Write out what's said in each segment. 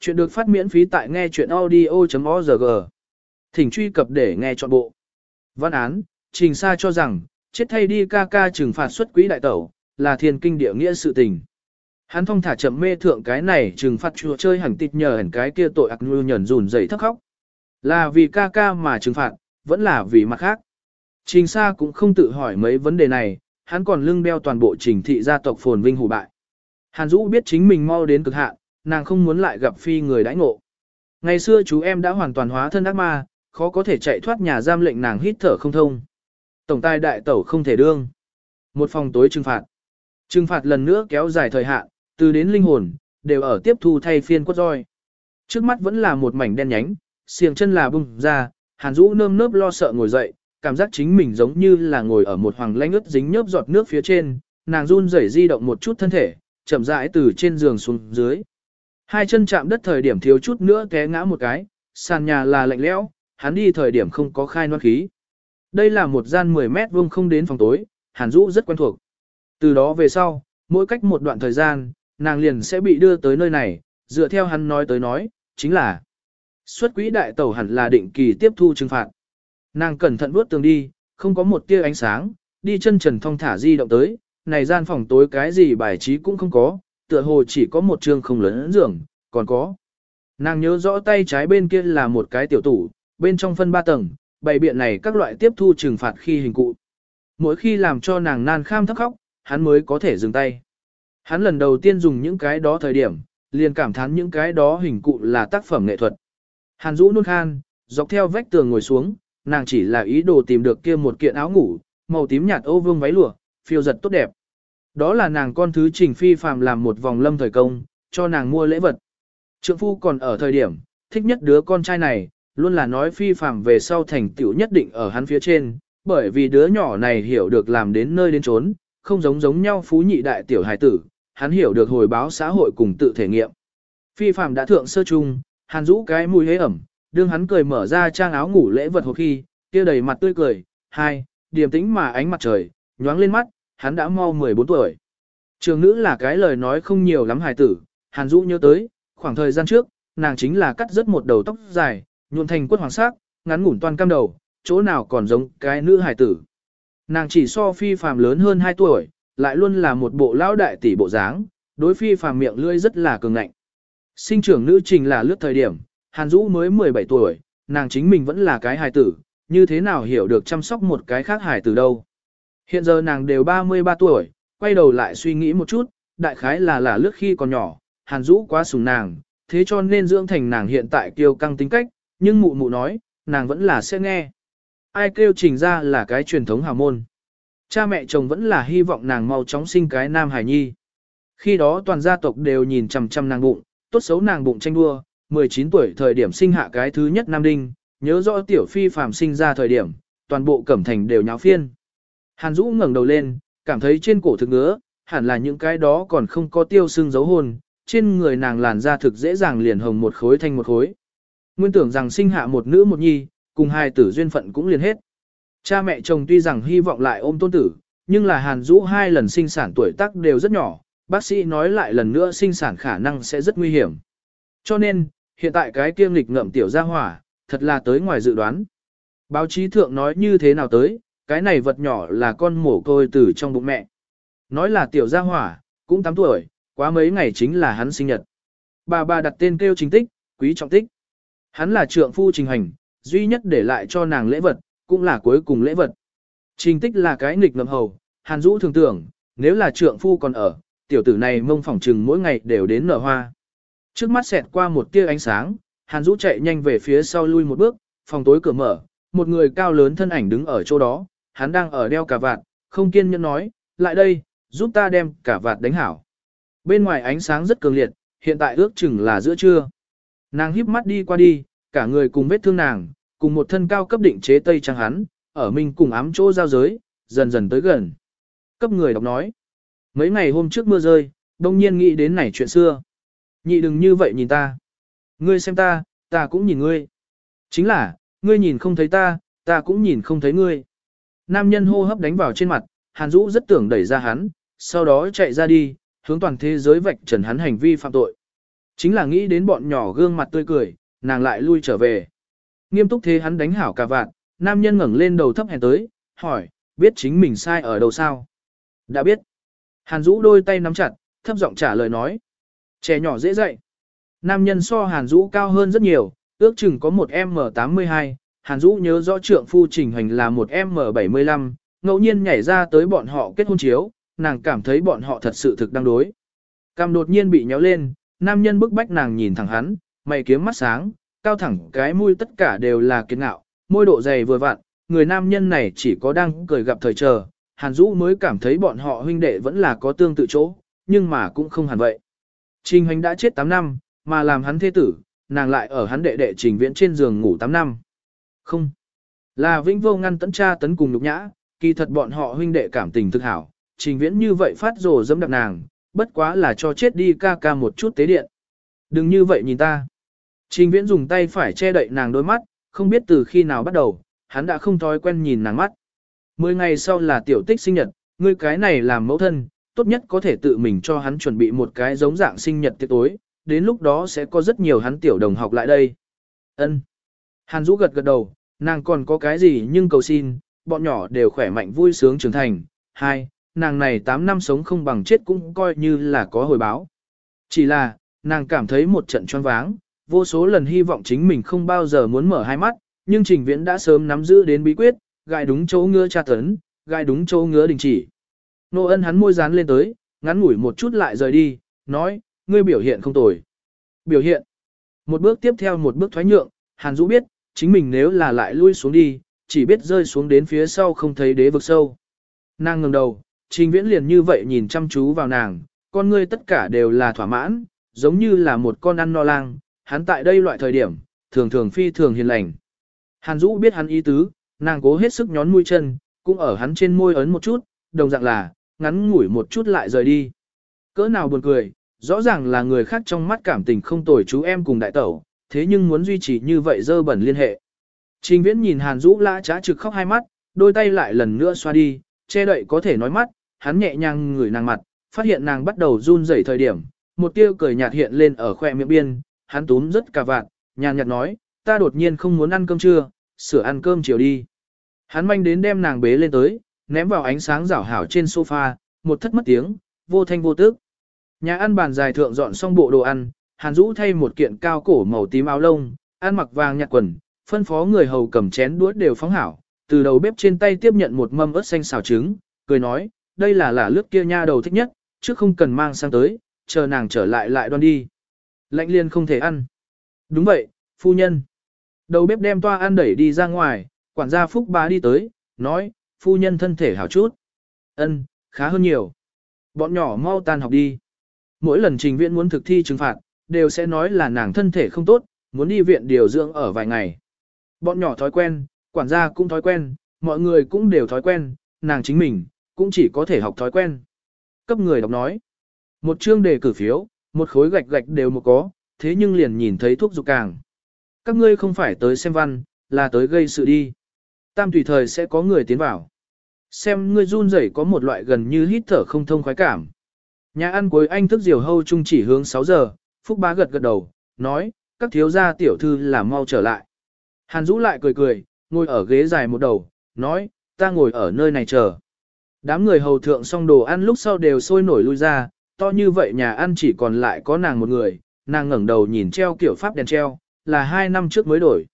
Chuyện được phát miễn phí tại nghe chuyện audio.org. Thỉnh truy cập để nghe trọn bộ. Văn án, Trình Sa cho rằng, chết thay đi ca ca trừng phạt xuất quỹ đại tẩu, là thiên kinh địa nghĩa sự tình. Hắn thông thả chậm mê thượng cái này trừng phạt chùa chơi hẳn tịt nhờ hẳn cái kia tội ạc nhu nhẫn rùn dậy thấp khóc. Là vì ca ca mà trừng phạt, vẫn là vì mặt khác. Trình Sa cũng không tự hỏi mấy vấn đề này, hắn còn lưng đeo toàn bộ trình thị gia tộc phồn vinh hủ bại. Hàn Dũ biết chính mình mau đến cực hạn, nàng không muốn lại gặp phi người đãi ngộ. Ngày xưa chú em đã hoàn toàn hóa thân ác ma, khó có thể chạy thoát nhà giam lệnh nàng hít thở không thông. Tổng tài đại tẩu không thể đương. Một phòng tối trừng phạt. Trừng phạt lần nữa kéo dài thời hạn, từ đến linh hồn, đều ở tiếp thu thay phiên quất roi. Trước mắt vẫn là một mảnh đen nhánh, xiềng chân là bung ra, Hàn Dũ nơm nớp lo sợ ngồi dậy, cảm giác chính mình giống như là ngồi ở một hoàng lanh ướt dính nhớp giọt nước phía trên, nàng run rẩy di động một chút thân thể, chậm rãi từ trên giường xuống dưới. Hai chân chạm đất thời điểm thiếu chút nữa té ngã một cái, sàn nhà là lạnh lẽo, hắn đi thời điểm không có khai noan khí. Đây là một gian 10 mét vuông không đến phòng tối, Hàn Dũ rất quen thuộc. Từ đó về sau, mỗi cách một đoạn thời gian, nàng liền sẽ bị đưa tới nơi này, dựa theo hắn nói tới nói, chính là xuất quỹ đại tẩu hẳn là định kỳ tiếp thu trừng phạt. Nàng cẩn thận vuốt tường đi, không có một tia ánh sáng, đi chân trần thong thả di động tới, này gian phòng tối cái gì bài trí cũng không có, tựa hồ chỉ có một trường không lớn giường, còn có. Nàng nhớ rõ tay trái bên kia là một cái tiểu tủ, bên trong phân ba tầng, bày biện này các loại tiếp thu trừng phạt khi hình cụ. Mỗi khi làm cho nàng nan kham thấp khóc, hắn mới có thể dừng tay. Hắn lần đầu tiên dùng những cái đó thời điểm, liền cảm thán những cái đó hình cụ là tác phẩm nghệ thuật. Hàn Dũ nôn khan, dọc theo vách tường ngồi xuống, nàng chỉ là ý đồ tìm được kia một kiện áo ngủ, màu tím nhạt ô vương váy lụa, phiêu giật tốt đẹp. Đó là nàng con thứ trình phi phàm làm một vòng lâm thời công, cho nàng mua lễ vật. Trượng phu còn ở thời điểm, thích nhất đứa con trai này, luôn là nói phi phàm về sau thành tựu nhất định ở hắn phía trên, bởi vì đứa nhỏ này hiểu được làm đến nơi đến trốn, không giống giống nhau phú nhị đại tiểu hài tử, hắn hiểu được hồi báo xã hội cùng tự thể nghiệm. Phi phàm đã thượng sơ chung, hàn rũ cái mùi hế ẩm, đương hắn cười mở ra trang áo ngủ lễ vật hộp khi, kia đầy mặt tươi cười, hai, điềm tĩnh mà ánh mặt trời, nhoáng lên mắt, hắn đã mau 14 tuổi. Trường nữ là cái lời nói không nhiều lắm hài tử, Hàn Dũ nhớ tới, khoảng thời gian trước, nàng chính là cắt rất một đầu tóc dài, nhuộn thành quất hoàng sắc, ngắn ngủn toàn cam đầu, chỗ nào còn giống cái nữ hài tử. Nàng chỉ so phi phàm lớn hơn 2 tuổi, lại luôn là một bộ lão đại tỷ bộ dáng, đối phi phàm miệng lưỡi rất là cường ngạnh. Sinh trưởng nữ trình là lướt thời điểm, Hàn Dũ mới 17 tuổi, nàng chính mình vẫn là cái hài tử, như thế nào hiểu được chăm sóc một cái khác hài tử đâu. Hiện giờ nàng đều 33 tuổi, quay đầu lại suy nghĩ một chút, đại khái là là lướt khi còn nhỏ, Hàn Dũ quá sủng nàng, thế cho nên dưỡng thành nàng hiện tại kiêu căng tính cách, nhưng mụ mụ nói, nàng vẫn là sẽ nghe. Ai kêu trình ra là cái truyền thống hào môn. Cha mẹ chồng vẫn là hy vọng nàng mau chóng sinh cái nam hải nhi. Khi đó toàn gia tộc đều nhìn chằm chằm nàng bụng, tốt xấu nàng bụng tranh đua, 19 tuổi thời điểm sinh hạ cái thứ nhất nam đinh, nhớ rõ tiểu phi phàm sinh ra thời điểm, toàn bộ cẩm thành đều nháo phiên. Hàn Dũ ngẩng đầu lên, cảm thấy trên cổ thực ngứa, hẳn là những cái đó còn không có tiêu sưng dấu hồn, trên người nàng làn da thực dễ dàng liền hồng một khối thành một khối. Nguyên tưởng rằng sinh hạ một nữ một nhi, cùng hai tử duyên phận cũng liền hết. Cha mẹ chồng tuy rằng hy vọng lại ôm tôn tử, nhưng là Hàn Dũ hai lần sinh sản tuổi tác đều rất nhỏ, bác sĩ nói lại lần nữa sinh sản khả năng sẽ rất nguy hiểm. Cho nên, hiện tại cái kiêm lịch ngậm tiểu gia hỏa, thật là tới ngoài dự đoán. Báo chí thượng nói như thế nào tới, cái này vật nhỏ là con mổ côi từ trong bụng mẹ. Nói là tiểu gia hỏa, cũng 8 tuổi, quá mấy ngày chính là hắn sinh nhật. Bà bà đặt tên kêu chính tích, quý trọng tích. Hắn là trượng phu trình hành, duy nhất để lại cho nàng lễ vật, cũng là cuối cùng lễ vật. Trình tích là cái nghịch ngầm hầu, hàn dũ thường tưởng, nếu là trượng phu còn ở, tiểu tử này mông phỏng trừng mỗi ngày đều đến nở hoa. Trước mắt xẹt qua một tia ánh sáng, hàn dũ chạy nhanh về phía sau lui một bước, phòng tối cửa mở, một người cao lớn thân ảnh đứng ở chỗ đó, hắn đang ở đeo cả vạt, không kiên nhẫn nói, lại đây, giúp ta đem cả vạt đánh hảo. Bên ngoài ánh sáng rất cường liệt, hiện tại ước chừng là giữa trưa. Nàng híp mắt đi qua đi, cả người cùng vết thương nàng, cùng một thân cao cấp định chế tây trang hắn, ở mình cùng ám chỗ giao giới, dần dần tới gần. Cấp người đọc nói, mấy ngày hôm trước mưa rơi, đông nhiên nghĩ đến này chuyện xưa. Nhị đừng như vậy nhìn ta. Ngươi xem ta, ta cũng nhìn ngươi. Chính là, ngươi nhìn không thấy ta, ta cũng nhìn không thấy ngươi. Nam nhân hô hấp đánh vào trên mặt, Hàn Dũ rất tưởng đẩy ra hắn, sau đó chạy ra đi, hướng toàn thế giới vạch trần hắn hành vi phạm tội. Chính là nghĩ đến bọn nhỏ gương mặt tươi cười, nàng lại lui trở về. Nghiêm túc thế hắn đánh hảo cả vạn, nam nhân ngẩng lên đầu thấp hèn tới, hỏi, biết chính mình sai ở đâu sao? Đã biết. Hàn Dũ đôi tay nắm chặt, thấp giọng trả lời nói. Trẻ nhỏ dễ dạy. Nam nhân so Hàn Dũ cao hơn rất nhiều, ước chừng có một M82, Hàn Dũ nhớ rõ trượng phu trình hành là một M75, ngẫu nhiên nhảy ra tới bọn họ kết hôn chiếu, nàng cảm thấy bọn họ thật sự thực đang đối. Cam đột nhiên bị nhéo lên, nam nhân bức bách nàng nhìn thẳng hắn, mày kiếm mắt sáng, cao thẳng cái mũi tất cả đều là kiệt ngạo, môi độ dày vừa vặn, người nam nhân này chỉ có đang cười gặp thời chờ, Hàn Dũ mới cảm thấy bọn họ huynh đệ vẫn là có tương tự chỗ, nhưng mà cũng không hẳn vậy. Trình Hoành đã chết 8 năm, mà làm hắn thế tử, nàng lại ở hắn đệ đệ Trình Viễn trên giường ngủ 8 năm. Không, là vĩnh vô ngăn tấn cha tấn cùng nhục nhã, kỳ thật bọn họ huynh đệ cảm tình thực hảo, Trình Viễn như vậy phát rồ dẫm đạp nàng, bất quá là cho chết đi ca ca một chút tế điện. Đừng như vậy nhìn ta. Trình Viễn dùng tay phải che đậy nàng đôi mắt, không biết từ khi nào bắt đầu, hắn đã không thói quen nhìn nàng mắt. Mười ngày sau là tiểu tích sinh nhật, ngươi cái này làm mẫu thân, tốt nhất có thể tự mình cho hắn chuẩn bị một cái giống dạng sinh nhật tiệc tối, đến lúc đó sẽ có rất nhiều hắn tiểu đồng học lại đây. Ân. Hàn Dũ gật gật đầu, nàng còn có cái gì nhưng cầu xin, bọn nhỏ đều khỏe mạnh vui sướng trưởng thành. Hai, nàng này 8 năm sống không bằng chết cũng coi như là có hồi báo. Chỉ là, nàng cảm thấy một trận choáng váng, vô số lần hy vọng chính mình không bao giờ muốn mở hai mắt, nhưng trình viễn đã sớm nắm giữ đến bí quyết, gai đúng chỗ ngứa tra tấn, gai đúng chỗ ngứa đình chỉ. Nô ân hắn môi dán lên tới, ngắn ngủi một chút lại rời đi, nói, ngươi biểu hiện không tồi. Biểu hiện. Một bước tiếp theo một bước thoái nhượng, Hàn Dũ biết, chính mình nếu là lại lui xuống đi, chỉ biết rơi xuống đến phía sau không thấy đế vực sâu. Nàng ngẩng đầu, trình viễn liền như vậy nhìn chăm chú vào nàng, con ngươi tất cả đều là thỏa mãn, giống như là một con ăn no lang, hắn tại đây loại thời điểm, thường thường phi thường hiền lành. Hàn Dũ biết hắn ý tứ, nàng cố hết sức nhón mũi chân, cũng ở hắn trên môi ấn một chút, đồng dạng là, ngắn ngủi một chút lại rời đi. Cỡ nào buồn cười, rõ ràng là người khác trong mắt cảm tình không tồi chú em cùng đại tẩu, thế nhưng muốn duy trì như vậy dơ bẩn liên hệ. Trình viễn nhìn Hàn Dũ lã trá trực khóc hai mắt, đôi tay lại lần nữa xoa đi, che đậy có thể nói mắt, hắn nhẹ nhàng ngửi nàng mặt, phát hiện nàng bắt đầu run rẩy thời điểm, một tia cười nhạt hiện lên ở khoe miệng biên, hắn túm rất cả vạn, nhàn nhạt nói, ta đột nhiên không muốn ăn cơm trưa, sửa ăn cơm chiều đi. Hắn manh đến đem nàng bế lên tới, ném vào ánh sáng rảo hảo trên sofa, một thất mất tiếng, vô thanh vô tức. Nhà ăn bàn dài thượng dọn xong bộ đồ ăn, Hàn Dũ thay một kiện cao cổ màu tím áo lông, ăn mặc vàng nhạt quần, phân phó người hầu cầm chén đũa đều phóng hảo, từ đầu bếp trên tay tiếp nhận một mâm ớt xanh xào trứng, cười nói, đây là lả lướt kia nha đầu thích nhất, chứ không cần mang sang tới, chờ nàng trở lại lại đoan đi. Lạnh liên không thể ăn. Đúng vậy, phu nhân. Đầu bếp đem toa ăn đẩy đi ra ngoài, quản gia Phúc bá đi tới, nói, phu nhân thân thể hảo chút. Ân, khá hơn nhiều. Bọn nhỏ mau tan học đi. Mỗi lần trình viện muốn thực thi trừng phạt, đều sẽ nói là nàng thân thể không tốt, muốn đi viện điều dưỡng ở vài ngày. Bọn nhỏ thói quen, quản gia cũng thói quen, mọi người cũng đều thói quen, nàng chính mình, cũng chỉ có thể học thói quen. Cấp người đọc nói. Một chương đề cử phiếu, một khối gạch gạch đều một có, thế nhưng liền nhìn thấy thuốc dục càng. Các ngươi không phải tới xem văn, là tới gây sự đi. Tam tùy thời sẽ có người tiến vào. Xem ngươi run rẩy có một loại gần như hít thở không thông khoái cảm. Nhà ăn cuối anh thức diều hâu chung chỉ hướng 6 giờ, Phúc bá gật gật đầu, nói, các thiếu gia tiểu thư là mau trở lại. Hàn Dũ lại cười cười, ngồi ở ghế dài một đầu, nói, ta ngồi ở nơi này chờ. Đám người hầu thượng xong đồ ăn lúc sau đều sôi nổi lui ra, to như vậy nhà ăn chỉ còn lại có nàng một người, nàng ngẩng đầu nhìn treo kiểu pháp đèn treo, là hai năm trước mới đổi.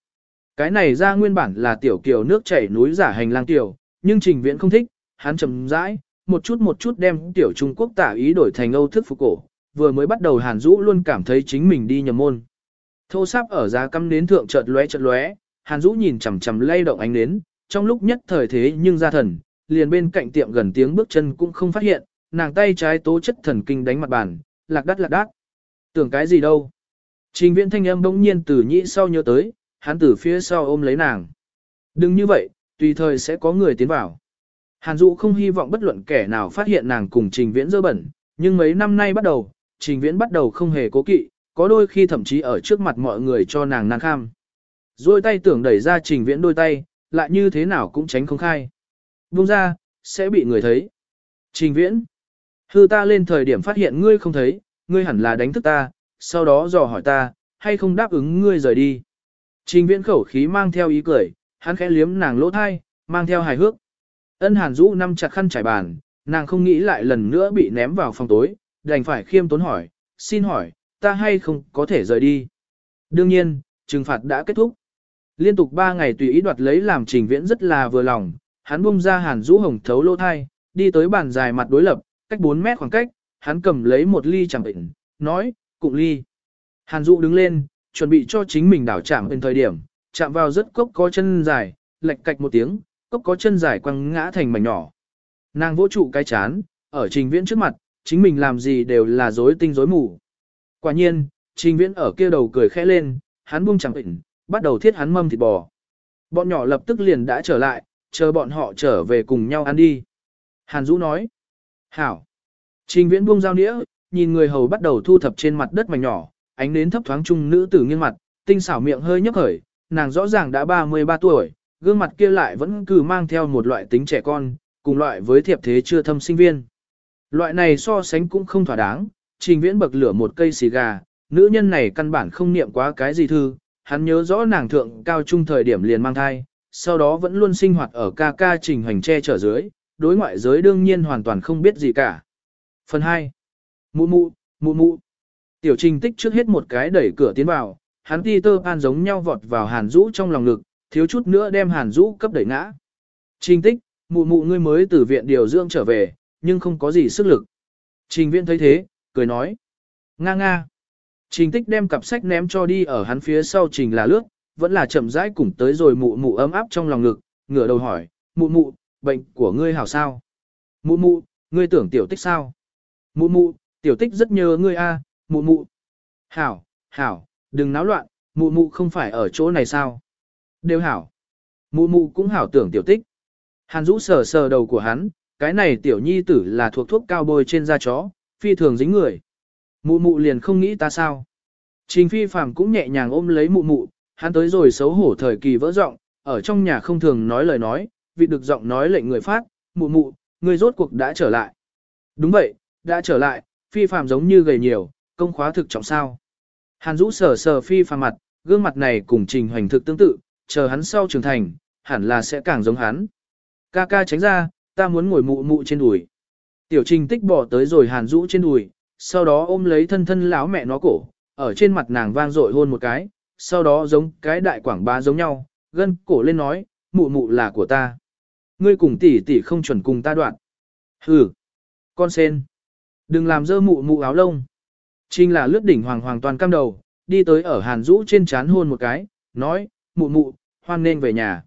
Cái này ra nguyên bản là tiểu kiểu nước chảy núi giả hành lang tiểu, nhưng trình viễn không thích, hắn chầm rãi, một chút một chút đem tiểu Trung Quốc tả ý đổi thành Âu thức phục cổ, vừa mới bắt đầu Hàn Dũ luôn cảm thấy chính mình đi nhầm môn. Thô sáp ở giá cắm nến thượng chợt lóe chợt lóe, Hàn Dũ nhìn chằm chằm lay động ánh nến, trong lúc nhất thời thế nhưng ra thần, liền bên cạnh tiệm gần tiếng bước chân cũng không phát hiện, nàng tay trái tố chất thần kinh đánh mặt bàn, lạc đắt lạc đắt. Tưởng cái gì đâu? Trình viễn thanh âm bỗng nhiên từ nhĩ sau nhớ tới, hắn từ phía sau ôm lấy nàng. Đừng như vậy, tùy thời sẽ có người tiến vào. Hàn Dũ không hy vọng bất luận kẻ nào phát hiện nàng cùng Trình Viễn dơ bẩn, nhưng mấy năm nay bắt đầu, Trình Viễn bắt đầu không hề cố kỵ, có đôi khi thậm chí ở trước mặt mọi người cho nàng nàng kham. Rồi tay tưởng đẩy ra Trình Viễn đôi tay, lại như thế nào cũng tránh không khai. Buông ra, sẽ bị người thấy. Trình Viễn, hư ta lên thời điểm phát hiện ngươi không thấy, ngươi hẳn là đánh thức ta, sau đó dò hỏi ta, hay không đáp ứng ngươi rời đi. Trình viễn khẩu khí mang theo ý cười, hắn khẽ liếm nàng lỗ thai, mang theo hài hước. Ân hàn rũ năm chặt khăn trải bàn, nàng không nghĩ lại lần nữa bị ném vào phòng tối, đành phải khiêm tốn hỏi, xin hỏi, ta hay không có thể rời đi. Đương nhiên, trừng phạt đã kết thúc. Liên tục 3 ngày tùy ý đoạt lấy làm trình viễn rất là vừa lòng, hắn bung ra hàn rũ hồng thấu lô thai, đi tới bàn dài mặt đối lập, cách 4 mét khoảng cách, hắn cầm lấy một ly chẳng bệnh, nói, cụng ly. Hàn rũ đứng lên, chuẩn bị cho chính mình đảo chạm bên thời điểm, chạm vào rất cốc có chân dài, lệch cạch một tiếng, cốc có chân dài quăng ngã thành mảnh nhỏ. Nàng vỗ trụ cái chán, ở trình viễn trước mặt, chính mình làm gì đều là dối tinh dối mù. Quả nhiên, trình viễn ở kia đầu cười khẽ lên, hắn buông chẳng bệnh, bắt đầu thiết hắn mâm thịt bò. Bọn nhỏ lập tức liền đã trở lại, chờ bọn họ trở về cùng nhau ăn đi. Hàn Dũ nói, hảo. Trình viễn buông dao nĩa, nhìn người hầu bắt đầu thu thập trên mặt đất mảnh nhỏ, ánh nến thấp thoáng trung nữ tử nghiêng mặt, tinh xảo miệng hơi nhấp khởi, nàng rõ ràng đã 33 tuổi, gương mặt kia lại vẫn cứ mang theo một loại tính trẻ con, cùng loại với thiệp thế chưa thâm sinh viên. Loại này so sánh cũng không thỏa đáng, trình viễn bậc lửa một cây xì gà, nữ nhân này căn bản không niệm quá cái gì thư, hắn nhớ rõ nàng thượng cao trung thời điểm liền mang thai, sau đó vẫn luôn sinh hoạt ở ca ca trình hành che trở dưới, đối ngoại giới đương nhiên hoàn toàn không biết gì cả. Phần 2. Mụ mụ, mụ mụ. Tiểu trình tích trước hết một cái đẩy cửa tiến vào, hắn ti tơ an giống nhau vọt vào hàn rũ trong lòng ngực, thiếu chút nữa đem hàn rũ cấp đẩy ngã. Trình tích, mụ mụ ngươi mới từ viện điều dưỡng trở về, nhưng không có gì sức lực. Trình viện thấy thế, cười nói. Nga nga. Trình tích đem cặp sách ném cho đi ở hắn phía sau trình là lướt, vẫn là chậm rãi cùng tới rồi mụ mụ ấm áp trong lòng ngực, ngửa đầu hỏi, mụ mụ, bệnh của ngươi hảo sao? Mụ mụ, ngươi tưởng tiểu tích sao? Mụ mụ, tiểu tích rất nhớ ngươi a, mụ mụ. Hảo, hảo, đừng náo loạn, mụ mụ không phải ở chỗ này sao? Đều hảo. Mụ mụ cũng hảo tưởng tiểu tích. Hàn Dũ sờ sờ đầu của hắn, cái này tiểu nhi tử là thuộc thuốc cao bôi trên da chó, phi thường dính người. Mụ mụ liền không nghĩ ta sao. Trình phi phàm cũng nhẹ nhàng ôm lấy mụ mụ, hắn tới rồi xấu hổ thời kỳ vỡ giọng, ở trong nhà không thường nói lời nói, vì được giọng nói lệnh người phát, mụ mụ, người rốt cuộc đã trở lại. Đúng vậy, đã trở lại, phi phàm giống như gầy nhiều, công khóa thực trọng sao. Hàn rũ sờ sờ phi phàm mặt, gương mặt này cùng trình hoành thực tương tự, chờ hắn sau trưởng thành, hẳn là sẽ càng giống hắn. Ca ca tránh ra, ta muốn ngồi mụ mụ trên đùi. Tiểu trình tích bỏ tới rồi hàn rũ trên đùi, sau đó ôm lấy thân thân lão mẹ nó cổ, ở trên mặt nàng vang dội hôn một cái, sau đó giống cái đại quảng bá giống nhau, gân cổ lên nói, mụ mụ là của ta. Ngươi cùng tỷ tỷ không chuẩn cùng ta đoạn. Hừ, con sen. Đừng làm dơ mụ mụ áo lông. Trinh là lướt đỉnh hoàng hoàng toàn cam đầu, đi tới ở hàn rũ trên chán hôn một cái, nói, mụ mụ, hoan nên về nhà.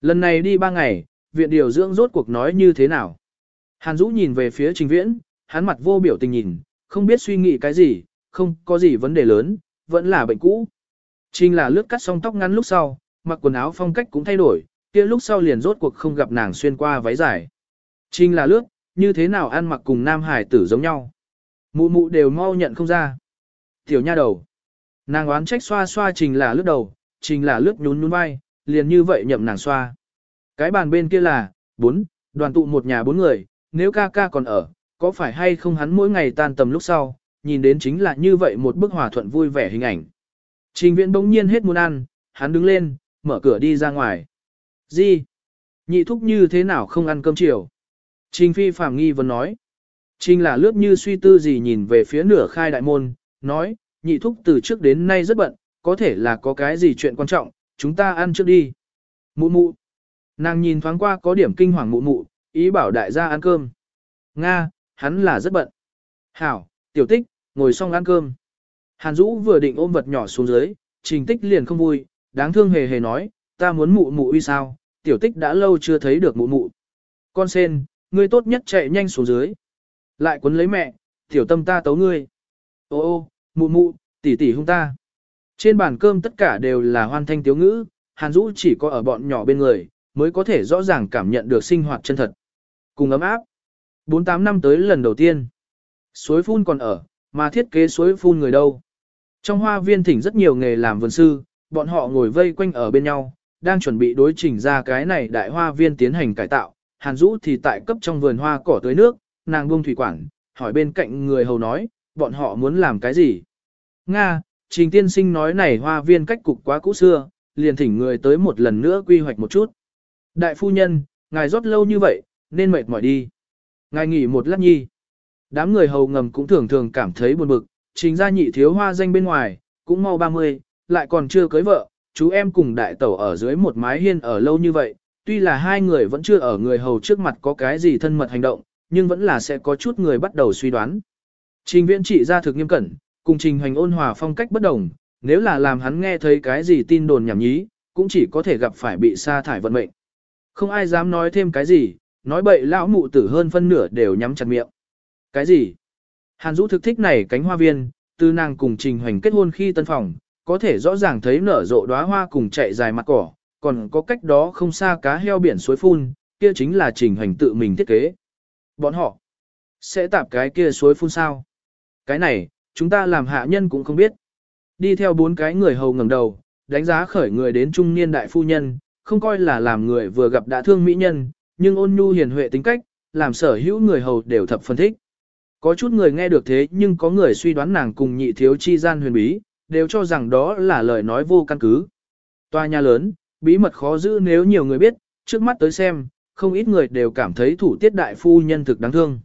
Lần này đi ba ngày, viện điều dưỡng rốt cuộc nói như thế nào. Hàn Dũ nhìn về phía Trình Viễn, hắn mặt vô biểu tình nhìn, không biết suy nghĩ cái gì, không có gì vấn đề lớn, vẫn là bệnh cũ. Trình là lướt cắt xong tóc ngắn lúc sau, mặc quần áo phong cách cũng thay đổi, kia lúc sau liền rốt cuộc không gặp nàng xuyên qua váy dài. Trình là lướt, như thế nào ăn mặc cùng nam hải tử giống nhau. Mụ mụ đều mau nhận không ra. Tiểu nha đầu. Nàng oán trách xoa xoa trình là lướt đầu, trình là lướt nhún nhún vai, liền như vậy nhậm nàng xoa. Cái bàn bên kia là, bốn, đoàn tụ một nhà bốn người, nếu ca ca còn ở, có phải hay không hắn mỗi ngày tan tầm lúc sau, nhìn đến chính là như vậy một bức hòa thuận vui vẻ hình ảnh. Trình viễn bỗng nhiên hết muốn ăn, hắn đứng lên, mở cửa đi ra ngoài. Gì? Nhị thúc như thế nào không ăn cơm chiều? Trình phi phạm nghi vẫn nói. Trình là lướt như suy tư gì nhìn về phía nửa khai đại môn, nói, nhị thúc từ trước đến nay rất bận, có thể là có cái gì chuyện quan trọng, chúng ta ăn trước đi. Mụ mụ. Nàng nhìn thoáng qua có điểm kinh hoàng mụ mụ, ý bảo đại gia ăn cơm. Nga, hắn là rất bận. Hảo, tiểu tích, ngồi xong ăn cơm. Hàn Dũ vừa định ôm vật nhỏ xuống dưới, trình tích liền không vui, đáng thương hề hề nói, ta muốn mụ mụ uy sao, tiểu tích đã lâu chưa thấy được mụ mụ. Con sen, ngươi tốt nhất chạy nhanh xuống dưới. Lại quấn lấy mẹ, tiểu tâm ta tấu ngươi. Ô ô, mụ mụ, tỷ tỷ hung ta. Trên bàn cơm tất cả đều là hoan thanh tiếu ngữ, Hàn Dũ chỉ có ở bọn nhỏ bên người, mới có thể rõ ràng cảm nhận được sinh hoạt chân thật. Cùng ấm áp. 48 năm tới lần đầu tiên. Suối phun còn ở, mà thiết kế suối phun người đâu. Trong hoa viên thỉnh rất nhiều nghề làm vườn sư, bọn họ ngồi vây quanh ở bên nhau, đang chuẩn bị đối chỉnh ra cái này đại hoa viên tiến hành cải tạo. Hàn Dũ thì tại cấp trong vườn hoa cỏ tưới nước, nàng buông thủy quản, hỏi bên cạnh người hầu nói, bọn họ muốn làm cái gì? Nga, Trình Tiên Sinh nói này hoa viên cách cục quá cũ xưa, liền thỉnh người tới một lần nữa quy hoạch một chút. Đại phu nhân, ngài rót lâu như vậy, nên mệt mỏi đi. Ngài nghỉ một lát nhi. Đám người hầu ngầm cũng thường thường cảm thấy buồn bực, trình ra nhị thiếu hoa danh bên ngoài, cũng mau 30, lại còn chưa cưới vợ, chú em cùng đại tẩu ở dưới một mái hiên ở lâu như vậy, tuy là hai người vẫn chưa ở người hầu trước mặt có cái gì thân mật hành động, nhưng vẫn là sẽ có chút người bắt đầu suy đoán. Trình viễn trị ra thực nghiêm cẩn, cùng trình hành ôn hòa phong cách bất đồng, nếu là làm hắn nghe thấy cái gì tin đồn nhảm nhí, cũng chỉ có thể gặp phải bị sa thải vận mệnh. Không ai dám nói thêm cái gì, nói bậy lão mụ tử hơn phân nửa đều nhắm chặt miệng. Cái gì? Hàn Dũ thực thích này cánh hoa viên, từ nàng cùng Trình Hoành kết hôn khi tân phòng, có thể rõ ràng thấy nở rộ đóa hoa cùng chạy dài mặt cỏ, còn có cách đó không xa cá heo biển suối phun, kia chính là Trình Hoành tự mình thiết kế. Bọn họ sẽ tạp cái kia suối phun sao? Cái này, chúng ta làm hạ nhân cũng không biết. Đi theo bốn cái người hầu ngẩng đầu, đánh giá khởi người đến trung niên đại phu nhân, không coi là làm người vừa gặp đã thương mỹ nhân, nhưng ôn nhu hiền huệ tính cách, làm sở hữu người hầu đều thập phân thích. Có chút người nghe được thế nhưng có người suy đoán nàng cùng nhị thiếu chi gian huyền bí, đều cho rằng đó là lời nói vô căn cứ. Tòa nhà lớn, bí mật khó giữ nếu nhiều người biết, trước mắt tới xem, không ít người đều cảm thấy thủ tiết đại phu nhân thực đáng thương.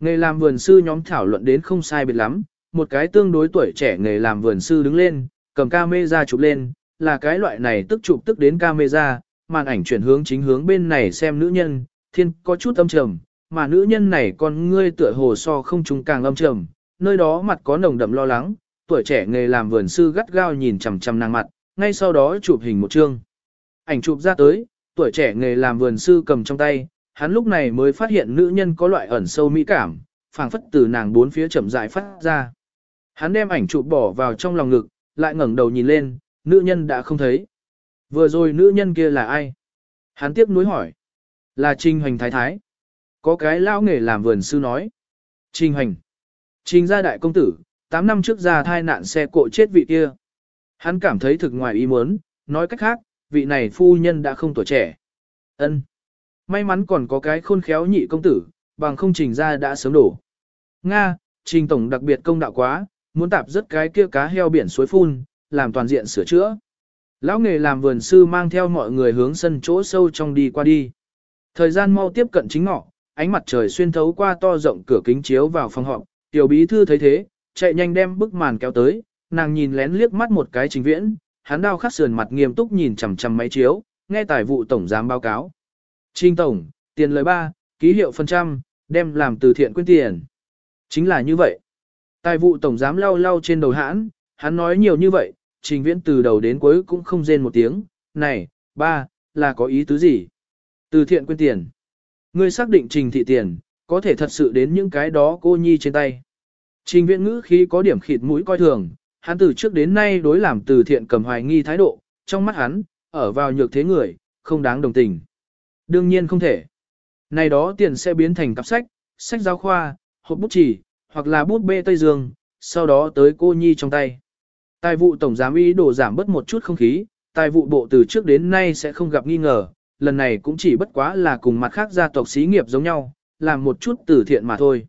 Nghề làm vườn sư nhóm thảo luận đến không sai biệt lắm, một cái tương đối tuổi trẻ nghề làm vườn sư đứng lên, cầm camera chụp lên, là cái loại này tức chụp tức đến camera, màn ảnh chuyển hướng chính hướng bên này xem nữ nhân, thiên có chút âm trầm, mà nữ nhân này con ngươi tựa hồ so không trùng càng âm trầm, nơi đó mặt có nồng đậm lo lắng, tuổi trẻ nghề làm vườn sư gắt gao nhìn chằm chằm nàng mặt, ngay sau đó chụp hình một chương. Ảnh chụp ra tới, tuổi trẻ nghề làm vườn sư cầm trong tay, hắn lúc này mới phát hiện nữ nhân có loại ẩn sâu mỹ cảm, phảng phất từ nàng bốn phía chậm rãi phát ra. Hắn đem ảnh chụp bỏ vào trong lòng ngực, lại ngẩng đầu nhìn lên, nữ nhân đã không thấy. Vừa rồi nữ nhân kia là ai? Hắn tiếp nối hỏi. Là Trình Hoành Thái Thái. Có cái lão nghề làm vườn sư nói. Trình Hoành. Trình gia đại công tử, 8 năm trước ra thai nạn xe cộ chết vị kia. Hắn cảm thấy thực ngoài ý muốn, nói cách khác, vị này phu nhân đã không tuổi trẻ. Ân. May mắn còn có cái khôn khéo nhị công tử, bằng không trình ra đã sớm đổ. Nga, trình tổng đặc biệt công đạo quá, muốn tạp rất cái kia cá heo biển suối phun, làm toàn diện sửa chữa. Lão nghề làm vườn sư mang theo mọi người hướng sân chỗ sâu trong đi qua đi. Thời gian mau tiếp cận chính ngọ, ánh mặt trời xuyên thấu qua to rộng cửa kính chiếu vào phòng họp, tiểu bí thư thấy thế, chạy nhanh đem bức màn kéo tới, nàng nhìn lén liếc mắt một cái chính viễn, hắn đau khắc sườn mặt nghiêm túc nhìn chằm chằm máy chiếu, nghe tài vụ tổng giám báo cáo. Trình tổng, tiền lời ba, ký hiệu phần trăm, đem làm từ thiện quyên tiền. Chính là như vậy. Tài vụ tổng giám lau lau trên đầu hãn, hắn nói nhiều như vậy, trình viễn từ đầu đến cuối cũng không rên một tiếng, này, ba, là có ý tứ gì? Từ thiện quyên tiền. Ngươi xác định trình thị tiền, có thể thật sự đến những cái đó cô nhi trên tay. Trình viễn ngữ khí có điểm khịt mũi coi thường, hắn từ trước đến nay đối làm từ thiện cầm hoài nghi thái độ, trong mắt hắn, ở vào nhược thế người, không đáng đồng tình. Đương nhiên không thể. Này đó tiền sẽ biến thành cặp sách, sách giáo khoa, hộp bút chỉ, hoặc là bút bê Tây Dương, sau đó tới cô nhi trong tay. Tài vụ tổng giám ý đồ giảm bớt một chút không khí, tài vụ bộ từ trước đến nay sẽ không gặp nghi ngờ, lần này cũng chỉ bất quá là cùng mặt khác gia tộc xí nghiệp giống nhau, làm một chút từ thiện mà thôi.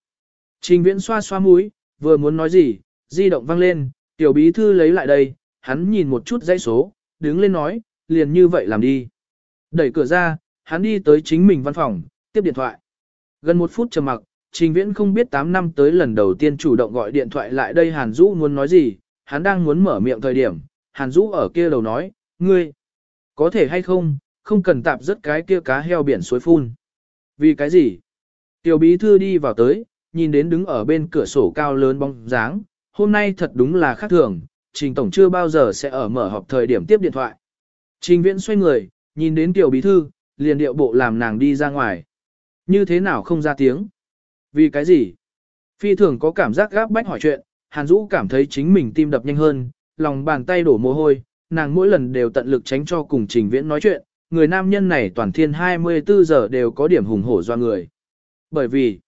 Trình viễn xoa xoa mũi, vừa muốn nói gì, di động vang lên, tiểu bí thư lấy lại đây, hắn nhìn một chút dãy số, đứng lên nói, liền như vậy làm đi. Đẩy cửa ra, hắn đi tới chính mình văn phòng, tiếp điện thoại. Gần một phút trầm mặc, Trình Viễn không biết 8 năm tới lần đầu tiên chủ động gọi điện thoại lại đây Hàn Dũ muốn nói gì, hắn đang muốn mở miệng thời điểm, Hàn Dũ ở kia đầu nói, ngươi, có thể hay không, không cần tạp rất cái kia cá heo biển suối phun. Vì cái gì? Tiểu bí thư đi vào tới, nhìn đến đứng ở bên cửa sổ cao lớn bóng dáng, hôm nay thật đúng là khác thường, Trình Tổng chưa bao giờ sẽ ở mở họp thời điểm tiếp điện thoại. Trình Viễn xoay người, nhìn đến tiểu bí thư, liền điệu bộ làm nàng đi ra ngoài. Như thế nào không ra tiếng? Vì cái gì? Phi thường có cảm giác gáp bách hỏi chuyện, Hàn Dũ cảm thấy chính mình tim đập nhanh hơn, lòng bàn tay đổ mồ hôi, nàng mỗi lần đều tận lực tránh cho cùng Trình Viễn nói chuyện, người nam nhân này toàn thiên 24 giờ đều có điểm hùng hổ do người. Bởi vì,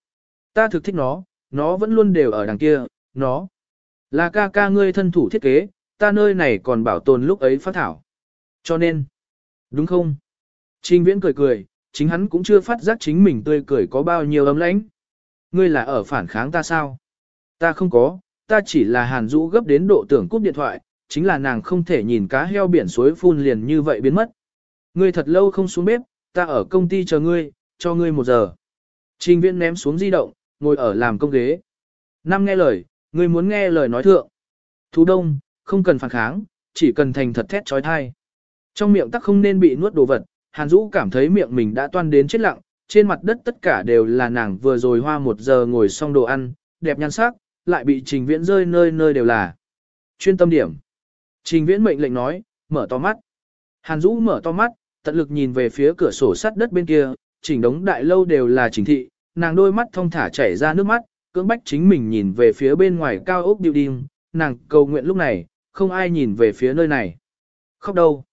ta thực thích nó, nó vẫn luôn đều ở đằng kia, nó là ca ca ngươi thân thủ thiết kế, ta nơi này còn bảo tồn lúc ấy phát thảo. Cho nên, đúng không? Trình Viễn cười cười, chính hắn cũng chưa phát giác chính mình tươi cười có bao nhiêu ấm lãnh. Ngươi là ở phản kháng ta sao? Ta không có, ta chỉ là Hàn Dũ gấp đến độ tưởng cúp điện thoại, chính là nàng không thể nhìn cá heo biển suối phun liền như vậy biến mất. Ngươi thật lâu không xuống bếp, ta ở công ty chờ ngươi, cho ngươi một giờ. Trình viễn ném xuống di động, ngồi ở làm công ghế. Năm nghe lời, ngươi muốn nghe lời nói thượng. Thú đông, không cần phản kháng, chỉ cần thành thật thét trói thai. Trong miệng tắc không nên bị nuốt đồ vật, Hàn Dũ cảm thấy miệng mình đã toan đến chết lặng, trên mặt đất tất cả đều là nàng vừa rồi hoa một giờ ngồi xong đồ ăn, đẹp nhan sắc, lại bị trình viễn rơi nơi nơi đều là. Chuyên tâm điểm. Trình viễn mệnh lệnh nói, mở to mắt. Hàn Dũ mở to mắt, tận lực nhìn về phía cửa sổ sắt đất bên kia, chỉnh đống đại lâu đều là trình thị, nàng đôi mắt thông thả chảy ra nước mắt, cưỡng bách chính mình nhìn về phía bên ngoài cao ốc building, nàng cầu nguyện lúc này, không ai nhìn về phía nơi này. Khóc đâu?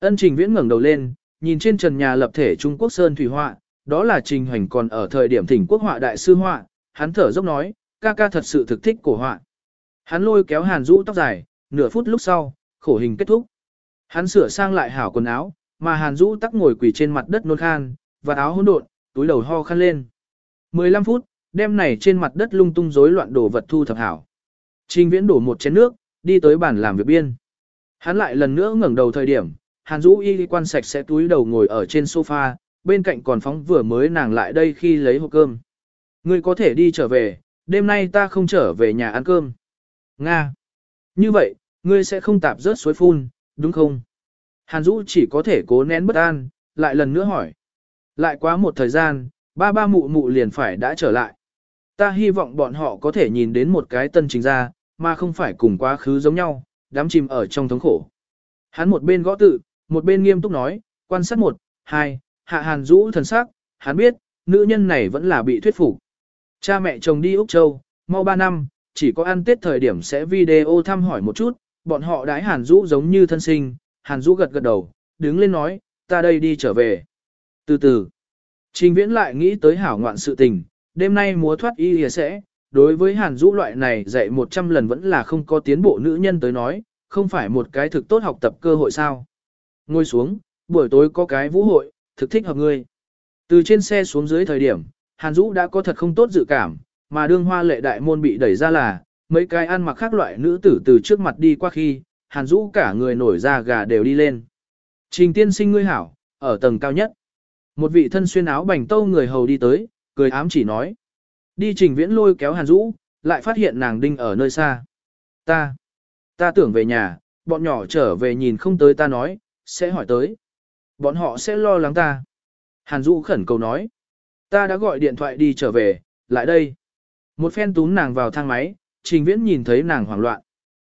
Ân trình viễn ngẩng đầu lên, nhìn trên trần nhà lập thể Trung Quốc Sơn Thủy Họa, đó là trình Hành còn ở thời điểm thỉnh quốc họa đại sư họa, hắn thở dốc nói, ca ca thật sự thực thích cổ họa. Hắn lôi kéo hàn Dũ tóc dài, nửa phút lúc sau, khổ hình kết thúc. Hắn sửa sang lại hảo quần áo, mà hàn Dũ tắc ngồi quỳ trên mặt đất nôn khan, và áo hỗn độn, túi đầu ho khăn lên. 15 phút, đêm này trên mặt đất lung tung rối loạn đồ vật thu thập hảo. Trình viễn đổ một chén nước, đi tới bàn làm việc biên. Hắn lại lần nữa ngẩng đầu thời điểm, Hàn Dũ y quan sạch sẽ túi đầu ngồi ở trên sofa, bên cạnh còn phóng vừa mới nàng lại đây khi lấy hộp cơm. Ngươi có thể đi trở về, đêm nay ta không trở về nhà ăn cơm. Nga. Như vậy, ngươi sẽ không tạp rớt suối phun, đúng không? Hàn Dũ chỉ có thể cố nén bất an, lại lần nữa hỏi. Lại quá một thời gian, ba ba mụ mụ liền phải đã trở lại. Ta hy vọng bọn họ có thể nhìn đến một cái tân trình ra, mà không phải cùng quá khứ giống nhau, đám chìm ở trong thống khổ. Hắn một bên gõ tự, một bên nghiêm túc nói, quan sát một, hai, hạ hàn rũ thần sắc, hắn biết, nữ nhân này vẫn là bị thuyết phục. Cha mẹ chồng đi Úc Châu, mau ba năm, chỉ có ăn tết thời điểm sẽ video thăm hỏi một chút, bọn họ đái hàn Dũ giống như thân sinh, hàn Dũ gật gật đầu, đứng lên nói, ta đây đi trở về. Từ từ, trình viễn lại nghĩ tới hảo ngoạn sự tình, đêm nay múa thoát y lìa sẽ, đối với hàn Dũ loại này dạy 100 lần vẫn là không có tiến bộ nữ nhân tới nói, không phải một cái thực tốt học tập cơ hội sao. Ngồi xuống, buổi tối có cái vũ hội, thực thích hợp ngươi. Từ trên xe xuống dưới thời điểm, Hàn Dũ đã có thật không tốt dự cảm, mà đương hoa lệ đại môn bị đẩy ra là, mấy cái ăn mặc khác loại nữ tử từ trước mặt đi qua khi, Hàn Dũ cả người nổi da gà đều đi lên. Trình tiên sinh ngươi hảo, ở tầng cao nhất. Một vị thân xuyên áo bành tâu người hầu đi tới, cười ám chỉ nói. Đi trình viễn lôi kéo Hàn Dũ, lại phát hiện nàng đinh ở nơi xa. Ta, ta tưởng về nhà, bọn nhỏ trở về nhìn không tới ta nói, sẽ hỏi tới. Bọn họ sẽ lo lắng ta. Hàn Dũ khẩn cầu nói. Ta đã gọi điện thoại đi trở về, lại đây. Một phen túm nàng vào thang máy, trình viễn nhìn thấy nàng hoảng loạn.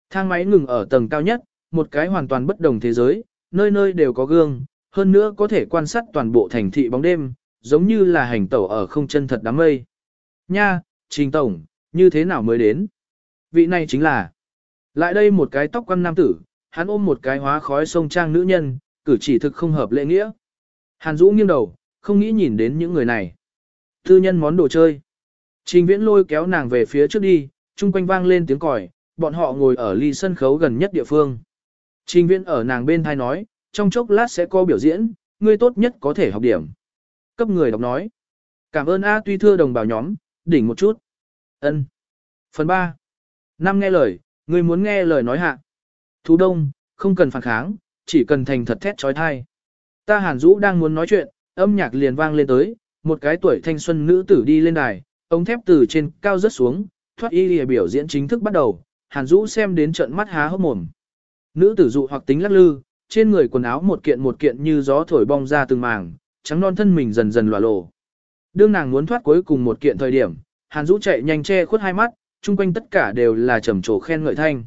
Thang máy ngừng ở tầng cao nhất, một cái hoàn toàn bất đồng thế giới, nơi nơi đều có gương, hơn nữa có thể quan sát toàn bộ thành thị bóng đêm, giống như là hành tẩu ở không chân thật đám mây. Nha, trình tổng, như thế nào mới đến? Vị này chính là. Lại đây một cái tóc quăn nam tử, hắn ôm một cái hóa khói sông trang nữ nhân, cử chỉ thực không hợp lễ nghĩa. Hàn Dũ nghiêng đầu, không nghĩ nhìn đến những người này. Tư nhân món đồ chơi. Trình viễn lôi kéo nàng về phía trước đi, chung quanh vang lên tiếng còi, bọn họ ngồi ở ly sân khấu gần nhất địa phương. Trình viễn ở nàng bên thai nói, trong chốc lát sẽ có biểu diễn, ngươi tốt nhất có thể học điểm. Cấp người đọc nói. Cảm ơn A tuy thưa đồng bào nhóm, đỉnh một chút. ân Phần 3. Năm nghe lời, ngươi muốn nghe lời nói hạ. Thú đông, không cần phản kháng, chỉ cần thành thật thét trói thai. Ta Hàn Dũ đang muốn nói chuyện, âm nhạc liền vang lên tới, một cái tuổi thanh xuân nữ tử đi lên đài, ống thép từ trên cao rớt xuống, thoát y lìa biểu diễn chính thức bắt đầu, Hàn Dũ xem đến trận mắt há hốc mồm. Nữ tử dụ hoặc tính lắc lư, trên người quần áo một kiện một kiện như gió thổi bong ra từng màng, trắng non thân mình dần dần lòa lộ. Đương nàng muốn thoát cuối cùng một kiện thời điểm, Hàn Dũ chạy nhanh che khuất hai mắt, chung quanh tất cả đều là trầm trồ khen ngợi thanh.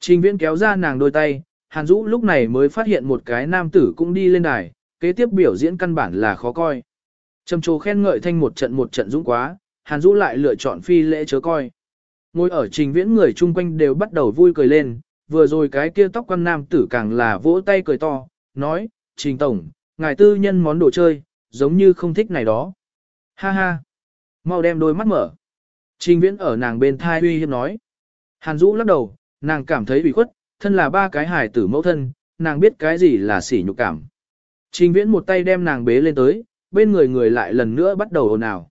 Trình Viễn kéo ra nàng đôi tay, Hàn Dũ lúc này mới phát hiện một cái nam tử cũng đi lên đài, kế tiếp biểu diễn căn bản là khó coi. Trầm trồ khen ngợi thanh một trận một trận dũng quá, Hàn Dũ lại lựa chọn phi lễ chớ coi. Ngồi ở trình viễn người chung quanh đều bắt đầu vui cười lên, vừa rồi cái kia tóc quan nam tử càng là vỗ tay cười to, nói, trình tổng, ngài tư nhân món đồ chơi, giống như không thích này đó. Ha ha, mau đem đôi mắt mở. Trình viễn ở nàng bên thai uy hiếp nói. Hàn Dũ lắc đầu, nàng cảm thấy bị khuất, thân là ba cái hài tử mẫu thân, nàng biết cái gì là sỉ nhục cảm. Trình viễn một tay đem nàng bế lên tới, bên người người lại lần nữa bắt đầu ồn ào.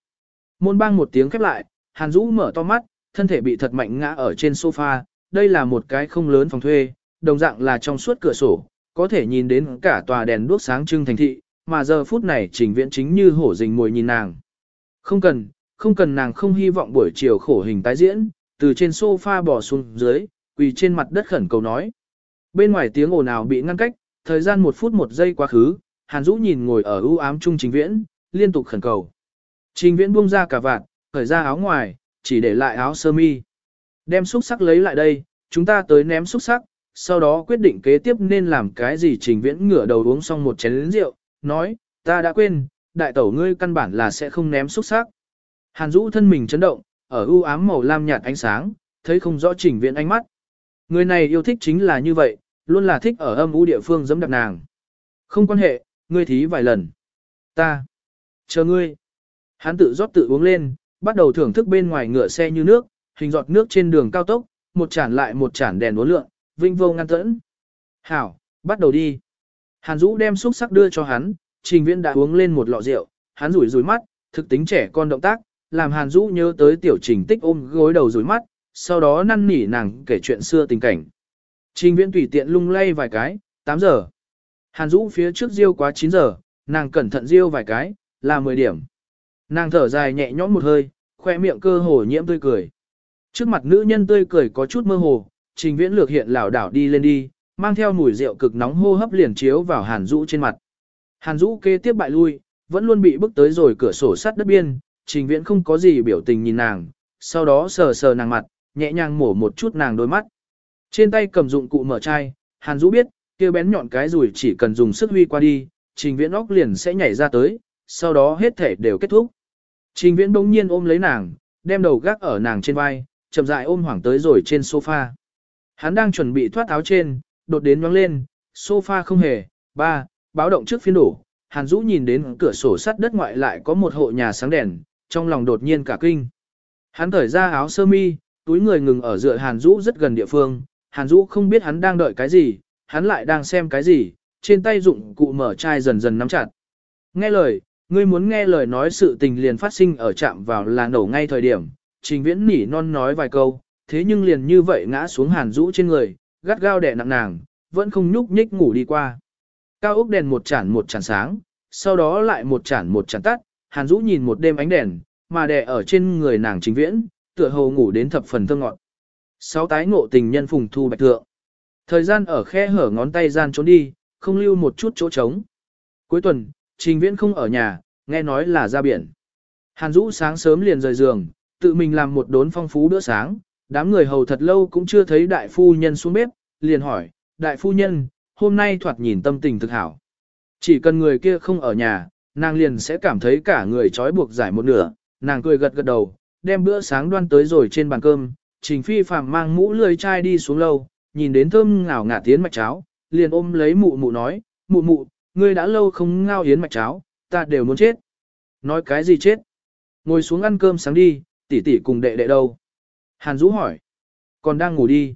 Môn bang một tiếng khép lại, Hàn Dũ mở to mắt, thân thể bị thật mạnh ngã ở trên sofa, đây là một cái không lớn phòng thuê, đồng dạng là trong suốt cửa sổ, có thể nhìn đến cả tòa đèn đuốc sáng trưng thành thị, mà giờ phút này trình viễn chính như hổ rình ngồi nhìn nàng. Không cần, không cần nàng không hy vọng buổi chiều khổ hình tái diễn, từ trên sofa bỏ xuống dưới, quỳ trên mặt đất khẩn cầu nói. Bên ngoài tiếng ồn ào bị ngăn cách, thời gian một phút một giây quá khứ, Hàn Dũ nhìn ngồi ở ưu ám trung trình viễn, liên tục khẩn cầu. Trình viễn buông ra cả vạt, khởi ra áo ngoài, chỉ để lại áo sơ mi. Đem xúc sắc lấy lại đây, chúng ta tới ném xúc sắc, sau đó quyết định kế tiếp nên làm cái gì trình viễn ngửa đầu uống xong một chén rượu, nói, ta đã quên, đại tẩu ngươi căn bản là sẽ không ném xúc sắc. Hàn Dũ thân mình chấn động, ở ưu ám màu lam nhạt ánh sáng, thấy không rõ trình viễn ánh mắt. Người này yêu thích chính là như vậy, luôn là thích ở âm u địa phương giẫm đạp nàng. Không quan hệ, ngươi thí vài lần. Ta. Chờ ngươi. Hắn tự rót tự uống lên, bắt đầu thưởng thức bên ngoài ngựa xe như nước, hình giọt nước trên đường cao tốc, một chản lại một chản đèn uốn lượn, vinh vô ngăn tẫn. Hảo, bắt đầu đi. Hàn Dũ đem xúc sắc đưa cho hắn, trình viễn đã uống lên một lọ rượu, hắn rủi rủi mắt, thực tính trẻ con động tác, làm Hàn Dũ nhớ tới tiểu trình tích ôm gối đầu rủi mắt, sau đó năn nỉ nàng kể chuyện xưa tình cảnh. Trình viễn tùy tiện lung lay vài cái, 8 giờ. Hàn Dũ phía trước riêu quá 9 giờ, nàng cẩn thận riêu vài cái, là 10 điểm. Nàng thở dài nhẹ nhõm một hơi, khoe miệng cơ hồ nhiễm tươi cười. Trước mặt nữ nhân tươi cười có chút mơ hồ, trình viễn lược hiện lảo đảo đi lên đi, mang theo mùi rượu cực nóng hô hấp liền chiếu vào Hàn Dũ trên mặt. Hàn Dũ kế tiếp bại lui, vẫn luôn bị bước tới rồi cửa sổ sắt đất biên, trình viễn không có gì biểu tình nhìn nàng, sau đó sờ sờ nàng mặt, nhẹ nhàng mổ một chút nàng đôi mắt. Trên tay cầm dụng cụ mở chai, Hàn Dũ biết, kia bén nhọn cái rùi chỉ cần dùng sức huy qua đi, trình viễn óc liền sẽ nhảy ra tới, sau đó hết thể đều kết thúc. Trình viễn bỗng nhiên ôm lấy nàng, đem đầu gác ở nàng trên vai, chậm rãi ôm hoảng tới rồi trên sofa. Hắn đang chuẩn bị thoát áo trên, đột đến nhoáng lên, sofa không hề, ba, báo động trước phiên đổ. Hàn Dũ nhìn đến cửa sổ sắt đất ngoại lại có một hộ nhà sáng đèn, trong lòng đột nhiên cả kinh. Hắn thở ra áo sơ mi, túi người ngừng ở dựa Hàn Dũ rất gần địa phương, Hàn Dũ không biết hắn đang đợi cái gì, hắn lại đang xem cái gì, trên tay dụng cụ mở chai dần dần nắm chặt. Nghe lời, ngươi muốn nghe lời nói sự tình liền phát sinh ở chạm vào là nổ ngay thời điểm, trình viễn nỉ non nói vài câu, thế nhưng liền như vậy ngã xuống hàn rũ trên người, gắt gao đè nặng nàng, vẫn không nhúc nhích ngủ đi qua. Cao ốc đèn một chản một chản sáng, sau đó lại một chản một chản tắt, hàn rũ nhìn một đêm ánh đèn, mà đè ở trên người nàng trình viễn, tựa hồ ngủ đến thập phần thơ ngọn. Sáu tái ngộ tình nhân phùng thu bạch thượng. Thời gian ở khe hở ngón tay gian trốn đi, không lưu một chút chỗ trống. Cuối tuần, trình viễn không ở nhà, nghe nói là ra biển. Hàn Dũ sáng sớm liền rời giường, tự mình làm một đốn phong phú bữa sáng, đám người hầu thật lâu cũng chưa thấy đại phu nhân xuống bếp, liền hỏi, đại phu nhân, hôm nay thoạt nhìn tâm tình thực hảo. Chỉ cần người kia không ở nhà, nàng liền sẽ cảm thấy cả người trói buộc giải một nửa, nàng cười gật gật đầu, đem bữa sáng đoan tới rồi trên bàn cơm, trình phi Phạm mang mũ lười chai đi xuống lâu, nhìn đến thơm ngào ngạt tiến mạch cháo, liền ôm lấy mụ mụ nói, mụ mụ, ngươi đã lâu không ngao yến mạch cháo, ta đều muốn chết. Nói cái gì chết? Ngồi xuống ăn cơm sáng đi, tỷ tỷ cùng đệ đệ đâu? Hàn Dũ hỏi. Còn đang ngủ đi.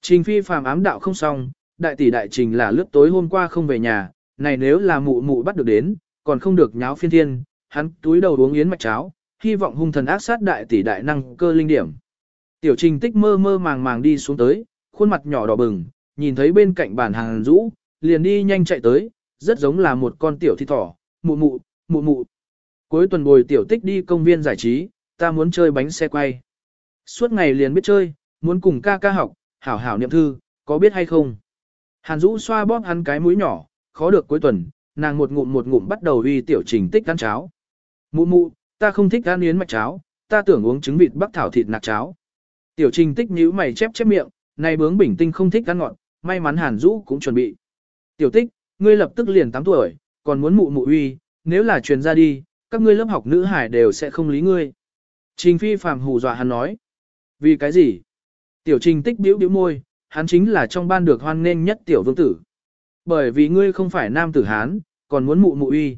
Trình phi phàm ám đạo không xong, đại tỷ đại trình là lướt tối hôm qua không về nhà, này nếu là mụ mụ bắt được đến, còn không được nháo phiên thiên, hắn túi đầu uống yến mạch cháo, hy vọng hung thần ác sát đại tỷ đại năng cơ linh điểm. Tiểu trình tích mơ mơ màng màng đi xuống tới, khuôn mặt nhỏ đỏ bừng, nhìn thấy bên cạnh bàn hàng rũ, liền đi nhanh chạy tới, rất giống là một con tiểu thi thỏ, mụ mụ, mụ mụ. Cuối tuần bồi tiểu tích đi công viên giải trí, ta muốn chơi bánh xe quay. Suốt ngày liền biết chơi, muốn cùng ca ca học, hảo hảo niệm thư, có biết hay không? Hàn Dũ xoa bóp hắn cái mũi nhỏ, khó được cuối tuần, nàng một ngụm một ngụm bắt đầu uy tiểu trình tích ăn cháo. Mụ mụ, ta không thích ăn yến mạch cháo, ta tưởng uống trứng vịt bắc thảo thịt nạc cháo. Tiểu trình tích nhíu mày chép chép miệng, này bướng bình tinh không thích ăn ngọt, may mắn Hàn Dũ cũng chuẩn bị. Tiểu tích, ngươi lập tức liền 8 tuổi, còn muốn mụ mụ uy, nếu là truyền ra đi, các ngươi lớp học nữ hải đều sẽ không lý ngươi. Trình phi phàm hù dọa hắn nói. Vì cái gì? Tiểu trình tích biểu biểu môi, hắn chính là trong ban được hoan nghênh nhất tiểu vương tử. Bởi vì ngươi không phải nam tử hán, còn muốn mụ mụ uy.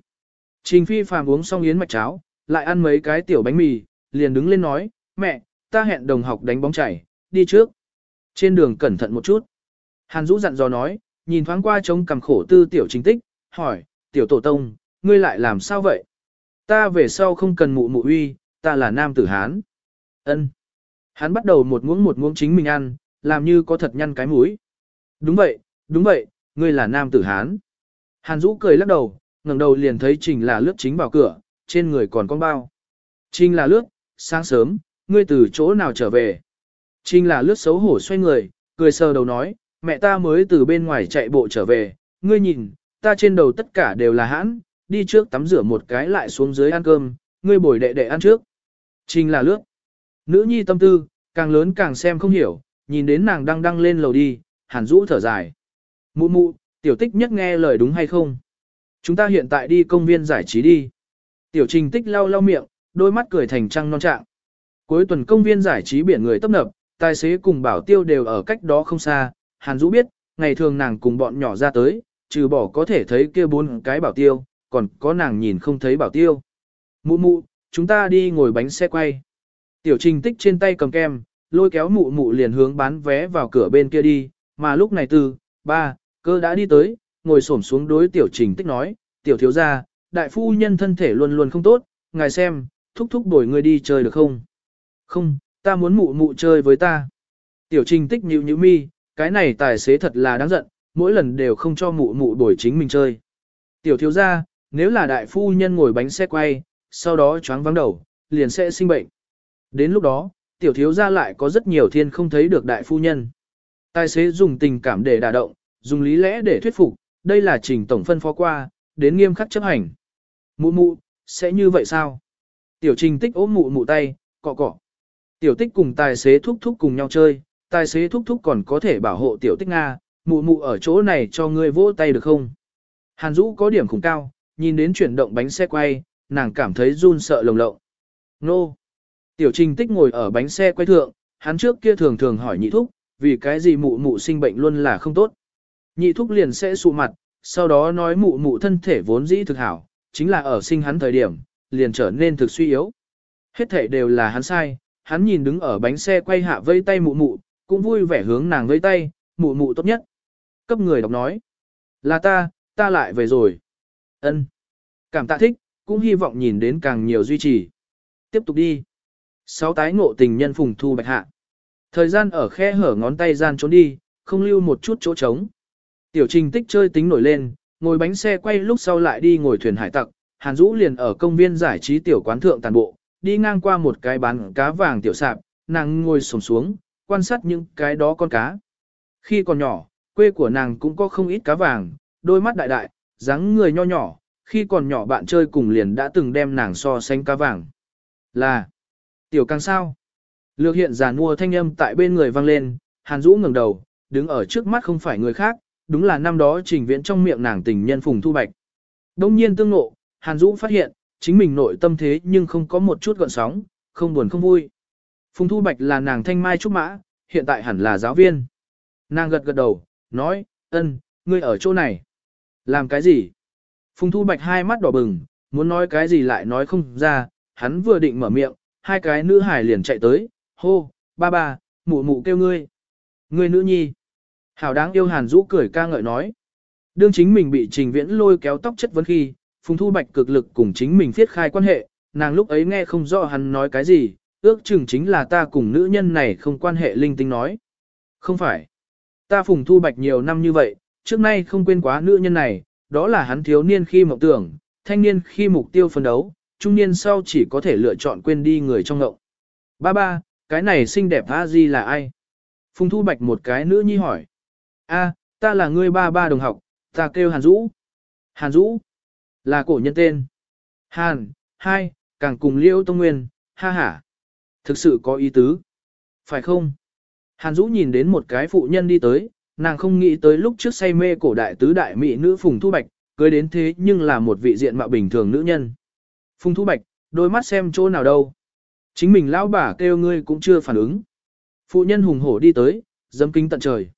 Trình phi phàm uống xong yến mạch cháo, lại ăn mấy cái tiểu bánh mì, liền đứng lên nói, mẹ, ta hẹn đồng học đánh bóng chảy, đi trước. Trên đường cẩn thận một chút. Hàn Dũ dặn dò nói, nhìn thoáng qua trông cầm khổ tư tiểu chính tích, hỏi, tiểu tổ tông, ngươi lại làm sao vậy? Ta về sau không cần mụ mụ uy, ta là nam tử Hán. Ân. Hắn bắt đầu một muỗng một muỗng chính mình ăn, làm như có thật nhăn cái mũi. Đúng vậy, đúng vậy, ngươi là nam tử Hán. Hàn Dũ cười lắc đầu, ngẩng đầu liền thấy Trình là lướt chính vào cửa, trên người còn con bao. Trình là lướt, sáng sớm, ngươi từ chỗ nào trở về? Trình là lướt xấu hổ xoay người, cười sờ đầu nói, mẹ ta mới từ bên ngoài chạy bộ trở về, ngươi nhìn, ta trên đầu tất cả đều là hãn, đi trước tắm rửa một cái lại xuống dưới ăn cơm, ngươi bồi đệ đệ ăn trước. Trình là lướt. Nữ nhi tâm tư, càng lớn càng xem không hiểu, nhìn đến nàng đang đăng lên lầu đi, hàn rũ thở dài. Mụ mụ, tiểu tích nhất nghe lời đúng hay không? Chúng ta hiện tại đi công viên giải trí đi. Tiểu trình tích lau lau miệng, đôi mắt cười thành trăng non trạng. Cuối tuần công viên giải trí biển người tấp nập, tài xế cùng bảo tiêu đều ở cách đó không xa. Hàn Dũ biết, ngày thường nàng cùng bọn nhỏ ra tới, trừ bỏ có thể thấy kia bốn cái bảo tiêu, còn có nàng nhìn không thấy bảo tiêu. Mụ mụ, chúng ta đi ngồi bánh xe quay. Tiểu trình tích trên tay cầm kem, lôi kéo mụ mụ liền hướng bán vé vào cửa bên kia đi, mà lúc này từ, ba, cơ đã đi tới, ngồi xổm xuống đối tiểu trình tích nói, tiểu thiếu gia, đại phu nhân thân thể luôn luôn không tốt, ngài xem, thúc thúc đổi người đi chơi được không? Không, ta muốn mụ mụ chơi với ta. Tiểu trình tích nhịu nhịu mi, cái này tài xế thật là đáng giận, mỗi lần đều không cho mụ mụ đổi chính mình chơi. Tiểu thiếu gia, nếu là đại phu nhân ngồi bánh xe quay, sau đó choáng vắng đầu, liền sẽ sinh bệnh. Đến lúc đó, tiểu thiếu gia lại có rất nhiều thiên không thấy được đại phu nhân. Tài xế dùng tình cảm để đả động, dùng lý lẽ để thuyết phục, đây là trình tổng phân phó qua, đến nghiêm khắc chấp hành. Mụ mụ, sẽ như vậy sao? Tiểu trình tích ôm mụ mụ tay, cọ cọ. Tiểu tích cùng tài xế thúc thúc cùng nhau chơi, tài xế thúc thúc còn có thể bảo hộ tiểu tích Nga, mụ mụ ở chỗ này cho ngươi vỗ tay được không? Hàn Dũ có điểm khủng cao, nhìn đến chuyển động bánh xe quay, nàng cảm thấy run sợ lồng lộng. Nô! Tiểu trình tích ngồi ở bánh xe quay thượng, hắn trước kia thường thường hỏi nhị thúc, vì cái gì mụ mụ sinh bệnh luôn là không tốt. Nhị thúc liền sẽ sụ mặt, sau đó nói mụ mụ thân thể vốn dĩ thực hảo, chính là ở sinh hắn thời điểm, liền trở nên thực suy yếu. Hết thể đều là hắn sai, hắn nhìn đứng ở bánh xe quay hạ vây tay mụ mụ, cũng vui vẻ hướng nàng vây tay, mụ mụ tốt nhất. Cấp người đọc nói, là ta, ta lại về rồi. ân Cảm tạ thích, cũng hy vọng nhìn đến càng nhiều duy trì. Tiếp tục đi. Sáu tái ngộ tình nhân phùng thu bạch hạ. Thời gian ở khe hở ngón tay gian trốn đi, không lưu một chút chỗ trống. Tiểu trình tích chơi tính nổi lên, ngồi bánh xe quay lúc sau lại đi ngồi thuyền hải tặc, Hàn Dũ liền ở công viên giải trí tiểu quán thượng tàn bộ, đi ngang qua một cái bán cá vàng tiểu sạp, nàng ngồi xổm xuống, quan sát những cái đó con cá. Khi còn nhỏ, quê của nàng cũng có không ít cá vàng, đôi mắt đại đại, dáng người nho nhỏ, khi còn nhỏ bạn chơi cùng liền đã từng đem nàng so sánh cá vàng. Là, tiểu càng sao? Lược hiện giả mua thanh âm tại bên người vang lên, Hàn Dũ ngẩng đầu, đứng ở trước mắt không phải người khác, đúng là năm đó trình viễn trong miệng nàng tình nhân Phùng Thu Bạch. Đông nhiên tương ngộ, Hàn Dũ phát hiện, chính mình nội tâm thế nhưng không có một chút gọn sóng, không buồn không vui. Phùng Thu Bạch là nàng thanh mai trúc mã, hiện tại hẳn là giáo viên. Nàng gật gật đầu, nói, ân, ngươi ở chỗ này. Làm cái gì? Phùng Thu Bạch hai mắt đỏ bừng, muốn nói cái gì lại nói không ra, hắn vừa định mở miệng, hai cái nữ hải liền chạy tới, hô, ba ba, mụ mụ kêu ngươi. Ngươi nữ nhi. Hảo đáng yêu Hàn Dũ cười ca ngợi nói. Đương chính mình bị trình viễn lôi kéo tóc chất vấn khi, Phùng Thu Bạch cực lực cùng chính mình thiết khai quan hệ, nàng lúc ấy nghe không rõ hắn nói cái gì, ước chừng chính là ta cùng nữ nhân này không quan hệ linh tinh nói. Không phải. Ta Phùng Thu Bạch nhiều năm như vậy, trước nay không quên quá nữ nhân này, đó là hắn thiếu niên khi mộng tưởng, thanh niên khi mục tiêu phấn đấu, trung niên sau chỉ có thể lựa chọn quên đi người trong ngộng. Ba ba, cái này xinh đẹp a di là ai? Phùng Thu Bạch một cái nữ nhi hỏi. A, ta là ngươi ba ba đồng học, ta kêu Hàn Dũ. Hàn Dũ, là cổ nhân tên. Hàn, hai, càng cùng Liễu Tông Nguyên, ha ha. Thực sự có ý tứ. Phải không? Hàn Dũ nhìn đến một cái phụ nhân đi tới, nàng không nghĩ tới lúc trước say mê cổ đại tứ đại mỹ nữ Phùng Thu Bạch, cưới đến thế nhưng là một vị diện mạo bình thường nữ nhân. Phùng Thu Bạch, đôi mắt xem chỗ nào đâu. Chính mình lão bà kêu ngươi cũng chưa phản ứng. Phụ nhân hùng hổ đi tới, dâm kính tận trời.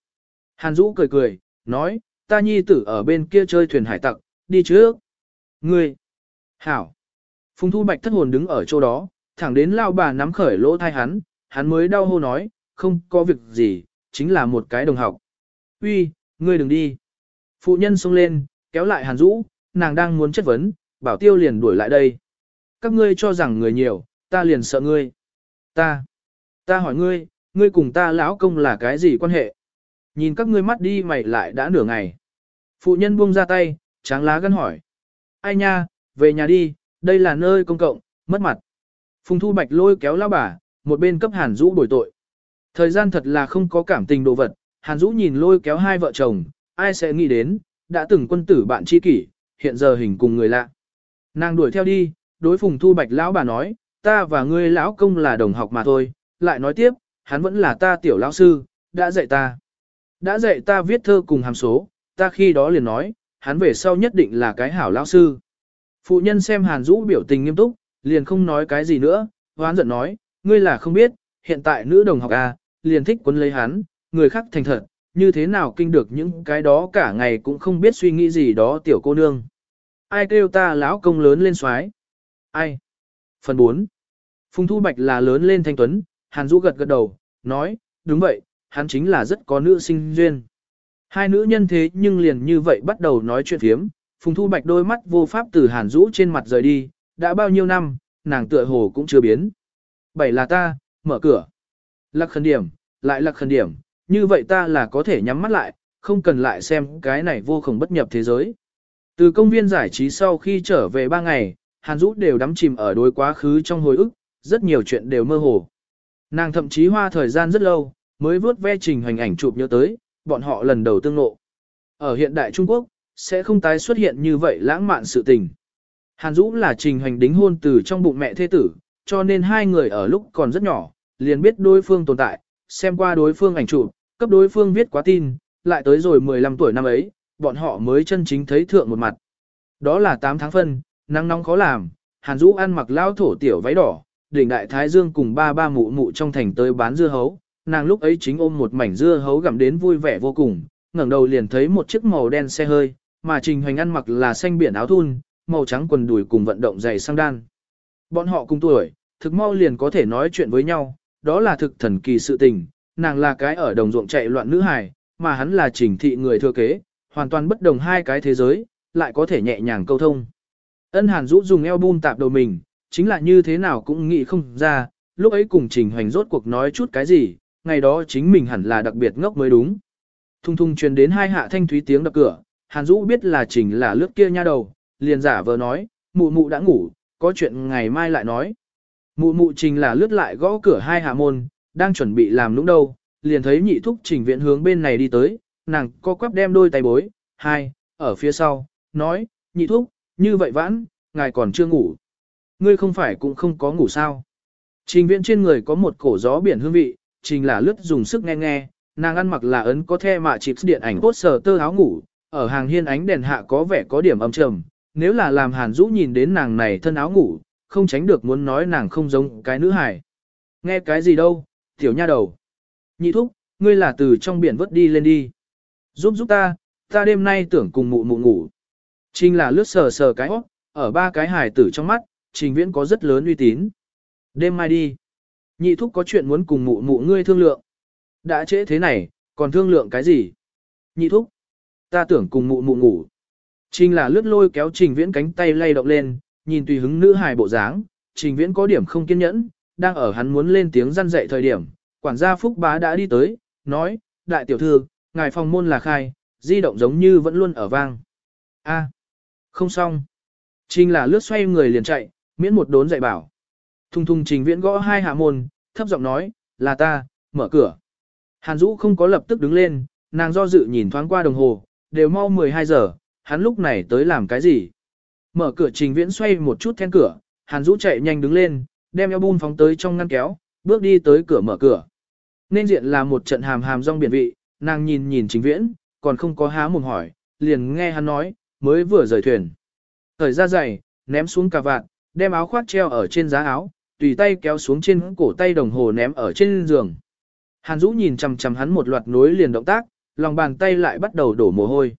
Hàn Dũ cười cười, nói, ta nhi tử ở bên kia chơi thuyền hải tặc, đi trước. Ngươi! Hảo! Phùng Thu Bạch thất hồn đứng ở chỗ đó, thẳng đến lao bà nắm khởi lỗ thai hắn, hắn mới đau hô nói, không có việc gì, chính là một cái đồng học. Uy, ngươi đừng đi. Phụ nhân xông lên, kéo lại Hàn Dũ, nàng đang muốn chất vấn, bảo tiêu liền đuổi lại đây. Các ngươi cho rằng người nhiều, ta liền sợ ngươi. Ta, Ta hỏi ngươi, ngươi cùng ta lão công là cái gì quan hệ? Nhìn các ngươi mắt đi mày lại đã nửa ngày. Phụ nhân buông ra tay, tráng lá gân hỏi. Ai nha, về nhà đi, đây là nơi công cộng, mất mặt. Phùng Thu Bạch lôi kéo lão bà, một bên cấp Hàn Dũ bồi tội. Thời gian thật là không có cảm tình đồ vật, Hàn Dũ nhìn lôi kéo hai vợ chồng, ai sẽ nghĩ đến, đã từng quân tử bạn tri kỷ, hiện giờ hình cùng người lạ. Nàng đuổi theo đi, đối Phùng Thu Bạch lão bà nói, ta và ngươi lão công là đồng học mà thôi, lại nói tiếp, hắn vẫn là ta tiểu lão sư, đã dạy ta. Đã dạy ta viết thơ cùng hàm số, ta khi đó liền nói, hắn về sau nhất định là cái hảo lão sư. Phụ nhân xem Hàn Dũ biểu tình nghiêm túc, liền không nói cái gì nữa, hoán giận nói, ngươi là không biết, hiện tại nữ đồng học A, liền thích quấn lấy hắn, người khác thành thật, như thế nào kinh được những cái đó cả ngày cũng không biết suy nghĩ gì đó tiểu cô nương. Ai kêu ta lão công lớn lên xoái? Ai? Phần 4. Phùng Thu Bạch là lớn lên thanh tuấn, Hàn Dũ gật gật đầu, nói, đúng vậy, hắn chính là rất có nữ sinh duyên. Hai nữ nhân thế nhưng liền như vậy bắt đầu nói chuyện phiếm, Phùng Thu Bạch đôi mắt vô pháp từ Hàn Dũ trên mặt rời đi, đã bao nhiêu năm, nàng tựa hồ cũng chưa biến. Bảy là ta, mở cửa. Lạc khẩn điểm, lại lạc khẩn điểm, như vậy ta là có thể nhắm mắt lại, không cần lại xem cái này vô cùng bất nhập thế giới. Từ công viên giải trí sau khi trở về ba ngày, Hàn Dũ đều đắm chìm ở đối quá khứ trong hồi ức, rất nhiều chuyện đều mơ hồ. Nàng thậm chí hoa thời gian rất lâu, mới vớt ve trình hình ảnh chụp nhớ tới, bọn họ lần đầu tương ngộ. Ở hiện đại Trung Quốc, sẽ không tái xuất hiện như vậy lãng mạn sự tình. Hàn Dũ là trình hành đính hôn từ trong bụng mẹ thế tử, cho nên hai người ở lúc còn rất nhỏ, liền biết đối phương tồn tại, xem qua đối phương ảnh chụp, cấp đối phương viết quá tin, lại tới rồi 15 tuổi năm ấy, bọn họ mới chân chính thấy thượng một mặt. Đó là 8 tháng phân, nắng nóng khó làm, Hàn Dũ ăn mặc lao thổ tiểu váy đỏ, đỉnh đại thái dương cùng ba ba mụ mụ trong thành tới bán dưa hấu, nàng lúc ấy chính ôm một mảnh dưa hấu gặm đến vui vẻ vô cùng, ngẩng đầu liền thấy một chiếc màu đen xe hơi, mà Trình Hoành ăn mặc là xanh biển áo thun, màu trắng quần đùi cùng vận động giày sang đan. Bọn họ cùng tuổi, thực mau liền có thể nói chuyện với nhau, đó là thực thần kỳ sự tình, nàng là cái ở đồng ruộng chạy loạn nữ hài, mà hắn là trình thị người thừa kế, hoàn toàn bất đồng hai cái thế giới, lại có thể nhẹ nhàng câu thông. Ân Hàn Dũ dùng album tạp đầu mình, chính là như thế nào cũng nghĩ không ra, lúc ấy cùng Trình Hoành rốt cuộc nói chút cái gì, ngày đó chính mình hẳn là đặc biệt ngốc mới đúng. Thung thung truyền đến hai hạ thanh thúy tiếng đập cửa, Hàn Dũ biết là Trình là lướt kia nha đầu, liền giả vờ nói, mụ mụ đã ngủ, có chuyện ngày mai lại nói. Mụ mụ Trình là lướt lại gõ cửa hai hạ môn, đang chuẩn bị làm lúc đâu, liền thấy nhị thúc Trình viện hướng bên này đi tới, nàng co quắp đem đôi tay bối, hai, ở phía sau, nói, nhị thúc, như vậy vãn, ngài còn chưa ngủ. Ngươi không phải cũng không có ngủ sao. Trình viện trên người có một cổ gió biển hương vị, trình là lướt dùng sức nghe nghe, nàng ăn mặc là ấn có the mạ chịp điện ảnh cốt sờ tơ áo ngủ, ở hàng hiên ánh đèn hạ có vẻ có điểm âm trầm, nếu là làm hàn rũ nhìn đến nàng này thân áo ngủ, không tránh được muốn nói nàng không giống cái nữ hài. Nghe cái gì đâu, tiểu nha đầu. Nhị thúc, ngươi là từ trong biển vớt đi lên đi. Giúp giúp ta, ta đêm nay tưởng cùng mụ mụ ngủ. Trình là lướt sờ sờ cái óc, ở ba cái hải tử trong mắt, trình viễn có rất lớn uy tín. Đêm mai đi. Nhị thúc có chuyện muốn cùng mụ mụ ngươi thương lượng. Đã trễ thế này, còn thương lượng cái gì? Nhị thúc. Ta tưởng cùng mụ mụ ngủ. Trình là lướt lôi kéo trình viễn cánh tay lay động lên, nhìn tùy hứng nữ hài bộ dáng, trình viễn có điểm không kiên nhẫn, đang ở hắn muốn lên tiếng răn dậy thời điểm, quản gia Phúc Bá đã đi tới, nói, đại tiểu thư, ngài phòng môn là khai, di động giống như vẫn luôn ở vang. A, không xong. Trình là lướt xoay người liền chạy, miễn một đốn dạy bảo. Thùng thùng trình viễn gõ hai hạ môn, thấp giọng nói, là ta, mở cửa. Hàn Dũ không có lập tức đứng lên, nàng do dự nhìn thoáng qua đồng hồ, đều mau 12 giờ, hắn lúc này tới làm cái gì? Mở cửa trình viễn xoay một chút then cửa, Hàn Dũ chạy nhanh đứng lên, đem album phóng tới trong ngăn kéo, bước đi tới cửa mở cửa. Nên diện là một trận hàm hàm rong biển vị, nàng nhìn nhìn trình viễn, còn không có há mồm hỏi, liền nghe hắn nói, mới vừa rời thuyền. Thời ra giày, ném xuống cà vạt, đem áo khoác treo ở trên giá áo, tùy tay kéo xuống trên cổ tay đồng hồ ném ở trên giường. Hàn Dũ nhìn chằm chằm hắn một loạt nối liền động tác, lòng bàn tay lại bắt đầu đổ mồ hôi.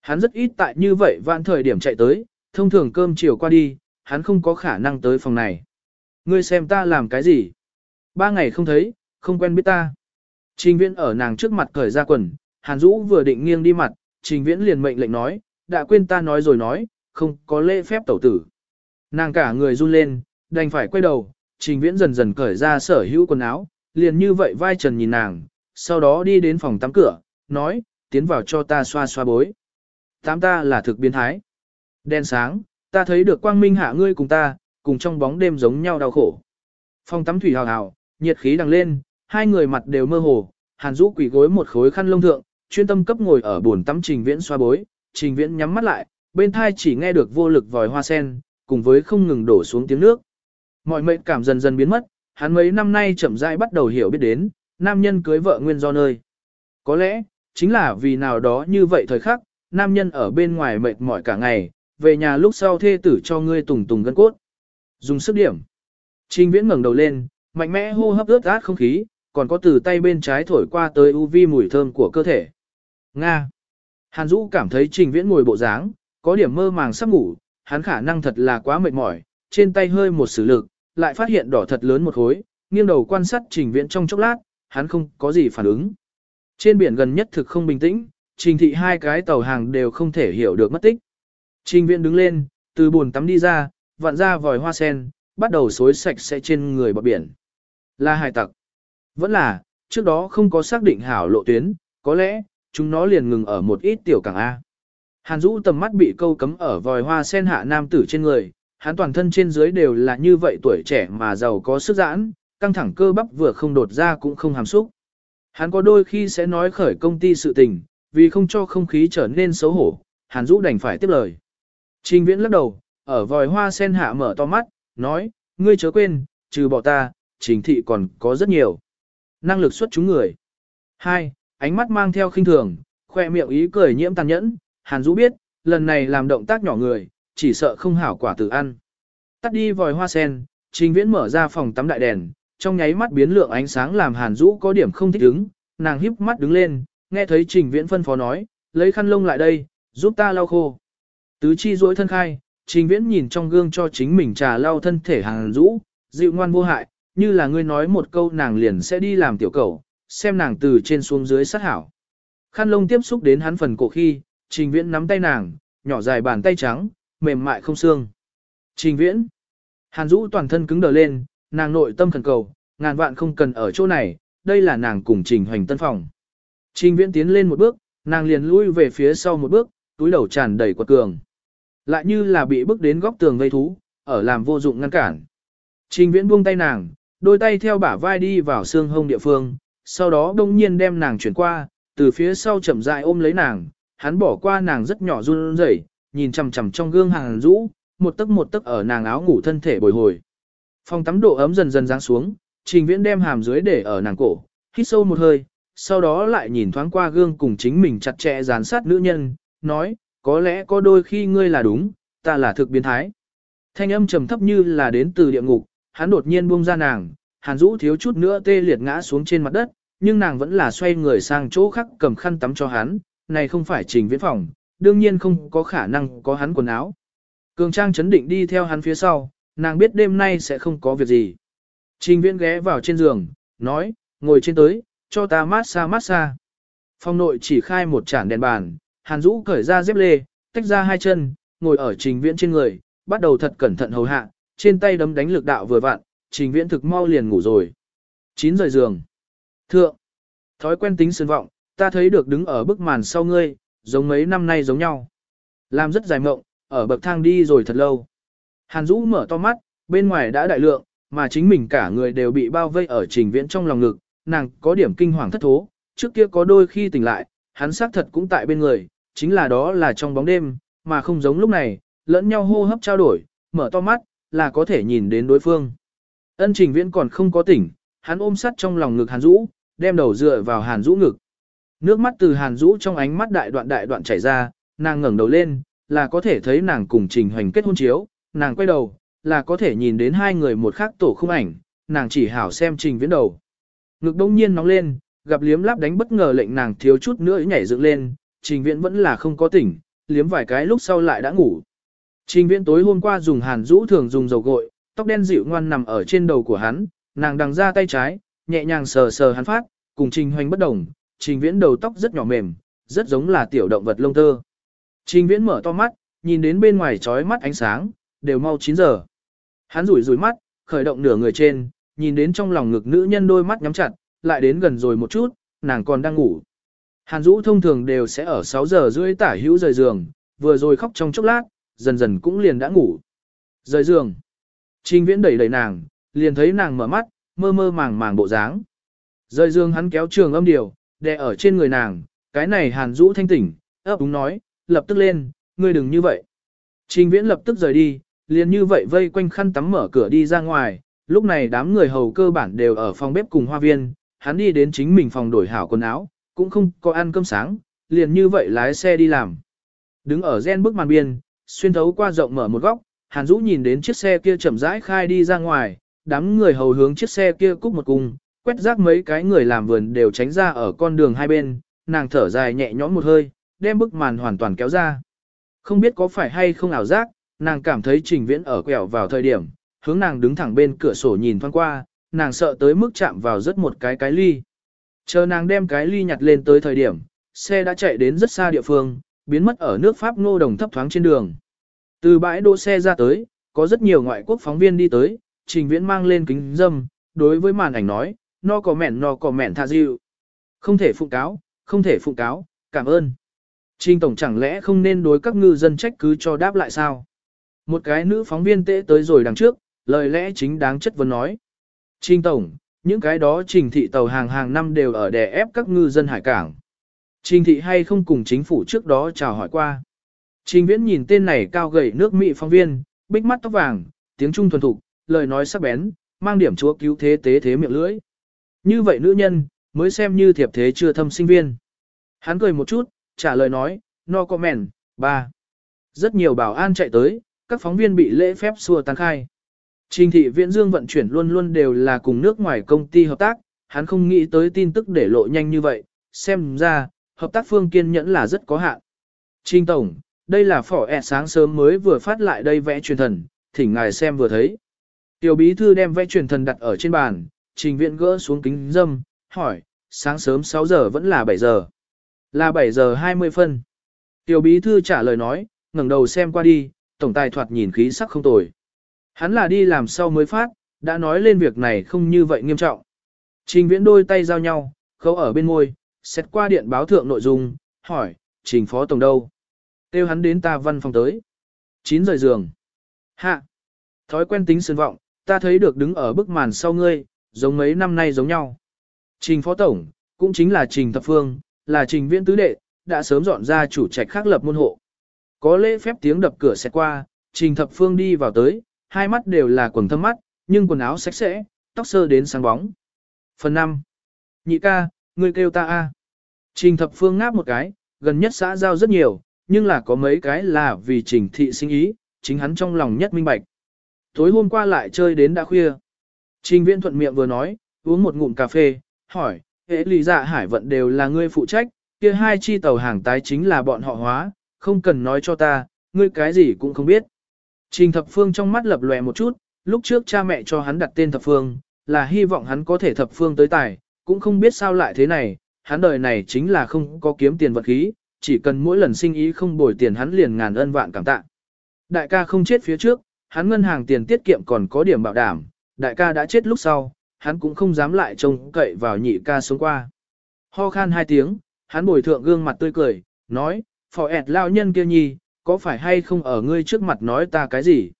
Hắn rất ít tại như vậy vạn thời điểm chạy tới, thông thường cơm chiều qua đi, hắn không có khả năng tới phòng này. Ngươi xem ta làm cái gì? Ba ngày không thấy, không quen biết ta. Trình viễn ở nàng trước mặt cởi ra quần, Hàn Dũ vừa định nghiêng đi mặt, trình viễn liền mệnh lệnh nói, đã quên ta nói rồi nói, không có lễ phép tẩu tử. Nàng cả người run lên, đành phải quay đầu, trình viễn dần dần cởi ra sở hữu quần áo, liền như vậy vai trần nhìn nàng, sau đó đi đến phòng tắm cửa, nói, tiến vào cho ta xoa xoa bối. Tám ta là thực biến thái. Đen sáng, ta thấy được quang minh hạ ngươi cùng ta, cùng trong bóng đêm giống nhau đau khổ. Phòng tắm thủy hào hào, nhiệt khí đằng lên, hai người mặt đều mơ hồ, hàn rũ quỷ gối một khối khăn lông thượng, chuyên tâm cấp ngồi ở bồn tắm trình viễn xoa bối, trình viễn nhắm mắt lại, bên thai chỉ nghe được vô lực vòi hoa sen, cùng với không ngừng đổ xuống tiếng nước. Mọi mệnh cảm dần dần biến mất, hắn mấy năm nay chậm rãi bắt đầu hiểu biết đến, nam nhân cưới vợ nguyên do nơi. Có lẽ, chính là vì nào đó như vậy thời khắc, nam nhân ở bên ngoài mệt mỏi cả ngày, về nhà lúc sau thê tử cho ngươi tùng tùng gân cốt. Dùng sức điểm. Trình viễn ngẩng đầu lên, mạnh mẽ hô hấp ướt át không khí, còn có từ tay bên trái thổi qua tới UV mùi thơm của cơ thể. Nga. Hàn Dũ cảm thấy trình viễn ngồi bộ dáng, có điểm mơ màng sắp ngủ, hắn khả năng thật là quá mệt mỏi, trên tay hơi một sử lực, lại phát hiện đỏ thật lớn một khối, nghiêng đầu quan sát trình viễn trong chốc lát, hắn không có gì phản ứng. Trên biển gần nhất thực không bình tĩnh, trình thị hai cái tàu hàng đều không thể hiểu được mất tích. Trình viễn đứng lên, từ buồn tắm đi ra, vặn ra vòi hoa sen, bắt đầu xối sạch sẽ trên người bờ biển. Là hải tặc. Vẫn là, trước đó không có xác định hảo lộ tuyến, có lẽ, chúng nó liền ngừng ở một ít tiểu cảng A. Hàn Dũ tầm mắt bị câu cấm ở vòi hoa sen hạ nam tử trên người, hắn toàn thân trên dưới đều là như vậy tuổi trẻ mà giàu có sức giãn, căng thẳng cơ bắp vừa không đột ra cũng không hàm xúc. Hắn có đôi khi sẽ nói khởi công ty sự tình, vì không cho không khí trở nên xấu hổ, Hàn Dũ đành phải tiếp lời. Trình Viễn lắc đầu, ở vòi hoa sen hạ mở to mắt, nói, ngươi chớ quên, trừ bỏ ta, trình thị còn có rất nhiều. Năng lực xuất chúng người. Hai, ánh mắt mang theo khinh thường, khoe miệng ý cười nhiễm tàn nhẫn, Hàn Dũ biết, lần này làm động tác nhỏ người, chỉ sợ không hảo quả tử ăn. Tắt đi vòi hoa sen, Trình Viễn mở ra phòng tắm đại đèn, trong nháy mắt biến lượng ánh sáng làm Hàn Dũ có điểm không thích ứng, nàng híp mắt đứng lên, nghe thấy Trình Viễn phân phó nói, lấy khăn lông lại đây, giúp ta lau khô. Tứ chi duỗi thân khai, Trình Viễn nhìn trong gương cho chính mình trà lau thân thể Hàn Dũ, dịu ngoan vô hại, như là ngươi nói một câu nàng liền sẽ đi làm tiểu cầu, xem nàng từ trên xuống dưới sát hảo. Khăn lông tiếp xúc đến hắn phần cổ khi, Trình Viễn nắm tay nàng, nhỏ dài bàn tay trắng, mềm mại không xương. Trình Viễn. Hàn Dũ toàn thân cứng đờ lên, nàng nội tâm khẩn cầu, ngàn vạn không cần ở chỗ này, đây là nàng cùng Trình Hoành tân phòng. Trình Viễn tiến lên một bước, nàng liền lui về phía sau một bước, túi đầu tràn đầy quật cường. Lại như là bị bước đến góc tường gây thú, ở làm vô dụng ngăn cản. Trình Viễn buông tay nàng, đôi tay theo bả vai đi vào xương hông địa phương, sau đó đông nhiên đem nàng chuyển qua, từ phía sau chậm rãi ôm lấy nàng, hắn bỏ qua nàng rất nhỏ run rẩy, nhìn chằm chằm trong gương hàng rũ, một tấc một tấc ở nàng áo ngủ thân thể bồi hồi. Phòng tắm độ ấm dần dần giáng xuống, Trình Viễn đem hàm dưới để ở nàng cổ, hít sâu một hơi, sau đó lại nhìn thoáng qua gương cùng chính mình chặt chẽ dán sát nữ nhân, nói, có lẽ có đôi khi ngươi là đúng, ta là thực biến thái. Thanh âm trầm thấp như là đến từ địa ngục, hắn đột nhiên buông ra nàng, Hàn Dũ thiếu chút nữa tê liệt ngã xuống trên mặt đất, nhưng nàng vẫn là xoay người sang chỗ khác cầm khăn tắm cho hắn, này không phải trình viễn phòng, đương nhiên không có khả năng có hắn quần áo. Cường Trang chấn định đi theo hắn phía sau, nàng biết đêm nay sẽ không có việc gì. Trình viễn ghé vào trên giường, nói, ngồi trên tới, cho ta mát xa mát xa. Phòng nội chỉ khai một chản đèn bàn, Hàn Dũ cởi ra dép lê, tách ra hai chân, ngồi ở trình viễn trên người, bắt đầu thật cẩn thận hầu hạ, trên tay đấm đánh lực đạo vừa vặn, trình viễn thực mau liền ngủ rồi. 9 giờ giường. Thượng. Thói quen tính sơn vọng, ta thấy được đứng ở bức màn sau ngươi, giống mấy năm nay giống nhau. Làm rất dài mộng, ở bậc thang đi rồi thật lâu. Hàn Dũ mở to mắt, bên ngoài đã đại lượng, mà chính mình cả người đều bị bao vây ở trình viễn trong lòng ngực, nàng có điểm kinh hoàng thất thố, trước kia có đôi khi tỉnh lại, hắn xác thật cũng tại bên người, chính là đó là trong bóng đêm, mà không giống lúc này, lẫn nhau hô hấp trao đổi, mở to mắt, là có thể nhìn đến đối phương. Ân trình viễn còn không có tỉnh, hắn ôm sắt trong lòng ngực Hàn Dũ, đem đầu dựa vào Hàn Dũ ngực. Nước mắt từ Hàn Dũ trong ánh mắt đại đoạn đại đoạn chảy ra, nàng ngẩng đầu lên, là có thể thấy nàng cùng Trình Hoành kết hôn chiếu, nàng quay đầu, là có thể nhìn đến hai người một khác tổ khung ảnh, nàng chỉ hảo xem Trình Viễn đầu. Ngực đông nhiên nóng lên, gặp liếm láp đánh bất ngờ lệnh nàng thiếu chút nữa nhảy dựng lên, Trình Viễn vẫn là không có tỉnh, liếm vài cái lúc sau lại đã ngủ. Trình Viễn tối hôm qua dùng Hàn Dũ thường dùng dầu gội, tóc đen dịu ngoan nằm ở trên đầu của hắn, nàng đằng ra tay trái, nhẹ nhàng sờ sờ hắn phát, cùng Trình Hoành bất đồng, Trình Viễn đầu tóc rất nhỏ mềm, rất giống là tiểu động vật lông tơ. Trình Viễn mở to mắt, nhìn đến bên ngoài trói mắt ánh sáng, đều mau 9 giờ. Hắn rủi rủi mắt, khởi động nửa người trên, nhìn đến trong lòng ngực nữ nhân đôi mắt nhắm chặt, lại đến gần rồi một chút, nàng còn đang ngủ. Hàn Dũ thông thường đều sẽ ở 6 giờ rưỡi tả hữu rời giường, vừa rồi khóc trong chốc lát, dần dần cũng liền đã ngủ. Rời giường. Trình viễn đẩy đẩy nàng, liền thấy nàng mở mắt, mơ mơ màng màng bộ dáng. Rời giường hắn kéo trường âm điều, đè ở trên người nàng, cái này Hàn Dũ thanh tỉnh, ấp đúng nói, lập tức lên, ngươi đừng như vậy. Trình viễn lập tức rời đi, liền như vậy vây quanh khăn tắm mở cửa đi ra ngoài, lúc này đám người hầu cơ bản đều ở phòng bếp cùng hoa viên, hắn đi đến chính mình phòng đổi hảo quần áo, cũng không có ăn cơm sáng, liền như vậy lái xe đi làm. Đứng ở gen bức màn biên, xuyên thấu qua rộng mở một góc, Hàn Dũ nhìn đến chiếc xe kia chậm rãi khai đi ra ngoài, đám người hầu hướng chiếc xe kia cúc một cung, quét rác mấy cái người làm vườn đều tránh ra ở con đường hai bên, nàng thở dài nhẹ nhõm một hơi, đem bức màn hoàn toàn kéo ra. Không biết có phải hay không ảo giác, nàng cảm thấy trình viễn ở quẹo vào thời điểm, hướng nàng đứng thẳng bên cửa sổ nhìn thoáng qua, nàng sợ tới mức chạm vào rất một cái cái ly. Chờ nàng đem cái ly nhặt lên tới thời điểm, xe đã chạy đến rất xa địa phương, biến mất ở nước Pháp ngô đồng thấp thoáng trên đường. Từ bãi đỗ xe ra tới, có rất nhiều ngoại quốc phóng viên đi tới, trình viễn mang lên kính dâm, đối với màn ảnh nói, no có mẻn no có mẻn tha dịu. Không thể phụ cáo, không thể phụ cáo, cảm ơn. Trình Tổng chẳng lẽ không nên đối các ngư dân trách cứ cho đáp lại sao? Một cái nữ phóng viên tệ tới rồi đằng trước, lời lẽ chính đáng chất vấn nói. Trình Tổng, những cái đó trình thị tàu hàng hàng năm đều ở đè ép các ngư dân hải cảng. Trình thị hay không cùng chính phủ trước đó chào hỏi qua. Trình viễn nhìn tên này cao gầy nước Mỹ phóng viên, bích mắt tóc vàng, tiếng trung thuần thục, lời nói sắc bén, mang điểm chúa cứu thế tế thế miệng lưỡi. Như vậy nữ nhân, mới xem như thiệp thế chưa thâm sinh viên. Hắn cười một chút, trả lời nói, no comment, ba. Rất nhiều bảo an chạy tới, các phóng viên bị lễ phép xua tan khai. Trình thị viễn dương vận chuyển luôn luôn đều là cùng nước ngoài công ty hợp tác, hắn không nghĩ tới tin tức để lộ nhanh như vậy, xem ra, hợp tác phương kiên nhẫn là rất có hạn. Trình Tổng, đây là phỏ ẹ sáng sớm mới vừa phát lại đây vẽ truyền thần, thỉnh ngài xem vừa thấy. Tiểu bí thư đem vẽ truyền thần đặt ở trên bàn, trình viện gỡ xuống kính dâm, hỏi, sáng sớm 6 giờ vẫn là 7 giờ. Là 7 giờ 20 phân. Tiểu bí thư trả lời nói, ngẩng đầu xem qua đi, tổng tài thoạt nhìn khí sắc không tồi. Hắn là đi làm sau mới phát, đã nói lên việc này không như vậy nghiêm trọng. Trình viễn đôi tay giao nhau, khâu ở bên môi, xét qua điện báo thượng nội dung, hỏi, trình phó tổng đâu? Têu hắn đến ta văn phòng tới. 9 giờ giường. Hạ. Thói quen tính sơn vọng, ta thấy được đứng ở bức màn sau ngươi, giống mấy năm nay giống nhau. Trình phó tổng, cũng chính là trình thập phương, là trình viễn tứ đệ, đã sớm dọn ra chủ trạch khác lập môn hộ. Có lễ phép tiếng đập cửa xẹt qua, trình thập phương đi vào tới, hai mắt đều là quần thâm mắt, nhưng quần áo sạch sẽ, tóc sơ đến sáng bóng. Phần 5. Nhị ca, ngươi kêu ta a. Trình thập phương ngáp một cái, gần nhất xã giao rất nhiều, nhưng là có mấy cái là vì trình thị sinh ý, chính hắn trong lòng nhất minh bạch. Tối hôm qua lại chơi đến đã khuya. Trình viễn thuận miệng vừa nói, uống một ngụm cà phê, hỏi, hệ lý dạ hải vận đều là ngươi phụ trách, kia hai chi tàu hàng tái chính là bọn họ hóa, không cần nói cho ta, ngươi cái gì cũng không biết. Trình thập phương trong mắt lập lòe một chút, lúc trước cha mẹ cho hắn đặt tên thập phương, là hy vọng hắn có thể thập phương tới tài, cũng không biết sao lại thế này, hắn đời này chính là không có kiếm tiền vật khí, chỉ cần mỗi lần sinh ý không bồi tiền hắn liền ngàn ân vạn cảm tạ. Đại ca không chết phía trước, hắn ngân hàng tiền tiết kiệm còn có điểm bảo đảm, đại ca đã chết lúc sau, hắn cũng không dám lại trông cậy vào nhị ca sống qua. Ho khan hai tiếng, hắn bồi thượng gương mặt tươi cười, nói, phò ẹt lao nhân kia nhi, có phải hay không ở ngươi trước mặt nói ta cái gì?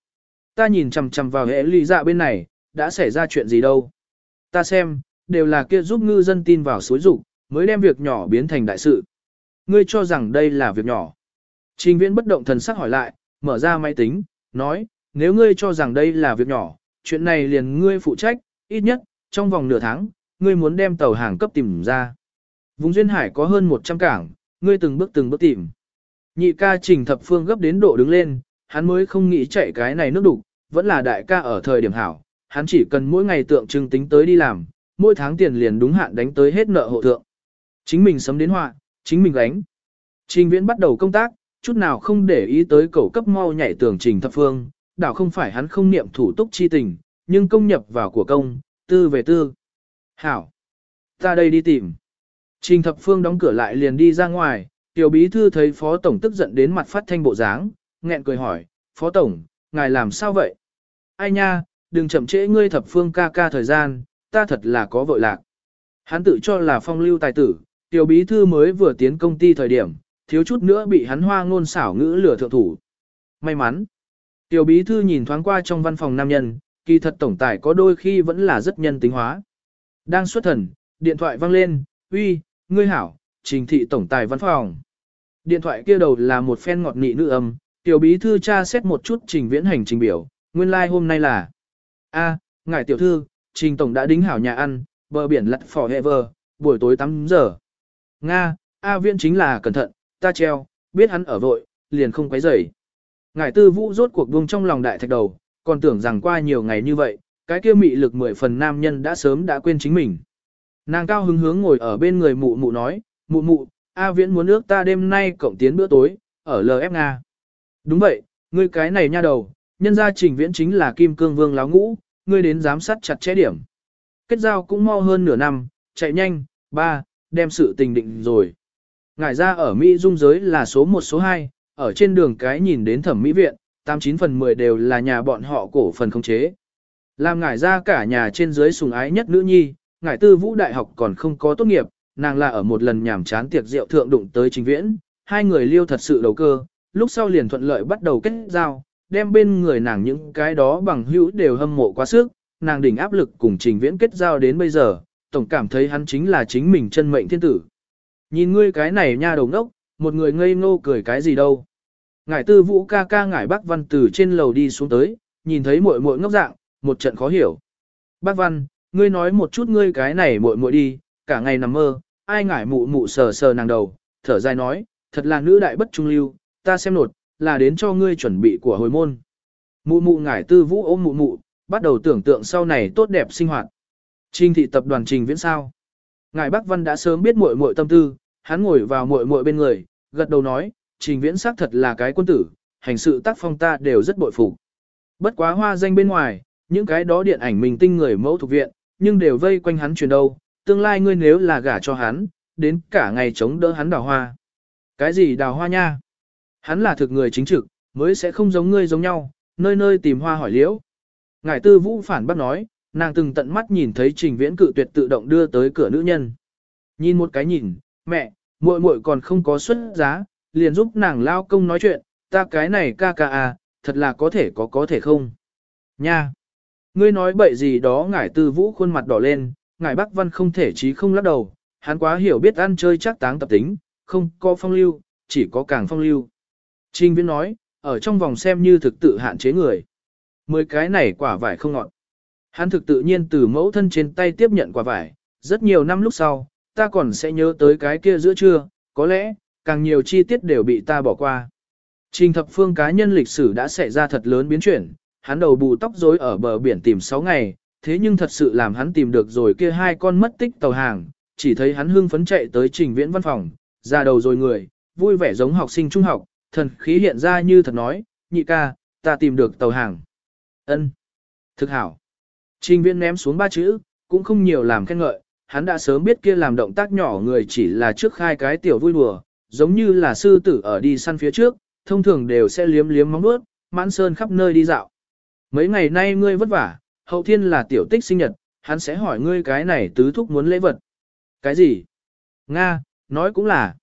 Ta nhìn chằm chằm vào hệ ly dạ bên này, đã xảy ra chuyện gì đâu? Ta xem, đều là kia giúp ngư dân tin vào suối rụng, mới đem việc nhỏ biến thành đại sự. Ngươi cho rằng đây là việc nhỏ. Trình viễn bất động thần sắc hỏi lại, mở ra máy tính, nói, nếu ngươi cho rằng đây là việc nhỏ, chuyện này liền ngươi phụ trách, ít nhất, trong vòng nửa tháng, ngươi muốn đem tàu hàng cấp tìm ra. Vùng duyên hải có hơn 100 cảng, ngươi từng bước từng bước tìm. Nhị ca trình thập phương gấp đến độ đứng lên, hắn mới không nghĩ chạy cái này nước đục, vẫn là đại ca ở thời điểm hảo, hắn chỉ cần mỗi ngày tượng trưng tính tới đi làm, mỗi tháng tiền liền đúng hạn đánh tới hết nợ hộ thượng. Chính mình sấm đến họa, chính mình gánh. Trình viễn bắt đầu công tác, chút nào không để ý tới cầu cấp mau nhảy tưởng trình thập phương, đảo không phải hắn không niệm thủ túc chi tình, nhưng công nhập vào của công, tư về tư. Hảo! Ta đây đi tìm. Trình thập phương đóng cửa lại liền đi ra ngoài, tiểu bí thư thấy phó tổng tức giận đến mặt phát thanh bộ dáng, nghẹn cười hỏi, phó tổng, ngài làm sao vậy? Ai nha, đừng chậm trễ ngươi thập phương ca ca thời gian, ta thật là có vội lạc. Hắn tự cho là phong lưu tài tử, tiểu bí thư mới vừa tiến công ty thời điểm, thiếu chút nữa bị hắn hoa ngôn xảo ngữ lửa thượng thủ. May mắn, tiểu bí thư nhìn thoáng qua trong văn phòng nam nhân, kỳ thật tổng tài có đôi khi vẫn là rất nhân tính hóa. Đang xuất thần, điện thoại vang lên, uy, ngươi hảo, trình thị tổng tài văn phòng. Điện thoại kia đầu là một phen ngọt nị nữ âm, tiểu bí thư tra xét một chút trình viễn hành trình biểu, nguyên lai like hôm nay là a ngài tiểu thư, trình tổng đã đính hảo nhà ăn, bờ biển lặt phò hever, buổi tối 8 giờ. Nga, A viễn chính là cẩn thận, ta treo, biết hắn ở vội, liền không quấy rầy. Ngài tư vũ rốt cuộc buông trong lòng đại thạch đầu, còn tưởng rằng qua nhiều ngày như vậy, cái kia mị lực mười phần nam nhân đã sớm đã quên chính mình. Nàng cao hứng hướng ngồi ở bên người mụ mụ nói, mụ mụ, A viễn muốn nước ta đêm nay cộng tiến bữa tối, ở LF Nga. Đúng vậy, ngươi cái này nha đầu, nhân gia trình viễn chính là kim cương vương láo ngũ, ngươi đến giám sát chặt chẽ điểm. Kết giao cũng mau hơn nửa năm, chạy nhanh, ba, đem sự tình định rồi. Ngải ra ở Mỹ dung giới là số 1 số 2, ở trên đường cái nhìn đến thẩm mỹ viện, 89 phần 10 đều là nhà bọn họ cổ phần khống chế. Làm ngải ra cả nhà trên dưới sùng ái nhất nữ nhi, ngải tư vũ đại học còn không có tốt nghiệp, nàng là ở một lần nhảm chán tiệc rượu thượng đụng tới trình viễn, hai người liêu thật sự đầu cơ, lúc sau liền thuận lợi bắt đầu kết giao, đem bên người nàng những cái đó bằng hữu đều hâm mộ quá sức, nàng đỉnh áp lực cùng trình viễn kết giao đến bây giờ, tổng cảm thấy hắn chính là chính mình chân mệnh thiên tử. Nhìn ngươi cái này nha đầu ngốc, một người ngây ngô cười cái gì đâu. Ngải tư vũ ca ca ngải bác văn từ trên lầu đi xuống tới, nhìn thấy muội muội ngốc dạng, một trận khó hiểu. Bác văn, ngươi nói một chút ngươi cái này muội muội đi, cả ngày nằm mơ, ai ngải mụ mụ sờ sờ nàng đầu, thở dài nói, thật là nữ đại bất trung lưu, ta xem nột, là đến cho ngươi chuẩn bị của hồi môn. Mụ mụ ngải tư vũ ôm mụ mụ, bắt đầu tưởng tượng sau này tốt đẹp sinh hoạt. Trình thị tập đoàn trình viễn sao. Ngài Bắc Văn đã sớm biết muội muội tâm tư, hắn ngồi vào muội muội bên người, gật đầu nói, trình viễn xác thật là cái quân tử, hành sự tác phong ta đều rất bội phục. Bất quá hoa danh bên ngoài, những cái đó điện ảnh mình tinh người mẫu thuộc viện, nhưng đều vây quanh hắn truyền đâu, tương lai ngươi nếu là gả cho hắn, đến cả ngày chống đỡ hắn đào hoa. Cái gì đào hoa nha? Hắn là thực người chính trực, mới sẽ không giống ngươi giống nhau, nơi nơi tìm hoa hỏi liễu. Ngài tư vũ phản bác nói, nàng từng tận mắt nhìn thấy trình viễn cự tuyệt tự động đưa tới cửa nữ nhân. Nhìn một cái nhìn, mẹ, muội muội còn không có xuất giá, liền giúp nàng lao công nói chuyện, ta cái này ca ca à, thật là có thể có có thể không. Nha! Ngươi nói bậy gì đó ngải tư vũ khuôn mặt đỏ lên, ngải bác Văn không thể chí không lắc đầu, hắn quá hiểu biết ăn chơi chắc táng tập tính, không có phong lưu, chỉ có càng phong lưu. Trình Viễn nói, ở trong vòng xem như thực tự hạn chế người. Mười cái này quả vải không ngọt. Hắn thực tự nhiên từ mẫu thân trên tay tiếp nhận quả vải, rất nhiều năm lúc sau, ta còn sẽ nhớ tới cái kia giữa trưa, có lẽ, càng nhiều chi tiết đều bị ta bỏ qua. Trình thập phương cá nhân lịch sử đã xảy ra thật lớn biến chuyển, hắn đầu bù tóc rối ở bờ biển tìm 6 ngày, thế nhưng thật sự làm hắn tìm được rồi kia hai con mất tích tàu hàng, chỉ thấy hắn hưng phấn chạy tới trình viễn văn phòng, ra đầu rồi người, vui vẻ giống học sinh trung học, thần khí hiện ra như thật nói, nhị ca, ta tìm được tàu hàng. ân Thực hảo. Trình viễn ném xuống ba chữ, cũng không nhiều làm khen ngợi, hắn đã sớm biết kia làm động tác nhỏ người chỉ là trước khai cái tiểu vui đùa, giống như là sư tử ở đi săn phía trước, thông thường đều sẽ liếm liếm móng vuốt, mãn sơn khắp nơi đi dạo. Mấy ngày nay ngươi vất vả, hậu thiên là tiểu tích sinh nhật, hắn sẽ hỏi ngươi cái này tứ thúc muốn lễ vật. Cái gì? Nga, nói cũng là.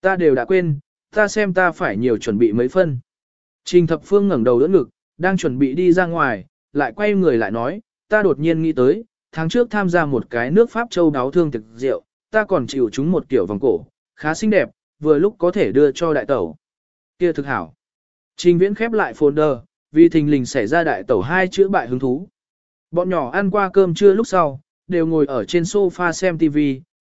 Ta đều đã quên, ta xem ta phải nhiều chuẩn bị mấy phân. Trình thập phương ngẩng đầu đỡ ngực, đang chuẩn bị đi ra ngoài, lại quay người lại nói, ta đột nhiên nghĩ tới, tháng trước tham gia một cái nước Pháp châu đáo thương thực rượu, ta còn chịu chúng một kiểu vòng cổ, khá xinh đẹp, vừa lúc có thể đưa cho đại tẩu. Kia thực hảo. Trình viễn khép lại folder, vì thình lình xảy ra đại tẩu hai chữ bại hứng thú. Bọn nhỏ ăn qua cơm trưa lúc sau, đều ngồi ở trên sofa xem TV,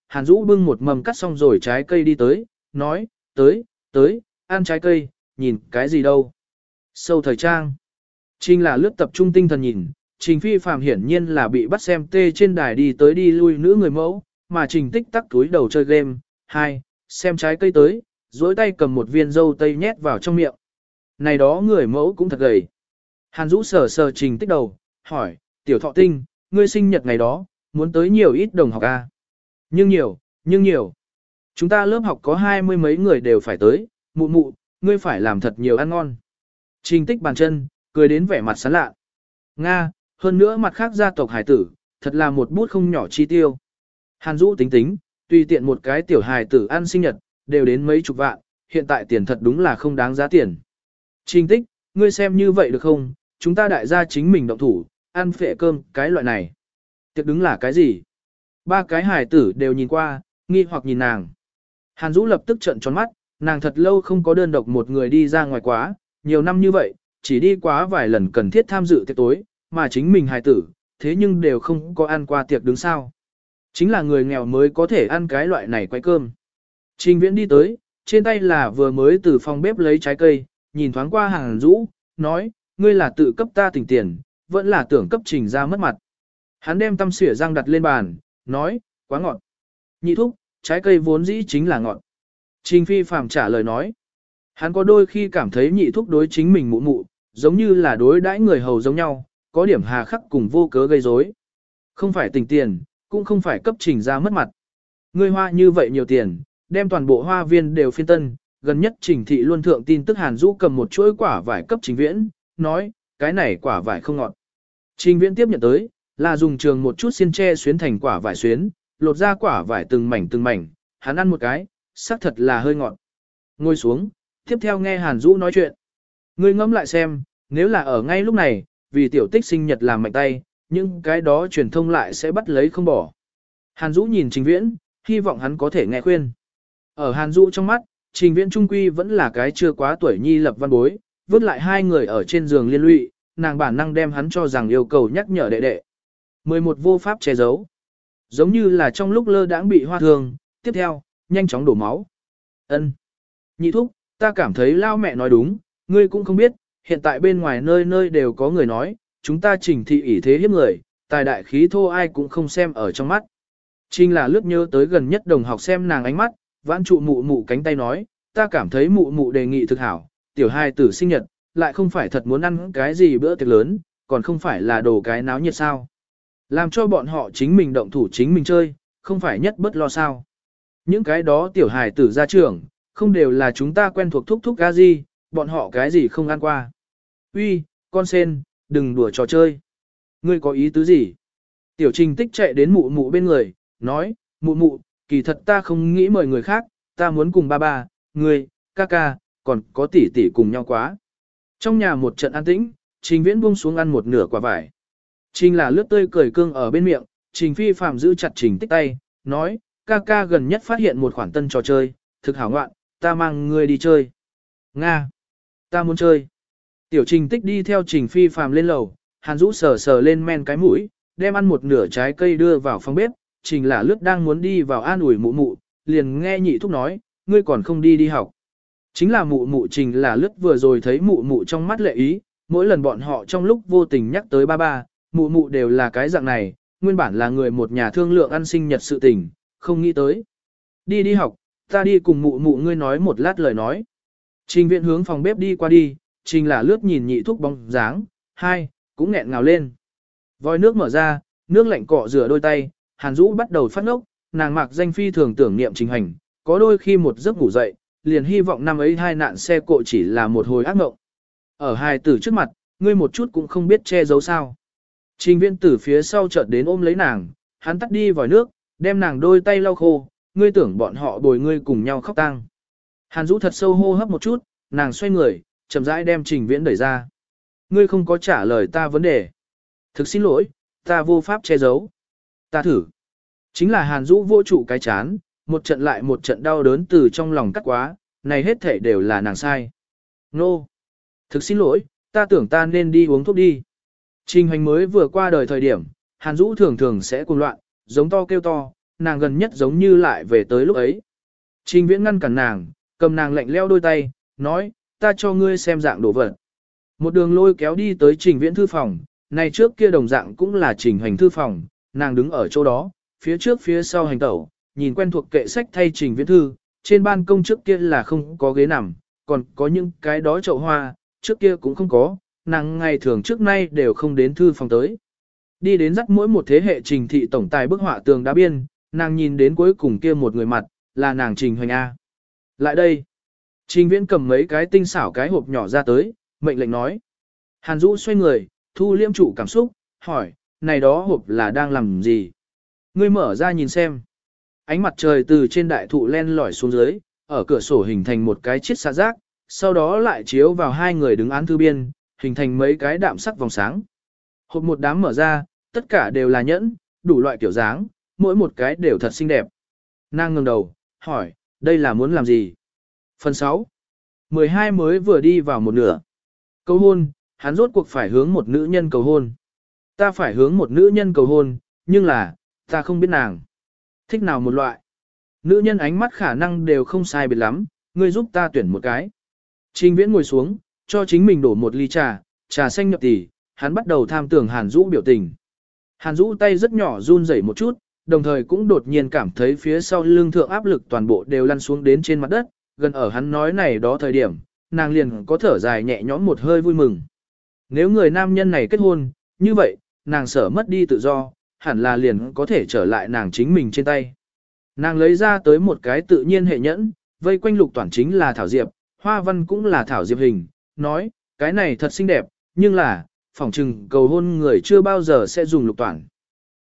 Hàn Dũ bưng một mầm cắt xong rồi trái cây đi tới, nói, tới, tới, ăn trái cây, nhìn cái gì đâu. Sâu thời trang. Trình là lướt tập trung tinh thần nhìn, Trình Phi Phạm hiển nhiên là bị bắt xem tê trên đài đi tới đi lui nữ người mẫu, mà Trình tích tắc túi đầu chơi game. Hai, xem trái cây tới, dối tay cầm một viên dâu tây nhét vào trong miệng. Này đó người mẫu cũng thật gầy. Hàn Dũ sờ sờ Trình tích đầu, hỏi, tiểu thọ tinh, ngươi sinh nhật ngày đó, muốn tới nhiều ít đồng học à? Nhưng nhiều, nhưng nhiều. Chúng ta lớp học có hai mươi mấy người đều phải tới, mụ mụ, ngươi phải làm thật nhiều ăn ngon. Trình tích bàn chân, cười đến vẻ mặt sán lạ. Nga, hơn nữa mặt khác gia tộc hải tử, thật là một bút không nhỏ chi tiêu. Hàn Dũ tính tính, tùy tiện một cái tiểu hài tử ăn sinh nhật, đều đến mấy chục vạn, hiện tại tiền thật đúng là không đáng giá tiền. Trình tích, ngươi xem như vậy được không, chúng ta đại gia chính mình động thủ, ăn phệ cơm, cái loại này. Tiệc đứng là cái gì? Ba cái hài tử đều nhìn qua, nghi hoặc nhìn nàng. Hàn Dũ lập tức trợn tròn mắt, nàng thật lâu không có đơn độc một người đi ra ngoài quá, nhiều năm như vậy, chỉ đi quá vài lần cần thiết tham dự tiệc tối, mà chính mình hài tử, thế nhưng đều không có ăn qua tiệc đứng sao. Chính là người nghèo mới có thể ăn cái loại này quay cơm. Trình viễn đi tới, trên tay là vừa mới từ phòng bếp lấy trái cây, nhìn thoáng qua hàng rũ, nói, ngươi là tự cấp ta tỉnh tiền, vẫn là tưởng cấp trình ra mất mặt. Hắn đem tâm xỉa răng đặt lên bàn, nói, quá ngọt. Nhị thúc, trái cây vốn dĩ chính là ngọt. Trình phi phàm trả lời nói, hắn có đôi khi cảm thấy nhị thúc đối chính mình mụ mụ, giống như là đối đãi người hầu giống nhau, có điểm hà khắc cùng vô cớ gây rối. Không phải tình tiền, cũng không phải cấp trình ra mất mặt. Ngươi hoa như vậy nhiều tiền, đem toàn bộ hoa viên đều phiên tân, gần nhất trình thị luôn thượng tin tức Hàn Dũ cầm một chuỗi quả vải cấp trình viễn, nói, cái này quả vải không ngọt. Trình viễn tiếp nhận tới, là dùng trường một chút xiên tre xuyến thành quả vải xuyến, lột ra quả vải từng mảnh từng mảnh, hắn ăn một cái, xác thật là hơi ngọt. Ngồi xuống, tiếp theo nghe Hàn Dũ nói chuyện. Ngươi ngẫm lại xem, nếu là ở ngay lúc này, vì tiểu tích sinh nhật làm mạnh tay, nhưng cái đó truyền thông lại sẽ bắt lấy không bỏ. Hàn Dũ nhìn Trình Viễn, hy vọng hắn có thể nghe khuyên. Ở Hàn Dũ trong mắt, Trình Viễn Trung Quy vẫn là cái chưa quá tuổi nhi lập văn bối, vứt lại hai người ở trên giường liên lụy, nàng bản năng đem hắn cho rằng yêu cầu nhắc nhở đệ đệ. 11 vô pháp che giấu. Giống như là trong lúc lơ đãng bị hoa thương, tiếp theo, nhanh chóng đổ máu. Ân, Nhị thúc, ta cảm thấy lao mẹ nói đúng, ngươi cũng không biết, hiện tại bên ngoài nơi nơi đều có người nói, chúng ta trình thị ỷ thế hiếp người, tài đại khí thô ai cũng không xem ở trong mắt. Trình là lướt nhớ tới gần nhất đồng học xem nàng ánh mắt, vãn trụ mụ mụ cánh tay nói, ta cảm thấy mụ mụ đề nghị thực hảo, tiểu hai tử sinh nhật, lại không phải thật muốn ăn cái gì bữa tiệc lớn, còn không phải là đồ cái náo nhiệt sao. Làm cho bọn họ chính mình động thủ chính mình chơi, không phải nhất bất lo sao. Những cái đó tiểu hài tử ra trường, không đều là chúng ta quen thuộc thúc thúc gà gì, bọn họ cái gì không ăn qua. Uy, con sen, đừng đùa trò chơi. Ngươi có ý tứ gì? Tiểu trình tích chạy đến mụ mụ bên người, nói, mụ mụ, kỳ thật ta không nghĩ mời người khác, ta muốn cùng ba ba, ngươi, ca ca, còn có tỷ tỷ cùng nhau quá. Trong nhà một trận an tĩnh, trình viễn buông xuống ăn một nửa quả vải. Trình là lướt tươi cười cương ở bên miệng, trình phi phạm giữ chặt trình tích tay, nói, ca ca gần nhất phát hiện một khoản tân trò chơi, thực hảo ngoạn, ta mang ngươi đi chơi. Nga, ta muốn chơi. Tiểu trình tích đi theo trình phi phàm lên lầu, hàn rũ sờ sờ lên men cái mũi, đem ăn một nửa trái cây đưa vào phòng bếp, trình là lướt đang muốn đi vào an ủi mụ mụ, liền nghe nhị thúc nói, ngươi còn không đi đi học. Chính là mụ mụ trình là lướt vừa rồi thấy mụ mụ trong mắt lệ ý, mỗi lần bọn họ trong lúc vô tình nhắc tới ba ba, mụ mụ đều là cái dạng này, nguyên bản là người một nhà thương lượng ăn sinh nhật sự tình, không nghĩ tới. Đi đi học, ta đi cùng mụ mụ ngươi nói một lát lời nói. Trình viện hướng phòng bếp đi qua đi, trình là lướt nhìn nhị thúc bóng dáng, hai, cũng nghẹn ngào lên. Vòi nước mở ra, nước lạnh cọ rửa đôi tay, hàn Dũ bắt đầu phát ngốc, nàng mặc danh phi thường tưởng niệm trình hành, có đôi khi một giấc ngủ dậy, liền hy vọng năm ấy hai nạn xe cộ chỉ là một hồi ác mộng. Ở hai tử trước mặt, ngươi một chút cũng không biết che giấu sao. Trình viên tử phía sau chợt đến ôm lấy nàng, hắn tắt đi vòi nước, đem nàng đôi tay lau khô, ngươi tưởng bọn họ bồi ngươi cùng nhau khóc tang. Hàn Dũ thật sâu hô hấp một chút, nàng xoay người, chậm rãi đem trình viễn đẩy ra. Ngươi không có trả lời ta vấn đề. Thực xin lỗi, ta vô pháp che giấu. Ta thử. Chính là Hàn Dũ vô trụ cái chán, một trận lại một trận đau đớn từ trong lòng cắt quá, này hết thể đều là nàng sai. Nô. No. Thực xin lỗi, ta tưởng ta nên đi uống thuốc đi. Trình hành mới vừa qua đời thời điểm, Hàn Dũ thường thường sẽ cuồng loạn, giống to kêu to, nàng gần nhất giống như lại về tới lúc ấy. Trình viễn ngăn cản nàng, cầm nàng lạnh leo đôi tay, nói, ta cho ngươi xem dạng đồ vật. Một đường lôi kéo đi tới trình viễn thư phòng, này trước kia đồng dạng cũng là trình hành thư phòng, nàng đứng ở chỗ đó, phía trước phía sau hành tẩu, nhìn quen thuộc kệ sách thay trình viễn thư, trên ban công trước kia là không có ghế nằm, còn có những cái đó chậu hoa, trước kia cũng không có, nàng ngày thường trước nay đều không đến thư phòng tới. Đi đến dắt mỗi một thế hệ trình thị tổng tài bức họa tường đá biên, nàng nhìn đến cuối cùng kia một người mặt, là nàng trình hoành A. Lại đây. Trình viễn cầm mấy cái tinh xảo cái hộp nhỏ ra tới, mệnh lệnh nói. Hàn Dũ xoay người, thu liêm chủ cảm xúc, hỏi, này đó hộp là đang làm gì? Ngươi mở ra nhìn xem. Ánh mặt trời từ trên đại thụ len lỏi xuống dưới, ở cửa sổ hình thành một cái chiếc xạ rác, sau đó lại chiếu vào hai người đứng án thư biên, hình thành mấy cái đạm sắc vòng sáng. Hộp một đám mở ra, tất cả đều là nhẫn, đủ loại kiểu dáng, mỗi một cái đều thật xinh đẹp. Nàng ngẩng đầu, hỏi, đây là muốn làm gì? Phần 6. 12 mới vừa đi vào một nửa. Cầu hôn, hắn rốt cuộc phải hướng một nữ nhân cầu hôn. Ta phải hướng một nữ nhân cầu hôn, nhưng là, ta không biết nàng. Thích nào một loại. Nữ nhân ánh mắt khả năng đều không sai biệt lắm, ngươi giúp ta tuyển một cái. Trình viễn ngồi xuống, cho chính mình đổ một ly trà, trà xanh nhập tỷ, hắn bắt đầu tham tưởng Hàn Dũ biểu tình. Hàn Dũ tay rất nhỏ run rẩy một chút, đồng thời cũng đột nhiên cảm thấy phía sau lưng thượng áp lực toàn bộ đều lăn xuống đến trên mặt đất, gần ở hắn nói này đó thời điểm, nàng liền có thở dài nhẹ nhõm một hơi vui mừng. Nếu người nam nhân này kết hôn, như vậy, nàng sợ mất đi tự do, hẳn là liền có thể trở lại nàng chính mình trên tay. Nàng lấy ra tới một cái tự nhiên hệ nhẫn, vây quanh lục toàn chính là thảo diệp, hoa văn cũng là thảo diệp hình, nói, cái này thật xinh đẹp, nhưng là, phỏng trừng cầu hôn người chưa bao giờ sẽ dùng lục toàn.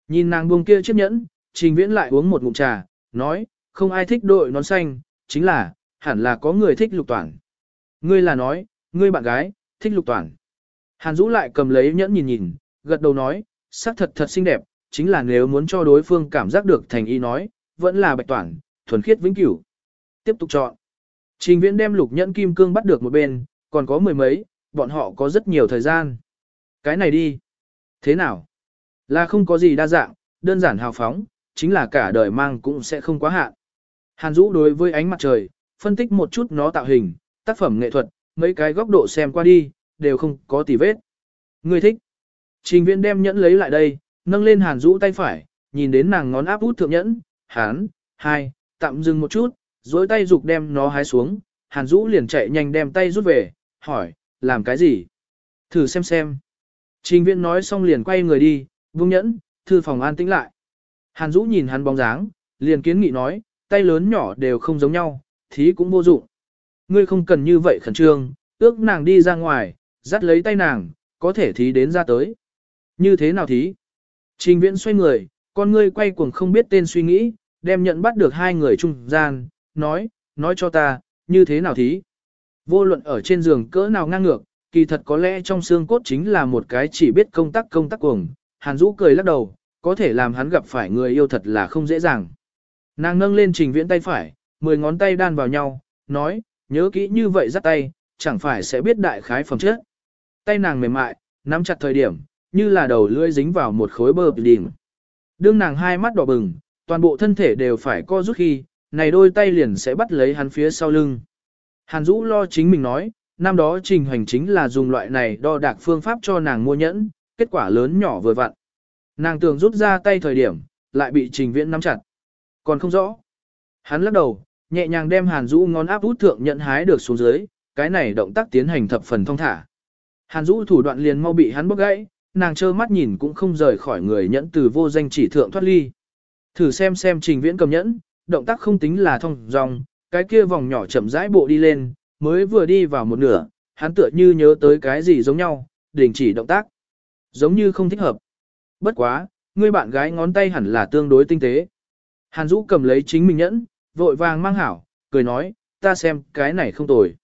Nhìn nàng buông kia chiếc nhẫn, trình viễn lại uống một ngụm trà, nói, không ai thích đội nón xanh, chính là, hẳn là có người thích lục toàn. Ngươi là nói, ngươi bạn gái, thích lục toàn. Hàn Dũ lại cầm lấy nhẫn nhìn nhìn, gật đầu nói, sắc thật thật xinh đẹp, chính là nếu muốn cho đối phương cảm giác được thành ý nói, vẫn là bạch toàn, thuần khiết vĩnh cửu. Tiếp tục chọn. Trình viễn đem lục nhẫn kim cương bắt được một bên, còn có mười mấy, bọn họ có rất nhiều thời gian. Cái này đi. Thế nào? Là không có gì đa dạng, đơn giản hào phóng, chính là cả đời mang cũng sẽ không quá hạn. Hàn Dũ đối với ánh mặt trời, phân tích một chút nó tạo hình, tác phẩm nghệ thuật, mấy cái góc độ xem qua đi, đều không có tì vết. Người thích. Trình viễn đem nhẫn lấy lại đây, nâng lên Hàn Dũ tay phải, nhìn đến nàng ngón áp út thượng nhẫn, hán, hai, tạm dừng một chút, dối tay dục đem nó hái xuống, Hàn Dũ liền chạy nhanh đem tay rút về, hỏi, làm cái gì? Thử xem xem. Trình viễn nói xong liền quay người đi, vung nhẫn, thư phòng an tĩnh lại. Hàn Dũ nhìn hắn bóng dáng, liền kiến nghị nói, tay lớn nhỏ đều không giống nhau, thí cũng vô dụng. Ngươi không cần như vậy khẩn trương, ước nàng đi ra ngoài, dắt lấy tay nàng, có thể thí đến ra tới. Như thế nào thí? Trình viễn xoay người, con ngươi quay cuồng không biết tên suy nghĩ, đem nhận bắt được hai người trung gian, nói, nói cho ta, như thế nào thí? Vô luận ở trên giường cỡ nào ngang ngược, kỳ thật có lẽ trong xương cốt chính là một cái chỉ biết công tác công tác cuồng. Hàn Dũ cười lắc đầu, có thể làm hắn gặp phải người yêu thật là không dễ dàng. Nàng nâng lên trình viễn tay phải, mười ngón tay đan vào nhau, nói, nhớ kỹ như vậy dắt tay, chẳng phải sẽ biết đại khái phẩm chất. Tay nàng mềm mại, nắm chặt thời điểm, như là đầu lưỡi dính vào một khối bơ đỉnh. Đương nàng hai mắt đỏ bừng, toàn bộ thân thể đều phải co rút khi, này đôi tay liền sẽ bắt lấy hắn phía sau lưng. Hàn Dũ lo chính mình nói, năm đó trình hành chính là dùng loại này đo đạc phương pháp cho nàng mua nhẫn, kết quả lớn nhỏ vừa vặn. Nàng tưởng rút ra tay thời điểm, lại bị trình viễn nắm chặt. Còn không rõ. Hắn lắc đầu, nhẹ nhàng đem Hàn Dũ ngón áp út thượng nhận hái được xuống dưới, cái này động tác tiến hành thập phần thông thả. Hàn Dũ thủ đoạn liền mau bị hắn bóc gãy, nàng trơ mắt nhìn cũng không rời khỏi người nhẫn từ vô danh chỉ thượng thoát ly. Thử xem xem trình viễn cầm nhẫn, động tác không tính là thông dòng, cái kia vòng nhỏ chậm rãi bộ đi lên, mới vừa đi vào một nửa, hắn tựa như nhớ tới cái gì giống nhau, đình chỉ động tác. Giống như không thích hợp. Bất quá, người bạn gái ngón tay hẳn là tương đối tinh tế. Hàn Dũ cầm lấy chính mình nhẫn, vội vàng mang hảo, cười nói, ta xem cái này không tồi.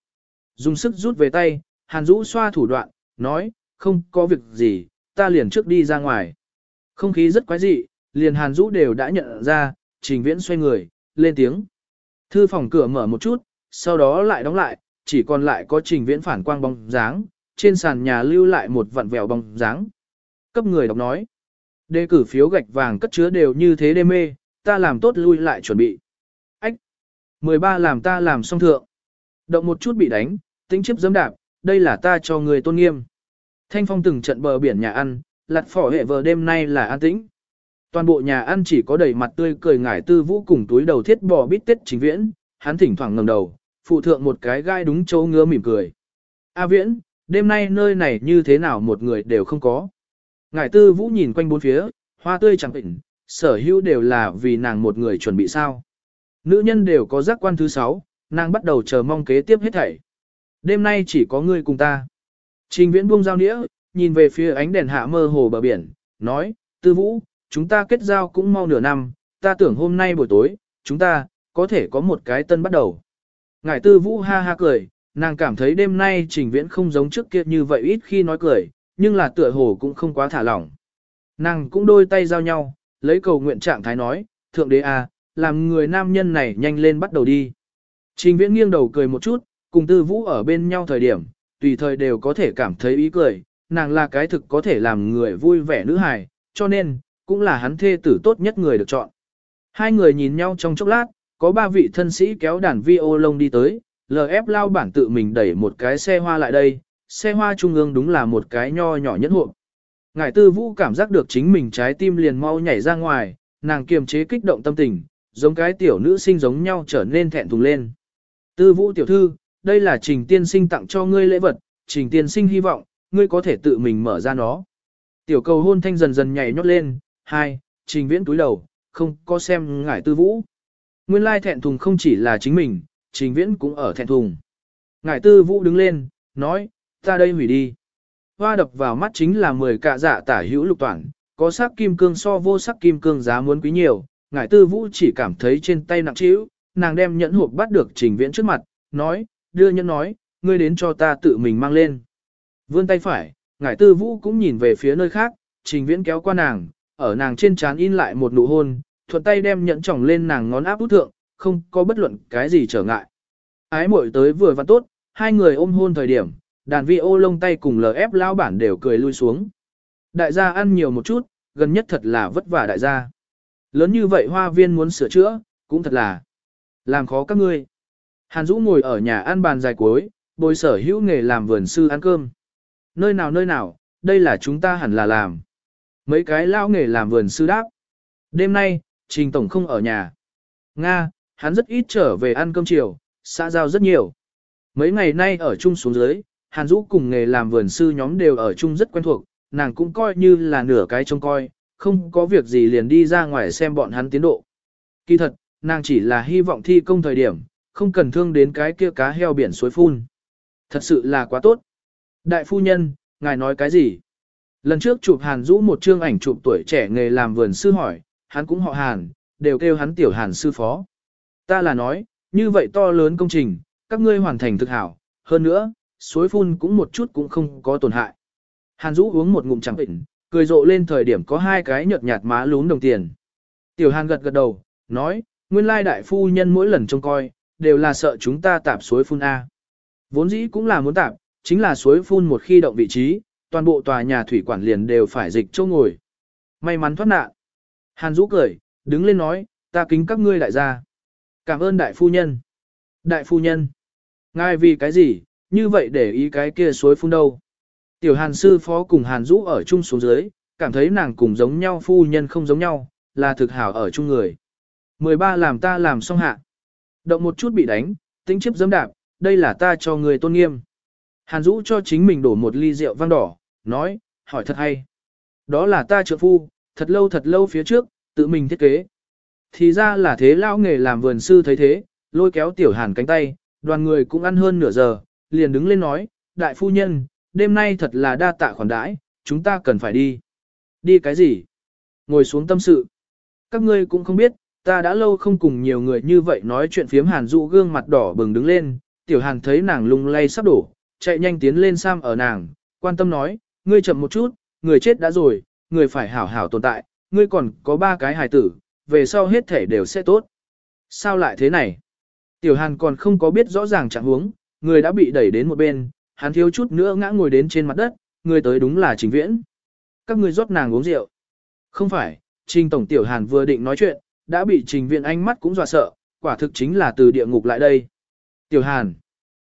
Dùng sức rút về tay, Hàn Dũ xoa thủ đoạn, nói, không có việc gì, ta liền trước đi ra ngoài. Không khí rất quái dị, liền Hàn Dũ đều đã nhận ra, trình viễn xoay người, lên tiếng. Thư phòng cửa mở một chút, sau đó lại đóng lại, chỉ còn lại có trình viễn phản quang bóng dáng, trên sàn nhà lưu lại một vặn vẹo bóng dáng. Cấp người đọc nói, đề cử phiếu gạch vàng cất chứa đều như thế đê mê, ta làm tốt lui lại chuẩn bị. 13 làm ta làm xong thượng. Động một chút bị đánh, tính chiếp dâm đạp, đây là ta cho người tôn nghiêm. Thanh phong từng trận bờ biển nhà ăn, lặt phỏ hệ vờ đêm nay là an tĩnh. Toàn bộ nhà ăn chỉ có đầy mặt tươi cười ngải tư vũ cùng túi đầu thiết bò bít tết chính viễn, hắn thỉnh thoảng ngẩng đầu, phụ thượng một cái gai đúng chỗ ngứa mỉm cười. A viễn, đêm nay nơi này như thế nào một người đều không có. Ngải tư vũ nhìn quanh bốn phía, hoa tươi chẳng tỉnh, sở hữu đều là vì nàng một người chuẩn bị sao. Nữ nhân đều có giác quan thứ sáu, nàng bắt đầu chờ mong kế tiếp hết thảy. Đêm nay chỉ có ngươi cùng ta. Trình viễn buông dao nĩa, nhìn về phía ánh đèn hạ mơ hồ bờ biển, nói, tư vũ, chúng ta kết giao cũng mau nửa năm, ta tưởng hôm nay buổi tối, chúng ta, có thể có một cái tân bắt đầu. Ngải tư vũ ha ha cười, nàng cảm thấy đêm nay trình viễn không giống trước kia như vậy ít khi nói cười, nhưng là tựa hồ cũng không quá thả lỏng. Nàng cũng đôi tay giao nhau, lấy cầu nguyện trạng thái nói, thượng đế à, làm người nam nhân này nhanh lên bắt đầu đi. Trình viễn nghiêng đầu cười một chút, cùng tư vũ ở bên nhau thời điểm, tùy thời đều có thể cảm thấy ý cười, nàng là cái thực có thể làm người vui vẻ nữ hài, cho nên, cũng là hắn thê tử tốt nhất người được chọn. Hai người nhìn nhau trong chốc lát, có ba vị thân sĩ kéo đàn vi ô lông đi tới, LF lao bản tự mình đẩy một cái xe hoa lại đây, xe hoa trung ương đúng là một cái nho nhỏ nhất hộp. Ngải tư vũ cảm giác được chính mình trái tim liền mau nhảy ra ngoài, nàng kiềm chế kích động tâm tình, giống cái tiểu nữ sinh giống nhau trở nên thẹn thùng lên. Tư vũ tiểu thư, đây là trình tiên sinh tặng cho ngươi lễ vật, trình tiên sinh hy vọng, ngươi có thể tự mình mở ra nó. Tiểu cầu hôn thanh dần dần nhảy nhót lên, hai, trình viễn túi đầu, không có xem ngải tư vũ. Nguyên lai thẹn thùng không chỉ là chính mình, trình viễn cũng ở thẹn thùng. Ngải tư vũ đứng lên, nói, ta đây hủy đi. Hoa đập vào mắt chính là 10 cạ dạ tả hữu lục toàn có sắc kim cương so vô sắc kim cương giá muốn quý nhiều. Ngải tư vũ chỉ cảm thấy trên tay nặng trĩu, nàng đem nhẫn hộp bắt được trình viễn trước mặt, nói, đưa nhẫn nói, ngươi đến cho ta tự mình mang lên. Vươn tay phải, ngải tư vũ cũng nhìn về phía nơi khác, trình viễn kéo qua nàng, ở nàng trên trán in lại một nụ hôn, thuận tay đem nhẫn tròng lên nàng ngón áp út thượng, không có bất luận cái gì trở ngại. Ái muội tới vừa và tốt, hai người ôm hôn thời điểm, đàn vi ô lông tay cùng LF lao bản đều cười lui xuống. Đại gia ăn nhiều một chút, gần nhất thật là vất vả đại gia. Lớn như vậy hoa viên muốn sửa chữa, cũng thật là làm khó các ngươi. Hàn Dũ ngồi ở nhà ăn bàn dài cuối, bồi sở hữu nghề làm vườn sư ăn cơm. Nơi nào nơi nào, đây là chúng ta hẳn là làm. Mấy cái lao nghề làm vườn sư đáp. Đêm nay, Trình Tổng không ở nhà. Nga, hắn rất ít trở về ăn cơm chiều, xã giao rất nhiều. Mấy ngày nay ở chung xuống dưới, Hàn Dũ cùng nghề làm vườn sư nhóm đều ở chung rất quen thuộc, nàng cũng coi như là nửa cái trông coi, không có việc gì liền đi ra ngoài xem bọn hắn tiến độ. Kỳ thật, nàng chỉ là hy vọng thi công thời điểm, không cần thương đến cái kia cá heo biển suối phun. Thật sự là quá tốt. Đại phu nhân, ngài nói cái gì? Lần trước chụp Hàn Dũ một chương ảnh chụp tuổi trẻ nghề làm vườn sư hỏi, hắn cũng họ Hàn, đều kêu hắn tiểu Hàn sư phó. Ta là nói, như vậy to lớn công trình, các ngươi hoàn thành thực hảo, hơn nữa, suối phun cũng một chút cũng không có tổn hại. Hàn Dũ uống một ngụm chẳng bệnh, cười rộ lên thời điểm có hai cái nhợt nhạt má lún đồng tiền. Tiểu Hàn gật gật đầu, nói, nguyên lai đại phu nhân mỗi lần trông coi, đều là sợ chúng ta tạp suối phun A. Vốn dĩ cũng là muốn tạp, chính là suối phun một khi động vị trí, toàn bộ tòa nhà thủy quản liền đều phải dịch chỗ ngồi. May mắn thoát nạn. Hàn Dũ cười, đứng lên nói, ta kính các ngươi đại gia. Cảm ơn đại phu nhân. Đại phu nhân. Ngài vì cái gì, như vậy để ý cái kia suối phun đâu. Tiểu Hàn sư phó cùng Hàn Dũ ở chung xuống dưới, cảm thấy nàng cùng giống nhau phu nhân không giống nhau, là thực hảo ở chung người. 13 làm ta làm xong hạ. Động một chút bị đánh, tính chiếp dẫm đạp, đây là ta cho người tôn nghiêm. Hàn Dũ cho chính mình đổ một ly rượu vang đỏ, nói, hỏi thật hay. Đó là ta trợ phu, thật lâu thật lâu phía trước, tự mình thiết kế. Thì ra là thế lao nghề làm vườn sư thấy thế, lôi kéo tiểu hàn cánh tay, đoàn người cũng ăn hơn nửa giờ, liền đứng lên nói, đại phu nhân, đêm nay thật là đa tạ khoản đãi, chúng ta cần phải đi. Đi cái gì? Ngồi xuống tâm sự. Các ngươi cũng không biết, ta đã lâu không cùng nhiều người như vậy nói chuyện phiếm hàn dụ gương mặt đỏ bừng đứng lên, tiểu hàn thấy nàng lung lay sắp đổ, chạy nhanh tiến lên Sam ở nàng, quan tâm nói, ngươi chậm một chút, người chết đã rồi, người phải hảo hảo tồn tại, ngươi còn có ba cái hài tử, về sau hết thể đều sẽ tốt. Sao lại thế này? Tiểu hàn còn không có biết rõ ràng trạng huống, người đã bị đẩy đến một bên, hắn thiếu chút nữa ngã ngồi đến trên mặt đất, người tới đúng là trình viễn. Các ngươi rót nàng uống rượu. Không phải, trình tổng tiểu hàn vừa định nói chuyện, đã bị trình viễn ánh mắt cũng dọa sợ, quả thực chính là từ địa ngục lại đây. Tiểu hàn.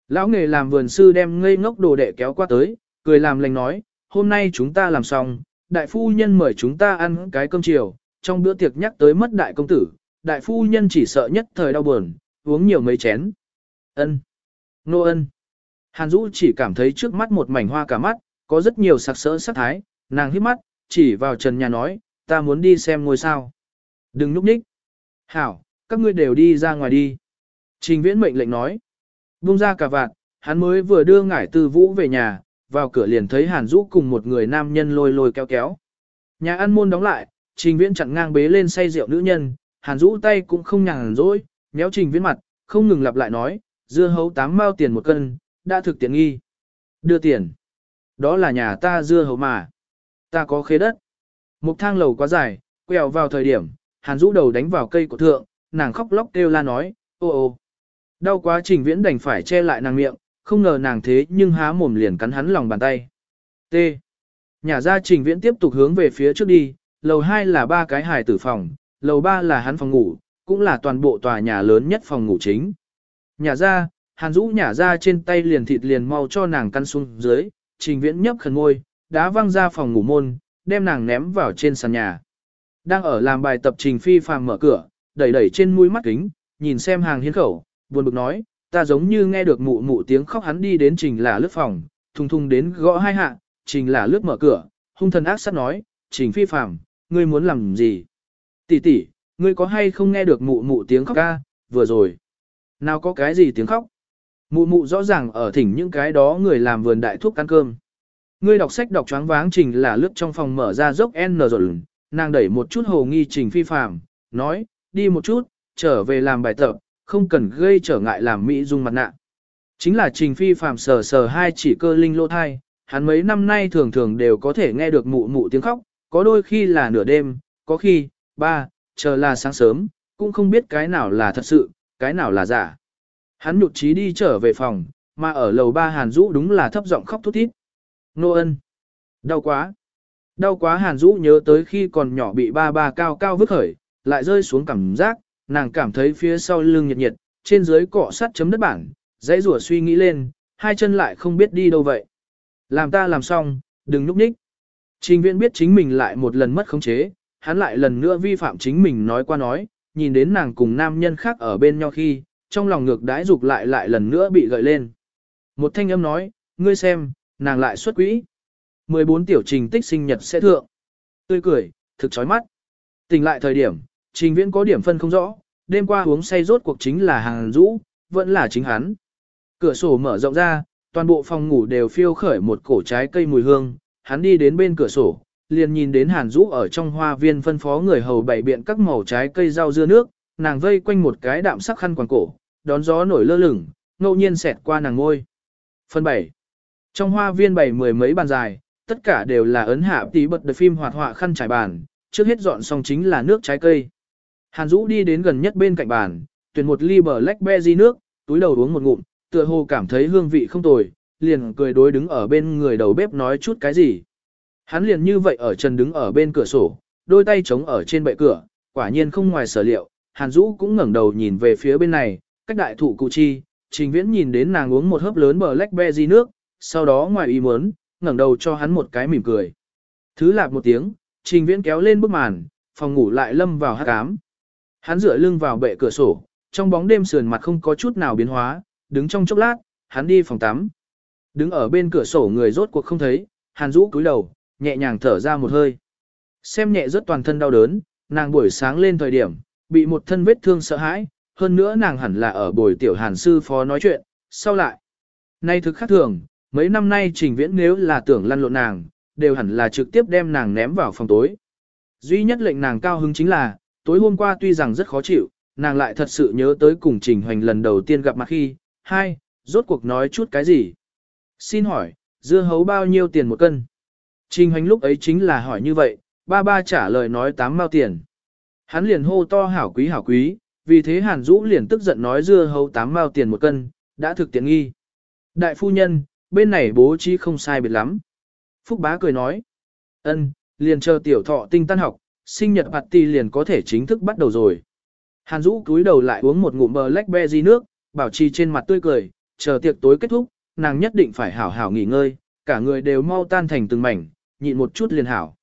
Lão nghề làm vườn sư đem ngây ngốc đồ đệ kéo qua tới, cười làm lành nói, hôm nay chúng ta làm xong, đại phu nhân mời chúng ta ăn cái cơm chiều, trong bữa tiệc nhắc tới mất đại công tử, đại phu nhân chỉ sợ nhất thời đau buồn, uống nhiều mấy chén. Ân. Nô ân. Hàn Dũ chỉ cảm thấy trước mắt một mảnh hoa cả mắt, có rất nhiều sặc sỡ sắc thái, nàng hít mắt, chỉ vào trần nhà nói, ta muốn đi xem ngôi sao. Đừng núp nhích. Hảo, các ngươi đều đi ra ngoài đi. Trình viễn mệnh lệnh nói. Bung ra cả vạn, hắn mới vừa đưa ngải tư vũ về nhà, vào cửa liền thấy Hàn Dũ cùng một người nam nhân lôi lôi kéo kéo. Nhà ăn môn đóng lại, Trình Viễn chặn ngang bế lên say rượu nữ nhân, Hàn Dũ tay cũng không nhàn rỗi, méo Trình Viễn mặt, không ngừng lặp lại nói, dưa hấu tám mao tiền một cân, đã thực tiện nghi. Đưa tiền. Đó là nhà ta dưa hấu mà. Ta có khế đất. Một thang lầu quá dài, quẹo vào thời điểm, Hàn rũ đầu đánh vào cây của thượng, nàng khóc lóc kêu la nói, ô ô. Đau quá Trình Viễn đành phải che lại nàng miệng, không ngờ nàng thế nhưng há mồm liền cắn hắn lòng bàn tay. T. Nhà ra Trình Viễn tiếp tục hướng về phía trước đi, lầu 2 là ba cái hài tử phòng, lầu 3 là hắn phòng ngủ, cũng là toàn bộ tòa nhà lớn nhất phòng ngủ chính. Nhà ra, Hàn Dũ nhả ra trên tay liền thịt liền mau cho nàng căn xuống dưới, Trình Viễn nhấp khẩn ngôi, đá văng ra phòng ngủ môn, đem nàng ném vào trên sàn nhà. Đang ở làm bài tập Trình Phi phàm mở cửa, đẩy đẩy trên mũi mắt kính, nhìn xem hàng hiến khẩu, buồn bực nói, ta giống như nghe được mụ mụ tiếng khóc hắn đi đến Trình là lướt phòng, thùng thùng đến gõ hai hạ, Trình là lướt mở cửa, hung thần ác sát nói, Trình Phi phàm, ngươi muốn làm gì? Tỷ tỷ, ngươi có hay không nghe được mụ mụ tiếng khóc ca, vừa rồi. Nào có cái gì tiếng khóc? Mụ mụ rõ ràng ở thỉnh những cái đó người làm vườn đại thuốc ăn cơm. Ngươi đọc sách đọc choáng váng trình là lướt trong phòng mở ra dốc N rồi, nàng đẩy một chút hồ nghi trình phi phàm, nói, đi một chút, trở về làm bài tập, không cần gây trở ngại làm Mỹ dung mặt nạ. Chính là trình phi phàm sờ sờ hai chỉ cơ linh lô thai, hắn mấy năm nay thường thường đều có thể nghe được mụ mụ tiếng khóc, có đôi khi là nửa đêm, có khi, ba, chờ là sáng sớm, cũng không biết cái nào là thật sự, cái nào là giả. Hắn nhụt chí đi trở về phòng, mà ở lầu ba Hàn Dũ đúng là thấp giọng khóc thút thít. Nô ân. Đau quá. Đau quá Hàn Dũ nhớ tới khi còn nhỏ bị ba ba cao cao vứt khởi, lại rơi xuống cảm giác, nàng cảm thấy phía sau lưng nhiệt nhiệt, trên dưới cọ sắt chấm đất bản, dãy rủa suy nghĩ lên, hai chân lại không biết đi đâu vậy. Làm ta làm xong, đừng núp nhích. Trình viễn biết chính mình lại một lần mất khống chế, hắn lại lần nữa vi phạm chính mình nói qua nói, nhìn đến nàng cùng nam nhân khác ở bên nhau khi, trong lòng ngược đãi dục lại lại lần nữa bị gợi lên. Một thanh âm nói, ngươi xem, nàng lại xuất quỹ. 14 tiểu trình tích sinh nhật sẽ thượng. Tươi cười, thực chói mắt. Tỉnh lại thời điểm, trình viễn có điểm phân không rõ, đêm qua uống say rốt cuộc chính là hàng rũ, vẫn là chính hắn. Cửa sổ mở rộng ra, toàn bộ phòng ngủ đều phiêu khởi một cổ trái cây mùi hương, hắn đi đến bên cửa sổ, liền nhìn đến Hàn Dũ ở trong hoa viên phân phó người hầu bày biện các màu trái cây rau dưa nước, nàng vây quanh một cái đạm sắc khăn quàng cổ, đón gió nổi lơ lửng, ngẫu nhiên xẹt qua nàng ngôi. Phần 7. Trong hoa viên bày mười mấy bàn dài, tất cả đều là ấn hạ tí bật được phim hoạt họa khăn trải bàn, trước hết dọn xong chính là nước trái cây. Hàn Dũ đi đến gần nhất bên cạnh bàn, tuyển một ly bờ blackberry nước, túi đầu uống một ngụm, tựa hồ cảm thấy hương vị không tồi, liền cười đối đứng ở bên người đầu bếp nói chút cái gì. Hắn liền như vậy ở chân đứng ở bên cửa sổ, đôi tay chống ở trên bệ cửa, quả nhiên không ngoài sở liệu, Hàn Dũ cũng ngẩng đầu nhìn về phía bên này, cách đại thủ cụ chi, Trình Viễn nhìn đến nàng uống một hớp lớn bờ di nước, sau đó ngoài ý muốn, ngẩng đầu cho hắn một cái mỉm cười. Thứ lạp một tiếng, Trình Viễn kéo lên bức màn, phòng ngủ lại lâm vào hát cám. Hắn dựa lưng vào bệ cửa sổ, trong bóng đêm sườn mặt không có chút nào biến hóa, đứng trong chốc lát, hắn đi phòng tắm. Đứng ở bên cửa sổ người rốt cuộc không thấy, Hàn rũ cúi đầu, nhẹ nhàng thở ra một hơi. Xem nhẹ rất toàn thân đau đớn, nàng buổi sáng lên thời điểm, bị một thân vết thương sợ hãi, hơn nữa nàng hẳn là ở buổi tiểu hàn sư phó nói chuyện, sau lại. Nay thực khác thường, mấy năm nay trình viễn nếu là tưởng lăn lộn nàng, đều hẳn là trực tiếp đem nàng ném vào phòng tối. Duy nhất lệnh nàng cao hứng chính là, tối hôm qua tuy rằng rất khó chịu, nàng lại thật sự nhớ tới cùng trình hoành lần đầu tiên gặp mặt khi, hai, rốt cuộc nói chút cái gì. Xin hỏi, dưa hấu bao nhiêu tiền một cân? Trình hoành lúc ấy chính là hỏi như vậy, ba ba trả lời nói tám mao tiền. Hắn liền hô to hảo quý hảo quý, vì thế Hàn Dũ liền tức giận nói dưa hấu tám mao tiền một cân, đã thực tiện nghi. Đại phu nhân, bên này bố trí không sai biệt lắm. Phúc bá cười nói, ân, liền chờ tiểu thọ tinh tan học, sinh nhật party liền có thể chính thức bắt đầu rồi. Hàn Dũ cúi đầu lại uống một ngụm blackberry nước, bảo trì trên mặt tươi cười, chờ tiệc tối kết thúc, nàng nhất định phải hảo hảo nghỉ ngơi, cả người đều mau tan thành từng mảnh, nhịn một chút liền hảo.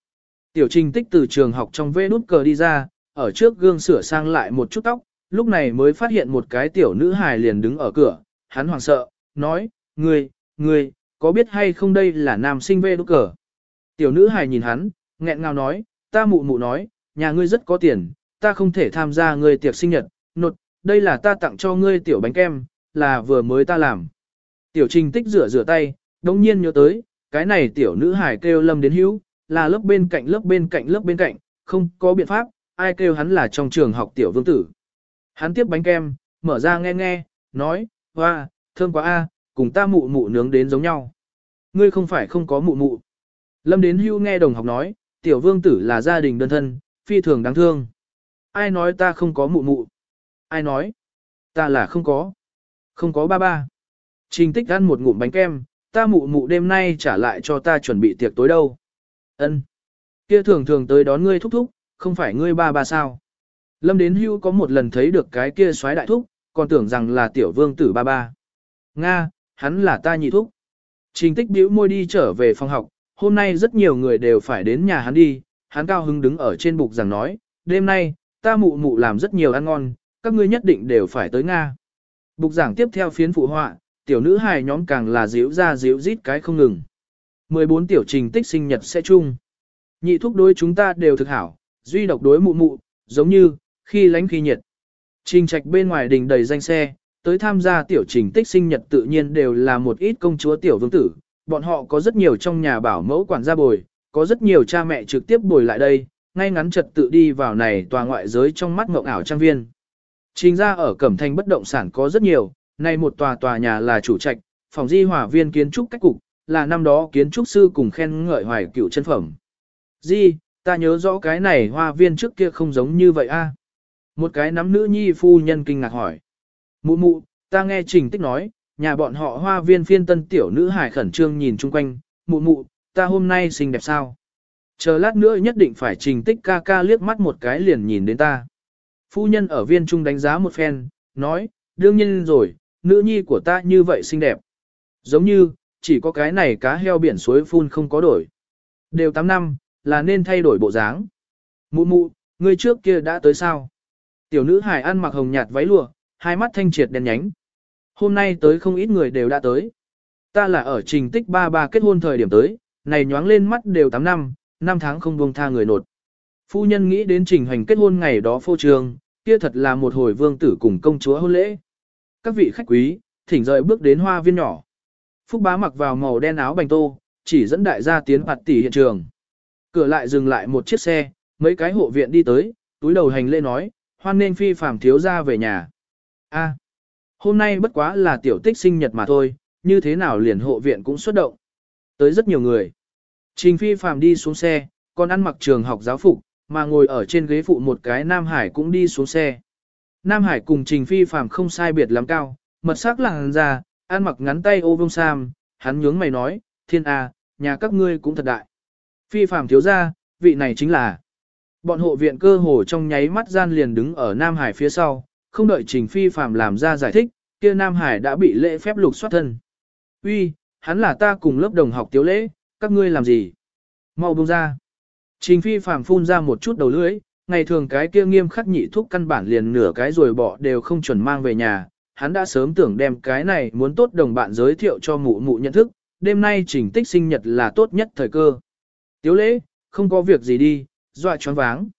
Tiểu trình tích từ trường học trong vê nút cờ đi ra, ở trước gương sửa sang lại một chút tóc, lúc này mới phát hiện một cái tiểu nữ hài liền đứng ở cửa, hắn hoảng sợ, nói, ngươi, ngươi, có biết hay không đây là nam sinh vê nút cờ. Tiểu nữ hài nhìn hắn, nghẹn ngào nói, ta mụ mụ nói, nhà ngươi rất có tiền, ta không thể tham gia ngươi tiệc sinh nhật, nột, đây là ta tặng cho ngươi tiểu bánh kem, là vừa mới ta làm. Tiểu trình tích rửa rửa tay, đồng nhiên nhớ tới, cái này tiểu nữ hài kêu lâm đến hữu, là lớp bên cạnh lớp bên cạnh lớp bên cạnh, không có biện pháp, ai kêu hắn là trong trường học tiểu vương tử. Hắn tiếp bánh kem, mở ra nghe nghe, nói, hoa, thơm quá a, cùng ta mụ mụ nướng đến giống nhau. Ngươi không phải không có mụ mụ. Lâm đến hưu nghe đồng học nói, tiểu vương tử là gia đình đơn thân, phi thường đáng thương. Ai nói ta không có mụ mụ? Ai nói? Ta là không có. Không có ba ba. Trình tích ăn một ngụm bánh kem, ta mụ mụ đêm nay trả lại cho ta chuẩn bị tiệc tối đâu. Ân, Kia thường thường tới đón ngươi thúc thúc, không phải ngươi ba ba sao. Lâm đến hưu có một lần thấy được cái kia xoáy đại thúc, còn tưởng rằng là tiểu vương tử ba ba. Nga, hắn là ta nhị thúc. Trình tích biểu môi đi trở về phòng học, hôm nay rất nhiều người đều phải đến nhà hắn đi, hắn cao hứng đứng ở trên bục rằng nói, đêm nay, ta mụ mụ làm rất nhiều ăn ngon, các ngươi nhất định đều phải tới Nga. Bục giảng tiếp theo phiến phụ họa, tiểu nữ hài nhóm càng là díu ra díu rít cái không ngừng. 14 tiểu trình tích sinh nhật sẽ chung. Nhị thúc đối chúng ta đều thực hảo, duy độc đối mụ mụ, giống như, khi lánh khi nhiệt. Trình trạch bên ngoài đình đầy danh xe, tới tham gia tiểu trình tích sinh nhật tự nhiên đều là một ít công chúa tiểu vương tử, bọn họ có rất nhiều trong nhà bảo mẫu quản gia bồi, có rất nhiều cha mẹ trực tiếp bồi lại đây, ngay ngắn trật tự đi vào này tòa ngoại giới trong mắt mộng ảo trang viên. Trình ra ở Cẩm Thành bất động sản có rất nhiều, nay một tòa tòa nhà là chủ trạch, phòng di hỏa viên kiến trúc cách cục, là năm đó kiến trúc sư cùng khen ngợi hoài cựu chân phẩm. Di, ta nhớ rõ cái này hoa viên trước kia không giống như vậy a. Một cái nắm nữ nhi phu nhân kinh ngạc hỏi. Mụ mụ, ta nghe trình tích nói, nhà bọn họ hoa viên phiên tân tiểu nữ hải khẩn trương nhìn chung quanh, mụ mụ, ta hôm nay xinh đẹp sao? Chờ lát nữa nhất định phải trình tích ca ca liếc mắt một cái liền nhìn đến ta. Phu nhân ở viên trung đánh giá một phen, nói, đương nhiên rồi, nữ nhi của ta như vậy xinh đẹp. Giống như, chỉ có cái này cá heo biển suối phun không có đổi. Đều 8 năm, là nên thay đổi bộ dáng. Mụ mụ, người trước kia đã tới sao? Tiểu nữ hải ăn mặc hồng nhạt váy lụa, hai mắt thanh triệt đen nhánh. Hôm nay tới không ít người đều đã tới. Ta là ở trình tích ba ba kết hôn thời điểm tới, này nhoáng lên mắt đều 8 năm, 5 tháng không buông tha người nột. Phu nhân nghĩ đến trình hành kết hôn ngày đó phô trường, kia thật là một hồi vương tử cùng công chúa hôn lễ. Các vị khách quý, thỉnh rời bước đến hoa viên nhỏ. Phúc bá mặc vào màu đen áo bành tô, chỉ dẫn đại gia tiến mặt tỷ hiện trường. Cửa lại dừng lại một chiếc xe, mấy cái hộ viện đi tới, túi đầu hành lễ nói, hoan nên phi phàm thiếu ra về nhà. A, hôm nay bất quá là tiểu tích sinh nhật mà thôi, như thế nào liền hộ viện cũng xuất động. Tới rất nhiều người. Trình phi phàm đi xuống xe, còn ăn mặc trường học giáo phục, mà ngồi ở trên ghế phụ một cái Nam Hải cũng đi xuống xe. Nam Hải cùng Trình Phi Phàm không sai biệt lắm cao, mật sắc làng ra, ăn mặc ngắn tay ô vông sam, hắn nhướng mày nói, thiên a, nhà các ngươi cũng thật đại. Phi Phàm thiếu ra, vị này chính là. Bọn hộ viện cơ hồ trong nháy mắt gian liền đứng ở Nam Hải phía sau, không đợi Trình Phi Phạm làm ra giải thích, kia Nam Hải đã bị lễ phép lục soát thân. Uy, hắn là ta cùng lớp đồng học tiếu lễ, các ngươi làm gì? Mau buông ra. Trình phi Phạm phun ra một chút đầu lưỡi, ngày thường cái kia nghiêm khắc nhị thúc căn bản liền nửa cái rồi bỏ đều không chuẩn mang về nhà, hắn đã sớm tưởng đem cái này muốn tốt đồng bạn giới thiệu cho mụ mụ nhận thức, đêm nay trình tích sinh nhật là tốt nhất thời cơ. Tiếu lễ, không có việc gì đi, dọa choáng váng.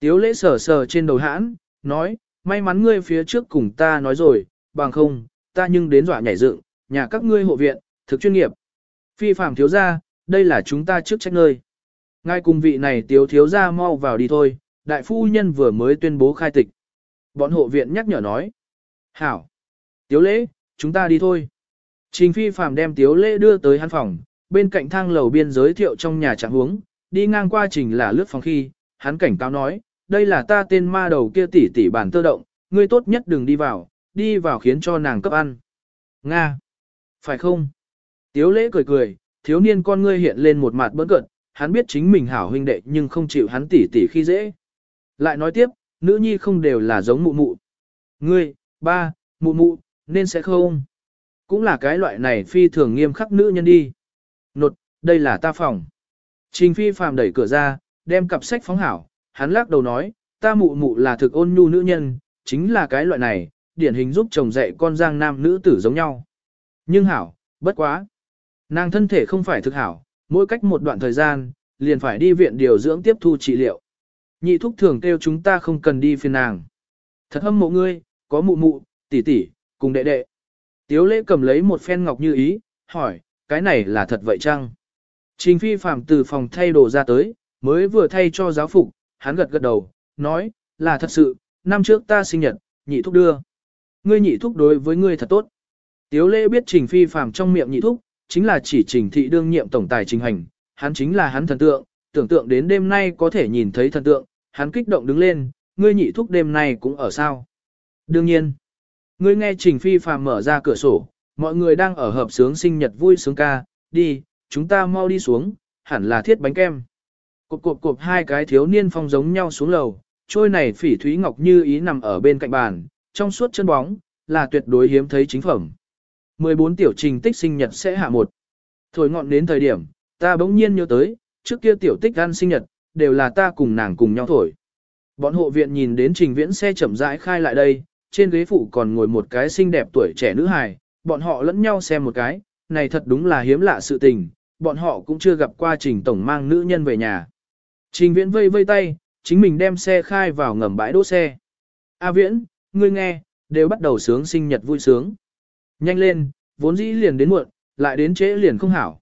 Tiếu lễ sờ sờ trên đầu hãn, nói, may mắn ngươi phía trước cùng ta nói rồi, bằng không, ta nhưng đến dọa nhảy dựng, nhà các ngươi hộ viện, thực chuyên nghiệp. Phi phạm thiếu gia, đây là chúng ta trước trách nơi. ngay cùng vị này tiếu thiếu gia mau vào đi thôi, đại phu nhân vừa mới tuyên bố khai tịch. Bọn hộ viện nhắc nhở nói. Hảo! Tiếu lễ, chúng ta đi thôi. Trình phi phàm đem tiếu lễ đưa tới hắn phòng, bên cạnh thang lầu biên giới thiệu trong nhà trạng huống, đi ngang qua trình là lướt phòng khi, hắn cảnh cáo nói, đây là ta tên ma đầu kia tỷ tỷ bản tơ động, ngươi tốt nhất đừng đi vào, đi vào khiến cho nàng cấp ăn. Nga! Phải không? Tiếu lễ cười cười, thiếu niên con ngươi hiện lên một mặt bỡn cận, hắn biết chính mình hảo huynh đệ nhưng không chịu hắn tỉ tỉ khi dễ. Lại nói tiếp, nữ nhi không đều là giống mụ mụ. Ngươi, ba, mụ mụ, nên sẽ không. Cũng là cái loại này phi thường nghiêm khắc nữ nhân đi. Nột, đây là ta phòng. Trình phi phàm đẩy cửa ra, đem cặp sách phóng hảo, hắn lắc đầu nói, ta mụ mụ là thực ôn nhu nữ nhân, chính là cái loại này, điển hình giúp chồng dạy con giang nam nữ tử giống nhau. Nhưng hảo, bất quá. Nàng thân thể không phải thực hảo, mỗi cách một đoạn thời gian, liền phải đi viện điều dưỡng tiếp thu trị liệu. Nhị thúc thường kêu chúng ta không cần đi phiền nàng. Thật hâm mộ ngươi, có mụ mụ, tỷ tỷ, cùng đệ đệ. Tiếu lễ cầm lấy một phen ngọc như ý, hỏi, cái này là thật vậy chăng? Trình phi phạm từ phòng thay đồ ra tới, mới vừa thay cho giáo phục, hắn gật gật đầu, nói, là thật sự, năm trước ta sinh nhật, nhị thúc đưa. Ngươi nhị thúc đối với ngươi thật tốt. Tiếu lễ biết trình phi phạm trong miệng nhị thúc, chính là chỉ trình thị đương nhiệm tổng tài trình hành, hắn chính là hắn thần tượng, tưởng tượng đến đêm nay có thể nhìn thấy thần tượng, hắn kích động đứng lên, ngươi nhị thúc đêm nay cũng ở sao. Đương nhiên, ngươi nghe trình phi phàm mở ra cửa sổ, mọi người đang ở hợp sướng sinh nhật vui sướng ca, đi, chúng ta mau đi xuống, hẳn là thiết bánh kem. Cộp cộp cộp hai cái thiếu niên phong giống nhau xuống lầu, trôi này phỉ thúy ngọc như ý nằm ở bên cạnh bàn, trong suốt chân bóng, là tuyệt đối hiếm thấy chính phẩm. 14 tiểu trình tích sinh nhật sẽ hạ một. Thổi ngọn đến thời điểm, ta bỗng nhiên nhớ tới, trước kia tiểu tích ăn sinh nhật, đều là ta cùng nàng cùng nhau thổi. Bọn hộ viện nhìn đến trình viễn xe chậm rãi khai lại đây, trên ghế phụ còn ngồi một cái xinh đẹp tuổi trẻ nữ hài, bọn họ lẫn nhau xem một cái, này thật đúng là hiếm lạ sự tình, bọn họ cũng chưa gặp qua trình tổng mang nữ nhân về nhà. Trình viễn vây vây tay, chính mình đem xe khai vào ngầm bãi đỗ xe. A viễn, ngươi nghe, đều bắt đầu sướng sinh nhật vui sướng. Nhanh lên, vốn dĩ liền đến muộn, lại đến trễ liền không hảo.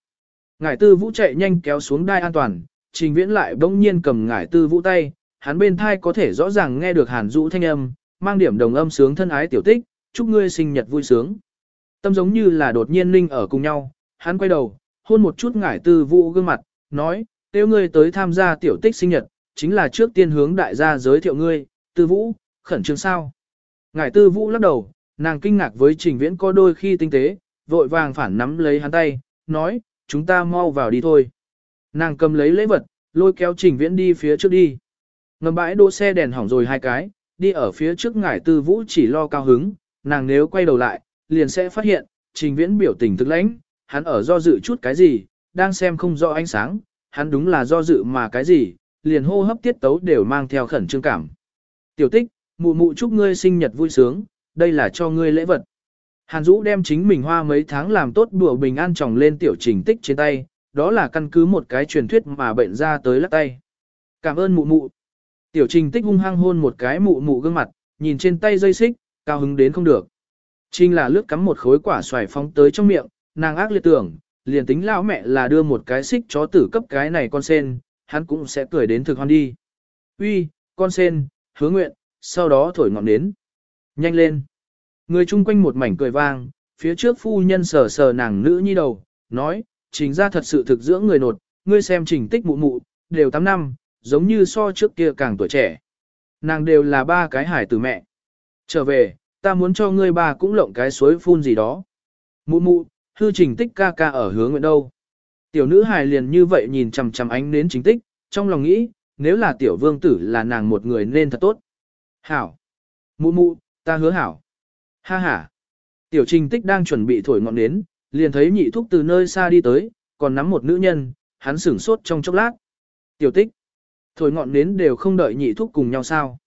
Ngải tư vũ chạy nhanh kéo xuống đai an toàn, trình viễn lại bỗng nhiên cầm ngải tư vũ tay, hắn bên thai có thể rõ ràng nghe được hàn dụ thanh âm, mang điểm đồng âm sướng thân ái tiểu tích, chúc ngươi sinh nhật vui sướng. Tâm giống như là đột nhiên linh ở cùng nhau, hắn quay đầu, hôn một chút ngải tư vũ gương mặt, nói, tiêu ngươi tới tham gia tiểu tích sinh nhật, chính là trước tiên hướng đại gia giới thiệu ngươi, tư vũ, khẩn trương sao. Ngải tư vũ lắc đầu, nàng kinh ngạc với trình viễn có đôi khi tinh tế, vội vàng phản nắm lấy hắn tay, nói, chúng ta mau vào đi thôi. Nàng cầm lấy lễ vật, lôi kéo trình viễn đi phía trước đi. Ngầm bãi đỗ xe đèn hỏng rồi hai cái, đi ở phía trước ngải tư vũ chỉ lo cao hứng, nàng nếu quay đầu lại, liền sẽ phát hiện, trình viễn biểu tình thực lãnh, hắn ở do dự chút cái gì, đang xem không rõ ánh sáng, hắn đúng là do dự mà cái gì, liền hô hấp tiết tấu đều mang theo khẩn trương cảm. Tiểu tích, mụ mụ chúc ngươi sinh nhật vui sướng, đây là cho ngươi lễ vật. Hàn Dũ đem chính mình hoa mấy tháng làm tốt đùa bình an tròng lên tiểu trình tích trên tay, đó là căn cứ một cái truyền thuyết mà bệnh ra tới lắc tay. Cảm ơn mụ mụ. Tiểu trình tích hung hăng hôn một cái mụ mụ gương mặt, nhìn trên tay dây xích, cao hứng đến không được. Trình là lướt cắm một khối quả xoài phóng tới trong miệng, nàng ác liệt tưởng, liền tính lão mẹ là đưa một cái xích chó tử cấp cái này con sen, hắn cũng sẽ cười đến thực hoan đi. Uy, con sen, hứa nguyện, sau đó thổi ngọn nến. Nhanh lên. Người chung quanh một mảnh cười vang, phía trước phu nhân sờ sờ nàng nữ nhi đầu, nói, trình ra thật sự thực dưỡng người nột, ngươi xem trình tích mụ mụ, đều 8 năm, giống như so trước kia càng tuổi trẻ. Nàng đều là ba cái hải từ mẹ. Trở về, ta muốn cho ngươi ba cũng lộng cái suối phun gì đó. Mụ mụ, hư trình tích ca ca ở hướng nguyện đâu. Tiểu nữ hài liền như vậy nhìn chằm chằm ánh nến chính tích, trong lòng nghĩ, nếu là tiểu vương tử là nàng một người nên thật tốt. Hảo. Mụ mụ, ta hứa hảo. Ha ha. Tiểu trình tích đang chuẩn bị thổi ngọn nến, liền thấy nhị thúc từ nơi xa đi tới, còn nắm một nữ nhân, hắn sửng sốt trong chốc lát. Tiểu tích. Thổi ngọn nến đều không đợi nhị thúc cùng nhau sao.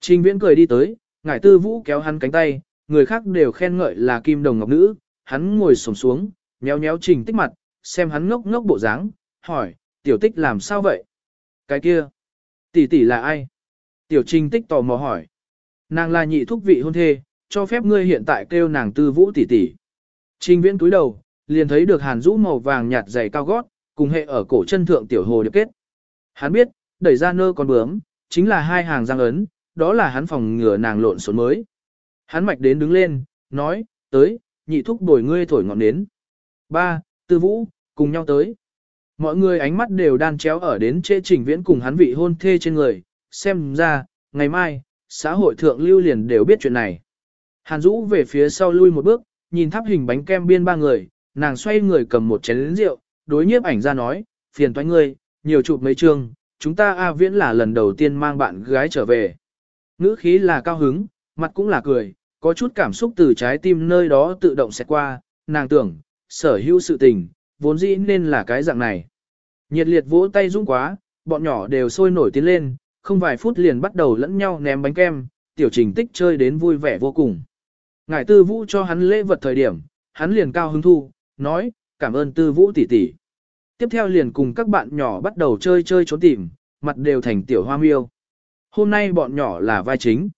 Trình viễn cười đi tới, ngải tư vũ kéo hắn cánh tay, người khác đều khen ngợi là kim đồng ngọc nữ, hắn ngồi sổng xuống, nhéo nhéo trình tích mặt, xem hắn ngốc ngốc bộ dáng, hỏi, tiểu tích làm sao vậy? Cái kia, tỷ tỷ là ai? Tiểu trình tích tò mò hỏi. Nàng là nhị thúc vị hôn thê, cho phép ngươi hiện tại kêu nàng tư vũ tỷ tỷ. Trình viễn túi đầu, liền thấy được hàn rũ màu vàng nhạt dày cao gót, cùng hệ ở cổ chân thượng tiểu hồ điệp kết. Hắn biết, đẩy ra nơ con bướm, chính là hai hàng răng ấn, đó là hắn phòng ngừa nàng lộn xộn mới. Hắn mạch đến đứng lên, nói, tới, nhị thúc bồi ngươi thổi ngọn nến. Ba, tư vũ, cùng nhau tới. Mọi người ánh mắt đều đan chéo ở đến trễ trình viễn cùng hắn vị hôn thê trên người, xem ra, ngày mai, xã hội thượng lưu liền đều biết chuyện này. Hàn Dũ về phía sau lui một bước, nhìn tháp hình bánh kem biên ba người, nàng xoay người cầm một chén rượu, đối nhiếp ảnh ra nói, phiền toái ngươi, nhiều chụp mấy chương, chúng ta A Viễn là lần đầu tiên mang bạn gái trở về. Ngữ khí là cao hứng, mặt cũng là cười, có chút cảm xúc từ trái tim nơi đó tự động xẹt qua, nàng tưởng, sở hữu sự tình, vốn dĩ nên là cái dạng này. Nhiệt liệt vỗ tay rung quá, bọn nhỏ đều sôi nổi tiến lên, không vài phút liền bắt đầu lẫn nhau ném bánh kem, tiểu trình tích chơi đến vui vẻ vô cùng. Ngài tư vũ cho hắn lễ vật thời điểm, hắn liền cao hứng thu, nói, cảm ơn tư vũ tỷ tỷ. Tiếp theo liền cùng các bạn nhỏ bắt đầu chơi chơi trốn tìm, mặt đều thành tiểu hoa miêu. Hôm nay bọn nhỏ là vai chính.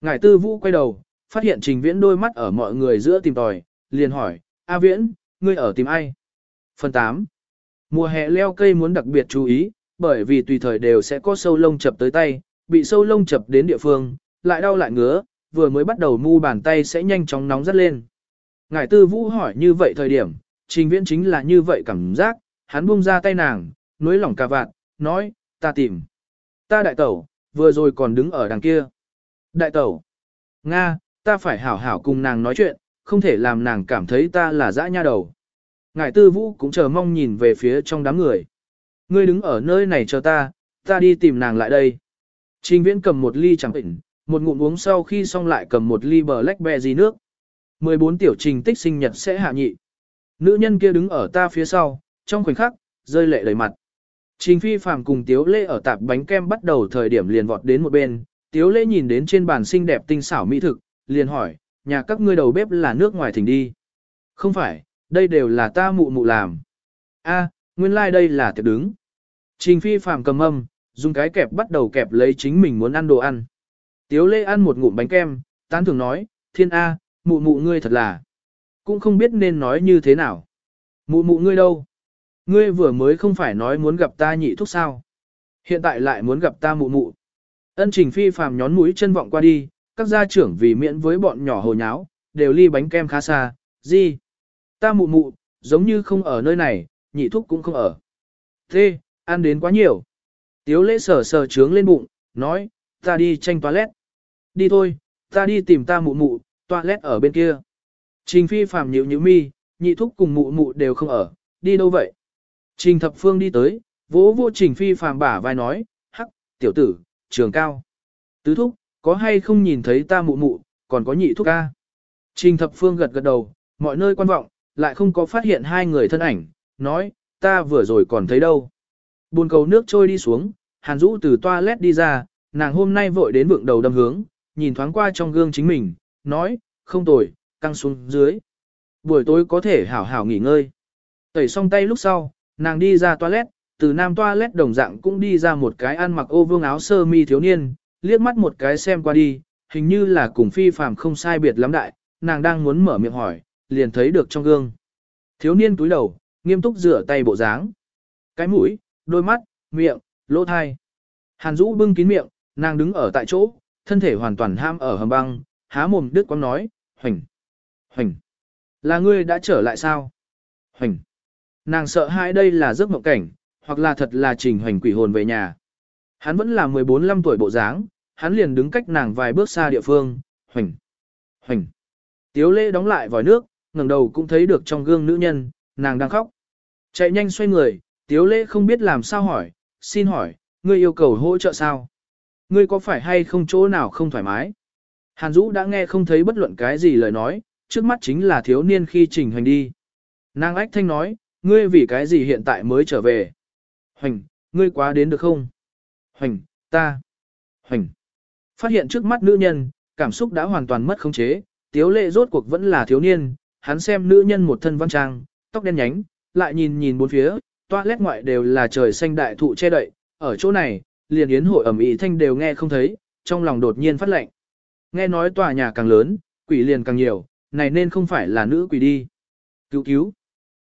Ngài tư vũ quay đầu, phát hiện trình viễn đôi mắt ở mọi người giữa tìm tòi, liền hỏi, A viễn, ngươi ở tìm ai? Phần 8 Mùa hè leo cây muốn đặc biệt chú ý, bởi vì tùy thời đều sẽ có sâu lông chập tới tay, bị sâu lông chập đến địa phương, lại đau lại ngứa, vừa mới bắt đầu mu bàn tay sẽ nhanh chóng nóng rất lên. Ngải tư vũ hỏi như vậy thời điểm, trình viễn chính là như vậy cảm giác, hắn buông ra tay nàng, nối lỏng cà vạt, nói, ta tìm. Ta đại tẩu, vừa rồi còn đứng ở đằng kia. Đại tẩu, Nga, ta phải hảo hảo cùng nàng nói chuyện, không thể làm nàng cảm thấy ta là dã nha đầu. Ngải tư vũ cũng chờ mong nhìn về phía trong đám người. Ngươi đứng ở nơi này chờ ta, ta đi tìm nàng lại đây. Trình viễn cầm một ly chẳng bệnh, một ngụm uống sau khi xong lại cầm một ly bờ lách bè gì nước. 14 tiểu trình tích sinh nhật sẽ hạ nhị. Nữ nhân kia đứng ở ta phía sau, trong khoảnh khắc, rơi lệ đầy mặt. Trình phi phàm cùng tiếu lễ ở tạp bánh kem bắt đầu thời điểm liền vọt đến một bên, tiếu lễ nhìn đến trên bàn xinh đẹp tinh xảo mỹ thực, liền hỏi, nhà các ngươi đầu bếp là nước ngoài thỉnh đi. Không phải, đây đều là ta mụ mụ làm. A, nguyên lai like đây là tiệc đứng. Trình phi phàm cầm âm, dùng cái kẹp bắt đầu kẹp lấy chính mình muốn ăn đồ ăn. Tiếu lễ ăn một ngụm bánh kem, tán thường nói, thiên A, mụ mụ ngươi thật là. Cũng không biết nên nói như thế nào. Mụ mụ ngươi đâu? Ngươi vừa mới không phải nói muốn gặp ta nhị thúc sao. Hiện tại lại muốn gặp ta mụ mụ. Ân trình phi phàm nhón mũi chân vọng qua đi, các gia trưởng vì miễn với bọn nhỏ hồ nháo, đều ly bánh kem khá xa, gì? Ta mụ mụ, giống như không ở nơi này, nhị thúc cũng không ở. Thế, ăn đến quá nhiều. Tiếu lễ sờ sờ trướng lên bụng, nói, ta đi tranh toilet. Đi thôi, ta đi tìm ta mụ mụ, toilet ở bên kia. Trình phi phàm nhịu nhịu mi, nhị thúc cùng mụ mụ đều không ở, đi đâu vậy? Trình thập phương đi tới, vỗ vô trình phi phàm bả vai nói, hắc, tiểu tử, trường cao. Tứ thúc, có hay không nhìn thấy ta mụ mụ, còn có nhị thúc ca. Trình thập phương gật gật đầu, mọi nơi quan vọng, lại không có phát hiện hai người thân ảnh, nói, ta vừa rồi còn thấy đâu. Buồn cầu nước trôi đi xuống, hàn rũ từ toilet đi ra, nàng hôm nay vội đến vượng đầu đâm hướng, nhìn thoáng qua trong gương chính mình, nói, không tồi, căng xuống dưới. Buổi tối có thể hảo hảo nghỉ ngơi. Tẩy xong tay lúc sau, nàng đi ra toilet, từ nam toilet đồng dạng cũng đi ra một cái ăn mặc ô vương áo sơ mi thiếu niên, liếc mắt một cái xem qua đi, hình như là cùng phi phàm không sai biệt lắm đại, nàng đang muốn mở miệng hỏi, liền thấy được trong gương. Thiếu niên túi đầu, nghiêm túc rửa tay bộ dáng. Cái mũi, đôi mắt, miệng, lỗ thai. Hàn Dũ bưng kín miệng, nàng đứng ở tại chỗ, thân thể hoàn toàn ham ở hầm băng, há mồm đứt quăng nói, hoành, hoành. Là ngươi đã trở lại sao? Hoành. Nàng sợ hãi đây là giấc mộng cảnh, hoặc là thật là trình hoành quỷ hồn về nhà. Hắn vẫn là 14-15 tuổi bộ dáng, hắn liền đứng cách nàng vài bước xa địa phương, hoành, hoành. Tiếu lễ đóng lại vòi nước, ngẩng đầu cũng thấy được trong gương nữ nhân, nàng đang khóc. Chạy nhanh xoay người, tiếu lễ không biết làm sao hỏi, xin hỏi, ngươi yêu cầu hỗ trợ sao? Ngươi có phải hay không chỗ nào không thoải mái? Hàn Dũ đã nghe không thấy bất luận cái gì lời nói, trước mắt chính là thiếu niên khi trình hành đi. Nàng ách thanh nói, ngươi vì cái gì hiện tại mới trở về? Hoành, ngươi quá đến được không? Hoành, ta. Hoành. Phát hiện trước mắt nữ nhân, cảm xúc đã hoàn toàn mất khống chế, tiếu lệ rốt cuộc vẫn là thiếu niên, hắn xem nữ nhân một thân văn trang, tóc đen nhánh, lại nhìn nhìn bốn phía, toilet ngoại đều là trời xanh đại thụ che đậy, ở chỗ này, liền yến hội ẩm ý thanh đều nghe không thấy, trong lòng đột nhiên phát lệnh. Nghe nói tòa nhà càng lớn, quỷ liền càng nhiều, này nên không phải là nữ quỷ đi. Cứu cứu.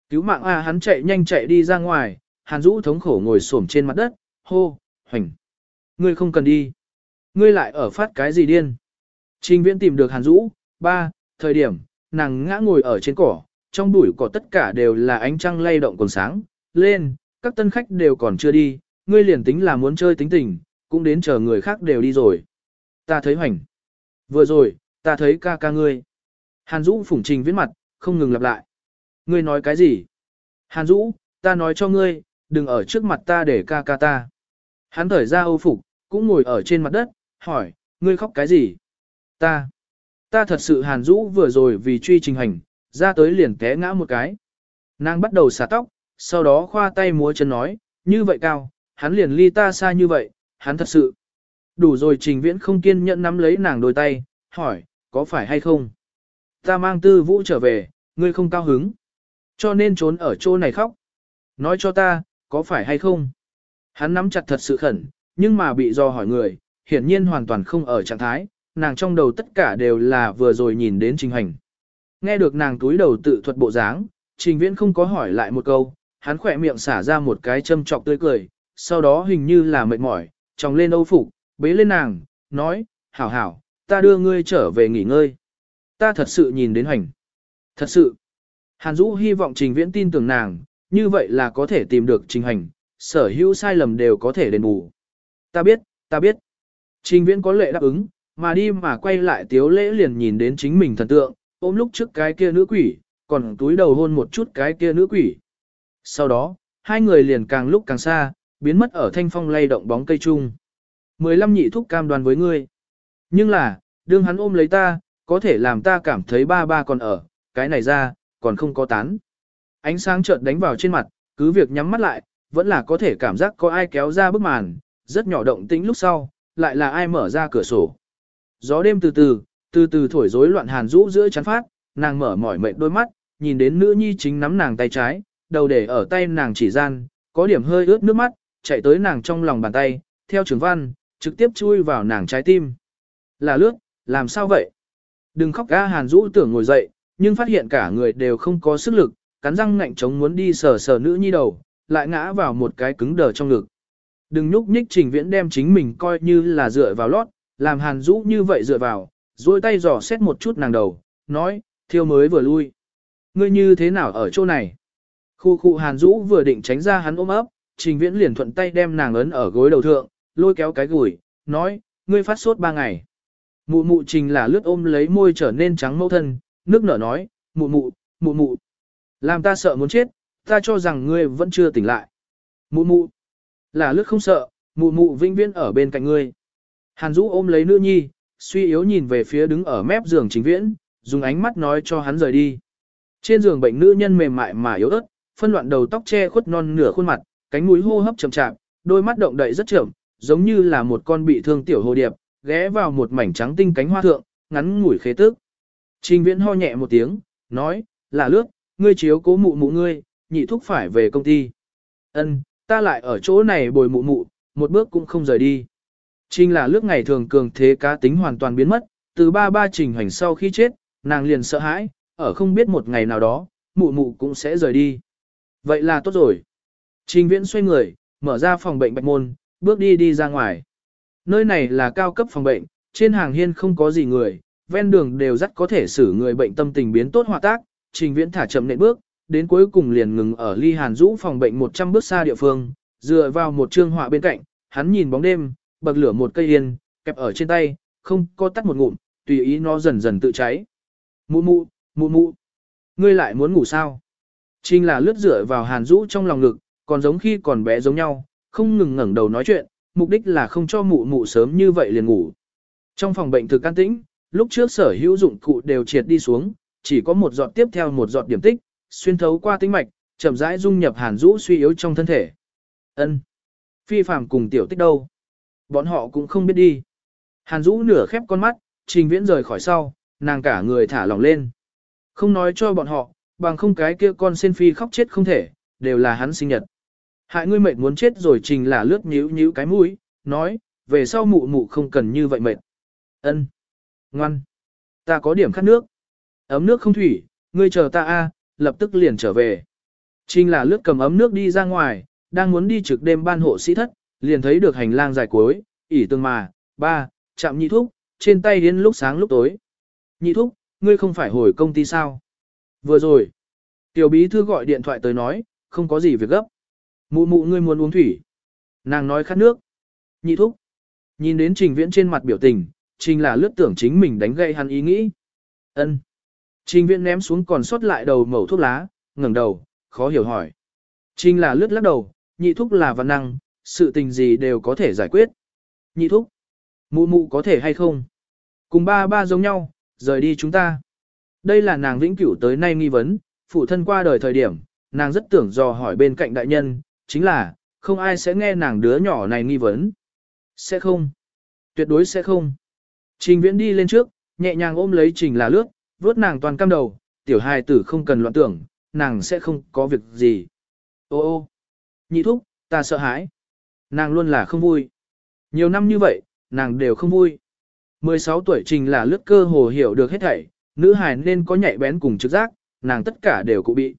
Cứu mạng A hắn chạy nhanh chạy đi ra ngoài, hàn rũ thống khổ ngồi xổm trên mặt đất, hô, hoành. Ngươi không cần đi. Ngươi lại ở phát cái gì điên. Trình viễn tìm được hàn Dũ. ba, thời điểm, nàng ngã ngồi ở trên cỏ, trong bụi cỏ tất cả đều là ánh trăng lay động còn sáng, lên, các tân khách đều còn chưa đi, ngươi liền tính là muốn chơi tính tình, cũng đến chờ người khác đều đi rồi. Ta thấy hoành. Vừa rồi, ta thấy ca ca ngươi. Hàn Dũ phủng trình viết mặt, không ngừng lặp lại. Ngươi nói cái gì? Hàn Dũ, ta nói cho ngươi, đừng ở trước mặt ta để ca ca ta. Hắn thở ra ô phục, cũng ngồi ở trên mặt đất, hỏi, ngươi khóc cái gì? Ta. Ta thật sự Hàn rũ vừa rồi vì truy trình hành, ra tới liền té ngã một cái. Nàng bắt đầu xả tóc, sau đó khoa tay múa chân nói, như vậy cao, hắn liền ly ta xa như vậy, hắn thật sự. Đủ rồi trình viễn không kiên nhẫn nắm lấy nàng đôi tay, hỏi, có phải hay không? Ta mang tư vũ trở về, ngươi không cao hứng. Cho nên trốn ở chỗ này khóc. Nói cho ta, có phải hay không? Hắn nắm chặt thật sự khẩn, nhưng mà bị do hỏi người, hiển nhiên hoàn toàn không ở trạng thái, nàng trong đầu tất cả đều là vừa rồi nhìn đến trình hành. Nghe được nàng túi đầu tự thuật bộ dáng, trình viễn không có hỏi lại một câu, hắn khỏe miệng xả ra một cái châm trọc tươi cười, sau đó hình như là mệt mỏi, tròng lên âu phục, bế lên nàng, nói, hảo hảo, ta đưa ngươi trở về nghỉ ngơi. Ta thật sự nhìn đến Hành, Thật sự. Hàn Dũ hy vọng Trình Viễn tin tưởng nàng, như vậy là có thể tìm được Trình Hành, sở hữu sai lầm đều có thể đền bù. Ta biết, ta biết. Trình Viễn có lệ đáp ứng, mà đi mà quay lại tiếu lễ liền nhìn đến chính mình thần tượng, ôm lúc trước cái kia nữ quỷ, còn túi đầu hôn một chút cái kia nữ quỷ. Sau đó, hai người liền càng lúc càng xa, biến mất ở thanh phong lay động bóng cây chung. Mười lăm nhị thúc cam đoan với ngươi. Nhưng là, đương hắn ôm lấy ta, có thể làm ta cảm thấy ba ba còn ở, cái này ra, còn không có tán. Ánh sáng chợt đánh vào trên mặt, cứ việc nhắm mắt lại, vẫn là có thể cảm giác có ai kéo ra bức màn, rất nhỏ động tĩnh lúc sau, lại là ai mở ra cửa sổ. Gió đêm từ từ, từ từ thổi rối loạn hàn rũ giữa chán phát, nàng mở mỏi mệt đôi mắt, nhìn đến nữ nhi chính nắm nàng tay trái, đầu để ở tay nàng chỉ gian, có điểm hơi ướt nước mắt, chạy tới nàng trong lòng bàn tay, theo trường văn, trực tiếp chui vào nàng trái tim. Là lướt, làm sao vậy? Đừng khóc ga hàn rũ tưởng ngồi dậy, nhưng phát hiện cả người đều không có sức lực, cắn răng ngạnh chống muốn đi sờ sờ nữ nhi đầu, lại ngã vào một cái cứng đờ trong ngực. Đừng nhúc nhích trình viễn đem chính mình coi như là dựa vào lót, làm hàn rũ như vậy dựa vào, duỗi tay dò xét một chút nàng đầu, nói, thiêu mới vừa lui. Ngươi như thế nào ở chỗ này? Khu khu hàn rũ vừa định tránh ra hắn ôm ấp, trình viễn liền thuận tay đem nàng ấn ở gối đầu thượng, lôi kéo cái gùi, nói, ngươi phát sốt ba ngày. Mụ mụ trình là lướt ôm lấy môi trở nên trắng mâu thân, nước nở nói, mụ mụ, mụ mụ. Làm ta sợ muốn chết, ta cho rằng ngươi vẫn chưa tỉnh lại. Mụ mụ. Là lướt không sợ, mụ mụ vinh viễn ở bên cạnh ngươi. Hàn Dũ ôm lấy nữ nhi, suy yếu nhìn về phía đứng ở mép giường chính viễn, dùng ánh mắt nói cho hắn rời đi. Trên giường bệnh nữ nhân mềm mại mà yếu ớt, phân loạn đầu tóc che khuất non nửa khuôn mặt, cánh mũi hô hấp chậm chạp, đôi mắt động đậy rất chậm, giống như là một con bị thương tiểu hồ điệp, ghé vào một mảnh trắng tinh cánh hoa thượng, ngắn ngủi khế tức. Trình viễn ho nhẹ một tiếng, nói, là lướt, ngươi chiếu cố mụ mụ ngươi, nhị thúc phải về công ty. Ân, ta lại ở chỗ này bồi mụ mụ, một bước cũng không rời đi. Trình là lúc ngày thường cường thế cá tính hoàn toàn biến mất, từ ba ba trình hành sau khi chết, nàng liền sợ hãi, ở không biết một ngày nào đó, mụ mụ cũng sẽ rời đi. Vậy là tốt rồi. Trình viễn xoay người, mở ra phòng bệnh bạch môn, bước đi đi ra ngoài. Nơi này là cao cấp phòng bệnh, trên hàng hiên không có gì người, ven đường đều rất có thể xử người bệnh tâm tình biến tốt hòa tác, trình viễn thả chậm nện bước, đến cuối cùng liền ngừng ở ly hàn rũ phòng bệnh 100 bước xa địa phương, dựa vào một trương họa bên cạnh, hắn nhìn bóng đêm, bậc lửa một cây yên, kẹp ở trên tay, không có tắt một ngụm, tùy ý nó dần dần tự cháy. Mụ mụ, mụ mụ, ngươi lại muốn ngủ sao? Trinh là lướt dựa vào hàn rũ trong lòng ngực, còn giống khi còn bé giống nhau, không ngừng ngẩng đầu nói chuyện, mục đích là không cho mụ mụ sớm như vậy liền ngủ. Trong phòng bệnh thực can tĩnh, lúc trước sở hữu dụng cụ đều triệt đi xuống, chỉ có một giọt tiếp theo một giọt điểm tích, xuyên thấu qua tĩnh mạch, chậm rãi dung nhập hàn rũ suy yếu trong thân thể. Ân, Phi phàm cùng tiểu tích đâu? Bọn họ cũng không biết đi. Hàn rũ nửa khép con mắt, trình viễn rời khỏi sau, nàng cả người thả lỏng lên. Không nói cho bọn họ, bằng không cái kia con sen phi khóc chết không thể, đều là hắn sinh nhật. Hại ngươi mệt muốn chết rồi trình là lướt nhíu nhíu cái mũi, nói, về sau mụ mụ không cần như vậy mệt. Ân, Ngoan. Ta có điểm khát nước. Ấm nước không thủy, ngươi chờ ta a, lập tức liền trở về. Trình là lướt cầm ấm nước đi ra ngoài, đang muốn đi trực đêm ban hộ sĩ thất, liền thấy được hành lang dài cuối, ỉ tương mà, ba, chạm nhị thúc, trên tay đến lúc sáng lúc tối. Nhị thúc, ngươi không phải hồi công ty sao? Vừa rồi, tiểu bí thư gọi điện thoại tới nói, không có gì việc gấp. Mụ mụ ngươi muốn uống thủy. Nàng nói khát nước. Nhị thúc. Nhìn đến trình viễn trên mặt biểu tình, trình là lướt tưởng chính mình đánh gây hắn ý nghĩ. ân Trình viễn ném xuống còn sót lại đầu mẩu thuốc lá, ngẩng đầu, khó hiểu hỏi. Trình là lướt lắc đầu, nhị thúc là văn năng, sự tình gì đều có thể giải quyết. Nhị thúc. Mụ mụ có thể hay không? Cùng ba ba giống nhau, rời đi chúng ta. Đây là nàng vĩnh cửu tới nay nghi vấn, phụ thân qua đời thời điểm, nàng rất tưởng dò hỏi bên cạnh đại nhân, chính là, không ai sẽ nghe nàng đứa nhỏ này nghi vấn. Sẽ không. Tuyệt đối sẽ không. Trình viễn đi lên trước, nhẹ nhàng ôm lấy trình là lướt, vuốt nàng toàn cam đầu, tiểu hài tử không cần loạn tưởng, nàng sẽ không có việc gì. Ô ô, nhị thúc, ta sợ hãi. Nàng luôn là không vui. Nhiều năm như vậy, nàng đều không vui. 16 tuổi trình là lướt cơ hồ hiểu được hết thảy, nữ hài nên có nhạy bén cùng trực giác, nàng tất cả đều cụ bị.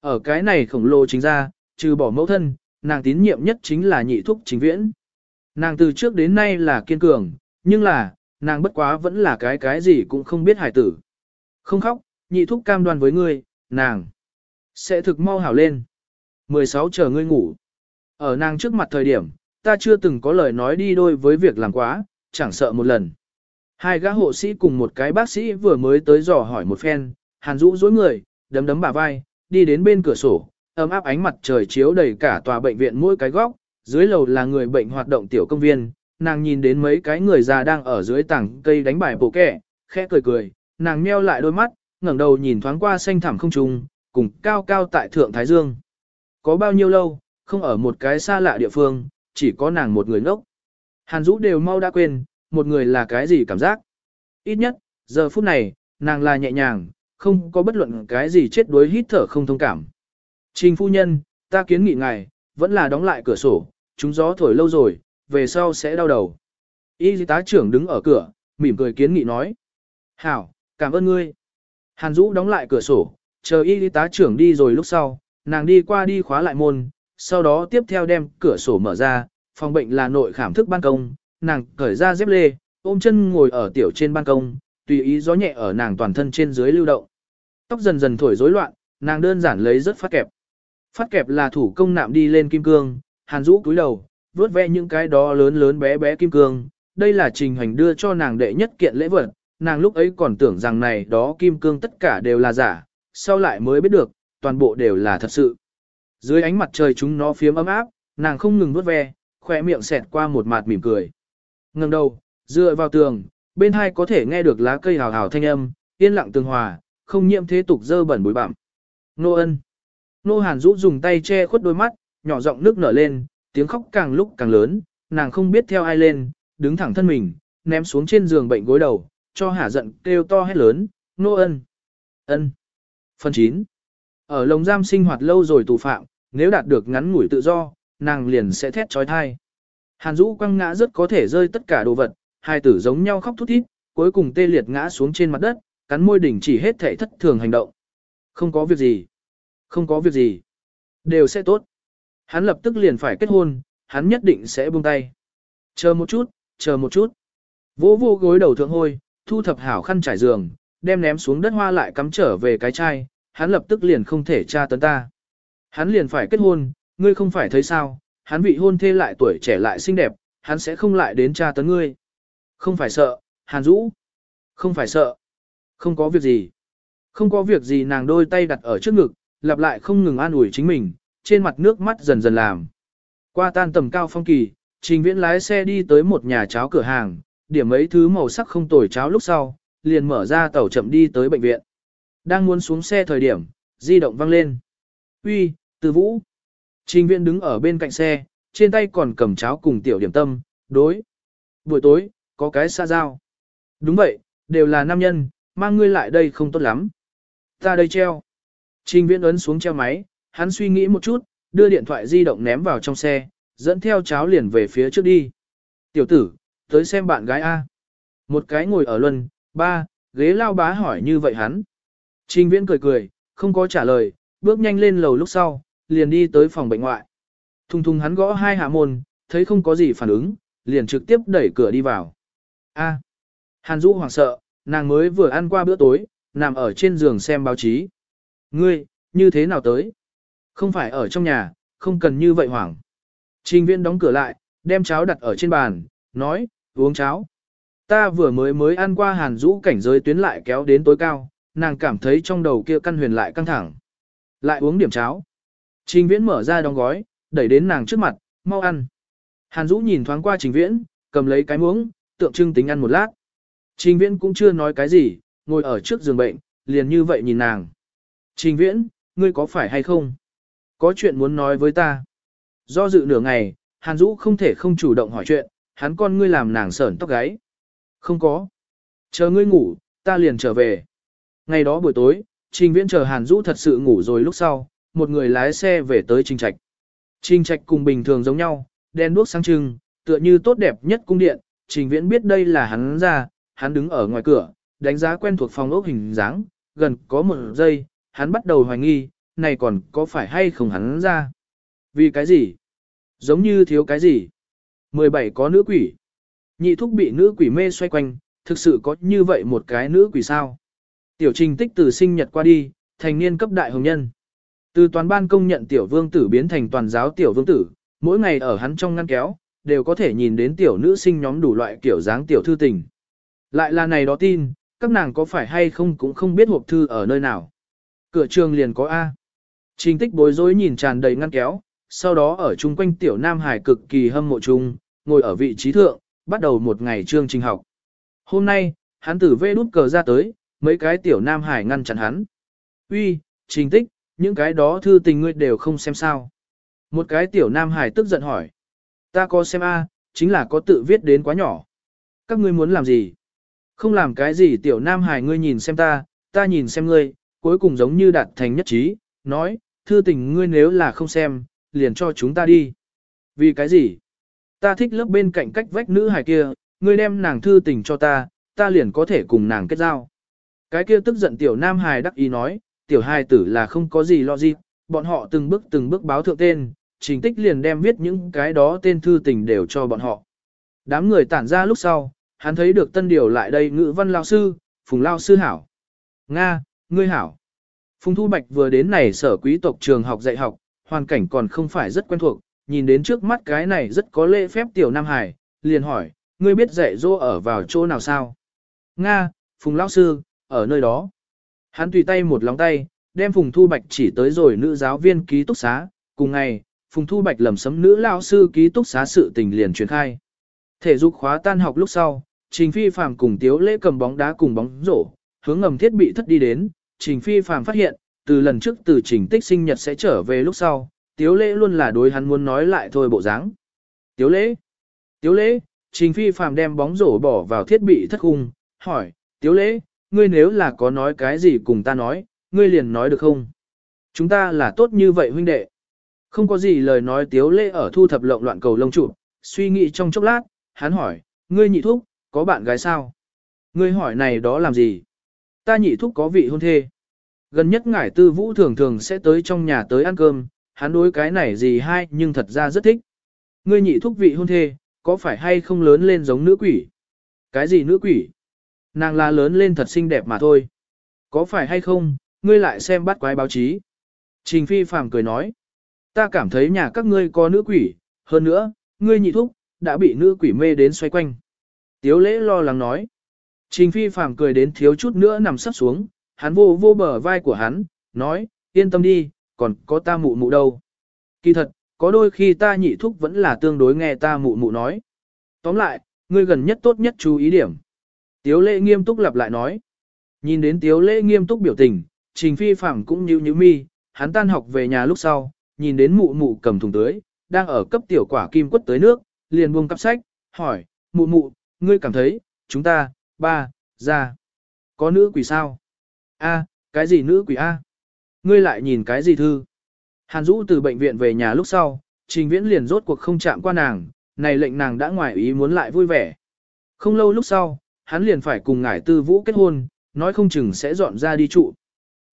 Ở cái này khổng lồ chính ra, trừ bỏ mẫu thân, nàng tín nhiệm nhất chính là nhị thúc chính viễn. Nàng từ trước đến nay là kiên cường, nhưng là, nàng bất quá vẫn là cái cái gì cũng không biết hài tử. Không khóc, nhị thúc cam đoan với ngươi, nàng sẽ thực mau hảo lên. 16 chờ ngươi ngủ. Ở nàng trước mặt thời điểm, ta chưa từng có lời nói đi đôi với việc làm quá, chẳng sợ một lần. Hai gã hộ sĩ cùng một cái bác sĩ vừa mới tới dò hỏi một phen, hàn rũ dối người, đấm đấm bả vai, đi đến bên cửa sổ, ấm áp ánh mặt trời chiếu đầy cả tòa bệnh viện mỗi cái góc, dưới lầu là người bệnh hoạt động tiểu công viên, nàng nhìn đến mấy cái người già đang ở dưới tảng cây đánh bài bộ kẻ, khẽ cười cười, nàng meo lại đôi mắt, ngẩng đầu nhìn thoáng qua xanh thẳm không trung, cùng cao cao tại thượng Thái Dương. Có bao nhiêu lâu, không ở một cái xa lạ địa phương, chỉ có nàng một người ngốc. Hàn Dũ đều mau đã quên, một người là cái gì cảm giác. Ít nhất, giờ phút này, nàng là nhẹ nhàng, không có bất luận cái gì chết đuối hít thở không thông cảm. Trình phu nhân, ta kiến nghị ngài, vẫn là đóng lại cửa sổ, chúng gió thổi lâu rồi, về sau sẽ đau đầu. Y tá trưởng đứng ở cửa, mỉm cười kiến nghị nói. Hảo, cảm ơn ngươi. Hàn Dũ đóng lại cửa sổ, chờ y tá trưởng đi rồi lúc sau, nàng đi qua đi khóa lại môn, sau đó tiếp theo đem cửa sổ mở ra, phòng bệnh là nội khảm thức ban công, nàng cởi ra dép lê, ôm chân ngồi ở tiểu trên ban công, tùy ý gió nhẹ ở nàng toàn thân trên dưới lưu động. Tóc dần dần thổi rối loạn, nàng đơn giản lấy rất phát kẹp. Phát kẹp là thủ công nạm đi lên kim cương, hàn Dũ cúi đầu, vuốt ve những cái đó lớn lớn bé bé kim cương. Đây là trình hành đưa cho nàng đệ nhất kiện lễ vật, nàng lúc ấy còn tưởng rằng này đó kim cương tất cả đều là giả, sau lại mới biết được, toàn bộ đều là thật sự. Dưới ánh mặt trời chúng nó phiếm ấm áp, nàng không ngừng vuốt ve, khỏe miệng xẹt qua một mặt mỉm cười. Ngừng đầu, dựa vào tường, bên hai có thể nghe được lá cây hào hào thanh âm, yên lặng tường hòa, không nhiễm thế tục dơ bẩn bụi bặm. Nô ân. Nô hàn rũ dùng tay che khuất đôi mắt, nhỏ giọng nước nở lên, tiếng khóc càng lúc càng lớn, nàng không biết theo ai lên, đứng thẳng thân mình, ném xuống trên giường bệnh gối đầu, cho hả giận kêu to hét lớn, nô ân. Ân. Phần 9. Ở lồng giam sinh hoạt lâu rồi tù phạm, nếu đạt được ngắn ngủi tự do, nàng liền sẽ thét trói thai. Hàn Dũ quăng ngã rất có thể rơi tất cả đồ vật, hai tử giống nhau khóc thút thít, cuối cùng tê liệt ngã xuống trên mặt đất, cắn môi đỉnh chỉ hết thể thất thường hành động. Không có việc gì. Không có việc gì. Đều sẽ tốt. Hắn lập tức liền phải kết hôn, hắn nhất định sẽ buông tay. Chờ một chút, chờ một chút. Vỗ vô gối đầu thượng hôi, thu thập hảo khăn trải giường, đem ném xuống đất hoa lại cắm trở về cái chai, hắn lập tức liền không thể tra tấn ta. Hắn liền phải kết hôn, ngươi không phải thấy sao, hắn vị hôn thê lại tuổi trẻ lại xinh đẹp, hắn sẽ không lại đến tra tấn ngươi. Không phải sợ, Hàn Dũ. Không phải sợ. Không có việc gì. Không có việc gì nàng đôi tay đặt ở trước ngực, lặp lại không ngừng an ủi chính mình, trên mặt nước mắt dần dần làm. Qua tan tầm cao phong kỳ, trình viễn lái xe đi tới một nhà cháo cửa hàng, điểm mấy thứ màu sắc không tồi cháo lúc sau, liền mở ra tàu chậm đi tới bệnh viện. Đang muốn xuống xe thời điểm, di động vang lên. Uy, từ vũ. Trình viện đứng ở bên cạnh xe, trên tay còn cầm cháo cùng tiểu điểm tâm, đối. Buổi tối, có cái xa giao. Đúng vậy, đều là nam nhân, mang ngươi lại đây không tốt lắm. Ta đây treo. Trình viễn ấn xuống treo máy, hắn suy nghĩ một chút, đưa điện thoại di động ném vào trong xe, dẫn theo cháo liền về phía trước đi. Tiểu tử, tới xem bạn gái A. Một cái ngồi ở luân, ba, ghế lao bá hỏi như vậy hắn. Trình viễn cười cười, không có trả lời, bước nhanh lên lầu lúc sau, liền đi tới phòng bệnh ngoại. Thùng thùng hắn gõ hai hạ môn, thấy không có gì phản ứng, liền trực tiếp đẩy cửa đi vào. A. Hàn Dũ hoảng sợ, nàng mới vừa ăn qua bữa tối, nằm ở trên giường xem báo chí. Ngươi, như thế nào tới? Không phải ở trong nhà, không cần như vậy hoảng. Trình viên đóng cửa lại, đem cháo đặt ở trên bàn, nói, uống cháo. Ta vừa mới mới ăn qua hàn Dũ cảnh giới tuyến lại kéo đến tối cao, nàng cảm thấy trong đầu kia căn huyền lại căng thẳng. Lại uống điểm cháo. Trình viễn mở ra đóng gói, đẩy đến nàng trước mặt, mau ăn. Hàn Dũ nhìn thoáng qua trình viễn, cầm lấy cái muỗng, tượng trưng tính ăn một lát. Trình viễn cũng chưa nói cái gì, ngồi ở trước giường bệnh, liền như vậy nhìn nàng. Trình viễn, ngươi có phải hay không? Có chuyện muốn nói với ta. Do dự nửa ngày, Hàn Dũ không thể không chủ động hỏi chuyện, hắn con ngươi làm nàng sởn tóc gáy. Không có. Chờ ngươi ngủ, ta liền trở về. Ngày đó buổi tối, Trình Viễn chờ Hàn Dũ thật sự ngủ rồi lúc sau, một người lái xe về tới Trình Trạch. Trình Trạch cùng bình thường giống nhau, đen đuốc sáng trưng, tựa như tốt đẹp nhất cung điện, Trình Viễn biết đây là hắn ra, hắn đứng ở ngoài cửa, đánh giá quen thuộc phòng ốc hình dáng, gần có một giây, hắn bắt đầu hoài nghi, này còn có phải hay không hắn ra? Vì cái gì? Giống như thiếu cái gì? 17 có nữ quỷ. Nhị thúc bị nữ quỷ mê xoay quanh, thực sự có như vậy một cái nữ quỷ sao? Tiểu trình tích từ sinh nhật qua đi, thành niên cấp đại hồng nhân. Từ toàn ban công nhận tiểu vương tử biến thành toàn giáo tiểu vương tử, mỗi ngày ở hắn trong ngăn kéo, đều có thể nhìn đến tiểu nữ sinh nhóm đủ loại kiểu dáng tiểu thư tình. Lại là này đó tin, các nàng có phải hay không cũng không biết hộp thư ở nơi nào. Cửa trường liền có A. Trình tích bối rối nhìn tràn đầy ngăn kéo, sau đó ở chung quanh tiểu Nam Hải cực kỳ hâm mộ chung, ngồi ở vị trí thượng, bắt đầu một ngày chương trình học. Hôm nay, hắn tử vê đút cờ ra tới, mấy cái tiểu Nam Hải ngăn chặn hắn. Uy, trình tích, những cái đó thư tình ngươi đều không xem sao. Một cái tiểu Nam Hải tức giận hỏi. Ta có xem A, chính là có tự viết đến quá nhỏ. Các ngươi muốn làm gì? Không làm cái gì tiểu Nam Hải ngươi nhìn xem ta, ta nhìn xem ngươi, cuối cùng giống như đạt thành nhất trí, nói, thư tình ngươi nếu là không xem, liền cho chúng ta đi. Vì cái gì? Ta thích lớp bên cạnh cách vách nữ hài kia, ngươi đem nàng thư tình cho ta, ta liền có thể cùng nàng kết giao. Cái kia tức giận tiểu nam hài đắc ý nói, tiểu hài tử là không có gì lo gì, bọn họ từng bước từng bước báo thượng tên, trình tích liền đem viết những cái đó tên thư tình đều cho bọn họ. Đám người tản ra lúc sau, hắn thấy được tân điều lại đây ngữ văn lao sư, phùng lao sư hảo. Nga, ngươi hảo. Phùng Thu Bạch vừa đến này sở quý tộc trường học dạy học, hoàn cảnh còn không phải rất quen thuộc, nhìn đến trước mắt cái này rất có lễ phép tiểu Nam Hải, liền hỏi, ngươi biết dạy dỗ ở vào chỗ nào sao? Nga, Phùng Lão Sư, ở nơi đó. Hắn tùy tay một lòng tay, đem Phùng Thu Bạch chỉ tới rồi nữ giáo viên ký túc xá, cùng ngày, Phùng Thu Bạch lầm sấm nữ lão sư ký túc xá sự tình liền truyền khai. Thể dục khóa tan học lúc sau, Trình Phi Phàm cùng Tiếu Lễ cầm bóng đá cùng bóng rổ, hướng ngầm thiết bị thất đi đến, Trình Phi Phàm phát hiện, từ lần trước từ Trình Tích sinh nhật sẽ trở về lúc sau, Tiếu Lễ luôn là đối hắn muốn nói lại thôi bộ dáng. Tiếu Lễ, Tiếu Lễ, Trình Phi Phàm đem bóng rổ bỏ vào thiết bị thất khung, hỏi, Tiếu Lễ, ngươi nếu là có nói cái gì cùng ta nói, ngươi liền nói được không? Chúng ta là tốt như vậy huynh đệ. Không có gì lời nói Tiếu Lễ ở thu thập lộn loạn cầu lông trụ, suy nghĩ trong chốc lát, hắn hỏi, ngươi nhị thúc, có bạn gái sao? Ngươi hỏi này đó làm gì? Ta nhị thúc có vị hôn thê. Gần nhất ngải tư vũ thường thường sẽ tới trong nhà tới ăn cơm, hắn đối cái này gì hay nhưng thật ra rất thích. Ngươi nhị thúc vị hôn thê, có phải hay không lớn lên giống nữ quỷ? Cái gì nữ quỷ? Nàng là lớn lên thật xinh đẹp mà thôi. Có phải hay không, ngươi lại xem bắt quái báo chí. Trình phi phàm cười nói. Ta cảm thấy nhà các ngươi có nữ quỷ, hơn nữa, ngươi nhị thúc, đã bị nữ quỷ mê đến xoay quanh. Tiếu lễ lo lắng nói. Trình phi phàm cười đến thiếu chút nữa nằm sắp xuống, hắn vô vô bờ vai của hắn, nói, yên tâm đi, còn có ta mụ mụ đâu. Kỳ thật, có đôi khi ta nhị thúc vẫn là tương đối nghe ta mụ mụ nói. Tóm lại, ngươi gần nhất tốt nhất chú ý điểm. Tiếu lễ nghiêm túc lặp lại nói. Nhìn đến tiếu lễ nghiêm túc biểu tình, trình phi phẳng cũng như như mi, hắn tan học về nhà lúc sau, nhìn đến mụ mụ cầm thùng tưới, đang ở cấp tiểu quả kim quất tới nước, liền buông cặp sách, hỏi, mụ mụ, ngươi cảm thấy, chúng ta, ba, ra, có nữ quỷ sao? A, cái gì nữ quỷ A? Ngươi lại nhìn cái gì thư? Hàn Dũ từ bệnh viện về nhà lúc sau, Trình Viễn liền rốt cuộc không chạm qua nàng, này lệnh nàng đã ngoài ý muốn lại vui vẻ. Không lâu lúc sau, hắn liền phải cùng ngải tư vũ kết hôn, nói không chừng sẽ dọn ra đi trụ.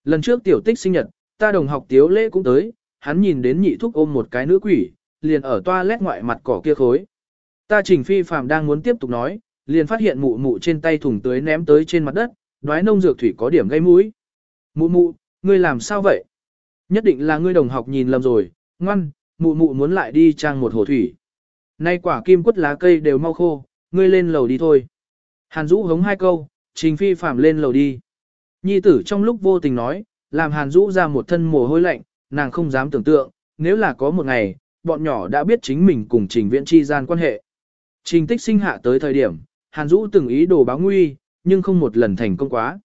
Lần trước tiểu tích sinh nhật, ta đồng học tiếu lễ cũng tới, hắn nhìn đến nhị thúc ôm một cái nữ quỷ, liền ở toa lét ngoại mặt cỏ kia khối. Ta trình phi phàm đang muốn tiếp tục nói, liền phát hiện mụ mụ trên tay thùng tưới ném tới trên mặt đất, đoái nông dược thủy có điểm gây mũi. Mụ mụ, ngươi làm sao vậy? Nhất định là ngươi đồng học nhìn lầm rồi, ngoan, mụ mụ muốn lại đi trang một hồ thủy. Nay quả kim quất lá cây đều mau khô, ngươi lên lầu đi thôi. Hàn Dũ hống hai câu, Trình Phi Phạm lên lầu đi. Nhi tử trong lúc vô tình nói, làm Hàn Dũ ra một thân mồ hôi lạnh, nàng không dám tưởng tượng, nếu là có một ngày, bọn nhỏ đã biết chính mình cùng Trình Viễn chi gian quan hệ. Trình tích sinh hạ tới thời điểm, Hàn Dũ từng ý đồ báo nguy, nhưng không một lần thành công quá.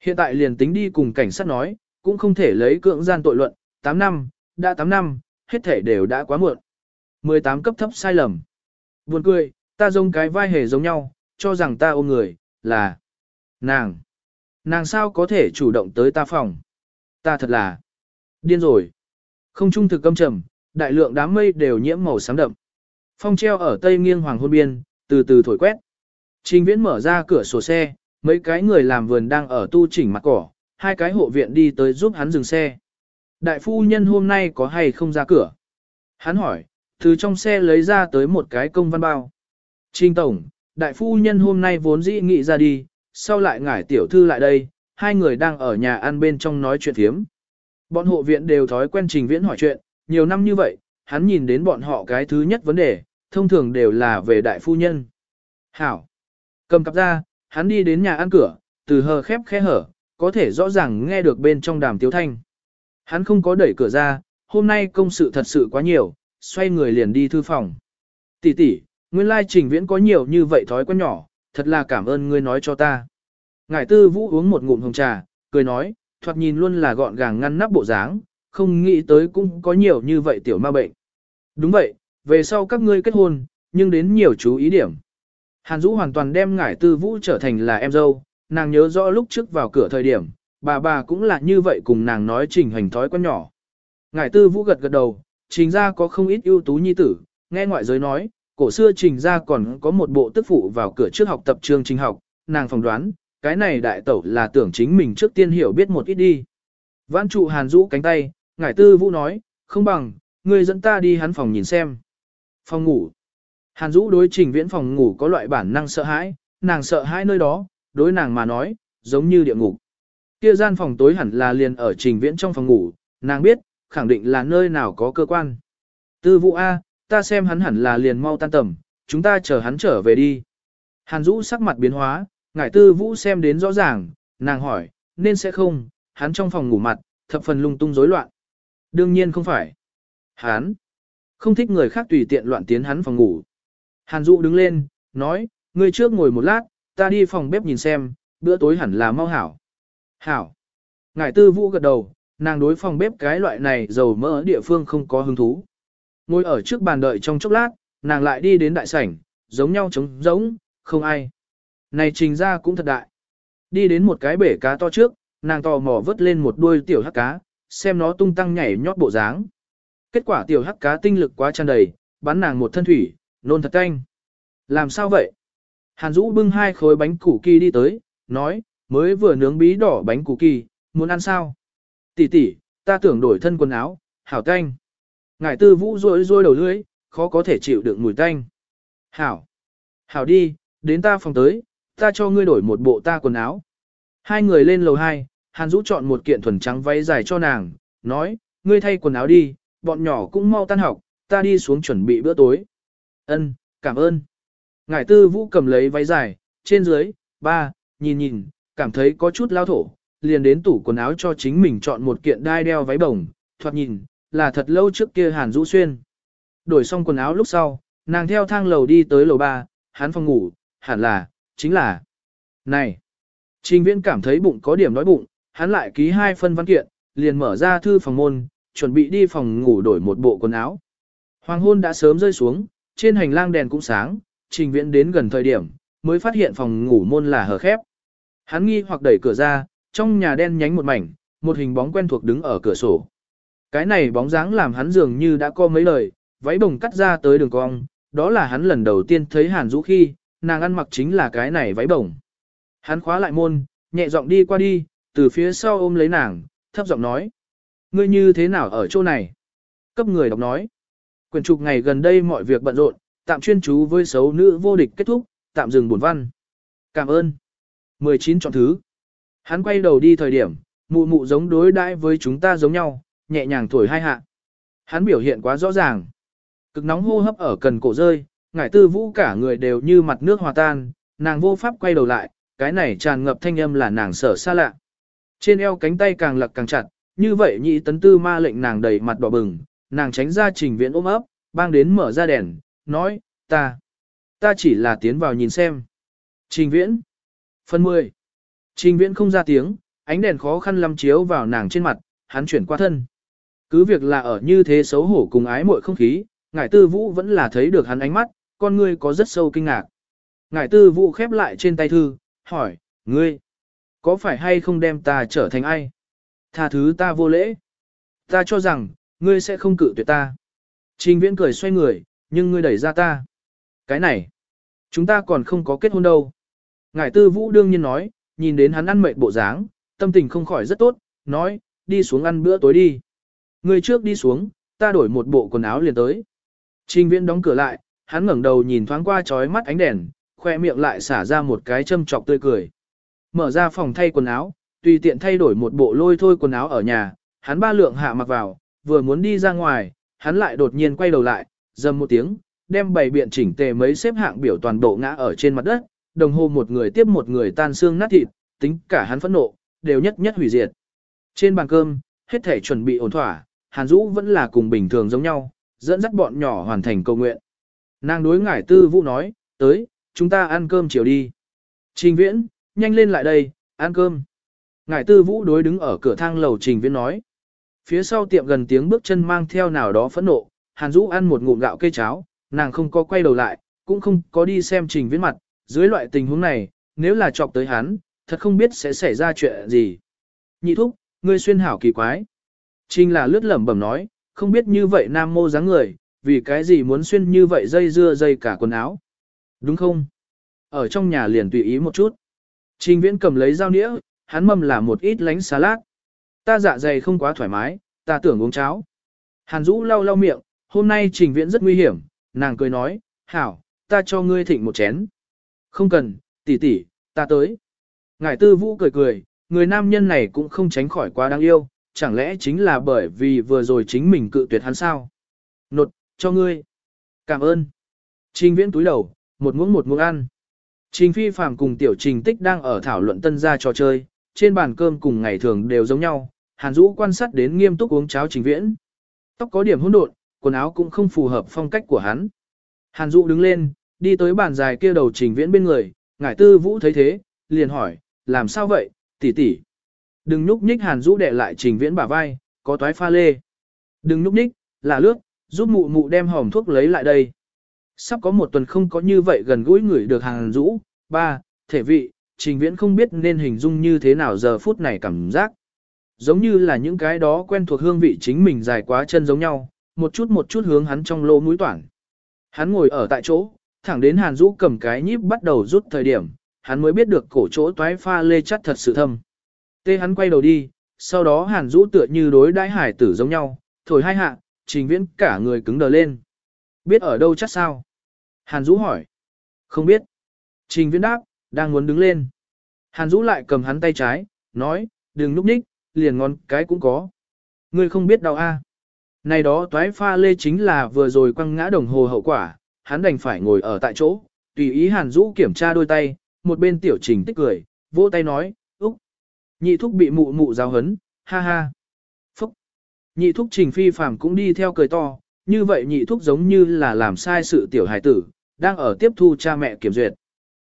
Hiện tại liền tính đi cùng cảnh sát nói, cũng không thể lấy cưỡng gian tội luận, 8 năm, đã 8 năm, hết thể đều đã quá muộn. 18 cấp thấp sai lầm. Buồn cười, ta giống cái vai hề giống nhau, cho rằng ta ôm người, là nàng. Nàng sao có thể chủ động tới ta phòng? Ta thật là điên rồi. Không trung thực âm trầm, đại lượng đám mây đều nhiễm màu xám đậm. Phong treo ở tây nghiêng hoàng hôn biên, từ từ thổi quét. Trình viễn mở ra cửa sổ xe, mấy cái người làm vườn đang ở tu chỉnh mặt cỏ, hai cái hộ viện đi tới giúp hắn dừng xe. Đại phu nhân hôm nay có hay không ra cửa? Hắn hỏi, từ trong xe lấy ra tới một cái công văn bao. Trình tổng, đại phu nhân hôm nay vốn dĩ nghĩ ra đi, sau lại ngải tiểu thư lại đây, hai người đang ở nhà ăn bên trong nói chuyện thiếm. Bọn hộ viện đều thói quen trình viễn hỏi chuyện, nhiều năm như vậy, hắn nhìn đến bọn họ cái thứ nhất vấn đề, thông thường đều là về đại phu nhân. Hảo. Cầm cặp ra, hắn đi đến nhà ăn cửa, từ hờ khép khe hở, có thể rõ ràng nghe được bên trong đàm tiếu thanh. Hắn không có đẩy cửa ra, hôm nay công sự thật sự quá nhiều, xoay người liền đi thư phòng. Tỷ tỷ, nguyên lai trình viễn có nhiều như vậy thói quen nhỏ, thật là cảm ơn ngươi nói cho ta. Ngải tư vũ uống một ngụm hồng trà, cười nói, thoạt nhìn luôn là gọn gàng ngăn nắp bộ dáng, không nghĩ tới cũng có nhiều như vậy tiểu ma bệnh. Đúng vậy, về sau các ngươi kết hôn, nhưng đến nhiều chú ý điểm. Hàn Dũ hoàn toàn đem ngải tư vũ trở thành là em dâu, nàng nhớ rõ lúc trước vào cửa thời điểm, bà bà cũng là như vậy cùng nàng nói trình hành thói quen nhỏ. Ngải tư vũ gật gật đầu, trình ra có không ít ưu tú nhi tử, nghe ngoại giới nói, cổ xưa trình ra còn có một bộ tức phụ vào cửa trước học tập trường trình học, nàng phỏng đoán, cái này đại tẩu là tưởng chính mình trước tiên hiểu biết một ít đi. Vãn trụ hàn rũ cánh tay, ngải tư vũ nói, không bằng, người dẫn ta đi hắn phòng nhìn xem. Phòng ngủ. Hàn Dũ đối trình viễn phòng ngủ có loại bản năng sợ hãi, nàng sợ hãi nơi đó, đối nàng mà nói, giống như địa ngục. Kia gian phòng tối hẳn là liền ở trình viễn trong phòng ngủ, nàng biết, khẳng định là nơi nào có cơ quan. Tư vụ A, ta xem hắn hẳn là liền mau tan tầm, chúng ta chờ hắn trở về đi. Hàn Dũ sắc mặt biến hóa, ngải tư vũ xem đến rõ ràng, nàng hỏi, nên sẽ không, hắn trong phòng ngủ mặt, thập phần lung tung rối loạn. Đương nhiên không phải. Hắn không thích người khác tùy tiện loạn tiến hắn phòng ngủ. Hàn Dụ đứng lên, nói, ngươi trước ngồi một lát, ta đi phòng bếp nhìn xem, bữa tối hẳn là mau hảo. Hảo. Ngải tư vũ gật đầu, nàng đối phòng bếp cái loại này dầu mỡ địa phương không có hứng thú. Ngồi ở trước bàn đợi trong chốc lát, nàng lại đi đến đại sảnh, giống nhau trống giống, không ai. Này trình ra cũng thật đại. Đi đến một cái bể cá to trước, nàng tò mò vớt lên một đuôi tiểu hắc cá, xem nó tung tăng nhảy nhót bộ dáng. Kết quả tiểu hắc cá tinh lực quá tràn đầy, bắn nàng một thân thủy, nôn thật canh. Làm sao vậy? Hàn Dũ bưng hai khối bánh củ kỳ đi tới, nói, mới vừa nướng bí đỏ bánh củ kỳ, muốn ăn sao? Tỷ tỷ, ta tưởng đổi thân quần áo, hảo tanh. Ngải tư vũ rôi rôi đầu lưỡi, khó có thể chịu được mùi tanh. Hảo. Hảo đi, đến ta phòng tới, ta cho ngươi đổi một bộ ta quần áo. Hai người lên lầu hai, Hàn Dũ chọn một kiện thuần trắng váy dài cho nàng, nói, ngươi thay quần áo đi, bọn nhỏ cũng mau tan học, ta đi xuống chuẩn bị bữa tối. Ân, cảm ơn. Ngải tư vũ cầm lấy váy dài, trên dưới, ba, nhìn nhìn, cảm thấy có chút lao thổ, liền đến tủ quần áo cho chính mình chọn một kiện đai đeo váy bồng, thoạt nhìn, là thật lâu trước kia Hàn Dũ Xuyên. Đổi xong quần áo lúc sau, nàng theo thang lầu đi tới lầu ba, hắn phòng ngủ, hẳn là, chính là. Này! Trình viễn cảm thấy bụng có điểm nói bụng, hắn lại ký hai phân văn kiện, liền mở ra thư phòng môn, chuẩn bị đi phòng ngủ đổi một bộ quần áo. Hoàng hôn đã sớm rơi xuống, trên hành lang đèn cũng sáng, trình viễn đến gần thời điểm, mới phát hiện phòng ngủ môn là hở khép. Hắn nghi hoặc đẩy cửa ra, trong nhà đen nhánh một mảnh, một hình bóng quen thuộc đứng ở cửa sổ. Cái này bóng dáng làm hắn dường như đã có mấy lời, váy bồng cắt ra tới đường cong, đó là hắn lần đầu tiên thấy Hàn Dũ khi, nàng ăn mặc chính là cái này váy bồng. Hắn khóa lại môn, nhẹ giọng đi qua đi, từ phía sau ôm lấy nàng, thấp giọng nói. Ngươi như thế nào ở chỗ này? Cấp người đọc nói. Quyền trục ngày gần đây mọi việc bận rộn, tạm chuyên chú với xấu nữ vô địch kết thúc, tạm dừng buồn văn. Cảm ơn. 19 chọn thứ. Hắn quay đầu đi thời điểm, mụ mụ giống đối đãi với chúng ta giống nhau, nhẹ nhàng thổi hai hạ. Hắn biểu hiện quá rõ ràng. Cực nóng hô hấp ở cần cổ rơi, ngải tư vũ cả người đều như mặt nước hòa tan, nàng vô pháp quay đầu lại, cái này tràn ngập thanh âm là nàng sở xa lạ. Trên eo cánh tay càng lặc càng chặt, như vậy nhị tấn tư ma lệnh nàng đầy mặt đỏ bừng, nàng tránh ra trình viện ôm ấp, bang đến mở ra đèn, nói, ta, ta chỉ là tiến vào nhìn xem. Trình viễn. Phần 10. Trình viễn không ra tiếng, ánh đèn khó khăn lắm chiếu vào nàng trên mặt, hắn chuyển qua thân. Cứ việc là ở như thế xấu hổ cùng ái muội không khí, ngải tư vũ vẫn là thấy được hắn ánh mắt, con ngươi có rất sâu kinh ngạc. Ngải tư vũ khép lại trên tay thư, hỏi, ngươi, có phải hay không đem ta trở thành ai? Tha thứ ta vô lễ. Ta cho rằng, ngươi sẽ không cự tuyệt ta. Trình viễn cười xoay người, nhưng ngươi đẩy ra ta. Cái này, chúng ta còn không có kết hôn đâu. Ngải tư vũ đương nhiên nói, nhìn đến hắn ăn mệt bộ dáng, tâm tình không khỏi rất tốt, nói, đi xuống ăn bữa tối đi. Ngươi trước đi xuống, ta đổi một bộ quần áo liền tới. Trình viễn đóng cửa lại, hắn ngẩng đầu nhìn thoáng qua chói mắt ánh đèn, khoe miệng lại xả ra một cái châm chọc tươi cười. Mở ra phòng thay quần áo, tùy tiện thay đổi một bộ lôi thôi quần áo ở nhà, hắn ba lượng hạ mặc vào, vừa muốn đi ra ngoài, hắn lại đột nhiên quay đầu lại, dầm một tiếng, đem bày biện chỉnh tề mấy xếp hạng biểu toàn bộ ngã ở trên mặt đất, đồng hồ một người tiếp một người tan xương nát thịt, tính cả hắn phẫn nộ, đều nhất nhất hủy diệt. Trên bàn cơm, hết thể chuẩn bị ổn thỏa, Hàn Dũ vẫn là cùng bình thường giống nhau, dẫn dắt bọn nhỏ hoàn thành cầu nguyện. Nàng đối ngải tư vũ nói, tới, chúng ta ăn cơm chiều đi. Trình viễn, nhanh lên lại đây, ăn cơm. Ngải tư vũ đối đứng ở cửa thang lầu trình viễn nói. Phía sau tiệm gần tiếng bước chân mang theo nào đó phẫn nộ, Hàn Dũ ăn một ngụm gạo cây cháo, nàng không có quay đầu lại, cũng không có đi xem trình viễn mặt, dưới loại tình huống này, nếu là chọc tới hắn, thật không biết sẽ xảy ra chuyện gì. Nhị thúc, ngươi xuyên hảo kỳ quái. Trình là lướt lẩm bẩm nói, không biết như vậy nam mô dáng người, vì cái gì muốn xuyên như vậy dây dưa dây cả quần áo. Đúng không? Ở trong nhà liền tùy ý một chút. Trình viễn cầm lấy dao nĩa, hắn mâm là một ít lánh salad. Ta dạ dày không quá thoải mái, ta tưởng uống cháo. Hàn Dũ lau lau miệng, hôm nay trình viễn rất nguy hiểm, nàng cười nói, hảo, ta cho ngươi thịnh một chén. Không cần, tỷ tỷ, ta tới. Ngải tư vũ cười cười, người nam nhân này cũng không tránh khỏi quá đáng yêu, chẳng lẽ chính là bởi vì vừa rồi chính mình cự tuyệt hắn sao? Nột, cho ngươi. Cảm ơn. Trình viễn túi đầu, một muỗng một muỗng ăn. Trình phi phàm cùng tiểu trình tích đang ở thảo luận tân gia trò chơi, trên bàn cơm cùng ngày thường đều giống nhau, hàn Dũ quan sát đến nghiêm túc uống cháo trình viễn. Tóc có điểm hỗn độn, quần áo cũng không phù hợp phong cách của hắn. Hàn Dũ đứng lên, đi tới bàn dài kia đầu trình viễn bên người, ngải tư vũ thấy thế, liền hỏi, làm sao vậy, tỷ tỷ. Đừng núp nhích hàn Dũ đệ lại trình viễn bả vai, có toái pha lê. Đừng núp nhích, là lướt, giúp mụ mụ đem hòm thuốc lấy lại đây. Sắp có một tuần không có như vậy gần gũi người được Hàn Dũ, Ba, thể vị, trình viễn không biết nên hình dung như thế nào giờ phút này cảm giác. Giống như là những cái đó quen thuộc hương vị chính mình dài quá chân giống nhau, một chút một chút hướng hắn trong lỗ mũi toản. Hắn ngồi ở tại chỗ, thẳng đến hàn Dũ cầm cái nhíp bắt đầu rút thời điểm, hắn mới biết được cổ chỗ toái pha lê chắt thật sự thâm. Tê hắn quay đầu đi, sau đó hàn Dũ tựa như đối đãi hải tử giống nhau, thổi hai hạ, trình viễn cả người cứng đờ lên. Biết ở đâu chắc sao? Hàn Dũ hỏi. Không biết. Trình viễn đáp, đang muốn đứng lên. Hàn Dũ lại cầm hắn tay trái, nói, đừng núp ních liền ngon cái cũng có. Ngươi không biết đau a? Này đó toái pha lê chính là vừa rồi quăng ngã đồng hồ hậu quả, hắn đành phải ngồi ở tại chỗ, tùy ý Hàn Dũ kiểm tra đôi tay, một bên tiểu trình tích cười, vỗ tay nói, úc. Nhị thúc bị mụ mụ giáo hấn, ha ha. phúc Nhị thúc trình phi phàm cũng đi theo cười to, như vậy nhị thúc giống như là làm sai sự tiểu hài tử, đang ở tiếp thu cha mẹ kiểm duyệt.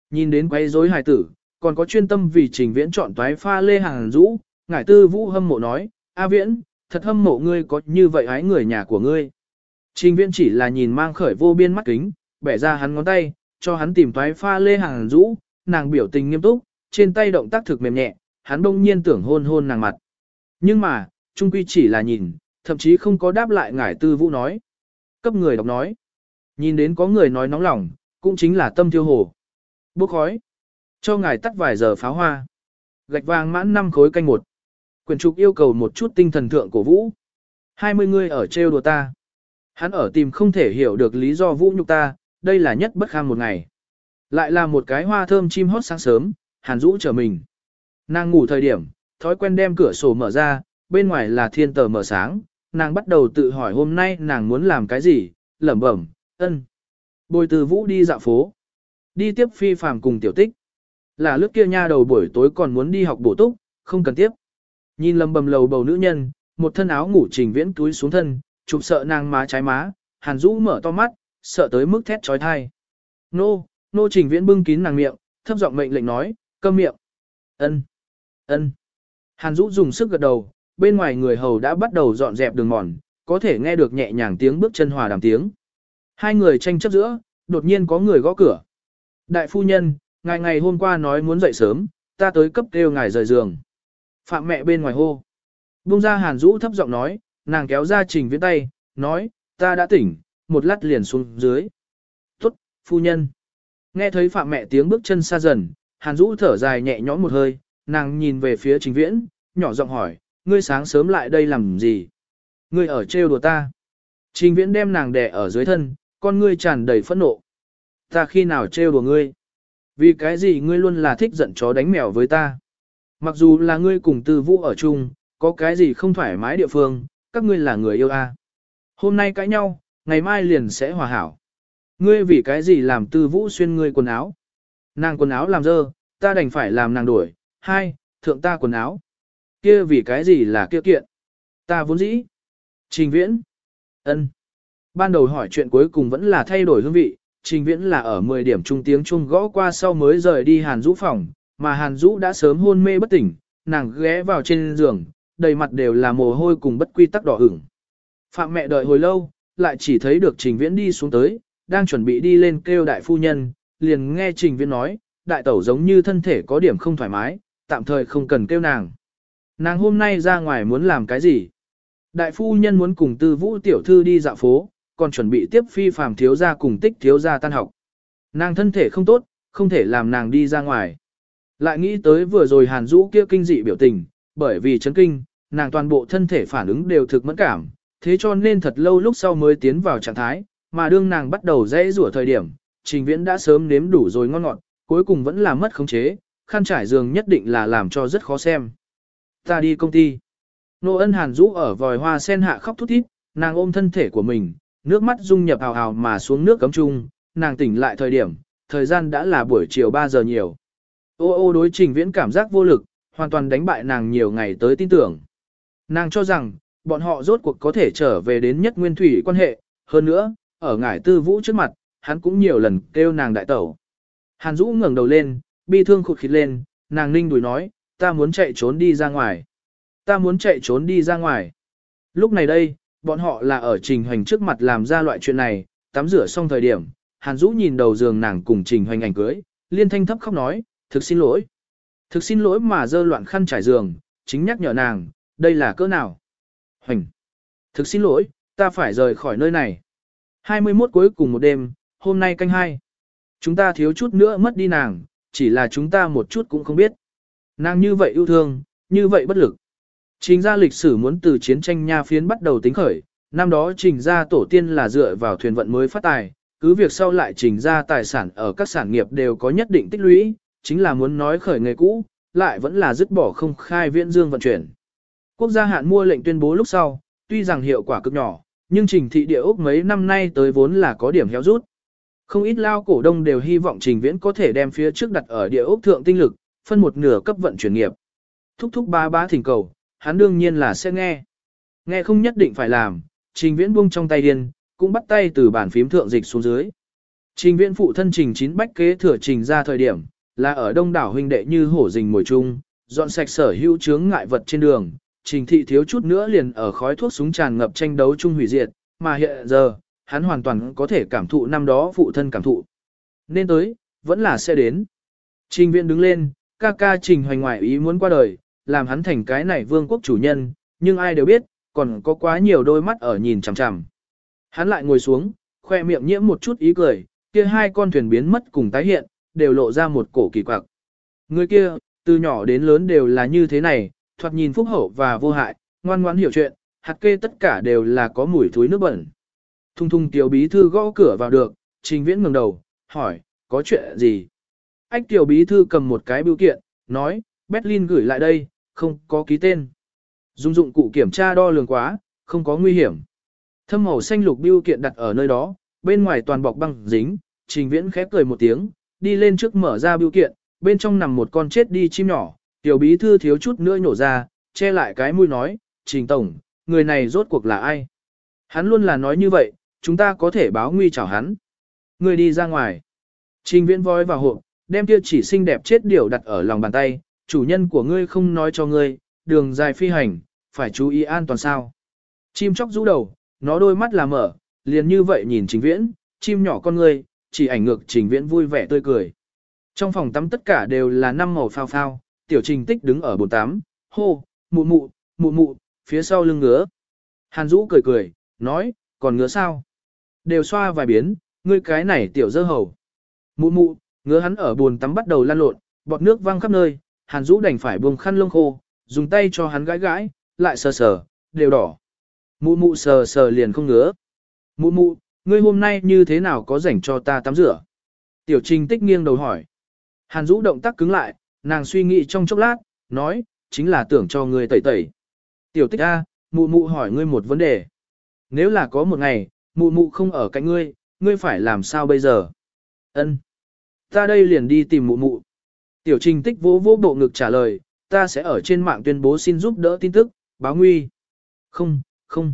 Nhìn đến quấy rối hài tử, còn có chuyên tâm vì trình viễn chọn toái pha lê hàng rũ, ngải tư vũ hâm mộ nói, A viễn, thật hâm mộ ngươi có như vậy ái người nhà của ngươi. Trình viễn chỉ là nhìn mang khởi vô biên mắt kính, bẻ ra hắn ngón tay, cho hắn tìm toái pha lê hàng rũ, nàng biểu tình nghiêm túc, trên tay động tác thực mềm nhẹ, hắn đông nhiên tưởng hôn hôn nàng mặt. Nhưng mà, trung quy chỉ là nhìn, thậm chí không có đáp lại ngải tư vũ nói. Cấp người đọc nói. Nhìn đến có người nói nóng lòng, cũng chính là tâm thiêu hồ. Bốc khói. Cho ngài tắt vài giờ pháo hoa. Gạch vàng mãn năm khối canh một. Quyền trục yêu cầu một chút tinh thần thượng cổ vũ. 20 người ở trêu đùa ta. Hắn ở tìm không thể hiểu được lý do vũ nhục ta, đây là nhất bất kham một ngày. Lại là một cái hoa thơm chim hót sáng sớm, hàn rũ trở mình. Nàng ngủ thời điểm, thói quen đem cửa sổ mở ra, bên ngoài là thiên tờ mở sáng, nàng bắt đầu tự hỏi hôm nay nàng muốn làm cái gì, lẩm bẩm, ân. Bồi từ vũ đi dạo phố. Đi tiếp phi phàm cùng tiểu tích. Là lúc kia nha đầu buổi tối còn muốn đi học bổ túc, không cần tiếp. Nhìn lầm bầm lầu bầu nữ nhân, một thân áo ngủ trình viễn túi xuống thân, chụp sợ nàng má trái má, hàn rũ mở to mắt, sợ tới mức thét trói thai. Nô, nô trình viễn bưng kín nàng miệng, thấp giọng mệnh lệnh nói, câm miệng. Ân, ân. Hàn rũ dùng sức gật đầu, bên ngoài người hầu đã bắt đầu dọn dẹp đường mòn, có thể nghe được nhẹ nhàng tiếng bước chân hòa đàm tiếng. Hai người tranh chấp giữa, đột nhiên có người gõ cửa. Đại phu nhân, ngài ngày hôm qua nói muốn dậy sớm, ta tới cấp kêu ngài rời giường. Phạm mẹ bên ngoài hô. Bung ra hàn Dũ thấp giọng nói, nàng kéo ra trình viễn tay, nói, ta đã tỉnh, một lát liền xuống dưới. Tốt, phu nhân. Nghe thấy phạm mẹ tiếng bước chân xa dần, hàn Dũ thở dài nhẹ nhõm một hơi, nàng nhìn về phía trình viễn, nhỏ giọng hỏi, ngươi sáng sớm lại đây làm gì? Ngươi ở trêu đùa ta. Trình viễn đem nàng đè ở dưới thân, con ngươi tràn đầy phẫn nộ. Ta khi nào trêu đùa ngươi? Vì cái gì ngươi luôn là thích giận chó đánh mèo với ta? Mặc dù là ngươi cùng tư vũ ở chung, có cái gì không thoải mái địa phương, các ngươi là người yêu a. Hôm nay cãi nhau, ngày mai liền sẽ hòa hảo. Ngươi vì cái gì làm tư vũ xuyên ngươi quần áo? Nàng quần áo làm dơ, ta đành phải làm nàng đuổi. Hai, thượng ta quần áo. Kia vì cái gì là kia kiện? Ta vốn dĩ. Trình viễn. ân. Ban đầu hỏi chuyện cuối cùng vẫn là thay đổi hương vị, trình viễn là ở 10 điểm trung tiếng trung gõ qua sau mới rời đi Hàn Dũ phòng, mà Hàn Dũ đã sớm hôn mê bất tỉnh, nàng ghé vào trên giường, đầy mặt đều là mồ hôi cùng bất quy tắc đỏ ửng. Phạm mẹ đợi hồi lâu, lại chỉ thấy được trình viễn đi xuống tới, đang chuẩn bị đi lên kêu đại phu nhân, liền nghe trình viễn nói, đại tẩu giống như thân thể có điểm không thoải mái, tạm thời không cần kêu nàng. Nàng hôm nay ra ngoài muốn làm cái gì? Đại phu nhân muốn cùng tư vũ tiểu thư đi dạo phố, còn chuẩn bị tiếp phi phàm thiếu gia cùng tích thiếu gia tan học. Nàng thân thể không tốt, không thể làm nàng đi ra ngoài. Lại nghĩ tới vừa rồi hàn Dũ kia kinh dị biểu tình, bởi vì chấn kinh, nàng toàn bộ thân thể phản ứng đều thực mẫn cảm, thế cho nên thật lâu lúc sau mới tiến vào trạng thái, mà đương nàng bắt đầu dễ rủa thời điểm, trình viễn đã sớm nếm đủ rồi ngon ngọt, cuối cùng vẫn là mất khống chế, khăn trải giường nhất định là làm cho rất khó xem. Ta đi công ty. Nô ân hàn Dũ ở vòi hoa sen hạ khóc thút thít, nàng ôm thân thể của mình, nước mắt dung nhập hào hào mà xuống nước cấm chung, nàng tỉnh lại thời điểm, thời gian đã là buổi chiều 3 giờ nhiều. Ô ô đối trình viễn cảm giác vô lực, hoàn toàn đánh bại nàng nhiều ngày tới tin tưởng. Nàng cho rằng, bọn họ rốt cuộc có thể trở về đến nhất nguyên thủy quan hệ, hơn nữa, ở ngải tư vũ trước mặt, hắn cũng nhiều lần kêu nàng đại tẩu. Hàn Dũ ngẩng đầu lên, bi thương khụt khịt lên, nàng ninh đùi nói, ta muốn chạy trốn đi ra ngoài. Ta muốn chạy trốn đi ra ngoài. Lúc này đây, bọn họ là ở trình hoành trước mặt làm ra loại chuyện này, tắm rửa xong thời điểm, Hàn Dũ nhìn đầu giường nàng cùng trình hoành ảnh cưới, liên thanh thấp khóc nói, thực xin lỗi. Thực xin lỗi mà dơ loạn khăn trải giường, chính nhắc nhở nàng, đây là cỡ nào. Hoành. Thực xin lỗi, ta phải rời khỏi nơi này. 21 cuối cùng một đêm, hôm nay canh hai. Chúng ta thiếu chút nữa mất đi nàng, chỉ là chúng ta một chút cũng không biết. Nàng như vậy yêu thương, như vậy bất lực. Trình ra lịch sử muốn từ chiến tranh nha phiến bắt đầu tính khởi, năm đó trình ra tổ tiên là dựa vào thuyền vận mới phát tài, cứ việc sau lại trình ra tài sản ở các sản nghiệp đều có nhất định tích lũy, chính là muốn nói khởi nghề cũ, lại vẫn là dứt bỏ không khai viễn dương vận chuyển. Quốc gia hạn mua lệnh tuyên bố lúc sau, tuy rằng hiệu quả cực nhỏ, nhưng trình thị địa ốc mấy năm nay tới vốn là có điểm héo rút. Không ít lao cổ đông đều hy vọng trình viễn có thể đem phía trước đặt ở địa ốc thượng tinh lực, phân một nửa cấp vận chuyển nghiệp. Thúc thúc ba ba thỉnh cầu, hắn đương nhiên là sẽ nghe. Nghe không nhất định phải làm, trình viễn buông trong tay điên, cũng bắt tay từ bàn phím thượng dịch xuống dưới. Trình viễn phụ thân trình chín bách kế thừa trình ra thời điểm, là ở đông đảo huynh đệ như hổ rình mồi chung, dọn sạch sở hữu chướng ngại vật trên đường, trình thị thiếu chút nữa liền ở khói thuốc súng tràn ngập tranh đấu chung hủy diệt, mà hiện giờ, hắn hoàn toàn có thể cảm thụ năm đó phụ thân cảm thụ. Nên tới, vẫn là sẽ đến. Trình viện đứng lên, ca ca trình hoành ngoại ý muốn qua đời, làm hắn thành cái này vương quốc chủ nhân, nhưng ai đều biết, còn có quá nhiều đôi mắt ở nhìn chằm chằm. Hắn lại ngồi xuống, khoe miệng nhiễm một chút ý cười, kia hai con thuyền biến mất cùng tái hiện, đều lộ ra một cổ kỳ quặc. Người kia, từ nhỏ đến lớn đều là như thế này, thoạt nhìn phúc hậu và vô hại, ngoan ngoãn hiểu chuyện, hạt kê tất cả đều là có mùi thối nước bẩn. Thung thung tiểu bí thư gõ cửa vào được, trình viễn ngẩng đầu, hỏi, có chuyện gì? Ách tiểu bí thư cầm một cái biểu kiện, nói, Berlin gửi lại đây, không có ký tên. Dung dụng cụ kiểm tra đo lường quá, không có nguy hiểm. Thâm màu xanh lục biểu kiện đặt ở nơi đó, bên ngoài toàn bọc băng dính, trình viễn khép cười một tiếng, đi lên trước mở ra biểu kiện, bên trong nằm một con chết đi chim nhỏ, tiểu bí thư thiếu chút nữa nhổ ra, che lại cái mũi nói, trình tổng, người này rốt cuộc là ai? Hắn luôn là nói như vậy, chúng ta có thể báo nguy chào hắn. Người đi ra ngoài. Trình viễn voi vào hộp, đem kia chỉ xinh đẹp chết điểu đặt ở lòng bàn tay, chủ nhân của ngươi không nói cho ngươi, đường dài phi hành, phải chú ý an toàn sao. Chim chóc rũ đầu, nó đôi mắt là mở, liền như vậy nhìn trình viễn, chim nhỏ con ngươi, chỉ ảnh ngược trình viễn vui vẻ tươi cười. Trong phòng tắm tất cả đều là năm màu phao phao, tiểu trình tích đứng ở bồn tắm, hô, mụ mụ, mụ mụ, phía sau lưng ngứa. Hàn Dũ cười cười, nói, còn ngứa sao? Đều xoa vài biến, ngươi cái này tiểu dơ hầu. Mụ mụ, ngứa hắn ở bồn tắm bắt đầu lan lộn, bọt nước văng khắp nơi, Hàn Dũ đành phải buông khăn lông khô, dùng tay cho hắn gãi gãi, lại sờ sờ, đều đỏ. Mụ mụ sờ sờ liền không ngứa. Mụ mụ, ngươi hôm nay như thế nào có rảnh cho ta tắm rửa? Tiểu trình tích nghiêng đầu hỏi. Hàn Dũ động tác cứng lại, nàng suy nghĩ trong chốc lát, nói, chính là tưởng cho ngươi tẩy tẩy. Tiểu tích A, mụ mụ hỏi ngươi một vấn đề. Nếu là có một ngày, mụ mụ không ở cạnh ngươi, ngươi phải làm sao bây giờ? Ân, Ta đây liền đi tìm mụ mụ. Tiểu trình tích vỗ vỗ bộ ngực trả lời, ta sẽ ở trên mạng tuyên bố xin giúp đỡ tin tức, báo nguy. Không, không.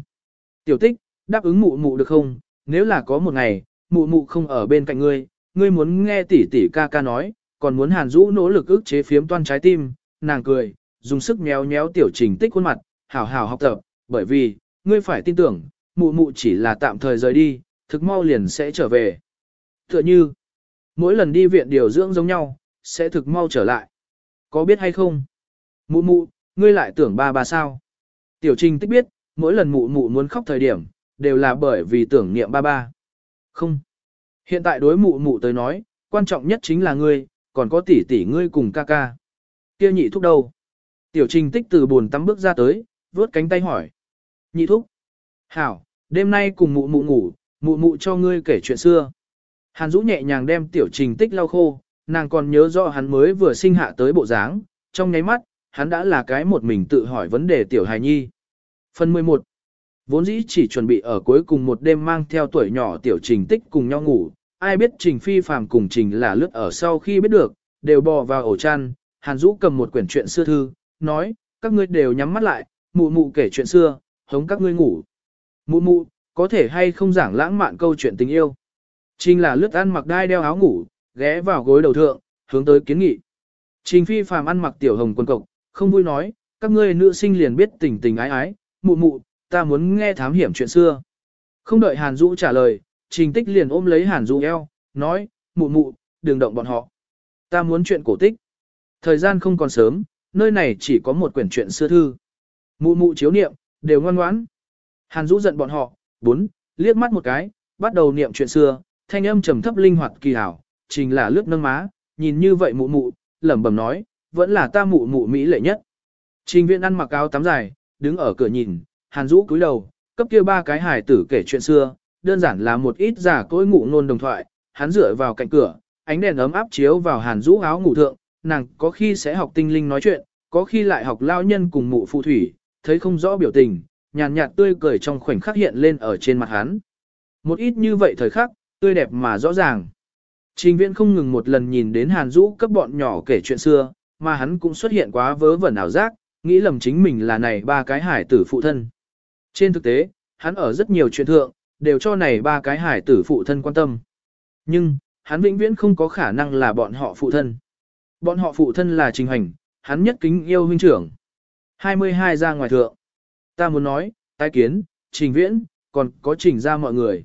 Tiểu tích, đáp ứng mụ mụ được không? Nếu là có một ngày, mụ mụ không ở bên cạnh ngươi, ngươi muốn nghe tỷ tỷ ca ca nói, còn muốn hàn rũ nỗ lực ức chế phiếm toan trái tim, nàng cười, dùng sức méo méo tiểu trình tích khuôn mặt, hảo hảo học tập, bởi vì, ngươi phải tin tưởng, mụ mụ chỉ là tạm thời rời đi, thực mau liền sẽ trở về. Tựa như, mỗi lần đi viện điều dưỡng giống nhau, sẽ thực mau trở lại. Có biết hay không? Mụ mụ, ngươi lại tưởng ba ba sao? Tiểu trình tích biết, mỗi lần mụ mụ muốn khóc thời điểm, đều là bởi vì tưởng niệm ba ba. Không. Hiện tại đối mụ mụ tới nói, quan trọng nhất chính là ngươi, còn có tỷ tỷ ngươi cùng ca ca. Kia nhị thúc đâu? Tiểu trình tích từ buồn tắm bước ra tới, vớt cánh tay hỏi. Nhị thúc. Hảo, đêm nay cùng mụ mụ ngủ, mụ mụ cho ngươi kể chuyện xưa. Hàn Dũ nhẹ nhàng đem tiểu trình tích lau khô, nàng còn nhớ rõ hắn mới vừa sinh hạ tới bộ dáng, trong nháy mắt, hắn đã là cái một mình tự hỏi vấn đề tiểu hài nhi. Phần 11 Vốn dĩ chỉ chuẩn bị ở cuối cùng một đêm mang theo tuổi nhỏ tiểu trình tích cùng nhau ngủ, ai biết trình phi phàm cùng trình là lướt ở sau khi biết được, đều bò vào ổ chăn, Hàn Dũ cầm một quyển chuyện xưa thư, nói, các ngươi đều nhắm mắt lại, mụ mụ kể chuyện xưa, hống các ngươi ngủ. Mụ mụ, có thể hay không giảng lãng mạn câu chuyện tình yêu. Trình là lướt ăn mặc đai đeo áo ngủ, ghé vào gối đầu thượng, hướng tới kiến nghị. Trình phi phàm ăn mặc tiểu hồng quần cộc, không vui nói, các ngươi nữ sinh liền biết tình tình ái ái, mụ mụ, ta muốn nghe thám hiểm chuyện xưa. Không đợi Hàn Dũ trả lời, Trình Tích liền ôm lấy Hàn Dũ eo, nói, mụ mụ, đừng động bọn họ. Ta muốn chuyện cổ tích. Thời gian không còn sớm, nơi này chỉ có một quyển chuyện xưa thư. Mụ mụ chiếu niệm, đều ngoan ngoãn. Hàn Dũ giận bọn họ, bốn, liếc mắt một cái, bắt đầu niệm chuyện xưa, thanh âm trầm thấp linh hoạt kỳ hảo, trình là lướt nâng má, nhìn như vậy mụ mụ, lẩm bẩm nói, vẫn là ta mụ mụ mỹ lệ nhất. Trình viện ăn mặc áo tắm dài, đứng ở cửa nhìn, hàn rũ cúi đầu, cấp kia ba cái hài tử kể chuyện xưa, đơn giản là một ít giả cối ngủ nôn đồng thoại, hắn dựa vào cạnh cửa, ánh đèn ấm áp chiếu vào hàn rũ áo ngủ thượng, nàng có khi sẽ học tinh linh nói chuyện, có khi lại học lao nhân cùng mụ phụ thủy, thấy không rõ biểu tình, nhàn nhạt tươi cười trong khoảnh khắc hiện lên ở trên mặt hắn. Một ít như vậy thời khắc, tươi đẹp mà rõ ràng. Trình viễn không ngừng một lần nhìn đến hàn rũ cấp bọn nhỏ kể chuyện xưa, mà hắn cũng xuất hiện quá vớ vẩn ảo giác, nghĩ lầm chính mình là này ba cái hải tử phụ thân. Trên thực tế, hắn ở rất nhiều chuyện thượng, đều cho này ba cái hải tử phụ thân quan tâm. Nhưng, hắn vĩnh viễn không có khả năng là bọn họ phụ thân. Bọn họ phụ thân là trình hành, hắn nhất kính yêu huynh trưởng. 22 ra ngoài thượng. Ta muốn nói, tái kiến, trình viễn, còn có trình ra mọi người.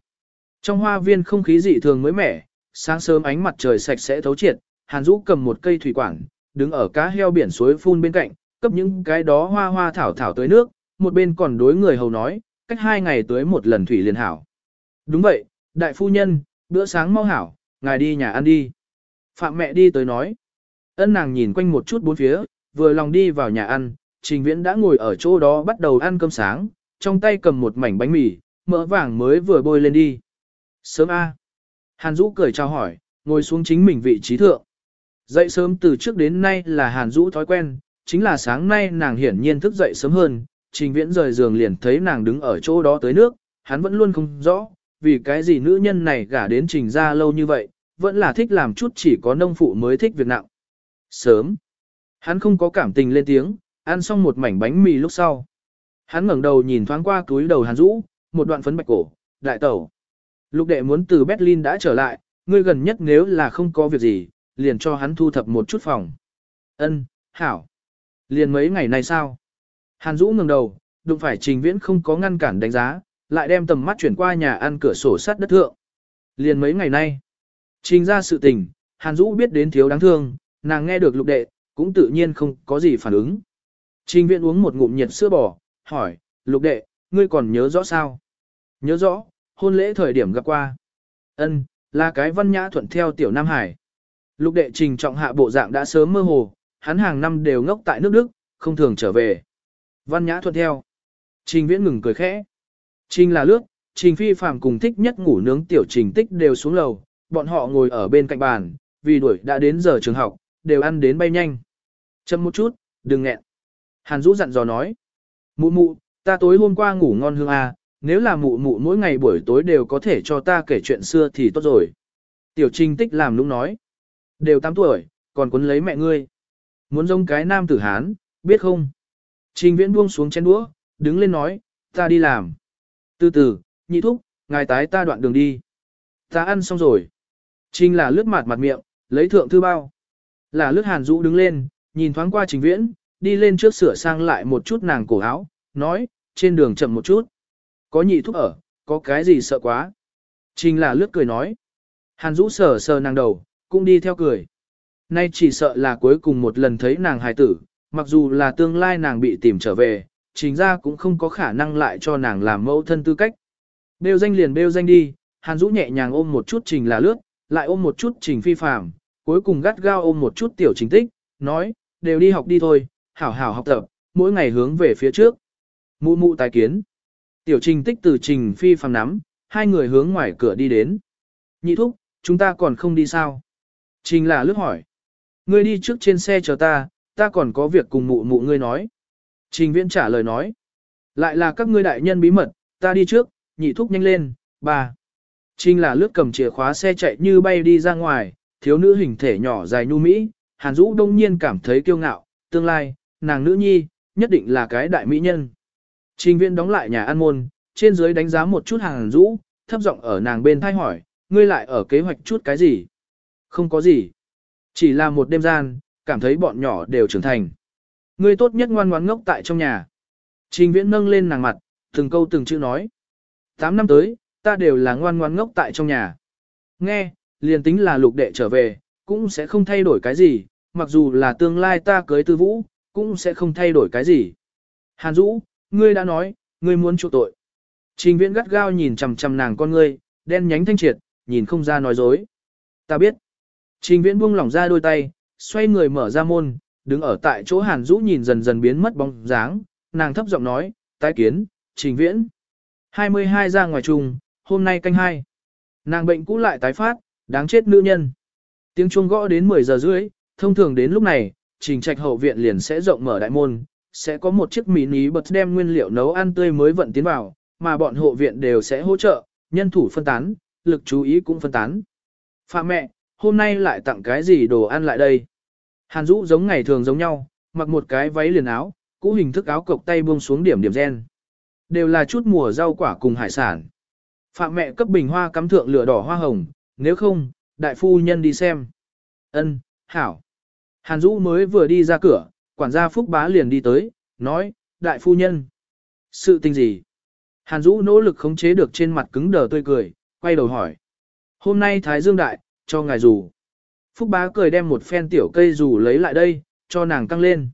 Trong hoa viên không khí dị thường mới mẻ, sáng sớm ánh mặt trời sạch sẽ thấu triệt, Hàn Dũ cầm một cây thủy quảng, đứng ở cá heo biển suối phun bên cạnh, cấp những cái đó hoa hoa thảo thảo tới nước, một bên còn đối người hầu nói, cách hai ngày tới một lần thủy liền hảo. Đúng vậy, đại phu nhân, bữa sáng mau hảo, ngài đi nhà ăn đi. Phạm mẹ đi tới nói. Ân nàng nhìn quanh một chút bốn phía, vừa lòng đi vào nhà ăn, trình viễn đã ngồi ở chỗ đó bắt đầu ăn cơm sáng, trong tay cầm một mảnh bánh mì, mỡ vàng mới vừa bôi lên đi. Sớm A. Hàn Dũ cười chào hỏi, ngồi xuống chính mình vị trí thượng. Dậy sớm từ trước đến nay là Hàn Dũ thói quen, chính là sáng nay nàng hiển nhiên thức dậy sớm hơn, trình viễn rời giường liền thấy nàng đứng ở chỗ đó tới nước, hắn vẫn luôn không rõ, vì cái gì nữ nhân này gả đến trình ra lâu như vậy, vẫn là thích làm chút chỉ có nông phụ mới thích việc nặng. Sớm, hắn không có cảm tình lên tiếng, ăn xong một mảnh bánh mì lúc sau. Hắn ngẩng đầu nhìn thoáng qua túi đầu Hàn Dũ, một đoạn phấn bạch cổ, đại tẩu. Lục đệ muốn từ Berlin đã trở lại, ngươi gần nhất nếu là không có việc gì, liền cho hắn thu thập một chút phòng. Ân, hảo. Liền mấy ngày nay sao? Hàn Dũ ngẩng đầu, đụng phải Trình Viễn không có ngăn cản đánh giá, lại đem tầm mắt chuyển qua nhà ăn cửa sổ sắt đất thượng. Liền mấy ngày nay, trình ra sự tình, Hàn Dũ biết đến thiếu đáng thương, nàng nghe được lục đệ, cũng tự nhiên không có gì phản ứng. Trình Viễn uống một ngụm nhiệt sữa bò, hỏi, lục đệ, ngươi còn nhớ rõ sao? Nhớ rõ, hôn lễ thời điểm gặp qua. Ân, là cái văn nhã thuận theo tiểu Nam Hải. Lục đệ trình trọng hạ bộ dạng đã sớm mơ hồ, hắn hàng năm đều ngốc tại nước Đức, không thường trở về. Văn nhã thuận theo. Trình viễn ngừng cười khẽ. Trình là lướt, trình phi phàm cùng thích nhất ngủ nướng tiểu trình tích đều xuống lầu, bọn họ ngồi ở bên cạnh bàn, vì đuổi đã đến giờ trường học, đều ăn đến bay nhanh. Chậm một chút, đừng nghẹn. Hàn Dũ dặn dò nói. Mụ mụ, ta tối hôm qua ngủ ngon hương à, nếu là mụ mụ mỗi ngày buổi tối đều có thể cho ta kể chuyện xưa thì tốt rồi. Tiểu trình tích làm lúc nói. Đều 8 tuổi, còn quấn lấy mẹ ngươi. Muốn giống cái nam tử Hán, biết không? Trình viễn buông xuống chén đũa, đứng lên nói, ta đi làm. Từ từ, nhị thúc, ngài tái ta đoạn đường đi. Ta ăn xong rồi. Trình là lướt mặt mặt miệng, lấy thượng thư bao. Là lướt hàn rũ đứng lên, nhìn thoáng qua trình viễn, đi lên trước sửa sang lại một chút nàng cổ áo, nói, trên đường chậm một chút. Có nhị thúc ở, có cái gì sợ quá. Trình là lướt cười nói. Hàn rũ sờ sờ nàng đầu, cũng đi theo cười. Nay chỉ sợ là cuối cùng một lần thấy nàng hài tử, mặc dù là tương lai nàng bị tìm trở về, chính ra cũng không có khả năng lại cho nàng làm mẫu thân tư cách. Bêu danh liền bêu danh đi, Hàn Dũ nhẹ nhàng ôm một chút trình là lướt, lại ôm một chút trình phi phạm, cuối cùng gắt gao ôm một chút tiểu trình tích, nói, đều đi học đi thôi, hảo hảo học tập, mỗi ngày hướng về phía trước. Mụ mụ tài kiến. Tiểu trình tích từ trình phi phàm nắm, hai người hướng ngoài cửa đi đến. Nhị thúc, chúng ta còn không đi sao? Trình là lướt hỏi. Ngươi đi trước trên xe chờ ta, ta còn có việc cùng mụ mụ ngươi nói. Trình viễn trả lời nói. Lại là các ngươi đại nhân bí mật, ta đi trước, nhị thúc nhanh lên, bà. Trình là lướt cầm chìa khóa xe chạy như bay đi ra ngoài, thiếu nữ hình thể nhỏ dài nhu mỹ, Hàn Dũ đông nhiên cảm thấy kiêu ngạo, tương lai, nàng nữ nhi, nhất định là cái đại mỹ nhân. Trình viễn đóng lại nhà ăn môn, trên dưới đánh giá một chút Hàn Dũ, thấp giọng ở nàng bên thay hỏi, ngươi lại ở kế hoạch chút cái gì? Không có gì. Chỉ là một đêm gian, cảm thấy bọn nhỏ đều trưởng thành. Ngươi tốt nhất ngoan ngoãn ngốc tại trong nhà. Trình viễn nâng lên nàng mặt, từng câu từng chữ nói. Tám năm tới, ta đều là ngoan ngoan ngốc tại trong nhà. Nghe, liền tính là lục đệ trở về, cũng sẽ không thay đổi cái gì, mặc dù là tương lai ta cưới tư vũ, cũng sẽ không thay đổi cái gì. Hàn Dũ, ngươi đã nói, ngươi muốn chuộc tội. Trình viễn gắt gao nhìn chằm chằm nàng con ngươi, đen nhánh thanh triệt, nhìn không ra nói dối. Ta biết. Trình viễn buông lỏng ra đôi tay, xoay người mở ra môn, đứng ở tại chỗ Hàn Dũ nhìn dần dần biến mất bóng dáng, nàng thấp giọng nói, tái kiến, trình viễn. 22 ra ngoài trùng, hôm nay canh hai. Nàng bệnh cũ lại tái phát, đáng chết nữ nhân. Tiếng chuông gõ đến 10 giờ rưỡi, thông thường đến lúc này, trình trạch hậu viện liền sẽ rộng mở đại môn, sẽ có một chiếc mini bật đem nguyên liệu nấu ăn tươi mới vận tiến vào, mà bọn hộ viện đều sẽ hỗ trợ, nhân thủ phân tán, lực chú ý cũng phân tán. Phạm mẹ, hôm nay lại tặng cái gì đồ ăn lại đây? Hàn Dũ giống ngày thường giống nhau, mặc một cái váy liền áo, cũ hình thức áo cộc tay buông xuống điểm điểm gen. Đều là chút mùa rau quả cùng hải sản. Phạm mẹ cấp bình hoa cắm thượng lửa đỏ hoa hồng, nếu không, đại phu nhân đi xem. Ân, hảo. Hàn Dũ mới vừa đi ra cửa, quản gia Phúc Bá liền đi tới, nói, đại phu nhân. Sự tình gì? Hàn Dũ nỗ lực khống chế được trên mặt cứng đờ tươi cười, quay đầu hỏi. Hôm nay Thái Dương Đại, cho ngài dù. Phúc bá cười đem một phen tiểu cây dù lấy lại đây, cho nàng căng lên.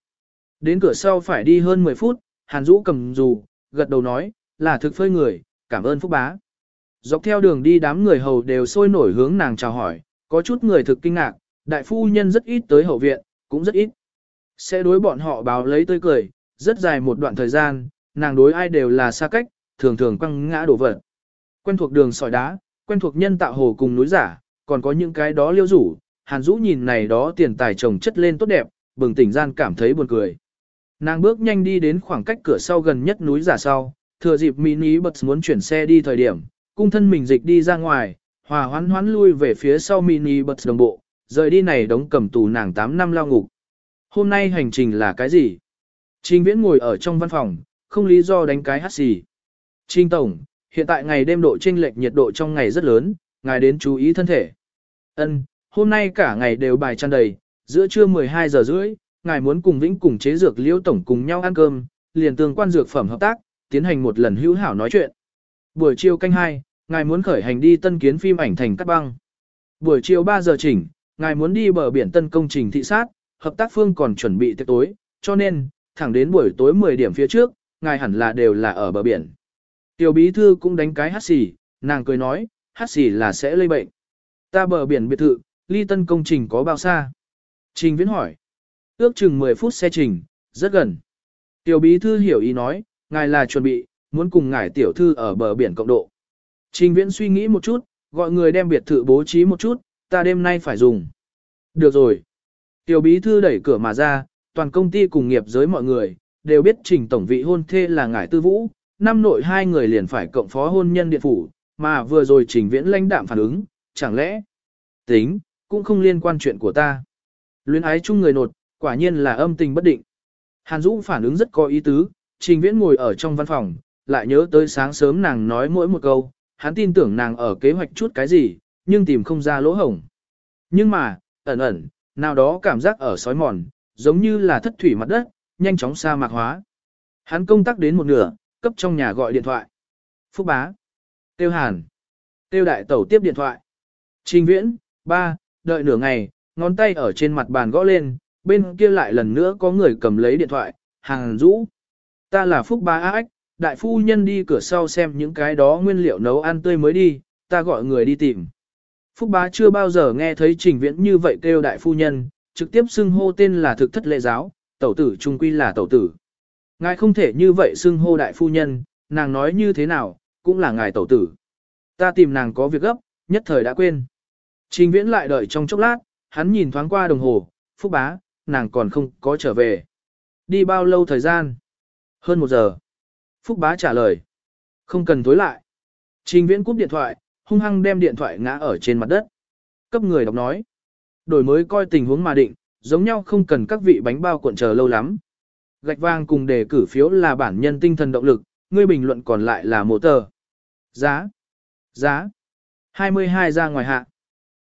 Đến cửa sau phải đi hơn 10 phút, Hàn Dũ cầm dù, gật đầu nói, là thực phơi người, cảm ơn Phúc bá. Dọc theo đường đi đám người hầu đều sôi nổi hướng nàng chào hỏi, có chút người thực kinh ngạc, đại phu nhân rất ít tới hậu viện, cũng rất ít. Sẽ đối bọn họ báo lấy tươi cười, rất dài một đoạn thời gian, nàng đối ai đều là xa cách, thường thường quăng ngã đổ vật. Quen thuộc đường sỏi đá, quen thuộc nhân tạo hồ cùng núi giả, còn có những cái đó liêu rủ, Hàn Dũ nhìn này đó tiền tài chồng chất lên tốt đẹp, bừng tỉnh gian cảm thấy buồn cười. Nàng bước nhanh đi đến khoảng cách cửa sau gần nhất núi giả sau, thừa dịp mini bật muốn chuyển xe đi thời điểm, cung thân mình dịch đi ra ngoài, hòa hoán hoán lui về phía sau mini bật đồng bộ, rời đi này đóng cầm tù nàng 8 năm lao ngục. Hôm nay hành trình là cái gì? Trình Viễn ngồi ở trong văn phòng, không lý do đánh cái hát xì. Trình Tổng, hiện tại ngày đêm độ chênh lệch nhiệt độ trong ngày rất lớn, ngài đến chú ý thân thể. Ân, hôm nay cả ngày đều bài tràn đầy, giữa trưa 12 giờ rưỡi, ngài muốn cùng Vĩnh cùng chế dược Liễu tổng cùng nhau ăn cơm, liền tương quan dược phẩm hợp tác, tiến hành một lần hữu hảo nói chuyện. Buổi chiều canh 2, ngài muốn khởi hành đi tân kiến phim ảnh thành cắt băng. Buổi chiều 3 giờ chỉnh, ngài muốn đi bờ biển tân công trình thị sát, hợp tác phương còn chuẩn bị tiệc tối, cho nên, thẳng đến buổi tối 10 điểm phía trước, ngài hẳn là đều là ở bờ biển. Tiểu bí thư cũng đánh cái hát xì, nàng cười nói, hát xì là sẽ lây bệnh. Ta bờ biển biệt thự, ly tân công trình có bao xa? Trình viễn hỏi. Ước chừng 10 phút xe trình, rất gần. Tiểu bí thư hiểu ý nói, ngài là chuẩn bị, muốn cùng ngài tiểu thư ở bờ biển cộng độ. Trình viễn suy nghĩ một chút, gọi người đem biệt thự bố trí một chút, ta đêm nay phải dùng. Được rồi. Tiểu bí thư đẩy cửa mà ra, toàn công ty cùng nghiệp giới mọi người, đều biết trình tổng vị hôn thê là ngải tư vũ, năm nội hai người liền phải cộng phó hôn nhân điện phủ, mà vừa rồi trình viễn lãnh đạm phản ứng, chẳng lẽ, tính, cũng không liên quan chuyện của ta. Luyến ái chung người nột, quả nhiên là âm tình bất định. Hàn Dũ phản ứng rất có ý tứ, trình viễn ngồi ở trong văn phòng, lại nhớ tới sáng sớm nàng nói mỗi một câu, hắn tin tưởng nàng ở kế hoạch chút cái gì, nhưng tìm không ra lỗ hổng. Nhưng mà, ẩn ẩn, nào đó cảm giác ở sói mòn, giống như là thất thủy mặt đất, nhanh chóng sa mạc hóa. Hắn công tác đến một nửa, cấp trong nhà gọi điện thoại. Phúc bá. Tiêu hàn. Tiêu đại tẩu tiếp điện thoại. Trình viễn, ba, đợi nửa ngày, ngón tay ở trên mặt bàn gõ lên, bên kia lại lần nữa có người cầm lấy điện thoại, hàng rũ. Ta là Phúc Ba Ách, đại phu nhân đi cửa sau xem những cái đó nguyên liệu nấu ăn tươi mới đi, ta gọi người đi tìm. Phúc bá chưa bao giờ nghe thấy trình viễn như vậy kêu đại phu nhân, trực tiếp xưng hô tên là thực thất lệ giáo, tẩu tử trung quy là tẩu tử. Ngài không thể như vậy xưng hô đại phu nhân, nàng nói như thế nào, cũng là ngài tẩu tử. Ta tìm nàng có việc gấp, nhất thời đã quên. Trình viễn lại đợi trong chốc lát, hắn nhìn thoáng qua đồng hồ, phúc bá, nàng còn không có trở về. Đi bao lâu thời gian? Hơn một giờ. Phúc bá trả lời. Không cần tối lại. Trình viễn cúp điện thoại, hung hăng đem điện thoại ngã ở trên mặt đất. Cấp người đọc nói. Đổi mới coi tình huống mà định, giống nhau không cần các vị bánh bao cuộn chờ lâu lắm. Gạch vang cùng đề cử phiếu là bản nhân tinh thần động lực, ngươi bình luận còn lại là mô tờ. Giá. Giá. 22 ra ngoài hạ.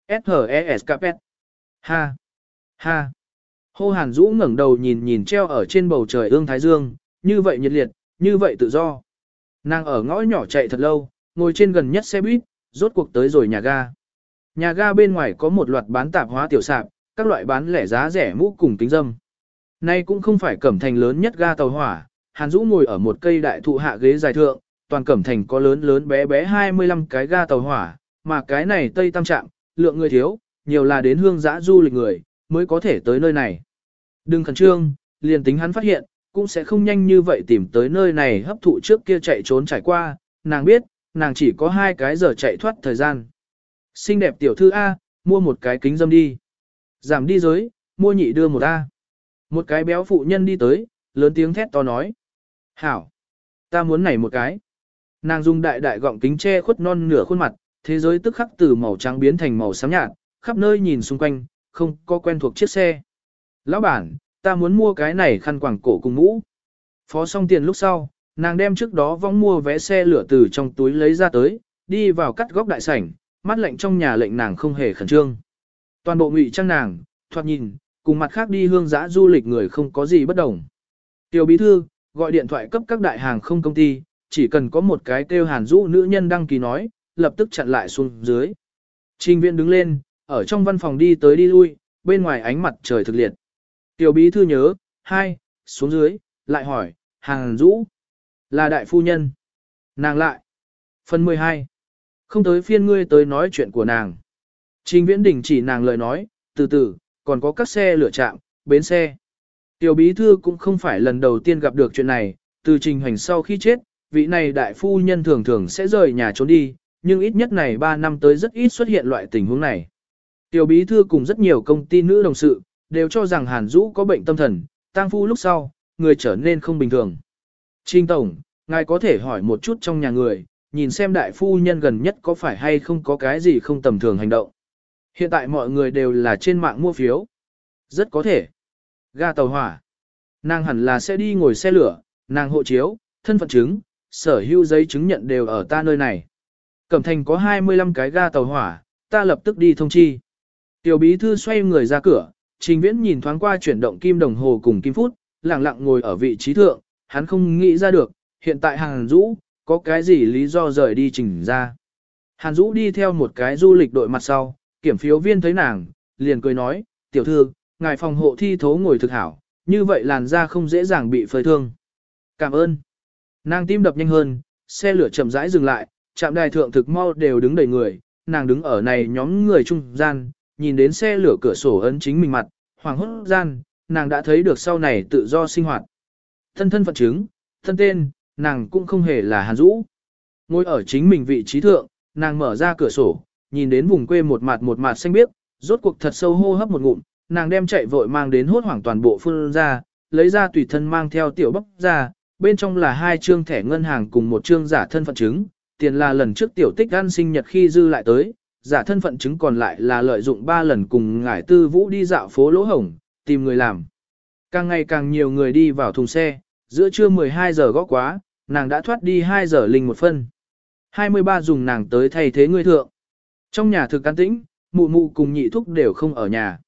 S.H.E.S. Capet, Ha. Ha. Hô Hàn Dũ ngẩng đầu nhìn nhìn treo ở trên bầu trời ương Thái Dương, như vậy nhiệt liệt, như vậy tự do. Nàng ở ngõ nhỏ chạy thật lâu, ngồi trên gần nhất xe buýt, rốt cuộc tới rồi nhà ga. Nhà ga bên ngoài có một loạt bán tạp hóa tiểu sạp, các loại bán lẻ giá rẻ mũ cùng kính dâm. Nay cũng không phải cẩm thành lớn nhất ga tàu hỏa, Hàn Dũ ngồi ở một cây đại thụ hạ ghế dài thượng, toàn cẩm thành có lớn lớn bé bé 25 cái ga tàu hỏa, mà cái này Tây Tam Trạm, lượng người thiếu, nhiều là đến hương giã du lịch người, mới có thể tới nơi này. Đừng khẩn trương, liền tính hắn phát hiện, cũng sẽ không nhanh như vậy tìm tới nơi này hấp thụ trước kia chạy trốn trải qua, nàng biết, nàng chỉ có hai cái giờ chạy thoát thời gian. Xinh đẹp tiểu thư A, mua một cái kính dâm đi. Giảm đi giới, mua nhị đưa một A. Một cái béo phụ nhân đi tới, lớn tiếng thét to nói. Hảo, ta muốn này một cái. Nàng dùng đại đại gọng kính che khuất non nửa khuôn mặt, thế giới tức khắc từ màu trắng biến thành màu xám nhạt, khắp nơi nhìn xung quanh, không có quen thuộc chiếc xe. Lão bản, ta muốn mua cái này khăn quàng cổ cùng mũ. Phó xong tiền lúc sau, nàng đem trước đó vong mua vé xe lửa từ trong túi lấy ra tới, đi vào cắt góc đại sảnh, mắt lệnh trong nhà lệnh nàng không hề khẩn trương. Toàn bộ ngụy trang nàng, thoạt nhìn, cùng mặt khác đi hương giã du lịch người không có gì bất đồng. Tiểu bí thư, gọi điện thoại cấp các đại hàng không công ty, chỉ cần có một cái kêu hàn rũ nữ nhân đăng ký nói, lập tức chặn lại xuống dưới. Trình viện đứng lên, ở trong văn phòng đi tới đi lui, bên ngoài ánh mặt trời thực liệt. Tiểu bí thư nhớ, hai, xuống dưới, lại hỏi, Hàn rũ, là đại phu nhân. Nàng lại. Phần 12. Không tới phiên ngươi tới nói chuyện của nàng. Trình viễn đình chỉ nàng lời nói, từ từ, còn có các xe lửa chạm, bến xe. Tiểu bí thư cũng không phải lần đầu tiên gặp được chuyện này, từ trình hành sau khi chết, vị này đại phu nhân thường thường sẽ rời nhà trốn đi, nhưng ít nhất này 3 năm tới rất ít xuất hiện loại tình huống này. Tiểu bí thư cùng rất nhiều công ty nữ đồng sự, đều cho rằng Hàn Dũ có bệnh tâm thần, tang phu lúc sau, người trở nên không bình thường. trinh Tổng, ngài có thể hỏi một chút trong nhà người, nhìn xem đại phu nhân gần nhất có phải hay không có cái gì không tầm thường hành động. Hiện tại mọi người đều là trên mạng mua phiếu. Rất có thể. Ga tàu hỏa. Nàng hẳn là sẽ đi ngồi xe lửa, nàng hộ chiếu, thân phận chứng, sở hữu giấy chứng nhận đều ở ta nơi này. Cẩm thành có 25 cái ga tàu hỏa, ta lập tức đi thông chi. Tiểu bí thư xoay người ra cửa, trình viễn nhìn thoáng qua chuyển động kim đồng hồ cùng kim phút, lặng lặng ngồi ở vị trí thượng, hắn không nghĩ ra được, hiện tại hàng rũ, có cái gì lý do rời đi trình ra. Hàn Dũ đi theo một cái du lịch đội mặt sau, kiểm phiếu viên thấy nàng, liền cười nói, tiểu thư, ngài phòng hộ thi thố ngồi thực hảo, như vậy làn da không dễ dàng bị phơi thương. Cảm ơn. Nàng tim đập nhanh hơn, xe lửa chậm rãi dừng lại, trạm đài thượng thực mau đều đứng đầy người, nàng đứng ở này nhóm người trung gian, nhìn đến xe lửa cửa sổ ấn chính mình mặt, hoàng hốt gian, nàng đã thấy được sau này tự do sinh hoạt. Thân thân phận chứng, thân tên, nàng cũng không hề là Hàn Dũ. Ngồi ở chính mình vị trí thượng, nàng mở ra cửa sổ, nhìn đến vùng quê một mặt một mặt xanh biếc, rốt cuộc thật sâu hô hấp một ngụm, nàng đem chạy vội mang đến hốt hoảng toàn bộ phun ra, lấy ra tùy thân mang theo tiểu bắp ra, bên trong là hai trương thẻ ngân hàng cùng một trương giả thân phận chứng, tiền là lần trước tiểu tích ăn sinh nhật khi dư lại tới, giả thân phận chứng còn lại là lợi dụng ba lần cùng ngải tư vũ đi dạo phố lỗ hổng, tìm người làm. Càng ngày càng nhiều người đi vào thùng xe, giữa trưa 12 giờ gõ quá, nàng đã thoát đi 2 giờ linh một phân. 23 dùng nàng tới thay thế người thượng. Trong nhà thực an tĩnh, mụ mụ cùng nhị thúc đều không ở nhà.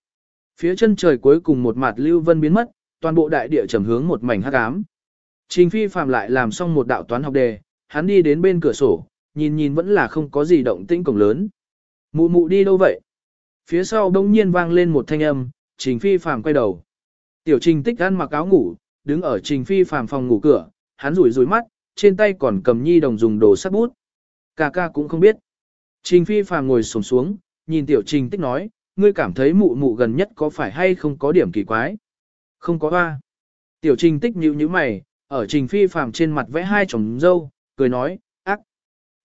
Phía chân trời cuối cùng một mặt lưu vân biến mất, toàn bộ đại địa trầm hướng một mảnh hắc ám. Trình phi phạm lại làm xong một đạo toán học đề, hắn đi đến bên cửa sổ, nhìn nhìn vẫn là không có gì động tĩnh cổng lớn. Mụ mụ đi đâu vậy? Phía sau đông nhiên vang lên một thanh âm, trình phi phạm quay đầu. Tiểu trình tích ăn mặc áo ngủ, đứng ở trình phi phạm phòng ngủ cửa, hắn rủi rủi mắt, trên tay còn cầm nhi đồng dùng đồ sắt bút. Cà ca cũng không biết. Trình phi phạm ngồi sổng xuống, nhìn tiểu trình tích nói, ngươi cảm thấy mụ mụ gần nhất có phải hay không có điểm kỳ quái? Không có hoa. Tiểu trình tích nhíu như mày, ở trình phi phàm trên mặt vẽ hai chồng dâu, cười nói, ác.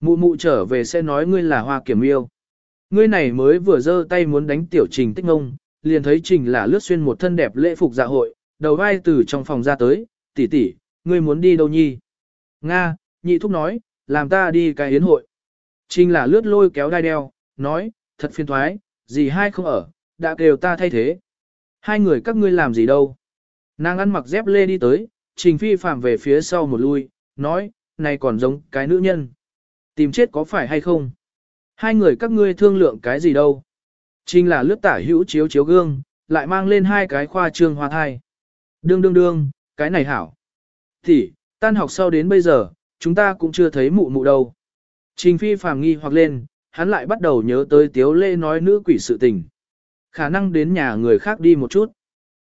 Mụ mụ trở về sẽ nói ngươi là hoa kiểm yêu. Ngươi này mới vừa giơ tay muốn đánh tiểu trình tích ngông, liền thấy trình là lướt xuyên một thân đẹp lễ phục dạ hội, đầu vai từ trong phòng ra tới, tỷ tỷ, ngươi muốn đi đâu nhi? Nga, nhị thúc nói, làm ta đi cái yến hội. Trình là lướt lôi kéo đai đeo, nói, thật phiền thoái, gì hai không ở, đã kêu ta thay thế. Hai người các ngươi làm gì đâu? Nàng ăn mặc dép lê đi tới, trình phi phạm về phía sau một lui, nói, này còn giống cái nữ nhân. Tìm chết có phải hay không? Hai người các ngươi thương lượng cái gì đâu? Trình là lướt tả hữu chiếu chiếu gương, lại mang lên hai cái khoa trương hoa thai. Đương đương đương, cái này hảo. Thì, tan học sau đến bây giờ, chúng ta cũng chưa thấy mụ mụ đâu. Trình phi Phạm nghi hoặc lên, hắn lại bắt đầu nhớ tới tiếu lê nói nữ quỷ sự tình. Khả năng đến nhà người khác đi một chút.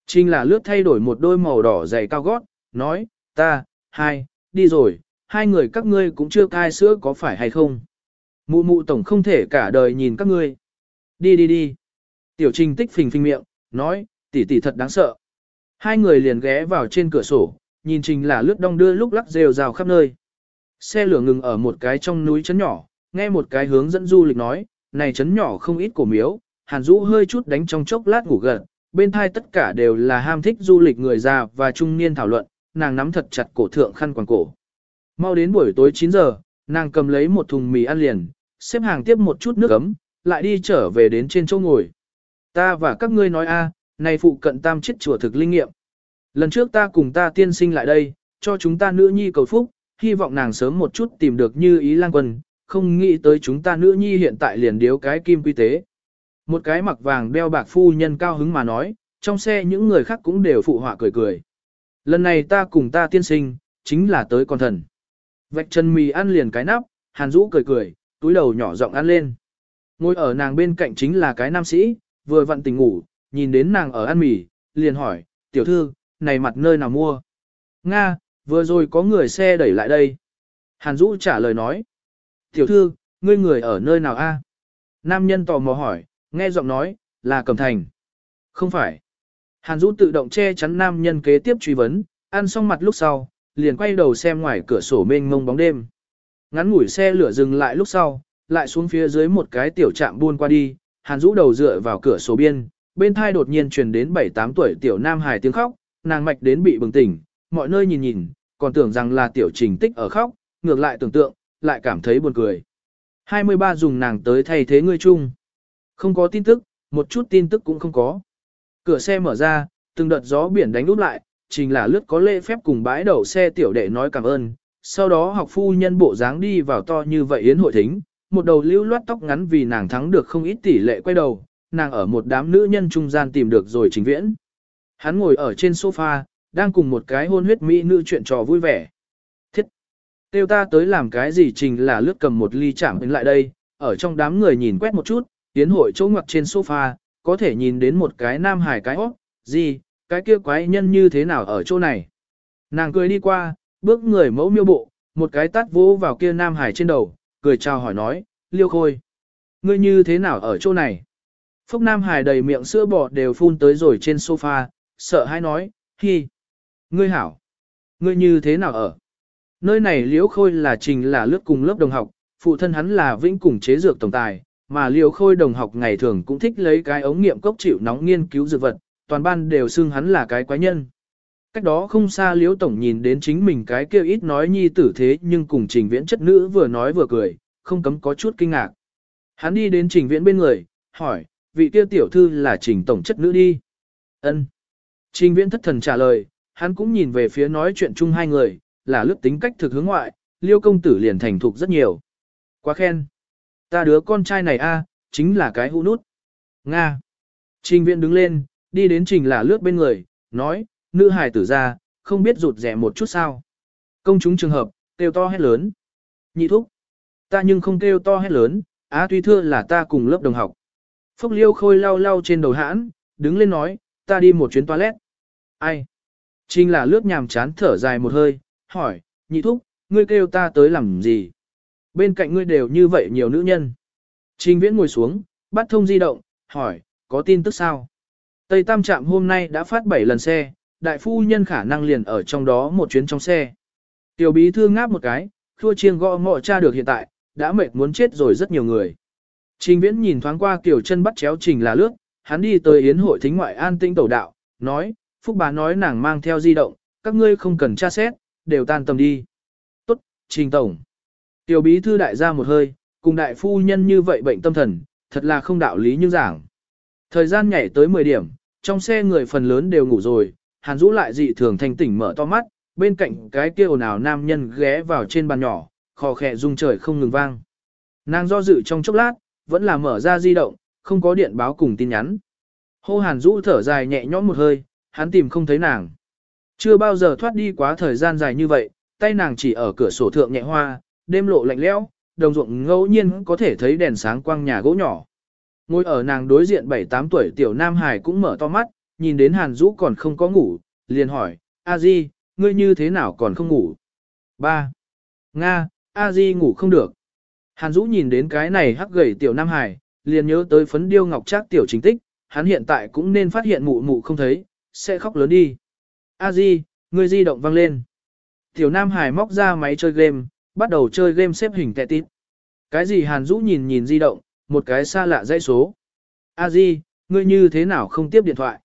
Trình là lướt thay đổi một đôi màu đỏ dày cao gót, nói, ta, hai, đi rồi, hai người các ngươi cũng chưa cai sữa có phải hay không. Mụ mụ tổng không thể cả đời nhìn các ngươi. Đi đi đi. Tiểu trình tích phình phình miệng, nói, tỷ tỷ thật đáng sợ. Hai người liền ghé vào trên cửa sổ, nhìn trình là lướt đong đưa lúc lắc rêu rào khắp nơi. Xe lửa ngừng ở một cái trong núi trấn nhỏ, nghe một cái hướng dẫn du lịch nói, này trấn nhỏ không ít cổ miếu, hàn rũ hơi chút đánh trong chốc lát ngủ gần, bên thai tất cả đều là ham thích du lịch người già và trung niên thảo luận, nàng nắm thật chặt cổ thượng khăn quàng cổ. Mau đến buổi tối 9 giờ, nàng cầm lấy một thùng mì ăn liền, xếp hàng tiếp một chút nước ấm, lại đi trở về đến trên chỗ ngồi. Ta và các ngươi nói a, này phụ cận tam chết chùa thực linh nghiệm. Lần trước ta cùng ta tiên sinh lại đây, cho chúng ta nữ nhi cầu phúc, hy vọng nàng sớm một chút tìm được như ý lang quân, không nghĩ tới chúng ta nữ nhi hiện tại liền điếu cái kim quy tế. Một cái mặc vàng đeo bạc phu nhân cao hứng mà nói, trong xe những người khác cũng đều phụ họa cười cười. Lần này ta cùng ta tiên sinh, chính là tới con thần. Vạch chân mì ăn liền cái nắp, hàn rũ cười cười, túi đầu nhỏ giọng ăn lên. Ngồi ở nàng bên cạnh chính là cái nam sĩ, vừa vặn tỉnh ngủ, nhìn đến nàng ở ăn mì, liền hỏi, tiểu thư, này mặt nơi nào mua? Nga, vừa rồi có người xe đẩy lại đây. Hàn Dũ trả lời nói, tiểu thư, ngươi người ở nơi nào a? Nam nhân tò mò hỏi, nghe giọng nói, là Cẩm Thành. Không phải. Hàn Dũ tự động che chắn nam nhân kế tiếp truy vấn, ăn xong mặt lúc sau, liền quay đầu xem ngoài cửa sổ mênh mông bóng đêm. Ngắn ngủi xe lửa dừng lại lúc sau, lại xuống phía dưới một cái tiểu trạm buôn qua đi, Hàn Dũ đầu dựa vào cửa sổ biên, bên thai đột nhiên truyền đến 7-8 tuổi tiểu nam hài tiếng khóc, nàng mạch đến bị bừng tỉnh, mọi nơi nhìn nhìn, còn tưởng rằng là tiểu trình tích ở khóc, ngược lại tưởng tượng, lại cảm thấy buồn cười. 23 dùng nàng tới thay thế ngươi chung. Không có tin tức, một chút tin tức cũng không có. Cửa xe mở ra, từng đợt gió biển đánh úp lại, trình là lướt có lễ phép cùng bãi đậu xe tiểu đệ nói cảm ơn. Sau đó học phu nhân bộ dáng đi vào to như vậy yến hội thính, một đầu lưu loát tóc ngắn vì nàng thắng được không ít tỷ lệ quay đầu, nàng ở một đám nữ nhân trung gian tìm được rồi trình viễn. Hắn ngồi ở trên sofa, đang cùng một cái hôn huyết mỹ nữ chuyện trò vui vẻ. Thiết! Tiêu ta tới làm cái gì trình là lướt cầm một ly chạm đến lại đây, ở trong đám người nhìn quét một chút, tiến hội chỗ ngoặc trên sofa, có thể nhìn đến một cái nam hải cái óc, gì, cái kia quái nhân như thế nào ở chỗ này. Nàng cười đi qua, bước người mẫu miêu bộ, một cái tát vỗ vào kia nam hải trên đầu, cười chào hỏi nói, liêu khôi. Ngươi như thế nào ở chỗ này? Phúc Nam Hải đầy miệng sữa bò đều phun tới rồi trên sofa, sợ hãi nói, hi. Ngươi hảo. Ngươi như thế nào ở? Nơi này liễu khôi là trình là lướt cùng lớp đồng học, phụ thân hắn là vĩnh cùng chế dược tổng tài, mà liều khôi đồng học ngày thường cũng thích lấy cái ống nghiệm cốc chịu nóng nghiên cứu dược vật, toàn ban đều xưng hắn là cái quái nhân. Cách đó không xa liễu tổng nhìn đến chính mình cái kia ít nói nhi tử thế nhưng cùng trình viễn chất nữ vừa nói vừa cười, không cấm có chút kinh ngạc. Hắn đi đến trình viễn bên người, hỏi, vị kia tiểu thư là trình tổng chất nữ đi. ân Trình viễn thất thần trả lời, hắn cũng nhìn về phía nói chuyện chung hai người, là lướt tính cách thực hướng ngoại, liêu công tử liền thành thục rất nhiều. Quá khen. Ta đứa con trai này a chính là cái hũ nút. Nga. Trình viện đứng lên, đi đến trình là lướt bên người, nói, nữ hài tử ra, không biết rụt rẻ một chút sao. Công chúng trường hợp, kêu to hét lớn. Nhị thúc. Ta nhưng không kêu to hét lớn, á tuy thưa là ta cùng lớp đồng học. Phúc liêu khôi lau lau trên đầu hãn, đứng lên nói, ta đi một chuyến toilet. Ai? Trình là lướt nhàm chán thở dài một hơi, hỏi, nhị thúc, ngươi kêu ta tới làm gì? Bên cạnh ngươi đều như vậy nhiều nữ nhân. Trình viễn ngồi xuống, bắt thông di động, hỏi, có tin tức sao? Tây Tam Trạm hôm nay đã phát 7 lần xe, đại phu nhân khả năng liền ở trong đó một chuyến trong xe. Tiểu bí thư ngáp một cái, khua chiêng gõ ngọ cha được hiện tại, đã mệt muốn chết rồi rất nhiều người. Trình viễn nhìn thoáng qua kiểu chân bắt chéo trình là lướt, hắn đi tới yến hội thính ngoại an tinh tẩu đạo, nói, Phúc bà nói nàng mang theo di động, các ngươi không cần tra xét, đều tan tầm đi. Tốt, trình tổng. Tiểu bí thư đại ra một hơi, cùng đại phu nhân như vậy bệnh tâm thần, thật là không đạo lý như giảng. Thời gian nhảy tới 10 điểm, trong xe người phần lớn đều ngủ rồi, Hàn Dũ lại dị thường thanh tỉnh mở to mắt, bên cạnh cái kia ồn ào nam nhân ghé vào trên bàn nhỏ, khò khè rung trời không ngừng vang. Nàng do dự trong chốc lát, vẫn là mở ra di động, không có điện báo cùng tin nhắn. Hô Hàn Dũ thở dài nhẹ nhõm một hơi, hắn tìm không thấy nàng. Chưa bao giờ thoát đi quá thời gian dài như vậy, tay nàng chỉ ở cửa sổ thượng nhẹ hoa, đêm lộ lạnh lẽo, đồng ruộng ngẫu nhiên có thể thấy đèn sáng quang nhà gỗ nhỏ. Ngồi ở nàng đối diện 7-8 tuổi tiểu Nam Hải cũng mở to mắt, nhìn đến Hàn Dũ còn không có ngủ, liền hỏi, A Di, ngươi như thế nào còn không ngủ? Ba, Nga, A Di ngủ không được. Hàn Dũ nhìn đến cái này hắc gầy tiểu Nam Hải, liền nhớ tới phấn điêu ngọc trác tiểu chính tích, hắn hiện tại cũng nên phát hiện mụ mụ không thấy, sẽ khóc lớn đi. A Di, ngươi di động vang lên. Tiểu Nam Hải móc ra máy chơi game, bắt đầu chơi game xếp hình tệ tít. Cái gì Hàn Dũ nhìn nhìn di động, một cái xa lạ dãy số. A Di, ngươi như thế nào không tiếp điện thoại?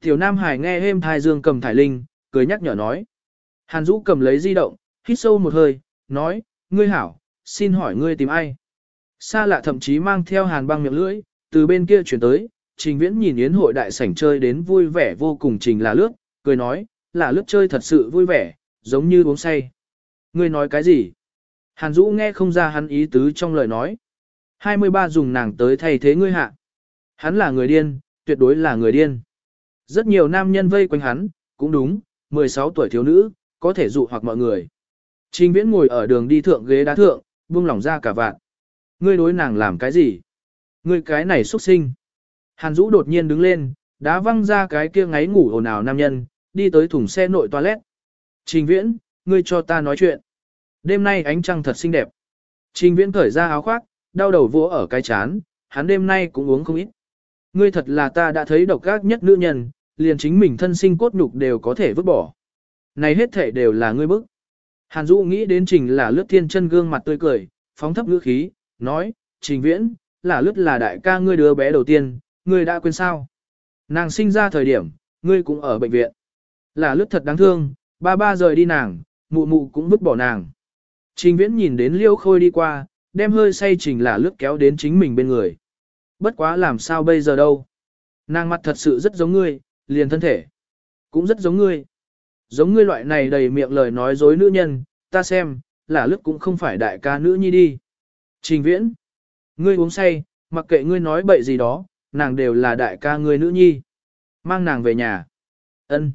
Tiểu Nam Hải nghe êm thai dương cầm thải linh, cười nhắc nhở nói. Hàn Dũ cầm lấy di động, hít sâu một hơi, nói, ngươi hảo, xin hỏi ngươi tìm ai? Xa lạ thậm chí mang theo hàn băng miệng lưỡi, từ bên kia chuyển tới, trình viễn nhìn yến hội đại sảnh chơi đến vui vẻ vô cùng trình là lướt, cười nói, là lướt chơi thật sự vui vẻ, giống như uống say. Ngươi nói cái gì? Hàn Dũ nghe không ra hắn ý tứ trong lời nói. 23 dùng nàng tới thay thế ngươi hạ. Hắn là người điên, tuyệt đối là người điên. Rất nhiều nam nhân vây quanh hắn, cũng đúng, 16 tuổi thiếu nữ, có thể dụ hoặc mọi người. Trình viễn ngồi ở đường đi thượng ghế đá thượng, buông lỏng ra cả vạn. Ngươi đối nàng làm cái gì? Ngươi cái này xuất sinh. Hàn Dũ đột nhiên đứng lên, đá văng ra cái kia ngáy ngủ ồn ào nam nhân, đi tới thùng xe nội toilet. Trình viễn, ngươi cho ta nói chuyện. Đêm nay ánh trăng thật xinh đẹp. Trình viễn cởi ra áo khoác, đau đầu vỗ ở cái chán, hắn đêm nay cũng uống không ít. Ngươi thật là ta đã thấy độc ác nhất nữ nhân, liền chính mình thân sinh cốt nhục đều có thể vứt bỏ. Này hết thể đều là ngươi bức. Hàn Dũ nghĩ đến trình là lướt thiên chân gương mặt tươi cười, phóng thấp ngữ khí, nói, trình viễn, là lướt là đại ca ngươi đứa bé đầu tiên, ngươi đã quên sao. Nàng sinh ra thời điểm, ngươi cũng ở bệnh viện. Là lướt thật đáng thương, ba ba rời đi nàng, mụ mụ cũng vứt bỏ nàng. Trình viễn nhìn đến liêu khôi đi qua, đem hơi say trình là lướt kéo đến chính mình bên người. Bất quá làm sao bây giờ đâu. Nàng mặt thật sự rất giống ngươi, liền thân thể. Cũng rất giống ngươi. Giống ngươi loại này đầy miệng lời nói dối nữ nhân, ta xem, là lướt cũng không phải đại ca nữ nhi đi. Trình viễn. Ngươi uống say, mặc kệ ngươi nói bậy gì đó, nàng đều là đại ca ngươi nữ nhi. Mang nàng về nhà. ân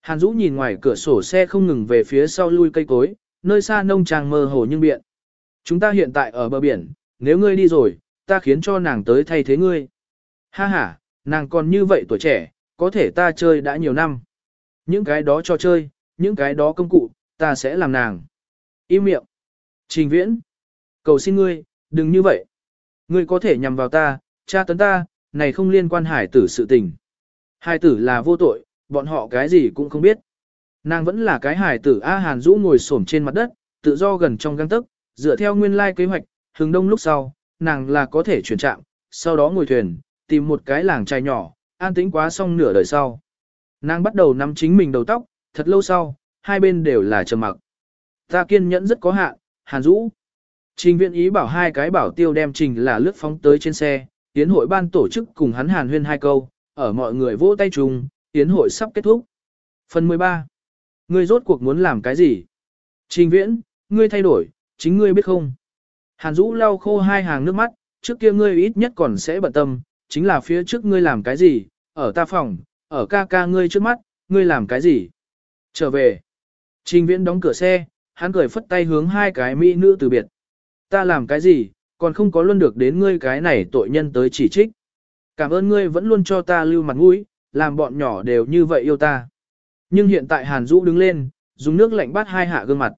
Hàn Dũ nhìn ngoài cửa sổ xe không ngừng về phía sau lui cây cối, nơi xa nông trang mơ hồ nhưng biện. Chúng ta hiện tại ở bờ biển, nếu ngươi đi rồi, ta khiến cho nàng tới thay thế ngươi. Ha ha, nàng còn như vậy tuổi trẻ, có thể ta chơi đã nhiều năm. Những cái đó cho chơi, những cái đó công cụ, ta sẽ làm nàng. Im miệng. Trình viễn. Cầu xin ngươi, đừng như vậy. Ngươi có thể nhằm vào ta, cha tấn ta, này không liên quan hải tử sự tình. Hải tử là vô tội, bọn họ cái gì cũng không biết. Nàng vẫn là cái hài tử A Hàn Dũ ngồi xổm trên mặt đất, tự do gần trong găng tức, dựa theo nguyên lai kế hoạch, hướng đông lúc sau, nàng là có thể chuyển trạm, sau đó ngồi thuyền, tìm một cái làng trai nhỏ, an tĩnh quá xong nửa đời sau. Nàng bắt đầu nắm chính mình đầu tóc, thật lâu sau, hai bên đều là trầm mặc. Ta kiên nhẫn rất có hạn, Hàn Dũ. Trình viện ý bảo hai cái bảo tiêu đem trình là lướt phóng tới trên xe, tiến hội ban tổ chức cùng hắn hàn huyên hai câu, ở mọi người vỗ tay chung, tiến hội sắp kết thúc. Phần 13. Ngươi rốt cuộc muốn làm cái gì? Trình viễn, ngươi thay đổi, chính ngươi biết không? Hàn Dũ lau khô hai hàng nước mắt, trước kia ngươi ít nhất còn sẽ bận tâm, chính là phía trước ngươi làm cái gì, ở ta phòng, ở ca ca ngươi trước mắt, ngươi làm cái gì? Trở về. Trình viễn đóng cửa xe, hắn cười phất tay hướng hai cái mỹ nữ từ biệt. Ta làm cái gì, còn không có luôn được đến ngươi cái này tội nhân tới chỉ trích. Cảm ơn ngươi vẫn luôn cho ta lưu mặt mũi, làm bọn nhỏ đều như vậy yêu ta. Nhưng hiện tại Hàn Dũ đứng lên, dùng nước lạnh bắt hai hạ gương mặt.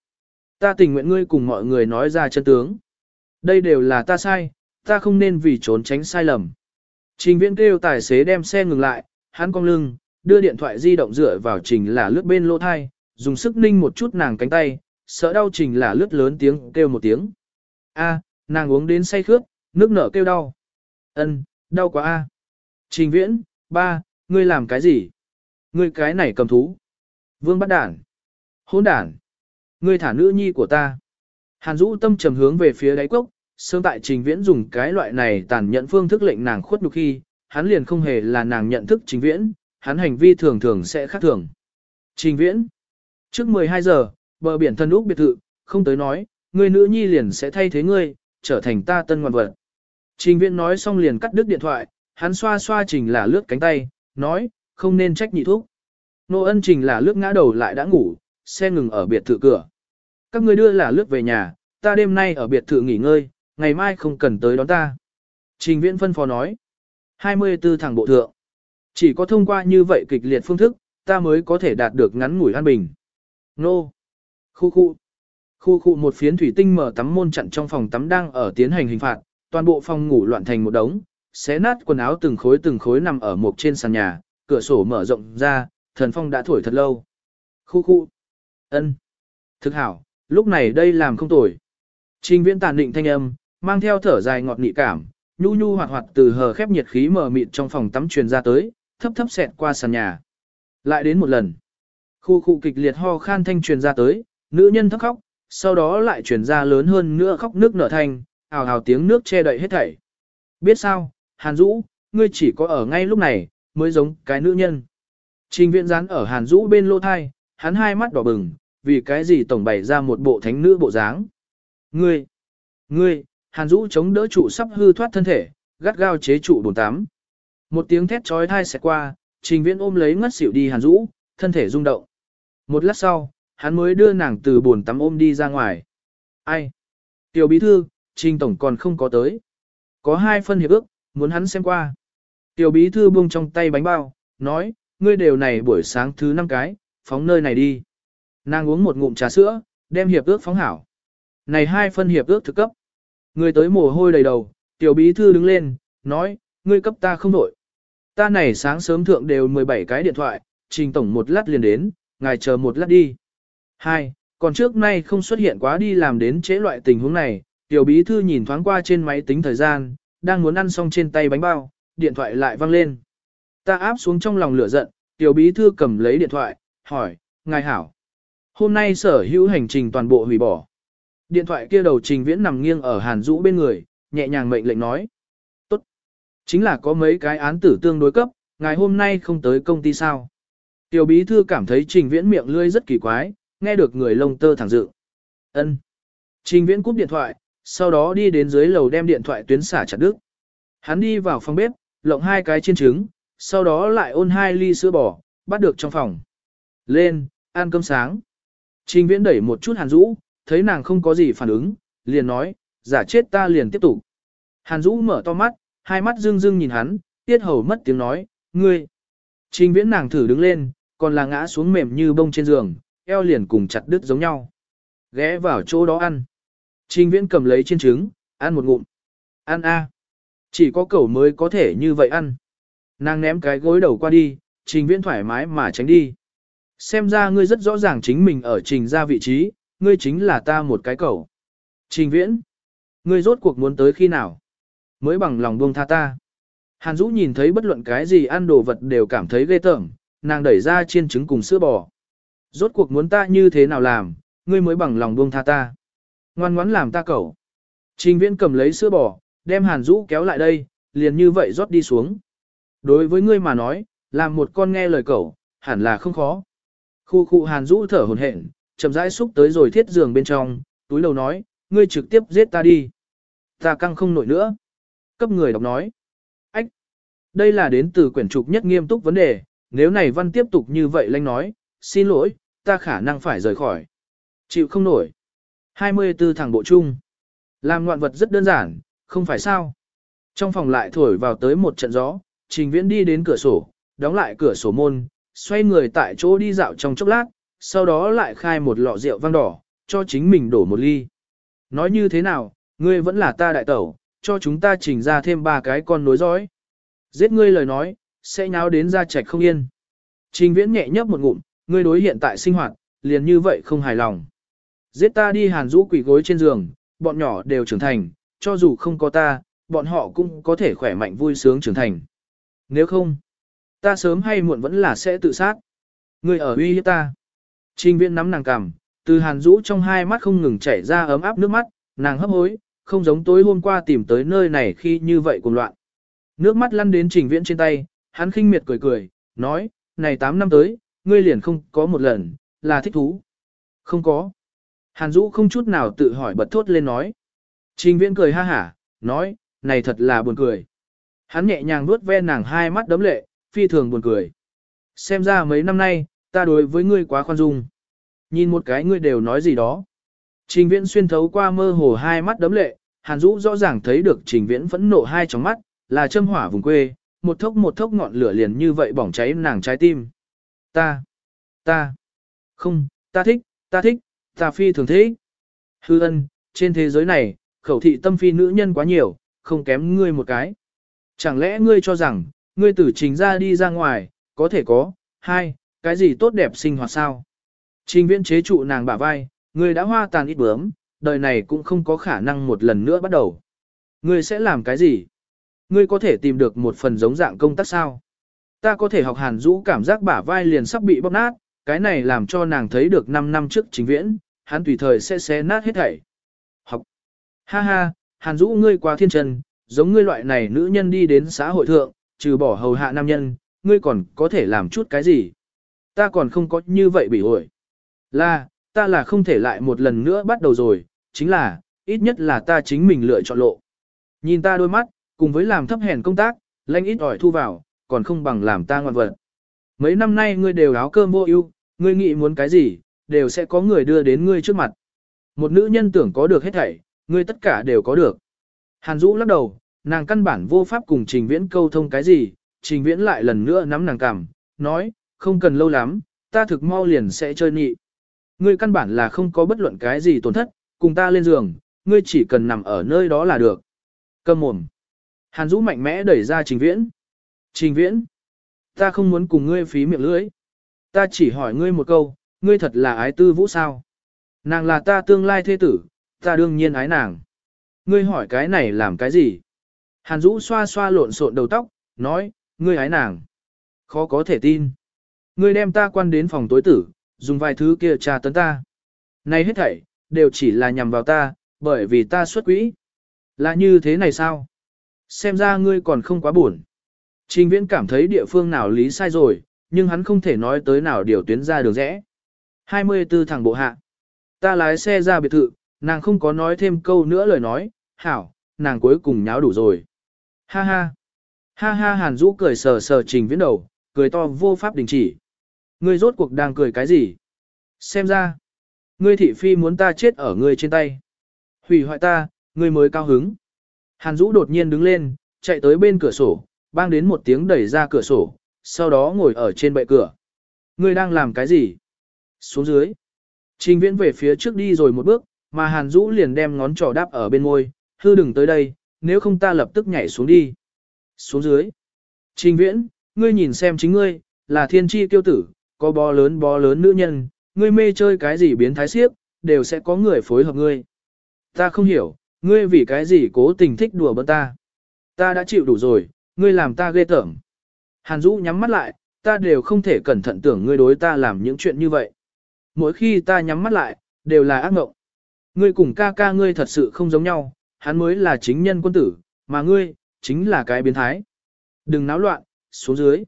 Ta tình nguyện ngươi cùng mọi người nói ra chân tướng. Đây đều là ta sai, ta không nên vì trốn tránh sai lầm. Trình viễn kêu tài xế đem xe ngừng lại, hắn cong lưng, đưa điện thoại di động dựa vào trình là lướt bên lỗ thai, dùng sức ninh một chút nàng cánh tay, sợ đau trình là lướt lớn tiếng kêu một tiếng. A, nàng uống đến say khướt, nước nở kêu đau. Ân, đau quá a. Trình viễn, ba, ngươi làm cái gì? Ngươi cái này cầm thú. Vương bắt đản. Hôn đản. Ngươi thả nữ nhi của ta. Hàn Dũ tâm trầm hướng về phía đáy cốc, sớm tại trình viễn dùng cái loại này tàn nhẫn phương thức lệnh nàng khuất nhục khi, hắn liền không hề là nàng nhận thức trình viễn, hắn hành vi thường thường sẽ khác thường. Trình viễn. Trước 12 giờ, bờ biển thân úc biệt thự, không tới nói, ngươi nữ nhi liền sẽ thay thế ngươi, trở thành ta tân ngoan vật. Trình viễn nói xong liền cắt đứt điện thoại, hắn xoa xoa trình là lướt cánh tay, nói, không nên trách nhị thuốc. Nô ân trình là lướt ngã đầu lại đã ngủ, xe ngừng ở biệt thự cửa. Các ngươi đưa là lướt về nhà, ta đêm nay ở biệt thự nghỉ ngơi, ngày mai không cần tới đón ta. Trình viễn phân phó nói. 24 thằng bộ thượng. Chỉ có thông qua như vậy kịch liệt phương thức, ta mới có thể đạt được ngắn ngủi an bình. Nô. Khu khu. Khu khu một phiến thủy tinh mở tắm môn chặn trong phòng tắm đang ở tiến hành hình phạt, toàn bộ phòng ngủ loạn thành một đống, xé nát quần áo từng khối từng khối nằm ở một trên sàn nhà, cửa sổ mở rộng ra, thần phong đã thổi thật lâu. Khu khu. ân, Thực hảo, lúc này đây làm không tồi. Trình viễn tàn định thanh âm, mang theo thở dài ngọt nị cảm, nhu nhu hoạt hoạt từ hờ khép nhiệt khí mở mịt trong phòng tắm truyền ra tới, thấp thấp xẹt qua sàn nhà. Lại đến một lần. Khu khu kịch liệt ho khan thanh truyền ra tới, nữ nhân thấp khóc, sau đó lại truyền ra lớn hơn nữa khóc nước nở thanh, ào ào tiếng nước che đậy hết thảy. Biết sao, Hàn Dũ, ngươi chỉ có ở ngay lúc này, mới giống cái nữ nhân. Trình viện rán ở Hàn Dũ bên lô thai, hắn hai mắt đỏ bừng, vì cái gì tổng bày ra một bộ thánh nữ bộ dáng. Ngươi, ngươi, Hàn Dũ chống đỡ trụ sắp hư thoát thân thể, gắt gao chế trụ bồn tắm. Một tiếng thét trói thai xẹt qua, trình viễn ôm lấy ngất xỉu đi Hàn Dũ, thân thể rung động. Một lát sau, hắn mới đưa nàng từ bồn tắm ôm đi ra ngoài. Ai? Tiểu bí thư, trình tổng còn không có tới. Có hai phân hiệp ước, muốn hắn xem qua. Tiểu bí thư buông trong tay bánh bao, nói, ngươi đều này buổi sáng thứ năm cái, phóng nơi này đi. Nàng uống một ngụm trà sữa, đem hiệp ước phóng hảo. Này hai phân hiệp ước thực cấp. Người tới mồ hôi đầy đầu, tiểu bí thư đứng lên, nói, ngươi cấp ta không đổi. Ta này sáng sớm thượng đều 17 cái điện thoại, trình tổng một lát liền đến, ngài chờ một lát đi. Hai, còn trước nay không xuất hiện quá đi làm đến chế loại tình huống này, tiểu bí thư nhìn thoáng qua trên máy tính thời gian, đang muốn ăn xong trên tay bánh bao, điện thoại lại vang lên. Ta áp xuống trong lòng lửa giận, tiểu bí thư cầm lấy điện thoại, hỏi, ngài hảo. Hôm nay sở hữu hành trình toàn bộ hủy bỏ. Điện thoại kia đầu trình viễn nằm nghiêng ở hàn Dũ bên người, nhẹ nhàng mệnh lệnh nói. Tốt. Chính là có mấy cái án tử tương đối cấp, ngài hôm nay không tới công ty sao. Tiểu bí thư cảm thấy trình viễn miệng lươi rất kỳ quái, nghe được người lông tơ thẳng dự. ân Trình viễn cúp điện thoại, sau đó đi đến dưới lầu đem điện thoại tuyến xả chặt đứt. Hắn đi vào phòng bếp, lộng hai cái chiên trứng, sau đó lại ôn hai ly sữa bò, bắt được trong phòng. Lên, ăn cơm sáng. Trình viễn đẩy một chút hàn Dũ, thấy nàng không có gì phản ứng, liền nói, giả chết ta liền tiếp tục. Hàn Dũ mở to mắt, hai mắt dương dương nhìn hắn, tiết hầu mất tiếng nói, ngươi. Trình viễn nàng thử đứng lên, còn là ngã xuống mềm như bông trên giường, eo liền cùng chặt đứt giống nhau. Ghé vào chỗ đó ăn. Trình viễn cầm lấy chiên trứng, ăn một ngụm. Ăn a. Chỉ có cẩu mới có thể như vậy ăn. Nàng ném cái gối đầu qua đi, trình viễn thoải mái mà tránh đi. Xem ra ngươi rất rõ ràng chính mình ở trình ra vị trí, ngươi chính là ta một cái cầu. Trình viễn, ngươi rốt cuộc muốn tới khi nào? Mới bằng lòng buông tha ta. Hàn Dũ nhìn thấy bất luận cái gì ăn đồ vật đều cảm thấy ghê tởm, nàng đẩy ra chiên trứng cùng sữa bò. Rốt cuộc muốn ta như thế nào làm, ngươi mới bằng lòng buông tha ta. Ngoan ngoãn làm ta cẩu. Trình viễn cầm lấy sữa bò, đem Hàn Dũ kéo lại đây, liền như vậy rót đi xuống. Đối với ngươi mà nói, làm một con nghe lời cẩu, hẳn là không khó. Khu khu Hàn Dũ thở hồn hển, chậm rãi xúc tới rồi thiết giường bên trong, túi đầu nói, ngươi trực tiếp giết ta đi. Ta căng không nổi nữa. Cấp người đọc nói. Ách! Đây là đến từ quyển trục nhất nghiêm túc vấn đề, nếu này văn tiếp tục như vậy lanh nói, xin lỗi, ta khả năng phải rời khỏi. Chịu không nổi. 24 thằng bộ chung. Làm ngoạn vật rất đơn giản, không phải sao. Trong phòng lại thổi vào tới một trận gió, trình viễn đi đến cửa sổ, đóng lại cửa sổ môn, xoay người tại chỗ đi dạo trong chốc lát, sau đó lại khai một lọ rượu vang đỏ, cho chính mình đổ một ly. Nói như thế nào, ngươi vẫn là ta đại tẩu, cho chúng ta chỉnh ra thêm ba cái con nối dõi. Giết ngươi lời nói, sẽ nháo đến ra trạch không yên. Trình viễn nhẹ nhấp một ngụm, ngươi đối hiện tại sinh hoạt, liền như vậy không hài lòng. Giết ta đi hàn rũ quỷ gối trên giường, bọn nhỏ đều trưởng thành, cho dù không có ta, bọn họ cũng có thể khỏe mạnh vui sướng trưởng thành. Nếu không, ta sớm hay muộn vẫn là sẽ tự sát. Ngươi ở uy hiếp ta. Trình viễn nắm nàng cằm, từ hàn rũ trong hai mắt không ngừng chảy ra ấm áp nước mắt, nàng hấp hối, không giống tối hôm qua tìm tới nơi này khi như vậy cuồng loạn. Nước mắt lăn đến trình viễn trên tay, hắn khinh miệt cười cười, nói, này 8 năm tới, ngươi liền không có một lần, là thích thú. Không có. Hàn Dũ không chút nào tự hỏi bật thốt lên nói. Trình viễn cười ha hả, nói, này thật là buồn cười. Hắn nhẹ nhàng nuốt ve nàng hai mắt đấm lệ, phi thường buồn cười. Xem ra mấy năm nay, ta đối với ngươi quá khoan dung. Nhìn một cái ngươi đều nói gì đó. Trình viễn xuyên thấu qua mơ hồ hai mắt đấm lệ, Hàn Dũ rõ ràng thấy được trình viễn phẫn nộ hai trong mắt, là châm hỏa vùng quê, một thốc một thốc ngọn lửa liền như vậy bỏng cháy nàng trái tim. Ta, ta, không, ta thích, ta thích, ta phi thường thích. Hư ân, trên thế giới này, khẩu thị tâm phi nữ nhân quá nhiều, không kém ngươi một cái. Chẳng lẽ ngươi cho rằng, ngươi tử trình ra đi ra ngoài, có thể có, hai, cái gì tốt đẹp sinh hoạt sao? Trình viễn chế trụ nàng bả vai, ngươi đã hoa tàn ít bướm, đời này cũng không có khả năng một lần nữa bắt đầu. Ngươi sẽ làm cái gì? Ngươi có thể tìm được một phần giống dạng công tác sao? Ta có thể học hàn rũ cảm giác bả vai liền sắp bị bóp nát, cái này làm cho nàng thấy được 5 năm trước trình viễn, hắn tùy thời sẽ xé nát hết thảy. Học. Ha ha, hàn rũ ngươi quá thiên trần, giống ngươi loại này nữ nhân đi đến xã hội thượng, trừ bỏ hầu hạ nam nhân, ngươi còn có thể làm chút cái gì? Ta còn không có như vậy bị ổi. Là, ta là không thể lại một lần nữa bắt đầu rồi, chính là, ít nhất là ta chính mình lựa chọn lộ. Nhìn ta đôi mắt, cùng với làm thấp hèn công tác, lãnh ít ỏi thu vào, còn không bằng làm ta ngoan vật. Mấy năm nay ngươi đều áo cơm vô ưu, ngươi nghĩ muốn cái gì, đều sẽ có người đưa đến ngươi trước mặt. Một nữ nhân tưởng có được hết thảy, ngươi tất cả đều có được. Hàn Dũ lắc đầu, nàng căn bản vô pháp cùng Trình Viễn câu thông cái gì, Trình Viễn lại lần nữa nắm nàng cằm, nói, không cần lâu lắm, ta thực mau liền sẽ chơi nhị. Ngươi căn bản là không có bất luận cái gì tổn thất, cùng ta lên giường, ngươi chỉ cần nằm ở nơi đó là được. Cầm mồm. Hàn Dũ mạnh mẽ đẩy ra Trình Viễn. Trình Viễn. Ta không muốn cùng ngươi phí miệng lưỡi. Ta chỉ hỏi ngươi một câu, ngươi thật là ái tư vũ sao? Nàng là ta tương lai thế tử, ta đương nhiên ái nàng. Ngươi hỏi cái này làm cái gì? Hàn Dũ xoa xoa lộn xộn đầu tóc, nói, ngươi ái nàng. Khó có thể tin. Ngươi đem ta quan đến phòng tối tử, dùng vài thứ kia tra tấn ta. Này hết thảy, đều chỉ là nhằm vào ta, bởi vì ta xuất quỹ. Là như thế này sao? Xem ra ngươi còn không quá buồn. Trình viễn cảm thấy địa phương nào lý sai rồi, nhưng hắn không thể nói tới nào điều tuyến ra đường rẽ. 24 thằng bộ hạ. Ta lái xe ra biệt thự, nàng không có nói thêm câu nữa lời nói, hảo, nàng cuối cùng nháo đủ rồi. Ha ha. Ha ha hàn Dũ cười sờ sờ trình viễn đầu, cười to vô pháp đình chỉ. Ngươi rốt cuộc đang cười cái gì? Xem ra, ngươi thị phi muốn ta chết ở ngươi trên tay. Hủy hoại ta, ngươi mới cao hứng. Hàn Dũ đột nhiên đứng lên, chạy tới bên cửa sổ, bang đến một tiếng đẩy ra cửa sổ, sau đó ngồi ở trên bệ cửa. Ngươi đang làm cái gì? Xuống dưới. Trình viễn về phía trước đi rồi một bước, mà Hàn Dũ liền đem ngón trỏ đáp ở bên môi, hư đừng tới đây, nếu không ta lập tức nhảy xuống đi. Xuống dưới. Trình viễn, ngươi nhìn xem chính ngươi, là thiên tri tiêu tử, có bó lớn bó lớn nữ nhân, ngươi mê chơi cái gì biến thái siếp, đều sẽ có người phối hợp ngươi. Ta không hiểu, ngươi vì cái gì cố tình thích đùa bỡn ta. Ta đã chịu đủ rồi, ngươi làm ta ghê tởm. Hàn Dũ nhắm mắt lại, ta đều không thể cẩn thận tưởng ngươi đối ta làm những chuyện như vậy. Mỗi khi ta nhắm mắt lại, đều là ác mộng. Ngươi cùng ca ca ngươi thật sự không giống nhau, hắn mới là chính nhân quân tử, mà ngươi, chính là cái biến thái. Đừng náo loạn, xuống dưới.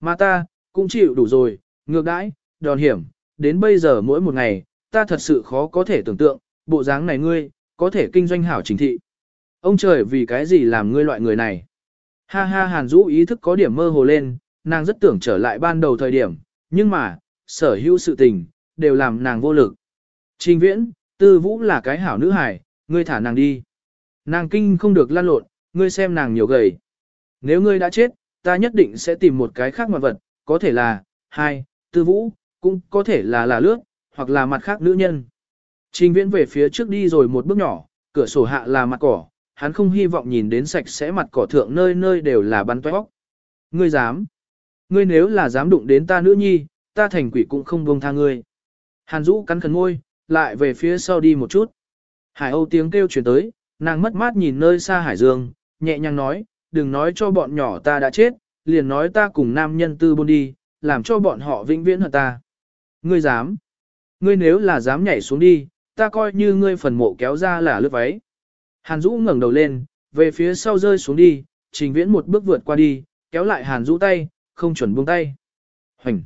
Mà ta, cũng chịu đủ rồi, ngược đãi, đòn hiểm, đến bây giờ mỗi một ngày, ta thật sự khó có thể tưởng tượng, bộ dáng này ngươi, có thể kinh doanh hảo chính thị. Ông trời vì cái gì làm ngươi loại người này? Ha ha Hàn Dũ ý thức có điểm mơ hồ lên, nàng rất tưởng trở lại ban đầu thời điểm, nhưng mà, sở hữu sự tình, đều làm nàng vô lực. Trình viễn, tư vũ là cái hảo nữ hài, ngươi thả nàng đi. Nàng kinh không được lan lộn, ngươi xem nàng nhiều gầy. Nếu ngươi đã chết, ta nhất định sẽ tìm một cái khác ngoại vật, có thể là, hai, tư vũ, cũng có thể là là lướt, hoặc là mặt khác nữ nhân. Trình viễn về phía trước đi rồi một bước nhỏ, cửa sổ hạ là mặt cỏ, hắn không hy vọng nhìn đến sạch sẽ mặt cỏ thượng nơi nơi đều là bắn toét Ngươi dám. Ngươi nếu là dám đụng đến ta nữ nhi, ta thành quỷ cũng không buông tha ngươi. Hàn Dũ cắn khẩn môi, lại về phía sau đi một chút. Hải Âu tiếng kêu chuyển tới, nàng mất mát nhìn nơi xa hải dương, nhẹ nhàng nói, đừng nói cho bọn nhỏ ta đã chết, liền nói ta cùng nam nhân tư buôn đi, làm cho bọn họ vĩnh viễn hơn ta. Ngươi dám. Ngươi nếu là dám nhảy xuống đi, ta coi như ngươi phần mộ kéo ra là lướt váy. Hàn Dũ ngẩng đầu lên, về phía sau rơi xuống đi, trình viễn một bước vượt qua đi, kéo lại Hàn Dũ tay, không chuẩn buông tay. Hoành!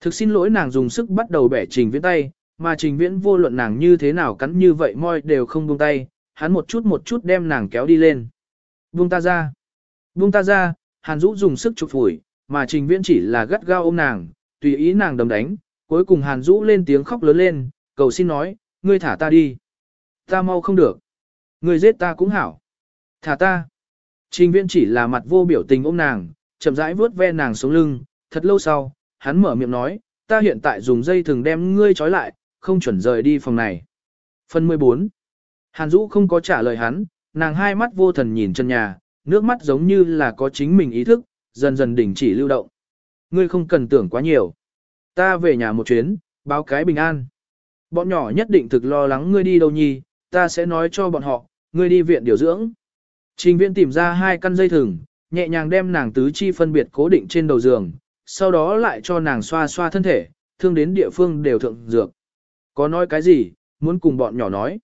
Thực xin lỗi nàng dùng sức bắt đầu bẻ trình viễn tay, mà trình viễn vô luận nàng như thế nào cắn như vậy môi đều không buông tay, hắn một chút một chút đem nàng kéo đi lên. Buông ta ra! Buông ta ra! Hàn Dũ dùng sức chụp phủi, mà trình viễn chỉ là gắt gao ôm nàng, tùy ý nàng đấm đánh, cuối cùng Hàn Dũ lên tiếng khóc lớn lên, cầu xin nói, ngươi thả ta đi. Ta mau không được. Ngươi giết ta cũng hảo. Thả ta. Trình viễn chỉ là mặt vô biểu tình ôm nàng, chậm rãi vuốt ve nàng xuống lưng, thật lâu sau, hắn mở miệng nói, ta hiện tại dùng dây thừng đem ngươi trói lại, không chuẩn rời đi phòng này. Phần 14 Hàn Dũ không có trả lời hắn, nàng hai mắt vô thần nhìn chân nhà, nước mắt giống như là có chính mình ý thức, dần dần đình chỉ lưu động. Ngươi không cần tưởng quá nhiều. Ta về nhà một chuyến, báo cái bình an. Bọn nhỏ nhất định thực lo lắng ngươi đi đâu nhi, ta sẽ nói cho bọn họ, ngươi đi viện điều dưỡng. Trình viện tìm ra hai căn dây thừng, nhẹ nhàng đem nàng tứ chi phân biệt cố định trên đầu giường, sau đó lại cho nàng xoa xoa thân thể, thương đến địa phương đều thượng dược. Có nói cái gì, muốn cùng bọn nhỏ nói.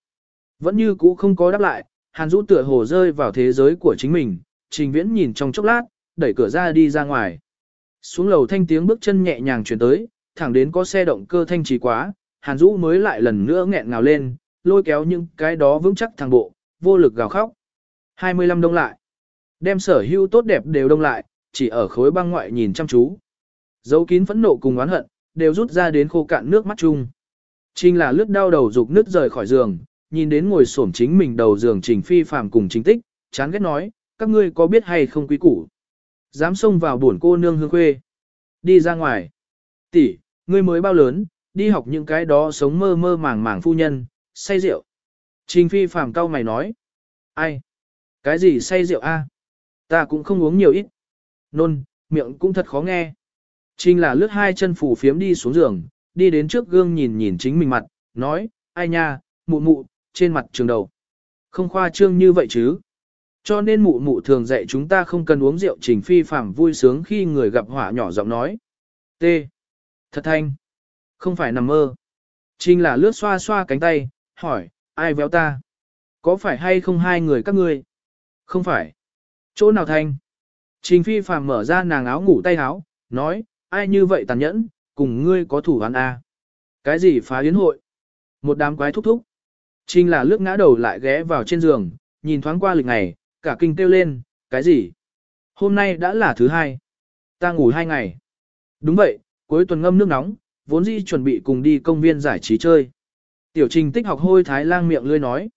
Vẫn như cũ không có đáp lại, Hàn Dũ tựa hồ rơi vào thế giới của chính mình, trình viễn nhìn trong chốc lát, đẩy cửa ra đi ra ngoài. Xuống lầu thanh tiếng bước chân nhẹ nhàng chuyển tới, thẳng đến có xe động cơ thanh trì quá, Hàn Dũ mới lại lần nữa nghẹn ngào lên, lôi kéo những cái đó vững chắc thằng bộ, vô lực gào khóc. 25 đông lại. Đem sở hữu tốt đẹp đều đông lại, chỉ ở khối băng ngoại nhìn chăm chú. Dấu kín phẫn nộ cùng oán hận, đều rút ra đến khô cạn nước mắt chung. Trình là lướt đau đầu dục nứt rời khỏi giường, nhìn đến ngồi xổm chính mình đầu giường trình phi phàm cùng chính tích, chán ghét nói, các ngươi có biết hay không quý củ. Dám xông vào buồn cô nương hương khuê. Đi ra ngoài. tỷ ngươi mới bao lớn, đi học những cái đó sống mơ mơ màng màng phu nhân, say rượu. Trình phi phàm cau mày nói. Ai? Cái gì say rượu a? Ta cũng không uống nhiều ít. Nôn, miệng cũng thật khó nghe. Trình là lướt hai chân phủ phiếm đi xuống giường, đi đến trước gương nhìn nhìn chính mình mặt, nói, ai nha, mụ mụ, trên mặt trường đầu. Không khoa trương như vậy chứ. Cho nên mụ mụ thường dạy chúng ta không cần uống rượu trình phi phàm vui sướng khi người gặp hỏa nhỏ giọng nói. T. Thật thanh. Không phải nằm mơ. Trình là lướt xoa xoa cánh tay, hỏi, ai véo ta? Có phải hay không hai người các ngươi? Không phải. Chỗ nào thanh? Trình phi phàm mở ra nàng áo ngủ tay áo, nói, ai như vậy tàn nhẫn, cùng ngươi có thủ án à Cái gì phá yến hội? Một đám quái thúc thúc. Trình là lướt ngã đầu lại ghé vào trên giường, nhìn thoáng qua lịch ngày, cả kinh kêu lên, cái gì? Hôm nay đã là thứ hai. Ta ngủ hai ngày. Đúng vậy, cuối tuần ngâm nước nóng, vốn dĩ chuẩn bị cùng đi công viên giải trí chơi. Tiểu trình tích học hôi thái lang miệng lươi nói.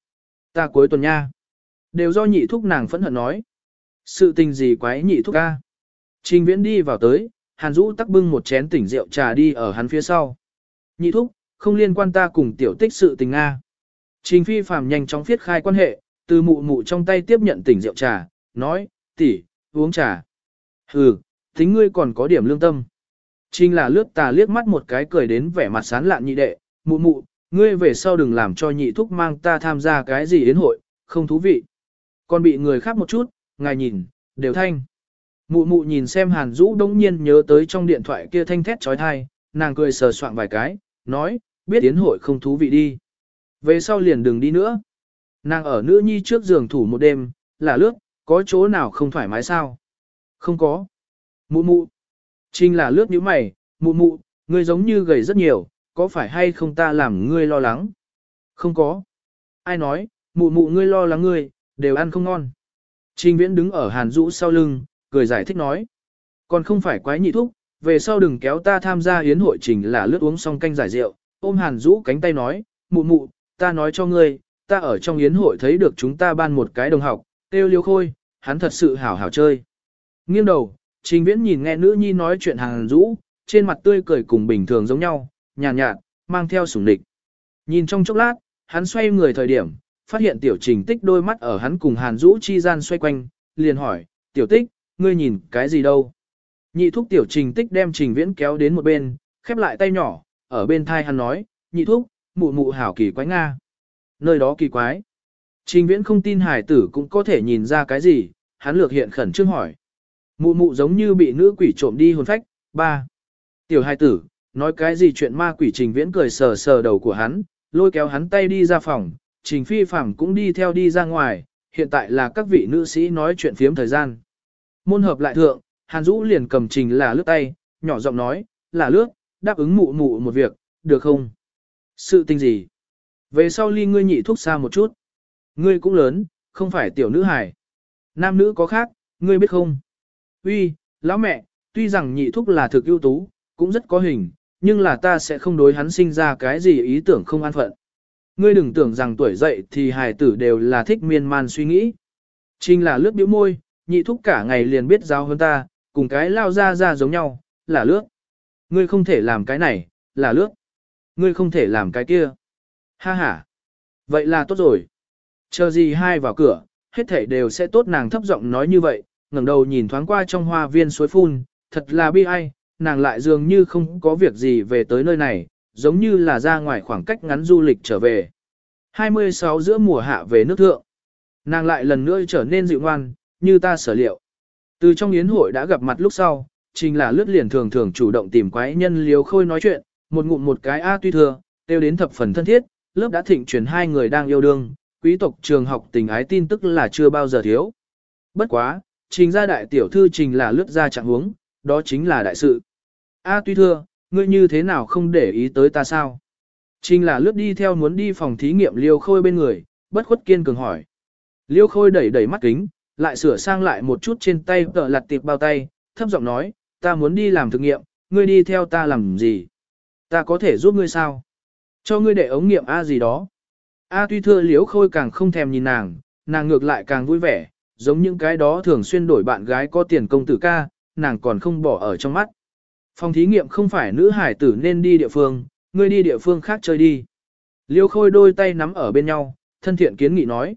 Ta cuối tuần nha. Đều do nhị thúc nàng phẫn hận nói. Sự tình gì quái nhị thúc ca. Trình viễn đi vào tới, hàn Dũ tắc bưng một chén tỉnh rượu trà đi ở hắn phía sau. Nhị thúc, không liên quan ta cùng tiểu tích sự tình Nga. Trình phi phàm nhanh chóng viết khai quan hệ, từ mụ mụ trong tay tiếp nhận tỉnh rượu trà, nói, tỷ, uống trà. Hừ, tính ngươi còn có điểm lương tâm. Trình là lướt tà liếc mắt một cái cười đến vẻ mặt sán lạn nhị đệ, mụ mụ, ngươi về sau đừng làm cho nhị thúc mang ta tham gia cái gì đến hội, không thú vị. Còn bị người khác một chút, ngài nhìn, đều thanh. Mụ mụ nhìn xem Hàn Dũ đống nhiên nhớ tới trong điện thoại kia thanh thét trói thai, nàng cười sờ soạn vài cái, nói, biết yến hội không thú vị đi. Về sau liền đừng đi nữa. Nàng ở nữ nhi trước giường thủ một đêm, là lướt, có chỗ nào không thoải mái sao? Không có. Mụ mụ. Trinh là lướt như mày, mụ mụ, ngươi giống như gầy rất nhiều, có phải hay không ta làm ngươi lo lắng? Không có. Ai nói, mụ mụ ngươi lo lắng ngươi, đều ăn không ngon. Trình viễn đứng ở hàn rũ sau lưng, cười giải thích nói. Còn không phải quái nhị thúc, về sau đừng kéo ta tham gia yến hội trình là lướt uống xong canh giải rượu, ôm hàn rũ cánh tay nói, mụ mụ, ta nói cho ngươi, ta ở trong yến hội thấy được chúng ta ban một cái đồng học, tiêu liêu khôi, hắn thật sự hảo hảo chơi. Nghiêng đầu, trình viễn nhìn nghe nữ nhi nói chuyện hàn rũ, trên mặt tươi cười cùng bình thường giống nhau, nhàn nhạt, nhạt, mang theo sủng địch. Nhìn trong chốc lát, hắn xoay người thời điểm, phát hiện tiểu trình tích đôi mắt ở hắn cùng hàn rũ chi gian xoay quanh, liền hỏi, tiểu tích, ngươi nhìn cái gì đâu? Nhị thúc tiểu trình tích đem trình viễn kéo đến một bên, khép lại tay nhỏ, ở bên thai hắn nói, nhị thúc, mụ mụ hảo kỳ quái Nga. Nơi đó kỳ quái. Trình viễn không tin hải tử cũng có thể nhìn ra cái gì, hắn lược hiện khẩn trương hỏi. Mụ mụ giống như bị nữ quỷ trộm đi hồn phách, ba. Tiểu hải tử, nói cái gì chuyện ma quỷ trình viễn cười sờ sờ đầu của hắn, lôi kéo hắn tay đi ra phòng, trình phi phẳng cũng đi theo đi ra ngoài, hiện tại là các vị nữ sĩ nói chuyện phiếm thời gian. Môn hợp lại thượng, Hàn Dũ liền cầm trình là lướt tay, nhỏ giọng nói, là lướt, đáp ứng mụ mụ một việc, được không? Sự tình gì? Về sau ly ngươi nhị thuốc xa một chút. Ngươi cũng lớn, không phải tiểu nữ hài. Nam nữ có khác, ngươi biết không? Uy, lão mẹ, tuy rằng nhị thúc là thực ưu tú, cũng rất có hình, nhưng là ta sẽ không đối hắn sinh ra cái gì ý tưởng không an phận. Ngươi đừng tưởng rằng tuổi dậy thì hài tử đều là thích miên man suy nghĩ. Trình là lướt biểu môi, nhị thúc cả ngày liền biết giáo hơn ta, cùng cái lao ra ra giống nhau, là lướt. Ngươi không thể làm cái này, là lướt. Ngươi không thể làm cái kia. Ha ha. Vậy là tốt rồi. Chờ gì hai vào cửa, hết thảy đều sẽ tốt nàng thấp giọng nói như vậy, ngẩng đầu nhìn thoáng qua trong hoa viên suối phun, thật là bi ai, nàng lại dường như không có việc gì về tới nơi này, giống như là ra ngoài khoảng cách ngắn du lịch trở về. 26 giữa mùa hạ về nước thượng. Nàng lại lần nữa trở nên dịu ngoan, như ta sở liệu. Từ trong yến hội đã gặp mặt lúc sau, trình là lướt liền thường thường chủ động tìm quái nhân liều khôi nói chuyện, một ngụm một cái A tuy thừa, tiêu đến thập phần thân thiết, lớp đã thịnh truyền hai người đang yêu đương, quý tộc trường học tình ái tin tức là chưa bao giờ thiếu. Bất quá, trình ra đại tiểu thư trình là lướt ra trạng huống, đó chính là đại sự. A tuy thưa, ngươi như thế nào không để ý tới ta sao? Trình là lướt đi theo muốn đi phòng thí nghiệm liêu khôi bên người, bất khuất kiên cường hỏi. Liêu khôi đẩy đẩy mắt kính, lại sửa sang lại một chút trên tay tợ lặt tiệp bao tay, thấp giọng nói, ta muốn đi làm thực nghiệm, ngươi đi theo ta làm gì? Ta có thể giúp ngươi sao? Cho ngươi để ống nghiệm A gì đó. A tuy thưa liếu khôi càng không thèm nhìn nàng, nàng ngược lại càng vui vẻ, giống những cái đó thường xuyên đổi bạn gái có tiền công tử ca, nàng còn không bỏ ở trong mắt. Phòng thí nghiệm không phải nữ hải tử nên đi địa phương, ngươi đi địa phương khác chơi đi. Liêu khôi đôi tay nắm ở bên nhau, thân thiện kiến nghị nói.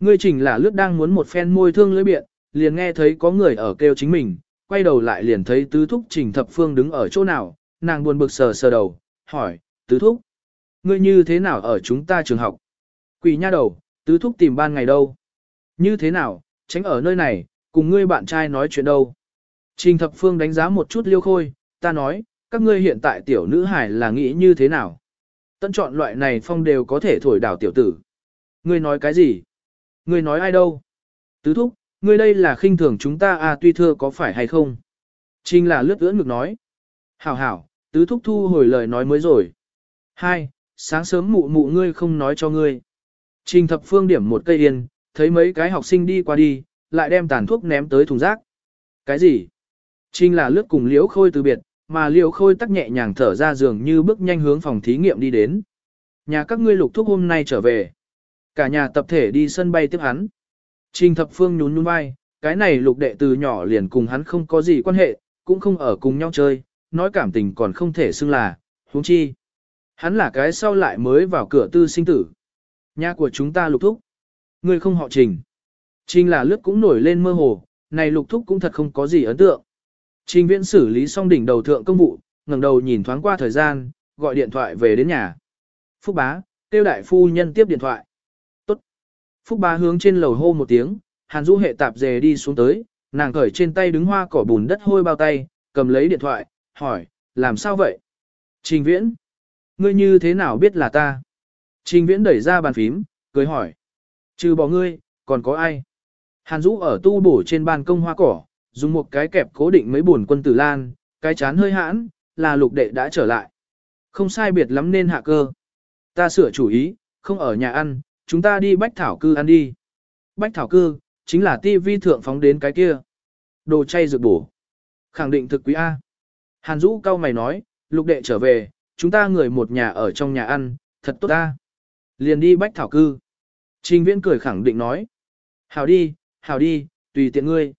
Ngươi trình là lướt đang muốn một phen môi thương lưỡi biện, liền nghe thấy có người ở kêu chính mình, quay đầu lại liền thấy tứ thúc trình thập phương đứng ở chỗ nào, nàng buồn bực sờ sờ đầu, hỏi, tứ thúc, ngươi như thế nào ở chúng ta trường học? Quỷ nha đầu, tứ thúc tìm ban ngày đâu? Như thế nào, tránh ở nơi này, cùng ngươi bạn trai nói chuyện đâu? Trình thập phương đánh giá một chút liêu khôi, ta nói, các ngươi hiện tại tiểu nữ hải là nghĩ như thế nào? Tân chọn loại này phong đều có thể thổi đảo tiểu tử. Ngươi nói cái gì? Ngươi nói ai đâu? Tứ thúc, ngươi đây là khinh thường chúng ta à tuy thưa có phải hay không? Trình là lướt ưỡn ngực nói. Hảo hảo, tứ thúc thu hồi lời nói mới rồi. Hai, sáng sớm mụ mụ ngươi không nói cho ngươi. Trình thập phương điểm một cây yên, thấy mấy cái học sinh đi qua đi, lại đem tàn thuốc ném tới thùng rác. Cái gì? Trình là lướt cùng liễu khôi từ biệt, mà liễu khôi tắc nhẹ nhàng thở ra giường như bước nhanh hướng phòng thí nghiệm đi đến. Nhà các ngươi lục thuốc hôm nay trở về. Cả nhà tập thể đi sân bay tiếp hắn. Trình thập phương nhún nhún vai, cái này lục đệ từ nhỏ liền cùng hắn không có gì quan hệ, cũng không ở cùng nhau chơi, nói cảm tình còn không thể xưng là, huống chi. Hắn là cái sau lại mới vào cửa tư sinh tử. Nhà của chúng ta lục thúc. Người không họ trình. Trình là lướt cũng nổi lên mơ hồ, này lục thúc cũng thật không có gì ấn tượng. Trình viễn xử lý xong đỉnh đầu thượng công vụ, ngẩng đầu nhìn thoáng qua thời gian, gọi điện thoại về đến nhà. Phúc bá, tiêu đại phu nhân tiếp điện thoại. Tốt. Phúc bá hướng trên lầu hô một tiếng, Hàn Du hệ tạp dề đi xuống tới, nàng cởi trên tay đứng hoa cỏ bùn đất hôi bao tay, cầm lấy điện thoại, hỏi, làm sao vậy? Trình viễn, ngươi như thế nào biết là ta? Trình viễn đẩy ra bàn phím, cười hỏi. Trừ bỏ ngươi, còn có ai? Hàn Dũ ở tu bổ trên ban công hoa cỏ, dùng một cái kẹp cố định mấy buồn quân tử lan, cái chán hơi hãn, là lục đệ đã trở lại. Không sai biệt lắm nên hạ cơ. Ta sửa chủ ý, không ở nhà ăn, chúng ta đi bách thảo cư ăn đi. Bách thảo cư, chính là ti vi thượng phóng đến cái kia. Đồ chay dược bổ. Khẳng định thực quý A. Hàn Dũ cao mày nói, lục đệ trở về, chúng ta người một nhà ở trong nhà ăn, thật tốt ta. Liền đi bách thảo cư. Trình viễn cười khẳng định nói. Hảo đi, hảo đi, tùy tiện ngươi.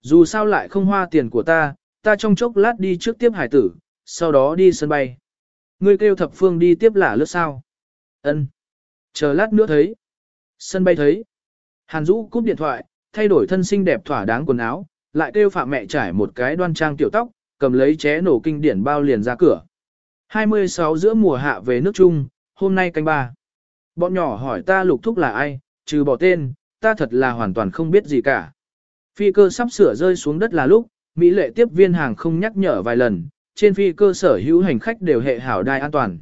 Dù sao lại không hoa tiền của ta, ta trong chốc lát đi trước tiếp hải tử, sau đó đi sân bay. Ngươi kêu thập phương đi tiếp lả lướt sao. Ân. Chờ lát nữa thấy. Sân bay thấy. Hàn Dũ cúp điện thoại, thay đổi thân xinh đẹp thỏa đáng quần áo, lại kêu phạm mẹ trải một cái đoan trang tiểu tóc, cầm lấy ché nổ kinh điển bao liền ra cửa. 26 giữa mùa hạ về nước Trung, hôm nay canh ba. Bọn nhỏ hỏi ta lục thúc là ai, trừ bỏ tên, ta thật là hoàn toàn không biết gì cả. Phi cơ sắp sửa rơi xuống đất là lúc, Mỹ lệ tiếp viên hàng không nhắc nhở vài lần, trên phi cơ sở hữu hành khách đều hệ hảo đai an toàn.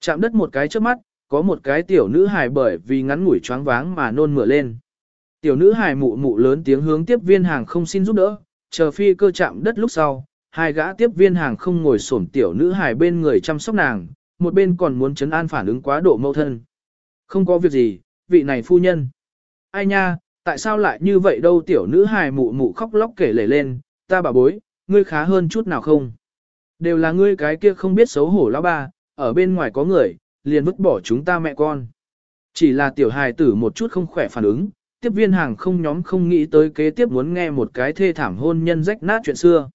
Chạm đất một cái trước mắt, có một cái tiểu nữ hài bởi vì ngắn ngủi choáng váng mà nôn mửa lên. Tiểu nữ hài mụ mụ lớn tiếng hướng tiếp viên hàng không xin giúp đỡ, chờ phi cơ chạm đất lúc sau, hai gã tiếp viên hàng không ngồi xổm tiểu nữ hài bên người chăm sóc nàng, một bên còn muốn chấn an phản ứng quá độ mâu thân. Không có việc gì, vị này phu nhân. Ai nha, tại sao lại như vậy đâu tiểu nữ hài mụ mụ khóc lóc kể lể lên, ta bà bối, ngươi khá hơn chút nào không? Đều là ngươi cái kia không biết xấu hổ lão ba, ở bên ngoài có người, liền vứt bỏ chúng ta mẹ con. Chỉ là tiểu hài tử một chút không khỏe phản ứng, tiếp viên hàng không nhóm không nghĩ tới kế tiếp muốn nghe một cái thê thảm hôn nhân rách nát chuyện xưa.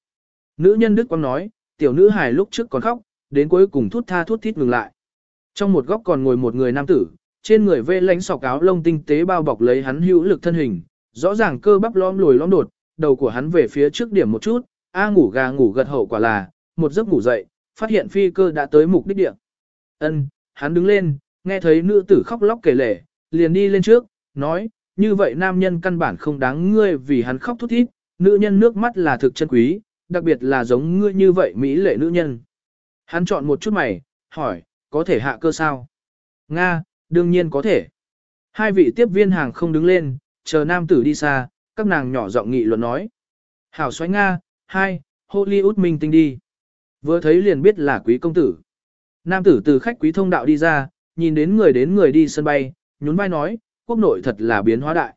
Nữ nhân Đức Quang nói, tiểu nữ hài lúc trước còn khóc, đến cuối cùng thút tha thút thít ngừng lại. Trong một góc còn ngồi một người nam tử, trên người vê lánh sọc áo lông tinh tế bao bọc lấy hắn hữu lực thân hình, rõ ràng cơ bắp lõm lồi lõm đột, đầu của hắn về phía trước điểm một chút, a ngủ gà ngủ gật hậu quả là, một giấc ngủ dậy, phát hiện phi cơ đã tới mục đích địa. Ân, hắn đứng lên, nghe thấy nữ tử khóc lóc kể lể, liền đi lên trước, nói, như vậy nam nhân căn bản không đáng ngươi vì hắn khóc thút thít, nữ nhân nước mắt là thực chân quý, đặc biệt là giống ngươi như vậy mỹ lệ nữ nhân. Hắn chọn một chút mày, hỏi, có thể hạ cơ sao? Nga, đương nhiên có thể. Hai vị tiếp viên hàng không đứng lên, chờ nam tử đi xa, các nàng nhỏ giọng nghị luận nói. Hảo xoáy Nga, hai, Hollywood minh tinh đi. Vừa thấy liền biết là quý công tử. Nam tử từ khách quý thông đạo đi ra, nhìn đến người đến người đi sân bay, nhún vai nói, quốc nội thật là biến hóa đại.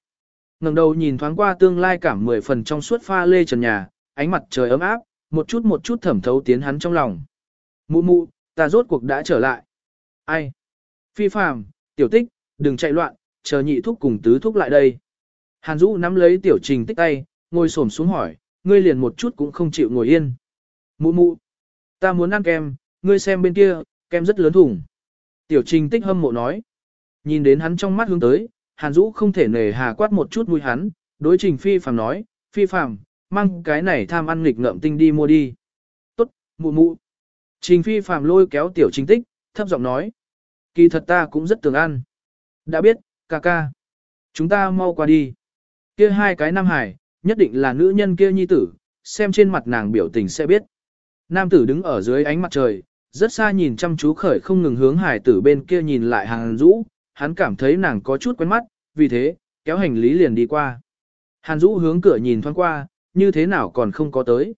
ngẩng đầu nhìn thoáng qua tương lai cảm mười phần trong suốt pha lê trần nhà, ánh mặt trời ấm áp, một chút một chút thẩm thấu tiến hắn trong lòng. Mụ mụ, ta rốt cuộc đã trở lại. Ai? Phi phàm, tiểu tích, đừng chạy loạn, chờ nhị thúc cùng tứ thúc lại đây. Hàn Dũ nắm lấy tiểu trình tích tay, ngồi xổm xuống hỏi, ngươi liền một chút cũng không chịu ngồi yên. Mụ mụ, ta muốn ăn kem, ngươi xem bên kia, kem rất lớn thùng. Tiểu trình tích hâm mộ nói. Nhìn đến hắn trong mắt hướng tới, Hàn Dũ không thể nề hà quát một chút mũi hắn, đối trình phi phàm nói, phi phàm, mang cái này tham ăn nghịch ngợm tinh đi mua đi. Tốt, mụ mụ. Trình phi phàm lôi kéo tiểu trình tích, thấp giọng nói. Kỳ thật ta cũng rất tưởng ăn. Đã biết, ca ca. Chúng ta mau qua đi. Kia hai cái nam hải, nhất định là nữ nhân kia nhi tử, xem trên mặt nàng biểu tình sẽ biết. Nam tử đứng ở dưới ánh mặt trời, rất xa nhìn chăm chú khởi không ngừng hướng hải tử bên kia nhìn lại hàng rũ, hắn cảm thấy nàng có chút quen mắt, vì thế, kéo hành lý liền đi qua. Hàn Dũ hướng cửa nhìn thoáng qua, như thế nào còn không có tới.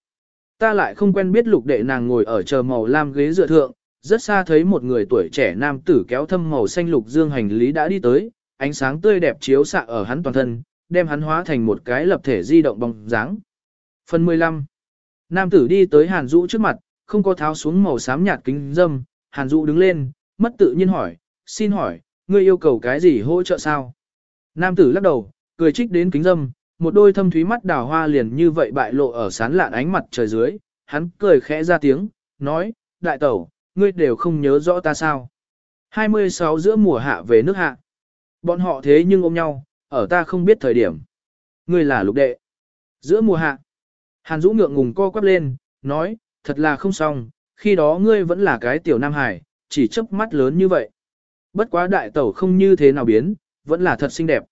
Ta lại không quen biết lục đệ nàng ngồi ở chờ màu lam ghế dựa thượng, rất xa thấy một người tuổi trẻ nam tử kéo thâm màu xanh lục dương hành lý đã đi tới, ánh sáng tươi đẹp chiếu xạ ở hắn toàn thân, đem hắn hóa thành một cái lập thể di động bóng dáng. Phần 15 Nam tử đi tới Hàn Dũ trước mặt, không có tháo xuống màu xám nhạt kính dâm, Hàn Dũ đứng lên, mất tự nhiên hỏi, xin hỏi, ngươi yêu cầu cái gì hỗ trợ sao? Nam tử lắc đầu, cười trích đến kính dâm, một đôi thâm thúy mắt đào hoa liền như vậy bại lộ ở sán lạn ánh mặt trời dưới, hắn cười khẽ ra tiếng, nói, đại tẩu, ngươi đều không nhớ rõ ta sao. 26 giữa mùa hạ về nước hạ. Bọn họ thế nhưng ôm nhau, ở ta không biết thời điểm. Ngươi là lục đệ. Giữa mùa hạ. Hàn Dũ ngượng ngùng co quắp lên, nói, thật là không xong, khi đó ngươi vẫn là cái tiểu nam hải, chỉ chớp mắt lớn như vậy. Bất quá đại tẩu không như thế nào biến, vẫn là thật xinh đẹp.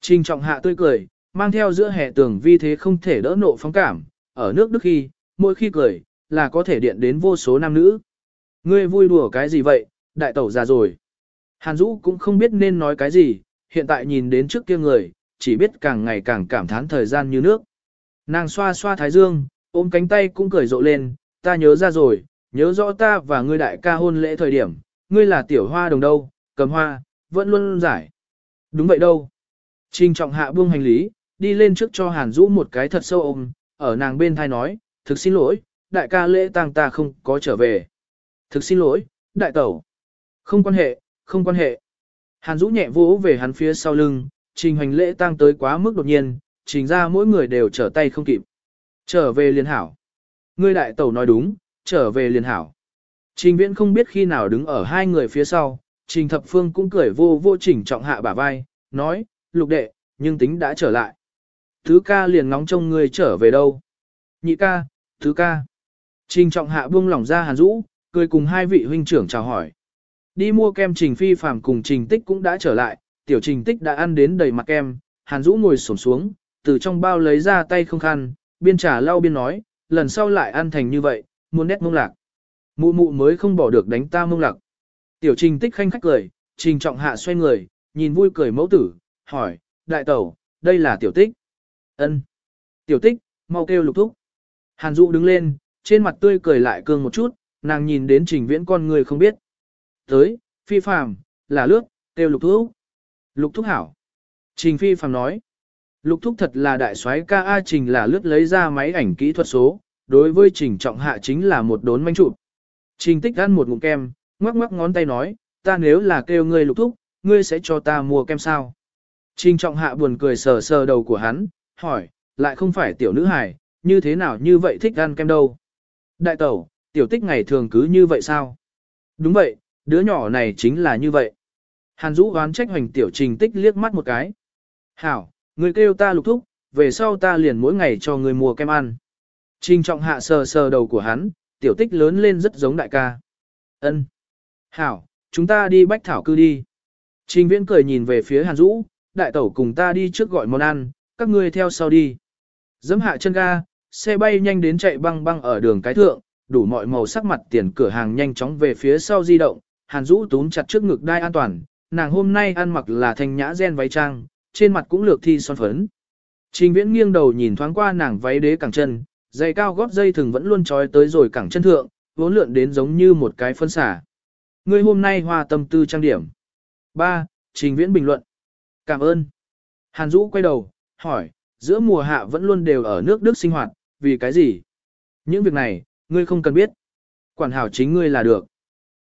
Trình trọng hạ tươi cười, mang theo giữa hệ tường vi thế không thể đỡ nộ phóng cảm, ở nước Đức khi, mỗi khi cười, là có thể điện đến vô số nam nữ. Ngươi vui đùa cái gì vậy, đại tẩu già rồi. Hàn Dũ cũng không biết nên nói cái gì, hiện tại nhìn đến trước kia người, chỉ biết càng ngày càng cảm thán thời gian như nước. Nàng xoa xoa thái dương, ôm cánh tay cũng cười rộ lên, ta nhớ ra rồi, nhớ rõ ta và ngươi đại ca hôn lễ thời điểm, ngươi là tiểu hoa đồng đâu, cầm hoa, vẫn luôn giải. Đúng vậy đâu. Trình trọng hạ buông hành lý, đi lên trước cho Hàn Dũ một cái thật sâu ôm, ở nàng bên thai nói, thực xin lỗi, đại ca lễ tang ta không có trở về. Thực xin lỗi, đại tẩu. Không quan hệ, không quan hệ. Hàn Dũ nhẹ vỗ về hắn phía sau lưng, trình hành lễ tang tới quá mức đột nhiên, trình ra mỗi người đều trở tay không kịp. Trở về liền hảo. Ngươi đại tẩu nói đúng, trở về liền hảo. Trình viễn không biết khi nào đứng ở hai người phía sau, trình thập phương cũng cười vô vô trình trọng hạ bả vai, nói, lục đệ, nhưng tính đã trở lại. Thứ ca liền ngóng trông ngươi trở về đâu. Nhị ca, thứ ca. Trình trọng hạ buông lỏng ra hàn rũ, cười cùng hai vị huynh trưởng chào hỏi. Đi mua kem trình phi phàm cùng trình tích cũng đã trở lại, tiểu trình tích đã ăn đến đầy mặt kem, hàn rũ ngồi xổm xuống, từ trong bao lấy ra tay không khăn, biên trà lau biên nói, lần sau lại ăn thành như vậy, muốn nét mông lạc. Mụ mụ mới không bỏ được đánh ta mông lạc. Tiểu trình tích khanh khách cười, trình trọng hạ xoay người, nhìn vui cười mẫu tử, hỏi, đại tẩu, đây là tiểu tích ân Tiểu tích, mau kêu lục thúc. Hàn Dụ đứng lên, trên mặt tươi cười lại cương một chút, nàng nhìn đến trình viễn con người không biết. Tới, phi phàm, là lướt, kêu lục thúc. Lục thúc hảo. Trình phi phàm nói. Lục thúc thật là đại soái ca A trình là lướt lấy ra máy ảnh kỹ thuật số, đối với trình trọng hạ chính là một đốn manh trụ. Trình tích ăn một ngụm kem, ngoắc ngoắc ngón tay nói, ta nếu là kêu ngươi lục thúc, ngươi sẽ cho ta mua kem sao? Trình trọng hạ buồn cười sờ sờ đầu của hắn, hỏi, lại không phải tiểu nữ hài, như thế nào như vậy thích ăn kem đâu? Đại tẩu, tiểu tích ngày thường cứ như vậy sao? Đúng vậy, đứa nhỏ này chính là như vậy. Hàn Dũ oán trách hoành tiểu trình tích liếc mắt một cái. Hảo, người kêu ta lục thúc, về sau ta liền mỗi ngày cho người mua kem ăn. Trình trọng hạ sờ sờ đầu của hắn, tiểu tích lớn lên rất giống đại ca. Ân. Hảo, chúng ta đi bách thảo cư đi. Trình viễn cười nhìn về phía Hàn Dũ, đại tẩu cùng ta đi trước gọi món ăn, các ngươi theo sau đi. Dẫm hạ chân ga, xe bay nhanh đến chạy băng băng ở đường cái thượng, đủ mọi màu sắc mặt tiền cửa hàng nhanh chóng về phía sau di động, Hàn Dũ túm chặt trước ngực đai an toàn, nàng hôm nay ăn mặc là thanh nhã gen váy trang, trên mặt cũng lược thi son phấn. Trình viễn nghiêng đầu nhìn thoáng qua nàng váy đế cẳng chân, giày cao gót dây thường vẫn luôn trói tới rồi cẳng chân thượng, vốn lượn đến giống như một cái phân xả. Ngươi hôm nay hoa tâm tư trang điểm. 3. Trình viễn bình luận. Cảm ơn. Hàn Dũ quay đầu, hỏi, giữa mùa hạ vẫn luôn đều ở nước Đức sinh hoạt, vì cái gì? Những việc này, ngươi không cần biết. Quản hảo chính ngươi là được.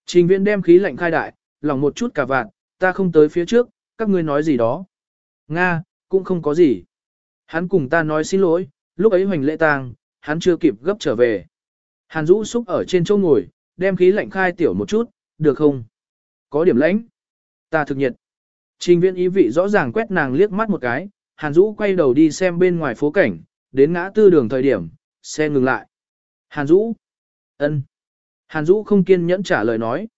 Trình viễn đem khí lạnh khai đại, lòng một chút cả vạn, ta không tới phía trước, các ngươi nói gì đó. Nga, cũng không có gì. Hắn cùng ta nói xin lỗi, lúc ấy hoành lễ tang, hắn chưa kịp gấp trở về. Hàn Dũ xúc ở trên chỗ ngồi, đem khí lạnh khai tiểu một chút, được không? Có điểm lãnh. Ta thực nhiệt. Trình viễn ý vị rõ ràng quét nàng liếc mắt một cái, Hàn Dũ quay đầu đi xem bên ngoài phố cảnh, đến ngã tư đường thời điểm, xe ngừng lại. Hàn Dũ. ân. Hàn Dũ không kiên nhẫn trả lời nói.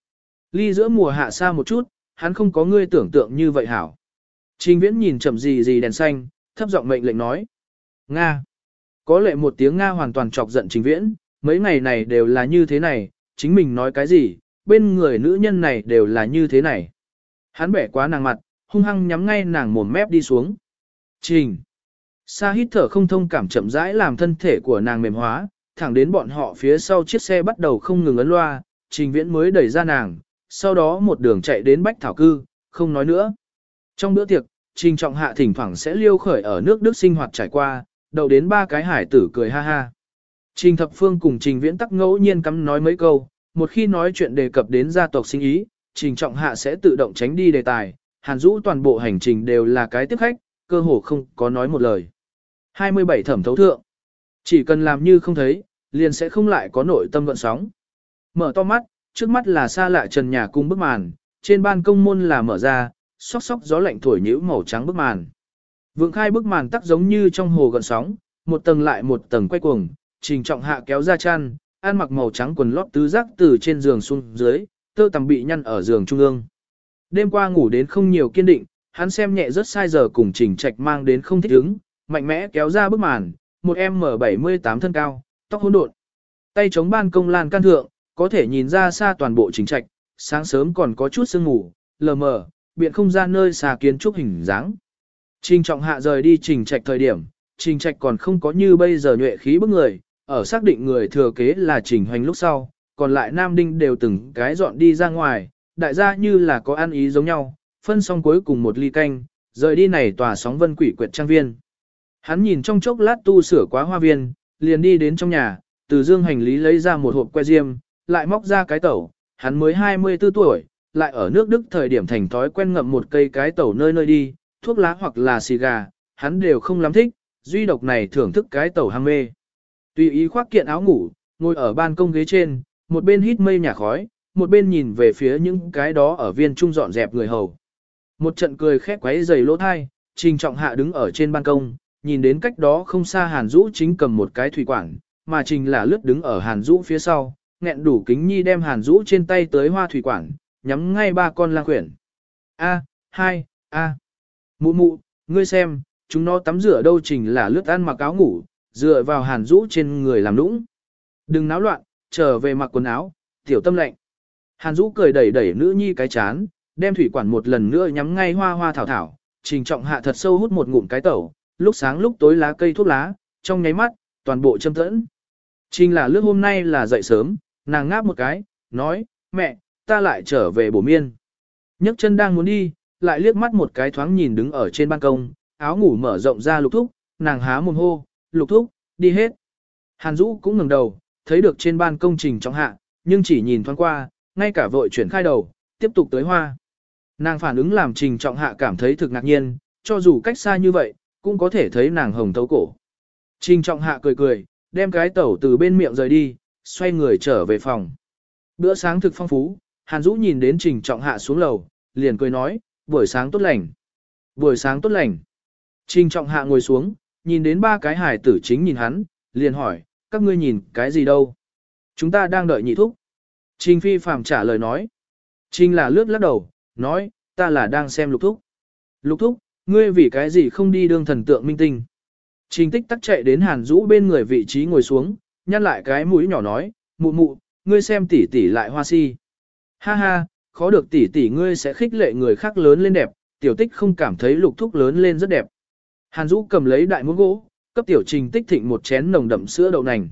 Ly giữa mùa hạ xa một chút, hắn không có ngươi tưởng tượng như vậy hảo. Trình viễn nhìn chậm gì gì đèn xanh, thấp giọng mệnh lệnh nói. Nga. Có lệ một tiếng Nga hoàn toàn chọc giận trình viễn, mấy ngày này đều là như thế này, chính mình nói cái gì, bên người nữ nhân này đều là như thế này. Hắn bẻ quá nàng mặt, hung hăng nhắm ngay nàng mồm mép đi xuống. Trình. Sa hít thở không thông cảm chậm rãi làm thân thể của nàng mềm hóa, thẳng đến bọn họ phía sau chiếc xe bắt đầu không ngừng ấn loa, trình viễn mới đẩy ra nàng, sau đó một đường chạy đến Bách Thảo Cư, không nói nữa. Trong bữa tiệc, trình trọng hạ thỉnh thoảng sẽ liêu khởi ở nước Đức sinh hoạt trải qua, đầu đến ba cái hải tử cười ha ha. Trình thập phương cùng trình viễn tắc ngẫu nhiên cắm nói mấy câu, một khi nói chuyện đề cập đến gia tộc sinh ý, trình trọng hạ sẽ tự động tránh đi đề tài, hàn rũ toàn bộ hành trình đều là cái tiếp khách, cơ hồ không có nói một lời. 27 thẩm thấu thượng. Chỉ cần làm như không thấy, liền sẽ không lại có nội tâm gợn sóng. Mở to mắt, trước mắt là xa lạ trần nhà cung bức màn, trên ban công môn là mở ra, sóc sóc gió lạnh thổi nhũ màu trắng bức màn. Vượng khai bức màn tắc giống như trong hồ gợn sóng, một tầng lại một tầng quay cuồng, trình trọng hạ kéo ra chăn, ăn mặc màu trắng quần lót tứ giác từ trên giường xuống dưới, tơ tầm bị nhăn ở giường trung ương. Đêm qua ngủ đến không nhiều kiên định, hắn xem nhẹ rất sai giờ cùng trình trạch mang đến không thích ứng, mạnh mẽ kéo ra bức màn, một em M78 thân cao, tóc hỗn độn. Tay chống ban công lan can thượng, có thể nhìn ra xa toàn bộ trình trạch, sáng sớm còn có chút sương ngủ, lờ mờ, biện không ra nơi xà kiến trúc hình dáng. Trình trọng hạ rời đi trình trạch thời điểm, trình trạch còn không có như bây giờ nhuệ khí bức người, ở xác định người thừa kế là trình hoành lúc sau, còn lại nam đinh đều từng cái dọn đi ra ngoài, đại gia như là có ăn ý giống nhau, phân xong cuối cùng một ly canh, rời đi này tòa sóng vân quỷ quyệt trang viên. Hắn nhìn trong chốc lát tu sửa quá hoa viên, liền đi đến trong nhà, từ dương hành lý lấy ra một hộp que diêm, lại móc ra cái tẩu, hắn mới 24 tuổi, lại ở nước Đức thời điểm thành thói quen ngậm một cây cái tẩu nơi nơi đi, thuốc lá hoặc là xì gà, hắn đều không lắm thích, duy độc này thưởng thức cái tẩu ham mê. Tùy ý khoác kiện áo ngủ, ngồi ở ban công ghế trên, một bên hít mây nhà khói, một bên nhìn về phía những cái đó ở viên trung dọn dẹp người hầu. Một trận cười khép quấy dày lỗ thai, trình trọng hạ đứng ở trên ban công, nhìn đến cách đó không xa Hàn Dũ chính cầm một cái thủy quản, mà trình là lướt đứng ở Hàn Dũ phía sau, nghẹn đủ kính nhi đem Hàn Dũ trên tay tới hoa thủy quản, nhắm ngay ba con lang quyển. A, hai, a. Mụ mụ, ngươi xem, chúng nó tắm rửa đâu trình là lướt ăn mặc áo ngủ, dựa vào Hàn Dũ trên người làm lũng. Đừng náo loạn, trở về mặc quần áo, tiểu tâm lệnh. Hàn Dũ cười đẩy đẩy nữ nhi cái chán, đem thủy quản một lần nữa nhắm ngay hoa hoa thảo thảo, trình trọng hạ thật sâu hút một ngụm cái tẩu, lúc sáng lúc tối lá cây thuốc lá, trong nháy mắt, toàn bộ châm tẫn. Trình là lướt hôm nay là dậy sớm, nàng ngáp một cái, nói, mẹ, ta lại trở về bổ miên. nhấc chân đang muốn đi, lại liếc mắt một cái thoáng nhìn đứng ở trên ban công, áo ngủ mở rộng ra lục thúc, nàng há mồm hô, lục thúc, đi hết. Hàn Dũ cũng ngừng đầu, thấy được trên ban công trình trọng hạ, nhưng chỉ nhìn thoáng qua, ngay cả vội chuyển khai đầu, tiếp tục tới hoa. Nàng phản ứng làm trình trọng hạ cảm thấy thực ngạc nhiên, cho dù cách xa như vậy, cũng có thể thấy nàng hồng thấu cổ. Trình trọng hạ cười cười, đem cái tẩu từ bên miệng rời đi, xoay người trở về phòng. Bữa sáng thực phong phú, Hàn Dũ nhìn đến trình trọng hạ xuống lầu, liền cười nói, buổi sáng tốt lành. Buổi sáng tốt lành. Trình trọng hạ ngồi xuống, nhìn đến ba cái hải tử chính nhìn hắn, liền hỏi, các ngươi nhìn cái gì đâu? Chúng ta đang đợi nhị thúc. Trình phi phàm trả lời nói. Trình là lướt lắc đầu, nói, ta là đang xem lục thúc. Lục thúc, ngươi vì cái gì không đi đương thần tượng minh tinh? Trình tích tắc chạy đến hàn rũ bên người vị trí ngồi xuống, nhăn lại cái mũi nhỏ nói, mụ mụ, ngươi xem tỷ tỷ lại hoa si. Ha ha, khó được tỷ tỷ ngươi sẽ khích lệ người khác lớn lên đẹp, tiểu tích không cảm thấy lục thúc lớn lên rất đẹp. Hàn Dũ cầm lấy đại muỗng gỗ, cấp tiểu trình tích thịnh một chén nồng đậm sữa đậu nành.